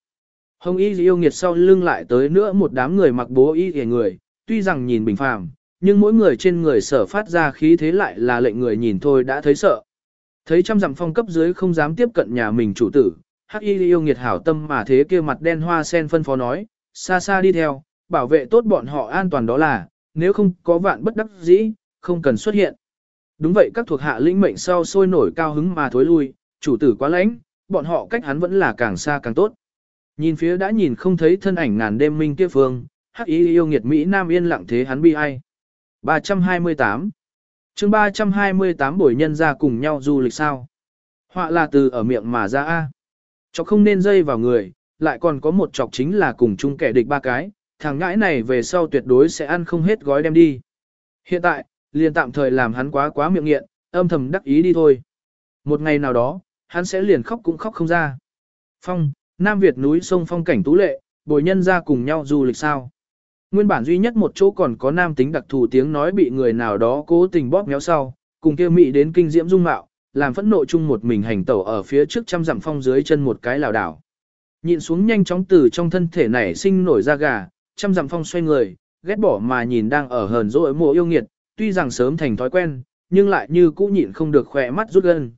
Hồng y yêu nghiệt sau lưng lại tới nữa một đám người mặc bố y hề người, tuy rằng nhìn bình phàm, nhưng mỗi người trên người sở phát ra khí thế lại là lệnh người nhìn thôi đã thấy sợ. Thấy trăm dặm phong cấp dưới không dám tiếp cận nhà mình chủ tử, hắc y yêu nghiệt hảo tâm mà thế kia mặt đen hoa sen phân phó nói, xa xa đi theo, bảo vệ tốt bọn họ an toàn đó là, nếu không có vạn bất đắc dĩ, không cần xuất hiện. Đúng vậy các thuộc hạ lĩnh mệnh sau sôi nổi cao hứng mà thối lui, chủ tử quá lãnh, bọn họ cách hắn vẫn là càng xa càng tốt. Nhìn phía đã nhìn không thấy thân ảnh ngàn đêm minh kia phương, hắc ý yêu nghiệt Mỹ Nam yên lặng thế hắn bi ai. 328 chương 328 buổi nhân ra cùng nhau du lịch sao. Họa là từ ở miệng mà ra A. Chọc không nên dây vào người, lại còn có một chọc chính là cùng chung kẻ địch ba cái, thằng ngãi này về sau tuyệt đối sẽ ăn không hết gói đem đi. Hiện tại, liền tạm thời làm hắn quá quá miệng nghiện, âm thầm đắc ý đi thôi. Một ngày nào đó, hắn sẽ liền khóc cũng khóc không ra. Phong, Nam Việt núi sông phong cảnh tú lệ, bồi nhân ra cùng nhau du lịch sao. Nguyên bản duy nhất một chỗ còn có nam tính đặc thù tiếng nói bị người nào đó cố tình bóp méo sau, cùng kia mị đến kinh diễm dung mạo, làm phẫn nộ chung một mình hành tẩu ở phía trước trăm dặm phong dưới chân một cái lảo đảo. Nhịn xuống nhanh chóng từ trong thân thể này sinh nổi ra gà, trăm dặm phong xoay người, ghét bỏ mà nhìn đang ở hờn dỗi mùa yêu nghiệt, tuy rằng sớm thành thói quen, nhưng lại như cũ nhịn không được khỏe mắt rút gân.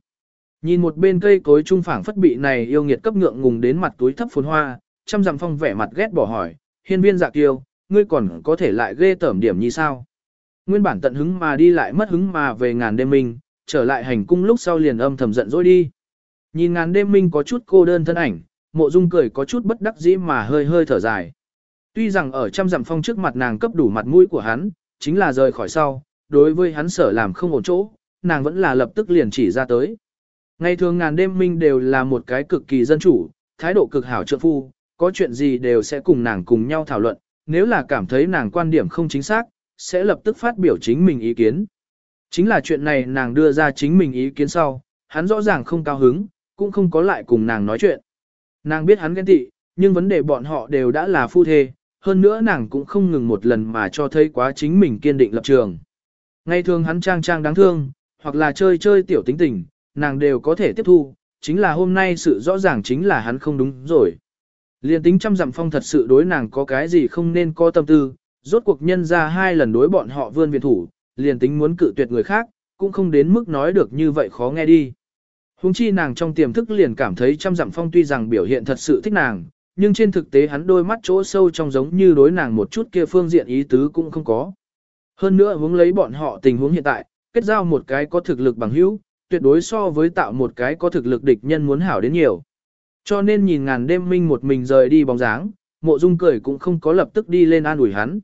Nhìn một bên cây cối trung phảng phất bị này yêu nghiệt cấp ngượng ngùng đến mặt túi thấp phồn hoa, trăm dặm phong vẻ mặt ghét bỏ hỏi, hiên viên dạ kiêu, ngươi còn có thể lại ghê tởm điểm như sao? Nguyên bản tận hứng mà đi lại mất hứng mà về ngàn đêm minh, trở lại hành cung lúc sau liền âm thầm giận dỗi đi. Nhìn ngàn đêm minh có chút cô đơn thân ảnh, mộ dung cười có chút bất đắc dĩ mà hơi hơi thở dài. Tuy rằng ở trăm dặm phong trước mặt nàng cấp đủ mặt mũi của hắn, chính là rời khỏi sau, đối với hắn sở làm không ổn chỗ, nàng vẫn là lập tức liền chỉ ra tới. Ngày thường ngàn đêm minh đều là một cái cực kỳ dân chủ, thái độ cực hảo trợ phu, có chuyện gì đều sẽ cùng nàng cùng nhau thảo luận, nếu là cảm thấy nàng quan điểm không chính xác, sẽ lập tức phát biểu chính mình ý kiến. Chính là chuyện này nàng đưa ra chính mình ý kiến sau, hắn rõ ràng không cao hứng, cũng không có lại cùng nàng nói chuyện. Nàng biết hắn ghen tị, nhưng vấn đề bọn họ đều đã là phu thê, hơn nữa nàng cũng không ngừng một lần mà cho thấy quá chính mình kiên định lập trường. Ngày thường hắn trang trang đáng thương, hoặc là chơi chơi tiểu tính tình, nàng đều có thể tiếp thu, chính là hôm nay sự rõ ràng chính là hắn không đúng rồi. Liên tính trăm dặm phong thật sự đối nàng có cái gì không nên có tâm tư, rốt cuộc nhân ra hai lần đối bọn họ vươn viện thủ, liền tính muốn cự tuyệt người khác, cũng không đến mức nói được như vậy khó nghe đi. Hùng chi nàng trong tiềm thức liền cảm thấy trăm dặm phong tuy rằng biểu hiện thật sự thích nàng, nhưng trên thực tế hắn đôi mắt chỗ sâu trong giống như đối nàng một chút kia phương diện ý tứ cũng không có. Hơn nữa hướng lấy bọn họ tình huống hiện tại, kết giao một cái có thực lực bằng hữu, tuyệt đối so với tạo một cái có thực lực địch nhân muốn hảo đến nhiều. Cho nên nhìn ngàn đêm minh một mình rời đi bóng dáng, mộ dung cười cũng không có lập tức đi lên an ủi hắn.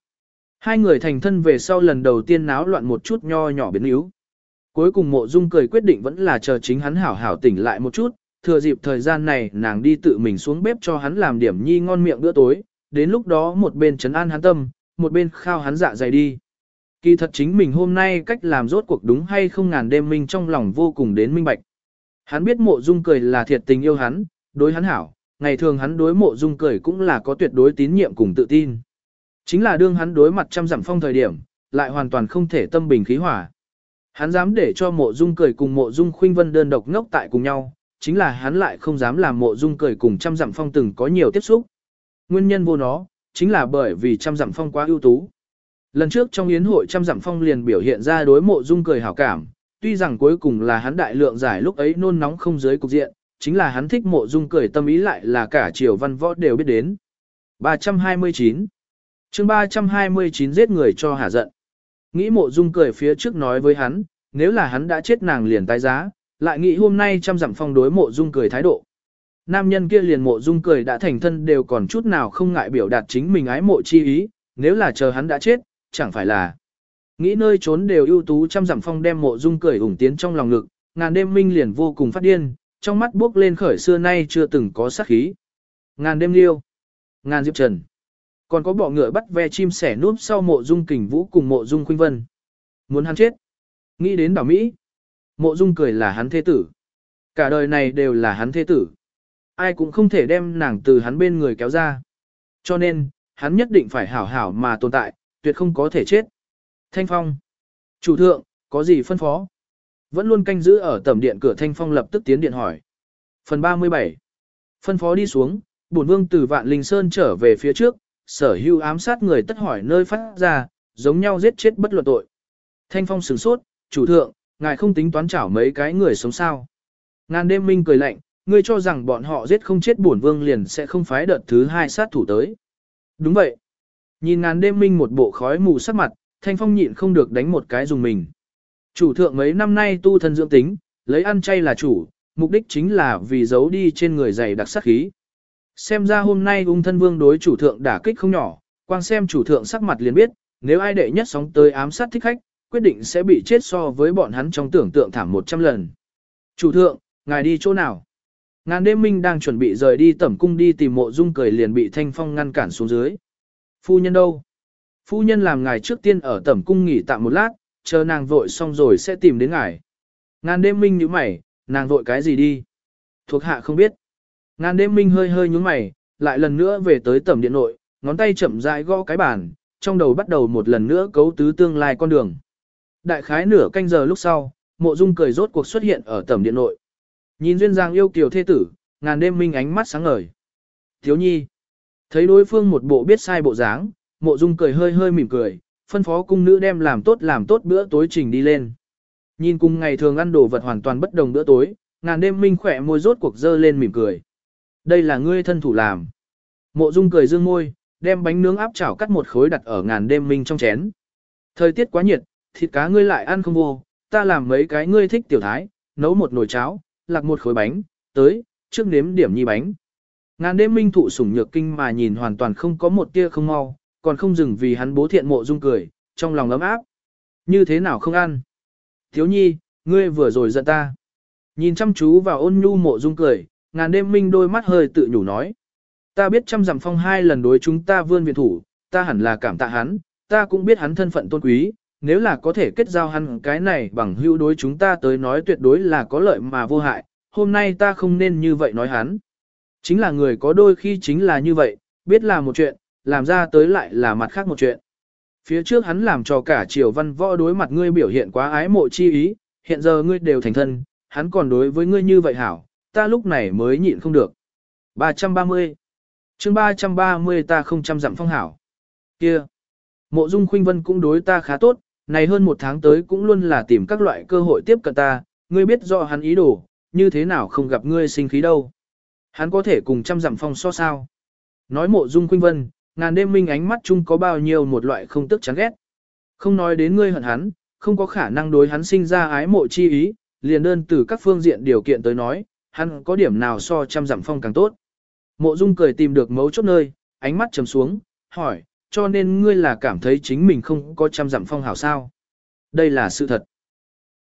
Hai người thành thân về sau lần đầu tiên náo loạn một chút nho nhỏ biến yếu. Cuối cùng mộ dung cười quyết định vẫn là chờ chính hắn hảo hảo tỉnh lại một chút, thừa dịp thời gian này nàng đi tự mình xuống bếp cho hắn làm điểm nhi ngon miệng bữa tối, đến lúc đó một bên trấn an hắn tâm, một bên khao hắn dạ dày đi. Kỳ thật chính mình hôm nay cách làm rốt cuộc đúng hay không ngàn đêm minh trong lòng vô cùng đến minh bạch. Hắn biết mộ dung cười là thiệt tình yêu hắn, đối hắn hảo, ngày thường hắn đối mộ dung cười cũng là có tuyệt đối tín nhiệm cùng tự tin. Chính là đương hắn đối mặt trăm dặm phong thời điểm, lại hoàn toàn không thể tâm bình khí hỏa. Hắn dám để cho mộ dung cười cùng mộ dung khuynh vân đơn độc ngốc tại cùng nhau, chính là hắn lại không dám làm mộ dung cười cùng trăm dặm phong từng có nhiều tiếp xúc. Nguyên nhân vô nó, chính là bởi vì trăm dặm phong quá ưu tú. Lần trước trong yến hội trăm dặm phong liền biểu hiện ra đối mộ dung cười hảo cảm, tuy rằng cuối cùng là hắn đại lượng giải lúc ấy nôn nóng không giới cục diện, chính là hắn thích mộ dung cười tâm ý lại là cả triều văn võ đều biết đến. 329 chương 329 giết người cho hả giận. Nghĩ mộ dung cười phía trước nói với hắn, nếu là hắn đã chết nàng liền tái giá, lại nghĩ hôm nay trăm dặm phong đối mộ dung cười thái độ. Nam nhân kia liền mộ dung cười đã thành thân đều còn chút nào không ngại biểu đạt chính mình ái mộ chi ý, nếu là chờ hắn đã chết, chẳng phải là. Nghĩ nơi trốn đều ưu tú trăm dặm phong đem mộ dung cười ủng tiến trong lòng ngực, ngàn đêm minh liền vô cùng phát điên, trong mắt bước lên khởi xưa nay chưa từng có sát khí. Ngàn đêm liêu, ngàn diệp trần, còn có bọ ngựa bắt ve chim sẻ núp sau mộ dung kình vũ cùng mộ dung khuynh vân. Muốn hắn chết. Nghĩ đến đảo Mỹ. Mộ dung cười là hắn thế tử. Cả đời này đều là hắn thế tử. Ai cũng không thể đem nàng từ hắn bên người kéo ra. Cho nên, hắn nhất định phải hảo hảo mà tồn tại, tuyệt không có thể chết. Thanh Phong. Chủ thượng, có gì phân phó? Vẫn luôn canh giữ ở tầm điện cửa Thanh Phong lập tức tiến điện hỏi. Phần 37. Phân phó đi xuống, bổn vương từ vạn linh sơn trở về phía trước, sở hưu ám sát người tất hỏi nơi phát ra, giống nhau giết chết bất luận tội. Thanh Phong sửng sốt, chủ thượng, ngài không tính toán chảo mấy cái người sống sao. Ngàn đêm minh cười lạnh, ngươi cho rằng bọn họ giết không chết bổn vương liền sẽ không phái đợt thứ hai sát thủ tới. Đúng vậy. Nhìn ngàn đêm minh một bộ khói mù sắc mặt, Thanh Phong nhịn không được đánh một cái dùng mình. Chủ thượng mấy năm nay tu thân dưỡng tính, lấy ăn chay là chủ, mục đích chính là vì giấu đi trên người dày đặc sát khí. Xem ra hôm nay ung thân vương đối chủ thượng đả kích không nhỏ, quang xem chủ thượng sắc mặt liền biết, nếu ai đệ nhất sóng tới ám sát thích khách, quyết định sẽ bị chết so với bọn hắn trong tưởng tượng thảm 100 lần. Chủ thượng, ngài đi chỗ nào? Ngàn đêm minh đang chuẩn bị rời đi tẩm cung đi tìm mộ dung cười liền bị thanh phong ngăn cản xuống dưới. Phu nhân đâu? Phu nhân làm ngài trước tiên ở tẩm cung nghỉ tạm một lát, chờ nàng vội xong rồi sẽ tìm đến ngài. Ngàn đêm minh nhíu mày, nàng vội cái gì đi? Thuộc hạ không biết. Ngàn đêm minh hơi hơi nhúng mày, lại lần nữa về tới tẩm điện nội, ngón tay chậm rãi gõ cái bàn, trong đầu bắt đầu một lần nữa cấu tứ tương lai con đường. Đại khái nửa canh giờ lúc sau, mộ dung cười rốt cuộc xuất hiện ở tẩm điện nội. Nhìn duyên giang yêu kiều thê tử, ngàn đêm minh ánh mắt sáng ngời. Thiếu nhi. Thấy đối phương một bộ biết sai bộ dáng, mộ dung cười hơi hơi mỉm cười, phân phó cung nữ đem làm tốt làm tốt bữa tối trình đi lên. Nhìn cùng ngày thường ăn đồ vật hoàn toàn bất đồng bữa tối, ngàn đêm minh khỏe môi rốt cuộc dơ lên mỉm cười. Đây là ngươi thân thủ làm. Mộ dung cười dương môi, đem bánh nướng áp chảo cắt một khối đặt ở ngàn đêm minh trong chén. Thời tiết quá nhiệt, thịt cá ngươi lại ăn không vô, ta làm mấy cái ngươi thích tiểu thái, nấu một nồi cháo, lạc một khối bánh, tới, trước nếm điểm nhi bánh. Ngàn đêm minh thụ sủng nhược kinh mà nhìn hoàn toàn không có một tia không mau, còn không dừng vì hắn bố thiện mộ dung cười, trong lòng ấm áp. Như thế nào không ăn? Thiếu nhi, ngươi vừa rồi giận ta. Nhìn chăm chú vào ôn nhu mộ dung cười, ngàn đêm minh đôi mắt hơi tự nhủ nói. Ta biết trăm dặm phong hai lần đối chúng ta vươn viện thủ, ta hẳn là cảm tạ hắn, ta cũng biết hắn thân phận tôn quý, nếu là có thể kết giao hắn cái này bằng hữu đối chúng ta tới nói tuyệt đối là có lợi mà vô hại, hôm nay ta không nên như vậy nói hắn. Chính là người có đôi khi chính là như vậy, biết là một chuyện, làm ra tới lại là mặt khác một chuyện. Phía trước hắn làm cho cả triều văn võ đối mặt ngươi biểu hiện quá ái mộ chi ý, hiện giờ ngươi đều thành thân, hắn còn đối với ngươi như vậy hảo, ta lúc này mới nhịn không được. 330 chương 330 ta không chăm dặm phong hảo. Kia! Mộ dung khuynh vân cũng đối ta khá tốt, này hơn một tháng tới cũng luôn là tìm các loại cơ hội tiếp cận ta, ngươi biết rõ hắn ý đồ, như thế nào không gặp ngươi sinh khí đâu. Hắn có thể cùng trăm dặm phong so sao. Nói mộ dung khuynh vân, ngàn đêm minh ánh mắt chung có bao nhiêu một loại không tức chán ghét. Không nói đến ngươi hận hắn, không có khả năng đối hắn sinh ra ái mộ chi ý, liền đơn từ các phương diện điều kiện tới nói, hắn có điểm nào so trăm dặm phong càng tốt. Mộ dung cười tìm được mấu chốt nơi, ánh mắt trầm xuống, hỏi, cho nên ngươi là cảm thấy chính mình không có trăm dặm phong hảo sao. Đây là sự thật.